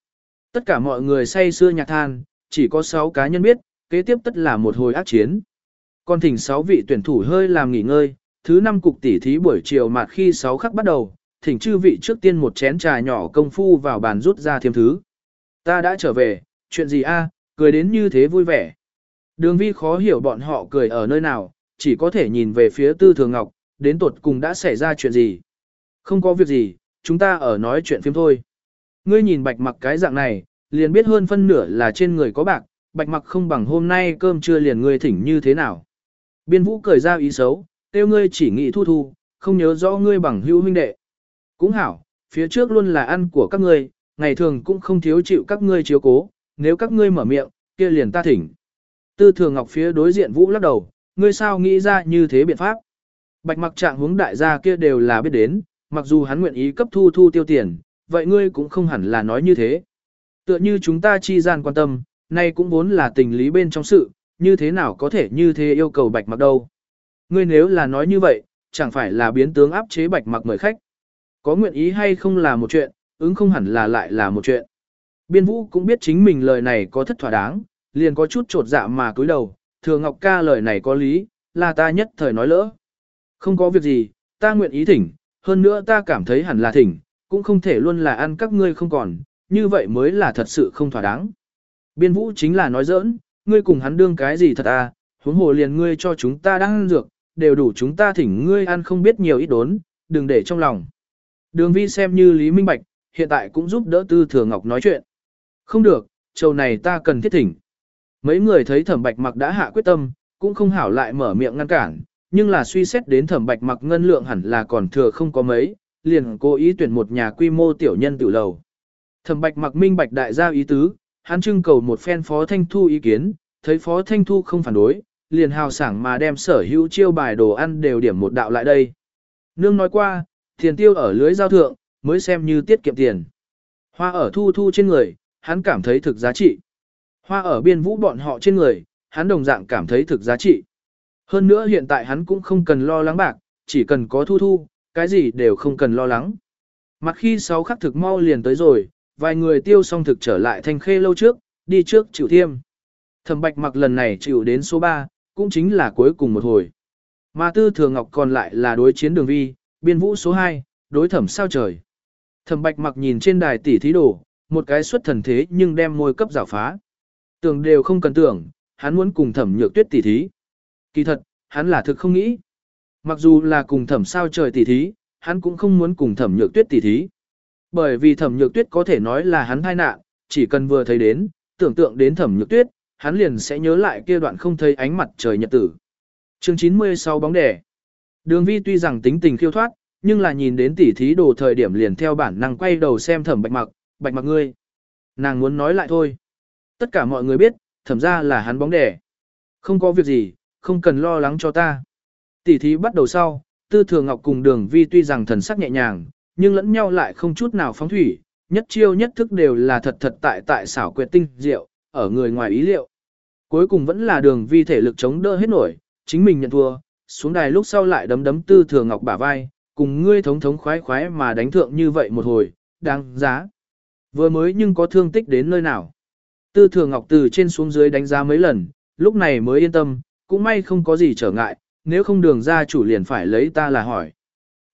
Tất cả mọi người say xưa nhạc than, chỉ có 6 cá nhân biết, kế tiếp tất là một hồi ác chiến. Còn thỉnh 6 vị tuyển thủ hơi làm nghỉ ngơi, thứ 5 cục tỉ thí buổi chiều mạt khi 6 khắc bắt đầu, thỉnh chư vị trước tiên một chén trà nhỏ công phu vào bàn rút ra thêm thứ. Ta đã trở về, chuyện gì a? cười đến như thế vui vẻ. Đường vi khó hiểu bọn họ cười ở nơi nào, chỉ có thể nhìn về phía tư thường ngọc, đến tột cùng đã xảy ra chuyện gì. Không có việc gì, chúng ta ở nói chuyện phim thôi. Ngươi nhìn bạch mặc cái dạng này, liền biết hơn phân nửa là trên người có bạc, bạch mặc không bằng hôm nay cơm trưa liền ngươi thỉnh như thế nào. Biên vũ cười ra ý xấu, tiêu ngươi chỉ nghĩ thu thu, không nhớ rõ ngươi bằng hữu huynh đệ. Cũng hảo, phía trước luôn là ăn của các ngươi, ngày thường cũng không thiếu chịu các ngươi chiếu cố, nếu các ngươi mở miệng, kia liền ta thỉnh. Tư thường ngọc phía đối diện vũ lắc đầu, ngươi sao nghĩ ra như thế biện pháp. Bạch mặc trạng hướng đại gia kia đều là biết đến, mặc dù hắn nguyện ý cấp thu thu tiêu tiền, vậy ngươi cũng không hẳn là nói như thế. Tựa như chúng ta chi gian quan tâm, nay cũng vốn là tình lý bên trong sự, như thế nào có thể như thế yêu cầu bạch mặc đâu. Ngươi nếu là nói như vậy, chẳng phải là biến tướng áp chế bạch mặc mời khách. Có nguyện ý hay không là một chuyện, ứng không hẳn là lại là một chuyện. Biên vũ cũng biết chính mình lời này có thất thỏa đáng, liền có chút trột dạ mà cúi đầu, thừa ngọc ca lời này có lý, là ta nhất thời nói lỡ. Không có việc gì, ta nguyện ý thỉnh, hơn nữa ta cảm thấy hẳn là thỉnh, cũng không thể luôn là ăn các ngươi không còn, như vậy mới là thật sự không thỏa đáng. Biên vũ chính là nói giỡn, ngươi cùng hắn đương cái gì thật à, huống hồ liền ngươi cho chúng ta đang ăn dược, đều đủ chúng ta thỉnh ngươi ăn không biết nhiều ít đốn, đừng để trong lòng. Đường vi xem như Lý Minh Bạch, hiện tại cũng giúp đỡ Tư Thừa Ngọc nói chuyện. Không được, châu này ta cần thiết thỉnh. Mấy người thấy thẩm bạch mặc đã hạ quyết tâm, cũng không hảo lại mở miệng ngăn cản, nhưng là suy xét đến thẩm bạch mặc ngân lượng hẳn là còn thừa không có mấy, liền cố ý tuyển một nhà quy mô tiểu nhân tiểu lầu. Thẩm bạch mặc minh bạch đại gia ý tứ, hắn trưng cầu một phen phó thanh thu ý kiến, thấy phó thanh thu không phản đối, liền hào sảng mà đem sở hữu chiêu bài đồ ăn đều điểm một đạo lại đây. Nương nói qua, tiền tiêu ở lưới giao thượng, mới xem như tiết kiệm tiền. Hoa ở thu thu trên người, hắn cảm thấy thực giá trị. Hoa ở biên vũ bọn họ trên người, hắn đồng dạng cảm thấy thực giá trị. Hơn nữa hiện tại hắn cũng không cần lo lắng bạc, chỉ cần có thu thu, cái gì đều không cần lo lắng. Mặt khi sáu khắc thực mau liền tới rồi, vài người tiêu xong thực trở lại thanh khê lâu trước, đi trước chịu thiêm. Thẩm bạch mặc lần này chịu đến số 3, cũng chính là cuối cùng một hồi. Mà tư thừa ngọc còn lại là đối chiến đường vi, biên vũ số 2, đối thẩm sao trời. Thẩm bạch mặc nhìn trên đài tỷ thí đồ, một cái xuất thần thế nhưng đem môi cấp rào phá. Tưởng đều không cần tưởng, hắn muốn cùng thẩm nhược tuyết tỷ thí. Kỳ thật, hắn là thực không nghĩ. Mặc dù là cùng thẩm sao trời tỷ thí, hắn cũng không muốn cùng thẩm nhược tuyết tỷ thí. Bởi vì thẩm nhược tuyết có thể nói là hắn thai nạn, chỉ cần vừa thấy đến, tưởng tượng đến thẩm nhược tuyết, hắn liền sẽ nhớ lại kia đoạn không thấy ánh mặt trời nhật tử. Chương 96 bóng đẻ. Đường vi tuy rằng tính tình khiêu thoát, nhưng là nhìn đến tỷ thí đồ thời điểm liền theo bản năng quay đầu xem thẩm bạch mặc, bạch mặc ngươi. Nàng muốn nói lại thôi. Tất cả mọi người biết, thẩm ra là hắn bóng đẻ. Không có việc gì, không cần lo lắng cho ta. Tỷ thí bắt đầu sau, tư thừa ngọc cùng đường vi tuy rằng thần sắc nhẹ nhàng, nhưng lẫn nhau lại không chút nào phóng thủy, nhất chiêu nhất thức đều là thật thật tại tại xảo quyệt tinh diệu, ở người ngoài ý liệu. Cuối cùng vẫn là đường vi thể lực chống đỡ hết nổi, chính mình nhận thua, xuống đài lúc sau lại đấm đấm tư thừa ngọc bả vai, cùng ngươi thống thống khoái khoái mà đánh thượng như vậy một hồi, đáng giá. Vừa mới nhưng có thương tích đến nơi nào. Tư thừa ngọc từ trên xuống dưới đánh giá mấy lần, lúc này mới yên tâm, cũng may không có gì trở ngại, nếu không đường ra chủ liền phải lấy ta là hỏi.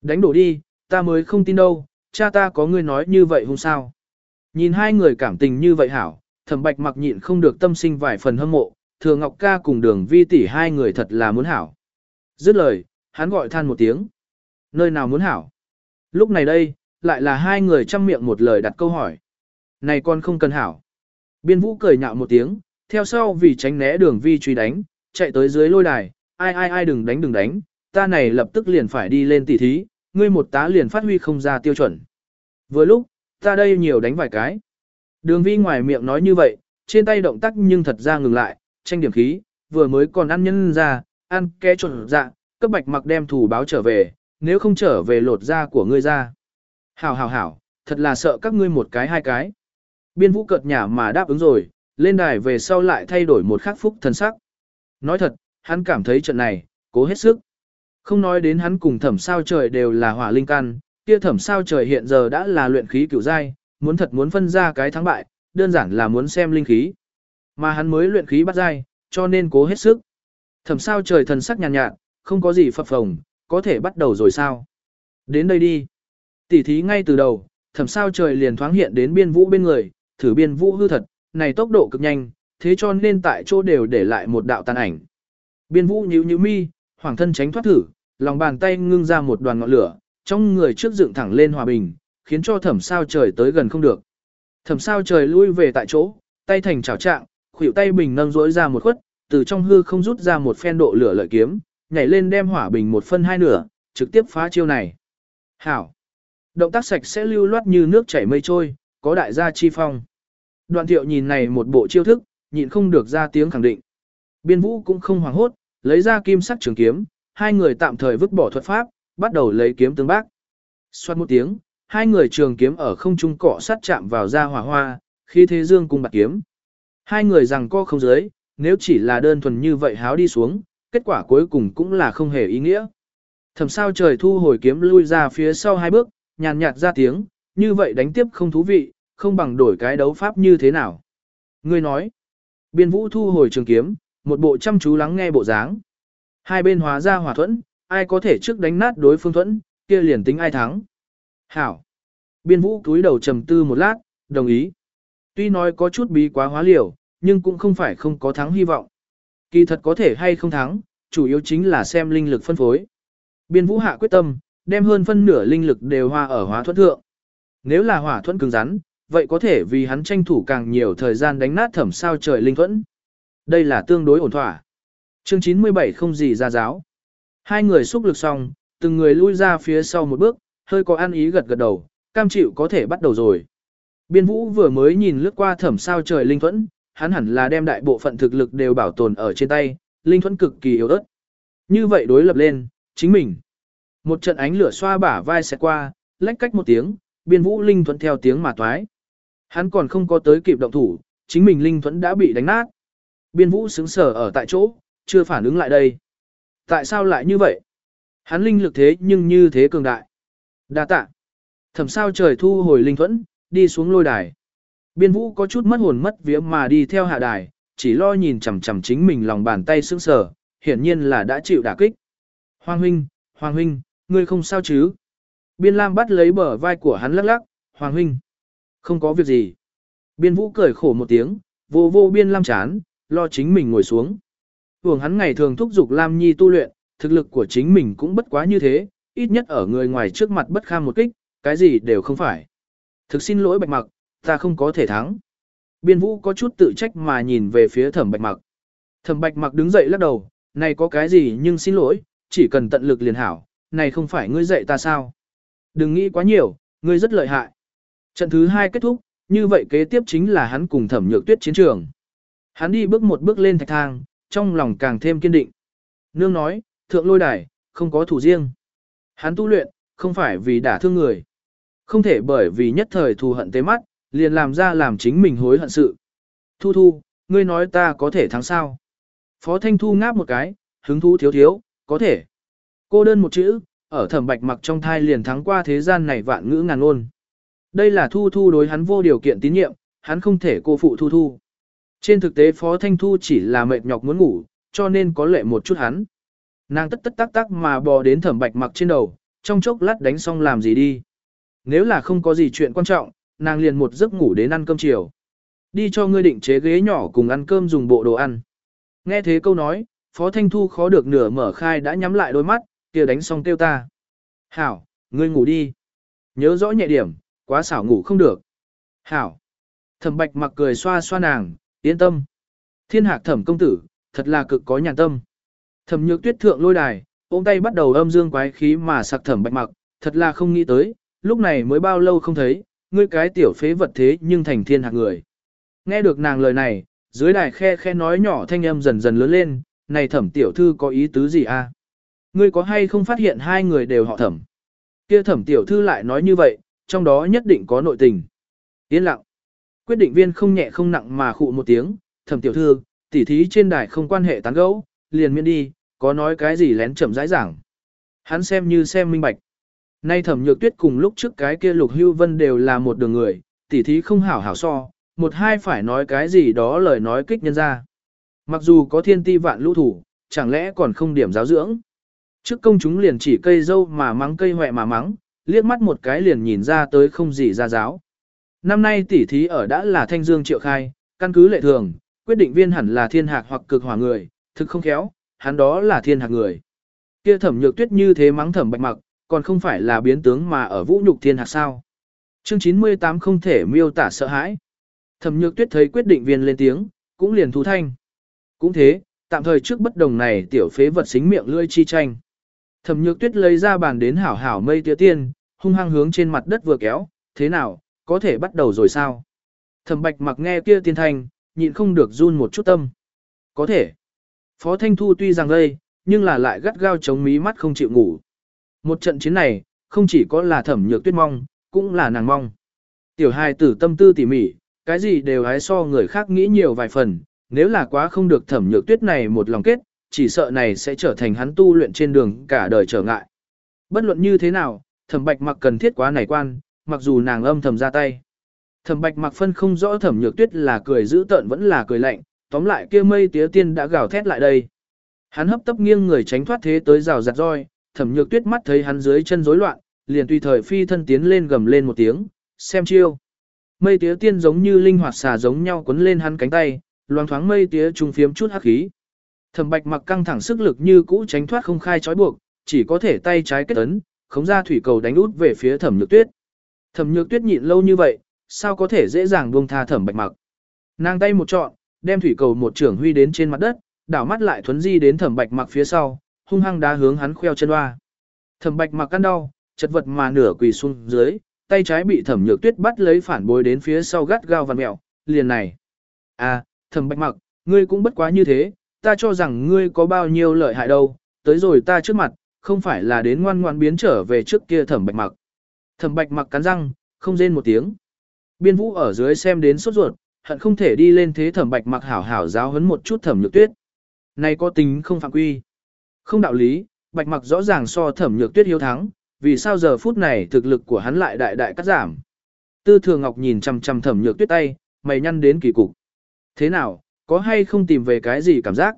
Đánh đổ đi, ta mới không tin đâu, cha ta có ngươi nói như vậy không sao. Nhìn hai người cảm tình như vậy hảo, thẩm bạch mặc nhịn không được tâm sinh vài phần hâm mộ, thừa ngọc ca cùng đường vi tỷ hai người thật là muốn hảo. Dứt lời, hắn gọi than một tiếng. Nơi nào muốn hảo? Lúc này đây, lại là hai người chăm miệng một lời đặt câu hỏi. Này con không cần hảo. Biên vũ cười nhạo một tiếng, theo sau vì tránh né đường vi truy đánh, chạy tới dưới lôi đài, ai ai ai đừng đánh đừng đánh, ta này lập tức liền phải đi lên tỉ thí, ngươi một tá liền phát huy không ra tiêu chuẩn. Vừa lúc, ta đây nhiều đánh vài cái. Đường vi ngoài miệng nói như vậy, trên tay động tác nhưng thật ra ngừng lại, tranh điểm khí, vừa mới còn ăn nhân ra, ăn kẽ trộn dạ, cấp bạch mặc đem thủ báo trở về, nếu không trở về lột da của ngươi ra. Hảo hảo hảo, thật là sợ các ngươi một cái hai cái. Biên vũ cợt nhả mà đáp ứng rồi, lên đài về sau lại thay đổi một khắc phúc thần sắc. Nói thật, hắn cảm thấy trận này, cố hết sức. Không nói đến hắn cùng thẩm sao trời đều là hỏa linh căn, kia thẩm sao trời hiện giờ đã là luyện khí cửu giai, muốn thật muốn phân ra cái thắng bại, đơn giản là muốn xem linh khí. Mà hắn mới luyện khí bắt giai, cho nên cố hết sức. Thẩm sao trời thần sắc nhàn nhạt, nhạt, không có gì phập phồng, có thể bắt đầu rồi sao? Đến đây đi. Tỉ thí ngay từ đầu, thẩm sao trời liền thoáng hiện đến biên vũ bên người, thử biên vũ hư thật, này tốc độ cực nhanh, thế cho nên tại chỗ đều để lại một đạo tàn ảnh. Biên vũ nhíu nhíu mi, hoàng thân tránh thoát thử, lòng bàn tay ngưng ra một đoàn ngọn lửa, trong người trước dựng thẳng lên hòa bình, khiến cho thẩm sao trời tới gần không được. Thẩm sao trời lui về tại chỗ, tay thành chảo trạng, khuỷu tay bình nâng rỗi ra một khuất, từ trong hư không rút ra một phen độ lửa lợi kiếm, nhảy lên đem hỏa bình một phân hai nửa, trực tiếp phá chiêu này. Hảo! Động tác sạch sẽ lưu loát như nước chảy mây trôi, có đại gia chi phong. Đoạn thiệu nhìn này một bộ chiêu thức, nhịn không được ra tiếng khẳng định. Biên vũ cũng không hoảng hốt, lấy ra kim sắc trường kiếm, hai người tạm thời vứt bỏ thuật pháp, bắt đầu lấy kiếm tương bác. Xoát một tiếng, hai người trường kiếm ở không trung cọ sát chạm vào ra hỏa hoa, khi thế dương cùng bạc kiếm. Hai người rằng co không giới, nếu chỉ là đơn thuần như vậy háo đi xuống, kết quả cuối cùng cũng là không hề ý nghĩa. Thầm sao trời thu hồi kiếm lui ra phía sau hai bước, nhàn nhạt ra tiếng, như vậy đánh tiếp không thú vị, không bằng đổi cái đấu pháp như thế nào. Ngươi nói, biên vũ thu hồi trường kiếm, một bộ chăm chú lắng nghe bộ dáng. Hai bên hóa ra hòa thuẫn, ai có thể trước đánh nát đối phương thuẫn, kia liền tính ai thắng. Hảo. Biên vũ túi đầu trầm tư một lát, đồng ý. Tuy nói có chút bí quá hóa liều, nhưng cũng không phải không có thắng hy vọng. Kỳ thật có thể hay không thắng, chủ yếu chính là xem linh lực phân phối. Biên vũ hạ quyết tâm, đem hơn phân nửa linh lực đều hoa ở hóa thuẫn thượng. Nếu là hỏa thuẫn cứng rắn, vậy có thể vì hắn tranh thủ càng nhiều thời gian đánh nát thẩm sao trời linh thuẫn. Đây là tương đối ổn thỏa. Chương 97 không gì ra giáo. Hai người xúc lực xong, từng người lui ra phía sau một bước, hơi có ăn ý gật gật đầu, cam chịu có thể bắt đầu rồi. Biên vũ vừa mới nhìn lướt qua thẩm sao trời linh thuẫn, hắn hẳn là đem đại bộ phận thực lực đều bảo tồn ở trên tay, linh thuẫn cực kỳ yếu ớt. Như vậy đối lập lên, chính mình. Một trận ánh lửa xoa bả vai sẽ qua, lách cách một tiếng, biên vũ linh thuẫn theo tiếng mà toái. Hắn còn không có tới kịp động thủ, chính mình linh thuẫn đã bị đánh nát. Biên vũ sững sờ ở tại chỗ, chưa phản ứng lại đây. Tại sao lại như vậy? Hắn linh lực thế nhưng như thế cường đại. Đa tạ. Thẩm sao trời thu hồi linh thuẫn, đi xuống lôi đài. Biên vũ có chút mất hồn mất vía mà đi theo hạ đài, chỉ lo nhìn chằm chằm chính mình lòng bàn tay sững sờ, hiển nhiên là đã chịu đả kích. Hoàng huynh, Hoàng huynh, ngươi không sao chứ? Biên Lam bắt lấy bờ vai của hắn lắc lắc, Hoàng huynh. Không có việc gì. Biên vũ cười khổ một tiếng, vô vô biên Lam chán, lo chính mình ngồi xuống. Hưởng hắn ngày thường thúc giục Lam Nhi tu luyện, thực lực của chính mình cũng bất quá như thế, ít nhất ở người ngoài trước mặt bất kham một kích, cái gì đều không phải. Thực xin lỗi bạch mặc, ta không có thể thắng. Biên vũ có chút tự trách mà nhìn về phía thẩm bạch mặc. Thẩm bạch mặc đứng dậy lắc đầu, này có cái gì nhưng xin lỗi, chỉ cần tận lực liền hảo, này không phải ngươi dạy ta sao. Đừng nghĩ quá nhiều, ngươi rất lợi hại. Trận thứ hai kết thúc, như vậy kế tiếp chính là hắn cùng thẩm nhược tuyết chiến trường. Hắn đi bước một bước lên thạch thang, trong lòng càng thêm kiên định. Nương nói, thượng lôi đài, không có thủ riêng. Hắn tu luyện, không phải vì đả thương người. Không thể bởi vì nhất thời thù hận tế mắt, liền làm ra làm chính mình hối hận sự. Thu thu, ngươi nói ta có thể thắng sao? Phó Thanh Thu ngáp một cái, hứng thú thiếu thiếu, có thể. Cô đơn một chữ, ở thẩm bạch mặc trong thai liền thắng qua thế gian này vạn ngữ ngàn ngôn. Đây là thu thu đối hắn vô điều kiện tín nhiệm, hắn không thể cô phụ thu thu. Trên thực tế Phó Thanh Thu chỉ là mệt nhọc muốn ngủ, cho nên có lệ một chút hắn. Nàng tất tất tắc tắc mà bò đến thẩm bạch mặc trên đầu, trong chốc lát đánh xong làm gì đi. Nếu là không có gì chuyện quan trọng, nàng liền một giấc ngủ đến ăn cơm chiều. Đi cho ngươi định chế ghế nhỏ cùng ăn cơm dùng bộ đồ ăn. Nghe thế câu nói, Phó Thanh Thu khó được nửa mở khai đã nhắm lại đôi mắt, kia đánh xong kêu ta. Hảo, ngươi ngủ đi. Nhớ rõ nhẹ điểm, quá xảo ngủ không được. Hảo. Thẩm bạch mặc cười xoa xoa nàng, yên tâm. Thiên hạc thẩm công tử, thật là cực có nhàn tâm. Thẩm nhược tuyết thượng lôi đài, ôm tay bắt đầu âm dương quái khí mà sặc thẩm bạch mặc, thật là không nghĩ tới, lúc này mới bao lâu không thấy, ngươi cái tiểu phế vật thế nhưng thành thiên hạc người. Nghe được nàng lời này, dưới đài khe khe nói nhỏ thanh âm dần dần lớn lên, này thẩm tiểu thư có ý tứ gì a? Ngươi có hay không phát hiện hai người đều họ thẩm? Kia thẩm tiểu thư lại nói như vậy, trong đó nhất định có nội tình. Yên lặng. Quyết định viên không nhẹ không nặng mà khụ một tiếng, thẩm tiểu thư, tỉ thí trên đài không quan hệ tán gẫu, liền miễn đi, có nói cái gì lén chậm rãi giảng. Hắn xem như xem minh bạch. Nay thẩm nhược tuyết cùng lúc trước cái kia lục hưu vân đều là một đường người, tỉ thí không hảo hảo so, một hai phải nói cái gì đó lời nói kích nhân ra. Mặc dù có thiên ti vạn lũ thủ, chẳng lẽ còn không điểm giáo dưỡng. Trước công chúng liền chỉ cây dâu mà mắng cây hoẹ mà mắng, liếc mắt một cái liền nhìn ra tới không gì ra giáo. Năm nay tỷ thí ở đã là thanh dương triệu khai, căn cứ lệ thường, quyết định viên hẳn là thiên hạc hoặc cực hỏa người, thực không khéo, hắn đó là thiên hạc người. Kia thẩm nhược tuyết như thế mắng thẩm bạch mặc, còn không phải là biến tướng mà ở vũ nhục thiên hạc sao. Chương 98 không thể miêu tả sợ hãi. Thẩm nhược tuyết thấy quyết định viên lên tiếng, cũng liền thú thanh. Cũng thế, tạm thời trước bất đồng này tiểu phế vật xính miệng lươi chi tranh. Thẩm nhược tuyết lấy ra bàn đến hảo hảo mây tía tiên, hung hăng hướng trên mặt đất vừa kéo, thế nào, có thể bắt đầu rồi sao? Thẩm bạch mặc nghe kia tiên thanh, nhịn không được run một chút tâm. Có thể. Phó Thanh Thu tuy rằng gây, nhưng là lại gắt gao chống mí mắt không chịu ngủ. Một trận chiến này, không chỉ có là thẩm nhược tuyết mong, cũng là nàng mong. Tiểu hài tử tâm tư tỉ mỉ, cái gì đều hái so người khác nghĩ nhiều vài phần, nếu là quá không được thẩm nhược tuyết này một lòng kết, chỉ sợ này sẽ trở thành hắn tu luyện trên đường cả đời trở ngại. Bất luận như thế nào, thẩm bạch mặc cần thiết quá nảy quan, mặc dù nàng âm thầm ra tay. Thẩm bạch mặc phân không rõ thẩm nhược tuyết là cười dữ tợn vẫn là cười lạnh, tóm lại kia mây tía tiên đã gào thét lại đây. Hắn hấp tấp nghiêng người tránh thoát thế tới rào giặt roi, thẩm nhược tuyết mắt thấy hắn dưới chân rối loạn, liền tùy thời phi thân tiến lên gầm lên một tiếng, xem chiêu. Mây tía tiên giống như linh hoạt xà giống nhau quấn lên hắn cánh tay, loang thoáng mây tía trùng phiếm chút hắc khí. Thẩm bạch mặc căng thẳng sức lực như cũ tránh thoát không khai trói buộc, chỉ có thể tay trái kết ấn, khống ra thủy cầu đánh út về phía thẩm nhược tuyết. Thẩm nhược tuyết nhịn lâu như vậy, sao có thể dễ dàng buông tha thẩm bạch mặc. Nàng tay một trọn, đem thủy cầu một trưởng huy đến trên mặt đất, đảo mắt lại thuấn di đến thẩm bạch mặc phía sau, hung hăng đá hướng hắn khoeo chân oa. Thẩm bạch mặc căn đau, chật vật mà nửa quỳ xuống dưới, tay trái bị thẩm nhược tuyết bắt lấy phản bối đến phía sau gắt gao vặn mẹo, liền này. À, thẩm bạch mặc, ngươi cũng bất quá như thế, ta cho rằng ngươi có bao nhiêu lợi hại đâu, tới rồi ta trước mặt, không phải là đến ngoan ngoan biến trở về trước kia thẩm bạch mặc. Thẩm bạch mặc cắn răng, không rên một tiếng. Biên vũ ở dưới xem đến sốt ruột, hận không thể đi lên thế thẩm bạch mặc hảo hảo giáo huấn một chút thẩm nhược tuyết. Này có tính không phạm quy. Không đạo lý, bạch mặc rõ ràng so thẩm nhược tuyết hiếu thắng, vì sao giờ phút này thực lực của hắn lại đại đại cắt giảm. Tư thừa ngọc nhìn chằm chằm thẩm nhược tuyết tay, mày nhăn đến kỳ cục. Thế nào, có hay không tìm về cái gì cảm giác?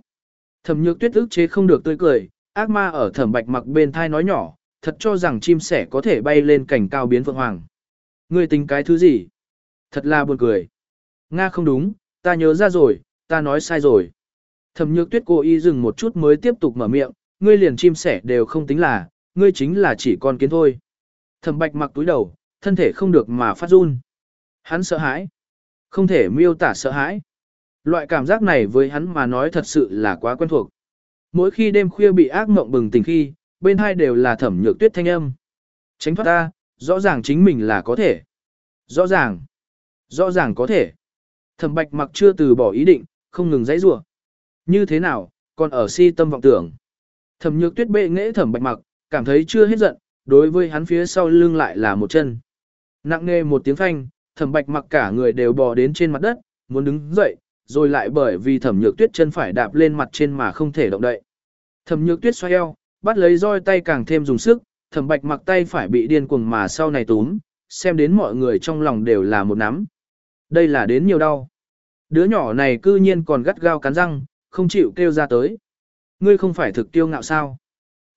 Thẩm nhược tuyết ức chế không được tươi cười, ác ma ở thẩm bạch mặc bên thai nói nhỏ, thật cho rằng chim sẻ có thể bay lên cảnh cao biến phượng hoàng. Ngươi tính cái thứ gì? Thật là buồn cười. Nga không đúng, ta nhớ ra rồi, ta nói sai rồi. Thẩm nhược tuyết cố ý dừng một chút mới tiếp tục mở miệng, ngươi liền chim sẻ đều không tính là, ngươi chính là chỉ con kiến thôi. Thẩm bạch mặc túi đầu, thân thể không được mà phát run. Hắn sợ hãi. Không thể miêu tả sợ hãi. Loại cảm giác này với hắn mà nói thật sự là quá quen thuộc. Mỗi khi đêm khuya bị ác mộng bừng tỉnh khi, bên hai đều là thẩm nhược tuyết thanh âm. Tránh thoát ta, rõ ràng chính mình là có thể. Rõ ràng. Rõ ràng có thể. Thẩm bạch mặc chưa từ bỏ ý định, không ngừng dãy rủa. Như thế nào, còn ở si tâm vọng tưởng. Thẩm nhược tuyết bệ nghễ thẩm bạch mặc, cảm thấy chưa hết giận, đối với hắn phía sau lưng lại là một chân. Nặng nề một tiếng phanh, thẩm bạch mặc cả người đều bò đến trên mặt đất, muốn đứng dậy, rồi lại bởi vì thẩm nhược tuyết chân phải đạp lên mặt trên mà không thể động đậy. Thẩm nhược tuyết xoay eo, bắt lấy roi tay càng thêm dùng sức, thẩm bạch mặc tay phải bị điên cuồng mà sau này túm, xem đến mọi người trong lòng đều là một nắm. Đây là đến nhiều đau. Đứa nhỏ này cư nhiên còn gắt gao cắn răng, không chịu kêu ra tới. Ngươi không phải thực tiêu ngạo sao?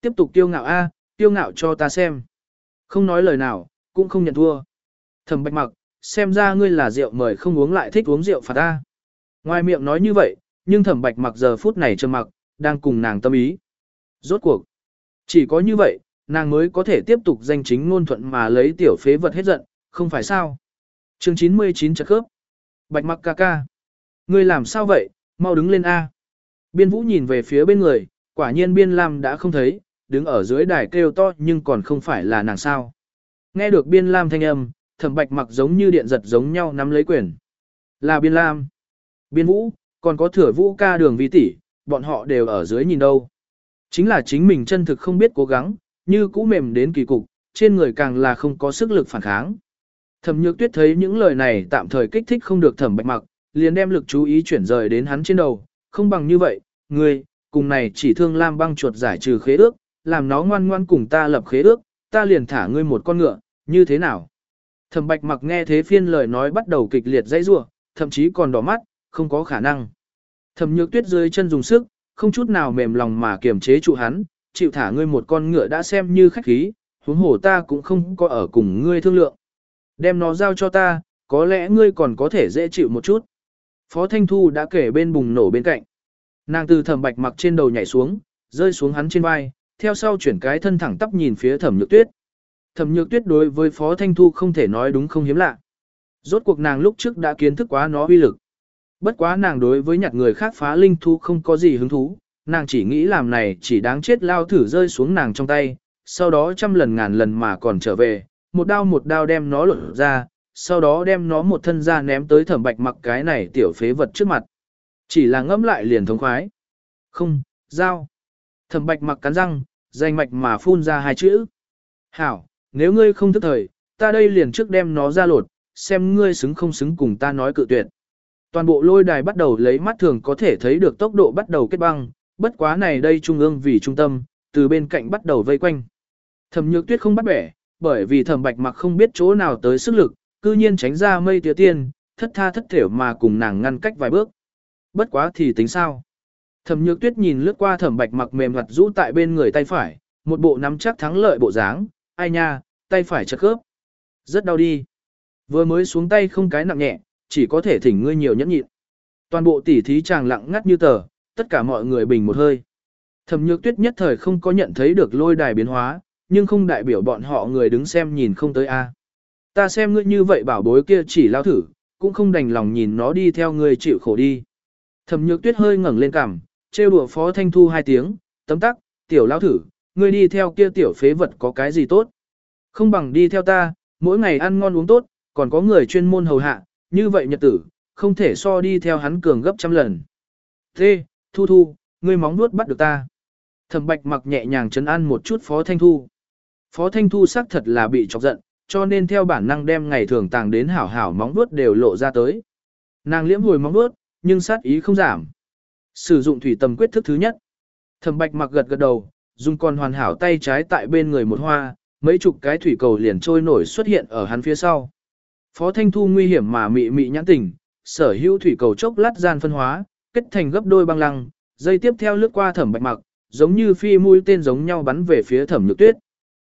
Tiếp tục tiêu ngạo A, tiêu ngạo cho ta xem. Không nói lời nào, cũng không nhận thua. Thẩm bạch mặc, xem ra ngươi là rượu mời không uống lại thích uống rượu phạt ta. Ngoài miệng nói như vậy, nhưng thẩm bạch mặc giờ phút này trầm mặc, đang cùng nàng tâm ý. Rốt cuộc. Chỉ có như vậy, nàng mới có thể tiếp tục danh chính ngôn thuận mà lấy tiểu phế vật hết giận, không phải sao. chương 99 chật khớp. Bạch mặc ca ca. Ngươi làm sao vậy, mau đứng lên A. Biên vũ nhìn về phía bên người, quả nhiên biên lam đã không thấy, đứng ở dưới đài kêu to nhưng còn không phải là nàng sao. Nghe được biên lam thanh âm, thẩm bạch mặc giống như điện giật giống nhau nắm lấy quyền. Là biên lam. Biên vũ, còn có thừa vũ ca đường vi tỷ, bọn họ đều ở dưới nhìn đâu. Chính là chính mình chân thực không biết cố gắng, như cũ mềm đến kỳ cục, trên người càng là không có sức lực phản kháng. Thẩm nhược tuyết thấy những lời này tạm thời kích thích không được thẩm bạch mặc, liền đem lực chú ý chuyển rời đến hắn trên đầu, không bằng như vậy, ngươi, cùng này chỉ thương lam băng chuột giải trừ khế ước, làm nó ngoan ngoan cùng ta lập khế ước, ta liền thả ngươi một con ngựa, như thế nào? Thẩm bạch mặc nghe thế phiên lời nói bắt đầu kịch liệt dãy rủa, thậm chí còn đỏ mắt, không có khả năng. Thẩm nhược tuyết dưới chân dùng sức, không chút nào mềm lòng mà kiềm chế trụ hắn, chịu thả ngươi một con ngựa đã xem như khách khí, huống hồ ta cũng không có ở cùng ngươi thương lượng. Đem nó giao cho ta, có lẽ ngươi còn có thể dễ chịu một chút. Phó Thanh Thu đã kể bên bùng nổ bên cạnh. Nàng từ thẩm bạch mặc trên đầu nhảy xuống, rơi xuống hắn trên vai, theo sau chuyển cái thân thẳng tắp nhìn phía thẩm nhược tuyết. Thẩm nhược tuyết đối với Phó Thanh Thu không thể nói đúng không hiếm lạ. Rốt cuộc nàng lúc trước đã kiến thức quá nó uy lực. Bất quá nàng đối với nhặt người khác phá linh thu không có gì hứng thú, nàng chỉ nghĩ làm này chỉ đáng chết lao thử rơi xuống nàng trong tay, sau đó trăm lần ngàn lần mà còn trở về, một đao một đao đem nó lột ra, sau đó đem nó một thân ra ném tới thẩm bạch mặc cái này tiểu phế vật trước mặt. Chỉ là ngẫm lại liền thống khoái. Không, dao. Thẩm bạch mặc cắn răng, danh mạch mà phun ra hai chữ. Hảo, nếu ngươi không thức thời, ta đây liền trước đem nó ra lột, xem ngươi xứng không xứng cùng ta nói cự tuyệt. Toàn bộ lôi đài bắt đầu lấy mắt thường có thể thấy được tốc độ bắt đầu kết băng, bất quá này đây trung ương vì trung tâm, từ bên cạnh bắt đầu vây quanh. Thẩm nhược tuyết không bắt bẻ, bởi vì thẩm bạch mặc không biết chỗ nào tới sức lực, cư nhiên tránh ra mây tía tiên, thất tha thất thểu mà cùng nàng ngăn cách vài bước. Bất quá thì tính sao? Thẩm nhược tuyết nhìn lướt qua thẩm bạch mặc mềm mặt rũ tại bên người tay phải, một bộ nắm chắc thắng lợi bộ dáng, ai nha, tay phải chật khớp. Rất đau đi. Vừa mới xuống tay không cái nặng nhẹ, chỉ có thể thỉnh ngươi nhiều nhẫn nhịn. Toàn bộ tỉ thí chàng lặng ngắt như tờ, tất cả mọi người bình một hơi. Thẩm nhược tuyết nhất thời không có nhận thấy được lôi đài biến hóa, nhưng không đại biểu bọn họ người đứng xem nhìn không tới a. Ta xem ngươi như vậy bảo bối kia chỉ lao thử, cũng không đành lòng nhìn nó đi theo ngươi chịu khổ đi. Thẩm nhược tuyết hơi ngẩng lên cằm, trêu đùa phó thanh thu hai tiếng, tấm tắc, tiểu lao thử, ngươi đi theo kia tiểu phế vật có cái gì tốt. Không bằng đi theo ta, mỗi ngày ăn ngon uống tốt, còn có người chuyên môn hầu hạ, như vậy nhật tử, không thể so đi theo hắn cường gấp trăm lần. Thế, thu thu, ngươi móng nuốt bắt được ta. Thẩm bạch mặc nhẹ nhàng chấn an một chút phó thanh thu. Phó thanh thu xác thật là bị chọc giận, cho nên theo bản năng đem ngày thường tàng đến hảo hảo móng vuốt đều lộ ra tới. Nàng liễm hồi móng vuốt, nhưng sát ý không giảm. Sử dụng thủy tầm quyết thức thứ nhất. Thẩm Bạch mặc gật gật đầu, dùng con hoàn hảo tay trái tại bên người một hoa, mấy chục cái thủy cầu liền trôi nổi xuất hiện ở hắn phía sau. Phó Thanh Thu nguy hiểm mà mị mị nhãn tỉnh, sở hữu thủy cầu chốc lát gian phân hóa, kết thành gấp đôi băng lăng, dây tiếp theo lướt qua Thẩm Bạch mặc, giống như phi mũi tên giống nhau bắn về phía Thẩm Nhược Tuyết.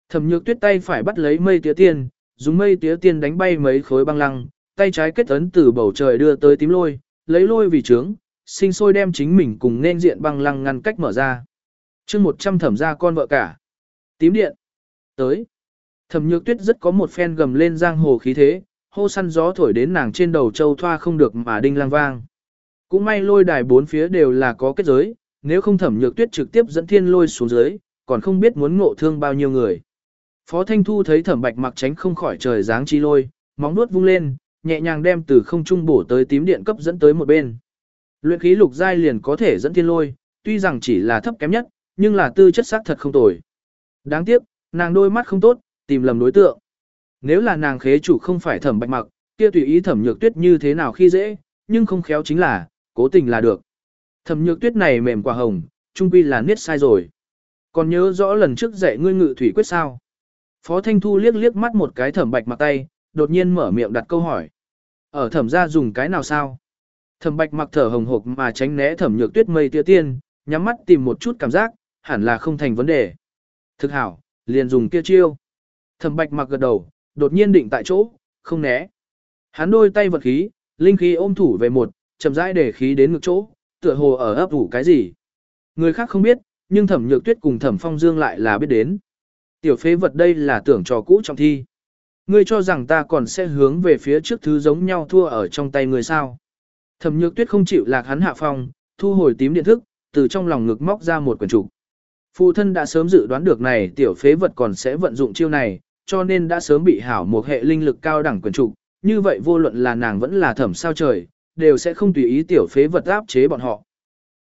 Thẩm nhược tuyết tay phải bắt lấy mây tía tiên, dùng mây tía tiên đánh bay mấy khối băng lăng, tay trái kết ấn từ bầu trời đưa tới tím lôi, lấy lôi vì trướng, sinh sôi đem chính mình cùng nên diện băng lăng ngăn cách mở ra. chương 100 thẩm ra con vợ cả. Tím điện. Tới. Thẩm nhược tuyết rất có một phen gầm lên giang hồ khí thế, hô săn gió thổi đến nàng trên đầu châu thoa không được mà đinh lang vang. Cũng may lôi đài bốn phía đều là có kết giới, nếu không thẩm nhược tuyết trực tiếp dẫn thiên lôi xuống dưới, còn không biết muốn ngộ thương bao nhiêu người. Phó Thanh Thu thấy thẩm bạch mặc tránh không khỏi trời dáng chi lôi, móng nuốt vung lên, nhẹ nhàng đem từ không trung bổ tới tím điện cấp dẫn tới một bên. Luyện khí lục giai liền có thể dẫn thiên lôi, tuy rằng chỉ là thấp kém nhất, nhưng là tư chất sắc thật không tồi. Đáng tiếc, nàng đôi mắt không tốt, tìm lầm đối tượng. Nếu là nàng khế chủ không phải thẩm bạch mặc, kia tùy ý thẩm nhược tuyết như thế nào khi dễ, nhưng không khéo chính là, cố tình là được. Thẩm nhược tuyết này mềm quả hồng, trung quy là niết sai rồi. Còn nhớ rõ lần trước dạy ngươi ngự thủy quyết sao? Phó Thanh Thu liếc liếc mắt một cái thẩm bạch mặc tay, đột nhiên mở miệng đặt câu hỏi. Ở thẩm gia dùng cái nào sao? Thẩm bạch mặc thở hồng hộc mà tránh né thẩm nhược tuyết mây tia tiên, nhắm mắt tìm một chút cảm giác, hẳn là không thành vấn đề. Thực hảo, liền dùng kia chiêu. Thẩm bạch mặc gật đầu, đột nhiên định tại chỗ, không né. Hắn đôi tay vật khí, linh khí ôm thủ về một, chậm rãi để khí đến ngực chỗ, tựa hồ ở ấp ủ cái gì. Người khác không biết, nhưng thẩm nhược tuyết cùng thẩm phong dương lại là biết đến. Tiểu phế vật đây là tưởng trò cũ trong thi. Ngươi cho rằng ta còn sẽ hướng về phía trước thứ giống nhau thua ở trong tay người sao. Thẩm nhược tuyết không chịu lạc hắn hạ phong, thu hồi tím điện thức, từ trong lòng ngực móc ra một quyển trục. Phụ thân đã sớm dự đoán được này tiểu phế vật còn sẽ vận dụng chiêu này, cho nên đã sớm bị hảo một hệ linh lực cao đẳng quyền trục. Như vậy vô luận là nàng vẫn là thẩm sao trời, đều sẽ không tùy ý tiểu phế vật áp chế bọn họ.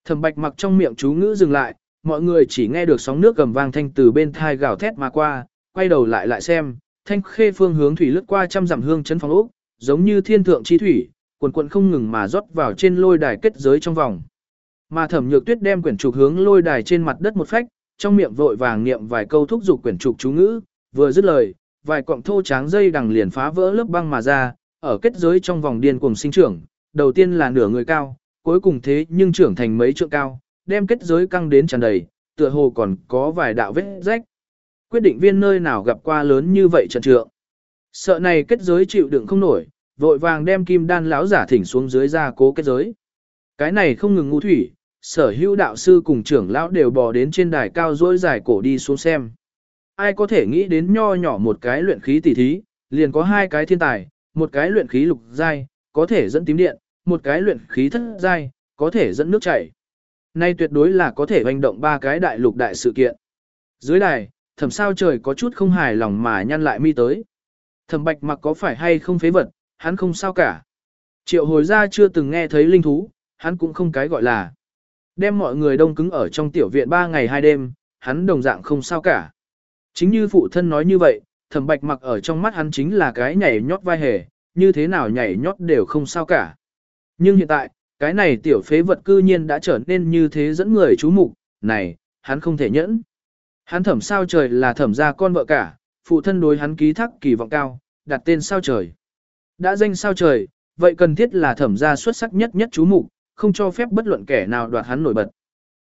Thẩm bạch mặc trong miệng chú ngữ dừng lại, mọi người chỉ nghe được sóng nước gầm vang thanh từ bên thai gào thét mà qua, quay đầu lại lại xem, thanh khê phương hướng thủy lướt qua trăm dặm hương chấn phòng ốc, giống như thiên thượng chi thủy, quần quần không ngừng mà rót vào trên lôi đài kết giới trong vòng. Mà thẩm nhược tuyết đem quyển trục hướng lôi đài trên mặt đất một phách, trong miệng vội vàng niệm vài câu thúc giục quyển trục chú ngữ, vừa dứt lời, vài cọng thô tráng dây đằng liền phá vỡ lớp băng mà ra, ở kết giới trong vòng điên cuồng sinh trưởng, đầu tiên là nửa người cao, cuối cùng thế nhưng trưởng thành mấy trượng cao, đem kết giới căng đến tràn đầy, tựa hồ còn có vài đạo vết rách. Quyết định viên nơi nào gặp qua lớn như vậy trận trượng. Sợ này kết giới chịu đựng không nổi, vội vàng đem kim đan lão giả thỉnh xuống dưới ra cố kết giới. Cái này không ngừng ngu thủy, sở hữu đạo sư cùng trưởng lão đều bò đến trên đài cao dối dài cổ đi xuống xem. Ai có thể nghĩ đến nho nhỏ một cái luyện khí tỷ thí, liền có hai cái thiên tài, một cái luyện khí lục giai, có thể dẫn tím điện, một cái luyện khí thất giai, có thể dẫn nước chảy. Nay tuyệt đối là có thể hành động ba cái đại lục đại sự kiện. Dưới đài, thẩm sao trời có chút không hài lòng mà nhăn lại mi tới. Thẩm bạch mặc có phải hay không phế vật, hắn không sao cả. Triệu hồi ra chưa từng nghe thấy linh thú, hắn cũng không cái gọi là. Đem mọi người đông cứng ở trong tiểu viện ba ngày hai đêm, hắn đồng dạng không sao cả. Chính như phụ thân nói như vậy, thẩm bạch mặc ở trong mắt hắn chính là cái nhảy nhót vai hề, như thế nào nhảy nhót đều không sao cả. Nhưng hiện tại, cái này tiểu phế vật cư nhiên đã trở nên như thế dẫn người chú mục, này, hắn không thể nhẫn. Hắn thẩm sao trời là thẩm gia con vợ cả, phụ thân đối hắn ký thác kỳ vọng cao, đặt tên sao trời. Đã danh sao trời, vậy cần thiết là thẩm gia xuất sắc nhất nhất chú mục, không cho phép bất luận kẻ nào đoạt hắn nổi bật.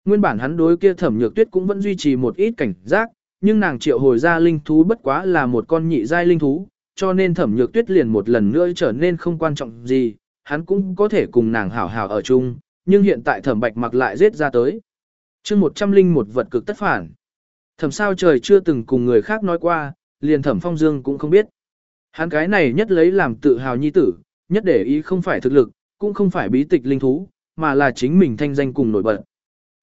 Nguyên bản hắn đối kia thẩm nhược tuyết cũng vẫn duy trì một ít cảnh giác, nhưng nàng triệu hồi ra linh thú bất quá là một con nhị giai linh thú, cho nên thẩm nhược tuyết liền một lần nữa trở nên không quan trọng gì, hắn cũng có thể cùng nàng hảo hảo ở chung, nhưng hiện tại thẩm bạch mặc lại giết ra tới. chương một trăm linh một vật cực tất phản. Thẩm sao trời chưa từng cùng người khác nói qua, liền thẩm phong dương cũng không biết. Hắn cái này nhất lấy làm tự hào nhi tử, nhất để ý không phải thực lực, cũng không phải bí tịch linh thú, mà là chính mình thanh danh cùng nổi bật.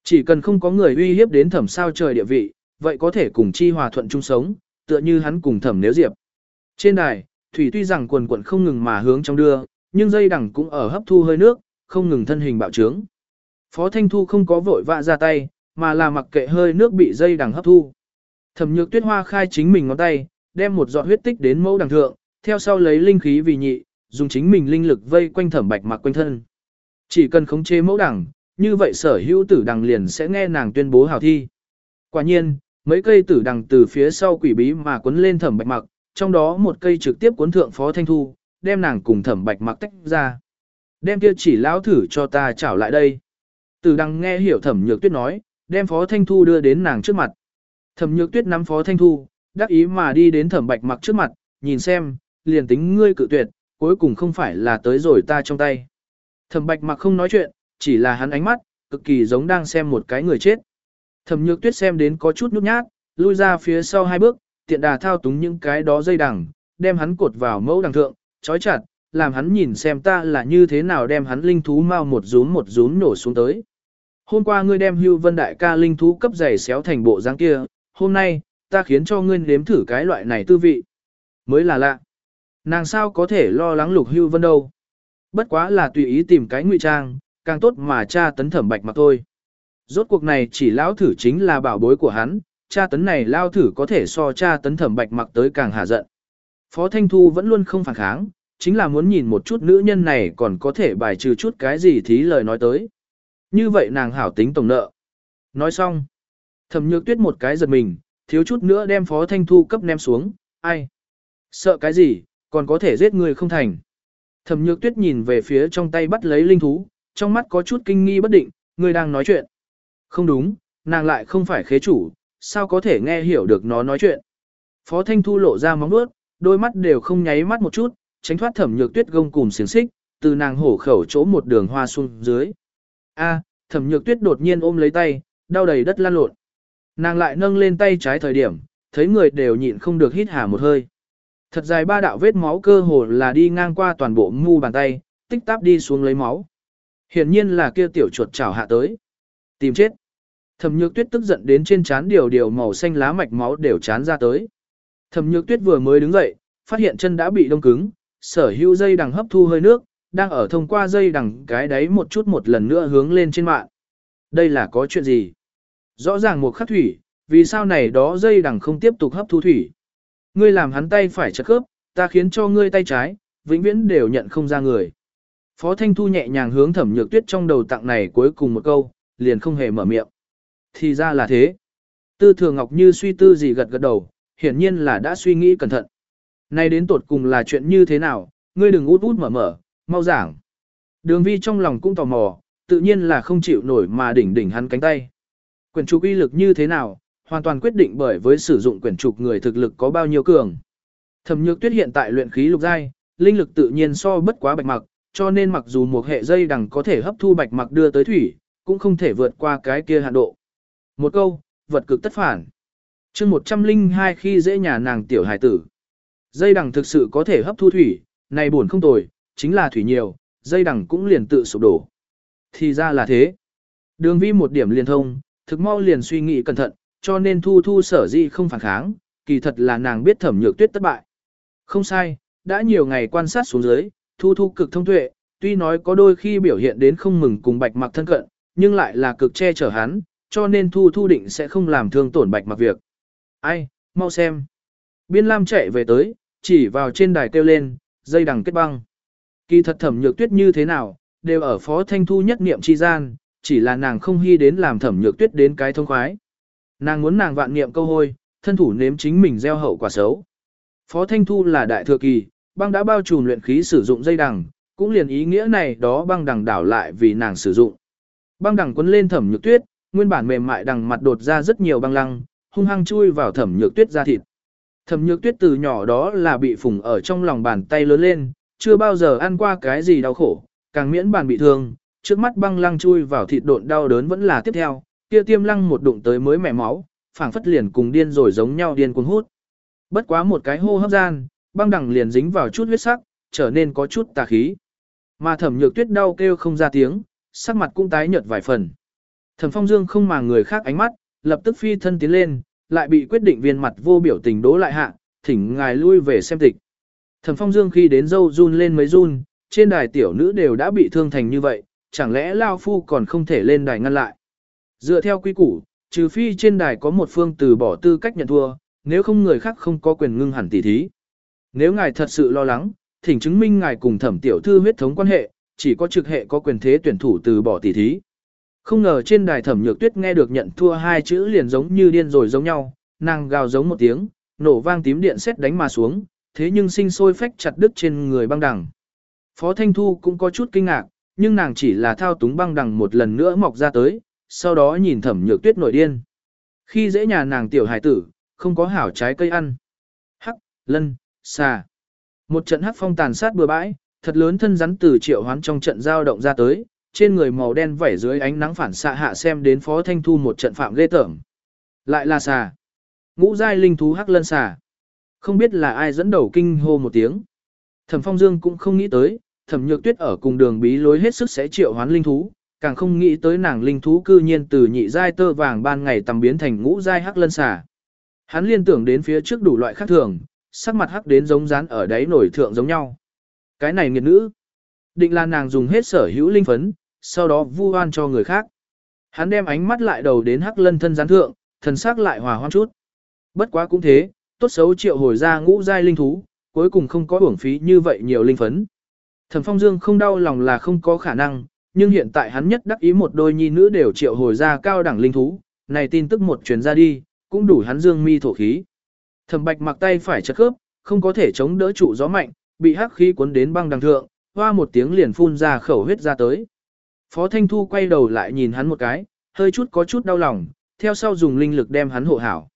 Chỉ cần không có người uy hiếp đến thẩm sao trời địa vị, vậy có thể cùng chi hòa thuận chung sống, tựa như hắn cùng thẩm nếu diệp. Trên đài, thủy tuy rằng quần quần không ngừng mà hướng trong đưa, nhưng dây đằng cũng ở hấp thu hơi nước, không ngừng thân hình bạo trướng. Phó Thanh Thu không có vội vã ra tay, mà là mặc kệ hơi nước bị dây đằng hấp thu. Thẩm Nhược Tuyết Hoa khai chính mình ngón tay, đem một giọt huyết tích đến mẫu đằng thượng, theo sau lấy linh khí vì nhị, dùng chính mình linh lực vây quanh Thẩm Bạch Mặc quanh thân. Chỉ cần khống chế mẫu đằng, như vậy sở hữu tử đằng liền sẽ nghe nàng tuyên bố hảo thi. Quả nhiên, mấy cây tử đằng từ phía sau quỷ bí mà cuốn lên Thẩm Bạch Mặc, trong đó một cây trực tiếp cuốn thượng Phó Thanh Thu, đem nàng cùng thẩm bạch mặc tách ra. Đem kia chỉ lão thử cho ta trảo lại đây. Từ đằng nghe hiểu thẩm nhược tuyết nói, đem phó thanh thu đưa đến nàng trước mặt. Thẩm nhược tuyết nắm phó thanh thu, đắc ý mà đi đến thẩm bạch mặc trước mặt, nhìn xem, liền tính ngươi cự tuyệt, cuối cùng không phải là tới rồi ta trong tay. Thẩm bạch mặc không nói chuyện, chỉ là hắn ánh mắt, cực kỳ giống đang xem một cái người chết. Thẩm nhược tuyết xem đến có chút nhút nhát, lui ra phía sau hai bước, tiện đà thao túng những cái đó dây đằng, đem hắn cột vào mẫu đằng thượng, trói chặt, làm hắn nhìn xem ta là như thế nào đem hắn linh thú mau một rúm một rúm nổ xuống tới. Hôm qua ngươi đem hưu vân đại ca linh thú cấp giày xéo thành bộ dáng kia, hôm nay, ta khiến cho ngươi nếm thử cái loại này tư vị. Mới là lạ. Nàng sao có thể lo lắng lục hưu vân đâu. Bất quá là tùy ý tìm cái ngụy trang, càng tốt mà cha tấn thẩm bạch mà thôi. Rốt cuộc này chỉ lão thử chính là bảo bối của hắn, cha tấn này lao thử có thể so cha tấn thẩm bạch mặc tới càng hạ giận. Phó Thanh Thu vẫn luôn không phản kháng, chính là muốn nhìn một chút nữ nhân này còn có thể bài trừ chút cái gì thí lời nói tới. Như vậy nàng hảo tính tổng nợ. Nói xong. Thẩm nhược tuyết một cái giật mình, thiếu chút nữa đem Phó Thanh Thu cấp ném xuống, ai? Sợ cái gì, còn có thể giết người không thành. Thẩm nhược tuyết nhìn về phía trong tay bắt lấy linh thú, trong mắt có chút kinh nghi bất định, người đang nói chuyện. Không đúng, nàng lại không phải khế chủ, sao có thể nghe hiểu được nó nói chuyện. Phó Thanh Thu lộ ra móng nuốt, đôi mắt đều không nháy mắt một chút, tránh thoát thẩm nhược tuyết gông cùng xiềng xích, từ nàng hổ khẩu chỗ một đường hoa xuống dưới. A, thẩm nhược tuyết đột nhiên ôm lấy tay, đau đầy đất lan lộn. Nàng lại nâng lên tay trái thời điểm, thấy người đều nhịn không được hít hà một hơi. Thật dài ba đạo vết máu cơ hồ là đi ngang qua toàn bộ mu bàn tay, tích táp đi xuống lấy máu. Hiển nhiên là kia tiểu chuột chảo hạ tới. Tìm chết. Thẩm nhược tuyết tức giận đến trên trán điều điều màu xanh lá mạch máu đều chán ra tới. Thẩm nhược tuyết vừa mới đứng dậy, phát hiện chân đã bị đông cứng, sở hữu dây đằng hấp thu hơi nước, đang ở thông qua dây đằng cái đấy một chút một lần nữa hướng lên trên mạng. Đây là có chuyện gì? Rõ ràng một khắc thủy, vì sao này đó dây đằng không tiếp tục hấp thu thủy? Ngươi làm hắn tay phải chật khớp, ta khiến cho ngươi tay trái, vĩnh viễn đều nhận không ra người. Phó Thanh Thu nhẹ nhàng hướng thẩm nhược tuyết trong đầu tặng này cuối cùng một câu, liền không hề mở miệng. Thì ra là thế. Tư thừa ngọc như suy tư gì gật gật đầu, hiển nhiên là đã suy nghĩ cẩn thận. Này đến tột cùng là chuyện như thế nào, ngươi đừng út út mở mở, mau giảng. Đường vi trong lòng cũng tò mò, tự nhiên là không chịu nổi mà đỉnh đỉnh hắn cánh tay. Quyển trục uy lực như thế nào, hoàn toàn quyết định bởi với sử dụng quyển trục người thực lực có bao nhiêu cường. Thẩm Nhược Tuyết hiện tại luyện khí lục giai, linh lực tự nhiên so bất quá bạch mặc, cho nên mặc dù một hệ dây đằng có thể hấp thu bạch mặc đưa tới thủy, cũng không thể vượt qua cái kia hạn độ. Một câu, vật cực tất phản. chương 102 khi dễ nhà nàng tiểu hải tử. Dây đằng thực sự có thể hấp thu thủy, này buồn không tồi, chính là thủy nhiều, dây đằng cũng liền tự sụp đổ. Thì ra là thế. Đường vi một điểm liên thông, thực mau liền suy nghĩ cẩn thận, cho nên thu thu sở di không phản kháng, kỳ thật là nàng biết thẩm nhược tuyết thất bại. Không sai, đã nhiều ngày quan sát xuống dưới, thu thu cực thông tuệ, tuy nói có đôi khi biểu hiện đến không mừng cùng bạch mặc thân cận, nhưng lại là cực che chở hắn, cho nên thu thu định sẽ không làm thương tổn bạch mặc việc. Ai, mau xem. Biên Lam chạy về tới, chỉ vào trên đài kêu lên, dây đằng kết băng. Kỳ thật thẩm nhược tuyết như thế nào, đều ở phó thanh thu nhất niệm chi gian, chỉ là nàng không hy đến làm thẩm nhược tuyết đến cái thông khoái. Nàng muốn nàng vạn niệm câu hôi, thân thủ nếm chính mình gieo hậu quả xấu. Phó thanh thu là đại thừa kỳ, băng đã bao trùm luyện khí sử dụng dây đằng, cũng liền ý nghĩa này đó băng đằng đảo lại vì nàng sử dụng. Băng đằng quấn lên thẩm nhược tuyết, nguyên bản mềm mại đằng mặt đột ra rất nhiều băng lăng, hung hăng chui vào thẩm nhược tuyết ra thịt. Thẩm nhược tuyết từ nhỏ đó là bị phùng ở trong lòng bàn tay lớn lên, chưa bao giờ ăn qua cái gì đau khổ, càng miễn bàn bị thương, trước mắt băng lăng chui vào thịt độn đau đớn vẫn là tiếp theo, kia tiêm lăng một đụng tới mới mẻ máu, phảng phất liền cùng điên rồi giống nhau điên cuồng hút. Bất quá một cái hô hấp gian, băng đằng liền dính vào chút huyết sắc, trở nên có chút tà khí. Mà thẩm nhược tuyết đau kêu không ra tiếng, sắc mặt cũng tái nhợt vài phần. Thẩm phong dương không màng người khác ánh mắt, lập tức phi thân tiến lên, lại bị quyết định viên mặt vô biểu tình đố lại hạ, thỉnh ngài lui về xem tịch. Thẩm phong dương khi đến dâu run lên mấy run, trên đài tiểu nữ đều đã bị thương thành như vậy, chẳng lẽ Lao Phu còn không thể lên đài ngăn lại. Dựa theo quy củ, trừ phi trên đài có một phương từ bỏ tư cách nhận thua, nếu không người khác không có quyền ngưng hẳn tỷ thí. Nếu ngài thật sự lo lắng, thỉnh chứng minh ngài cùng thẩm tiểu thư huyết thống quan hệ, chỉ có trực hệ có quyền thế tuyển thủ từ bỏ tỷ thí. Không ngờ trên đài thẩm nhược tuyết nghe được nhận thua hai chữ liền giống như điên rồi giống nhau, nàng gào giống một tiếng, nổ vang tím điện xét đánh mà xuống, thế nhưng sinh sôi phách chặt đứt trên người băng đằng. Phó Thanh Thu cũng có chút kinh ngạc, nhưng nàng chỉ là thao túng băng đằng một lần nữa mọc ra tới, sau đó nhìn thẩm nhược tuyết nổi điên. Khi dễ nhà nàng tiểu hải tử, không có hảo trái cây ăn. Hắc, lân, xà. Một trận hắc phong tàn sát bừa bãi, thật lớn thân rắn từ triệu hoán trong trận giao động ra tới, trên người màu đen vảy dưới ánh nắng phản xạ hạ xem đến phó thanh thu một trận phạm ghê tởm. Lại là xà. Ngũ giai linh thú hắc lân xà. Không biết là ai dẫn đầu kinh hô một tiếng. Thẩm phong dương cũng không nghĩ tới, thẩm nhược tuyết ở cùng đường bí lối hết sức sẽ triệu hoán linh thú, càng không nghĩ tới nàng linh thú cư nhiên từ nhị giai tơ vàng ban ngày tầm biến thành ngũ giai hắc lân xà. Hắn liên tưởng đến phía trước đủ loại khác thường, sắc mặt hắc đến giống rán ở đáy nổi thượng giống nhau. Cái này nghiệt nữ. Định là nàng dùng hết sở hữu linh phấn, sau đó vu oan cho người khác. Hắn đem ánh mắt lại đầu đến hắc lân thân gián thượng, thần sắc lại hòa hoan chút. Bất quá cũng thế, tốt xấu triệu hồi ra ngũ giai linh thú, cuối cùng không có uổng phí như vậy nhiều linh phấn. Thẩm Phong Dương không đau lòng là không có khả năng, nhưng hiện tại hắn nhất đắc ý một đôi nhi nữ đều triệu hồi ra cao đẳng linh thú, này tin tức một truyền ra đi, cũng đủ hắn dương mi thổ khí. Thẩm Bạch mặc tay phải chật khớp, không có thể chống đỡ trụ gió mạnh, bị hắc khí cuốn đến băng đằng thượng, hoa một tiếng liền phun ra khẩu huyết ra tới. Phó Thanh Thu quay đầu lại nhìn hắn một cái, hơi chút có chút đau lòng, theo sau dùng linh lực đem hắn hộ hảo.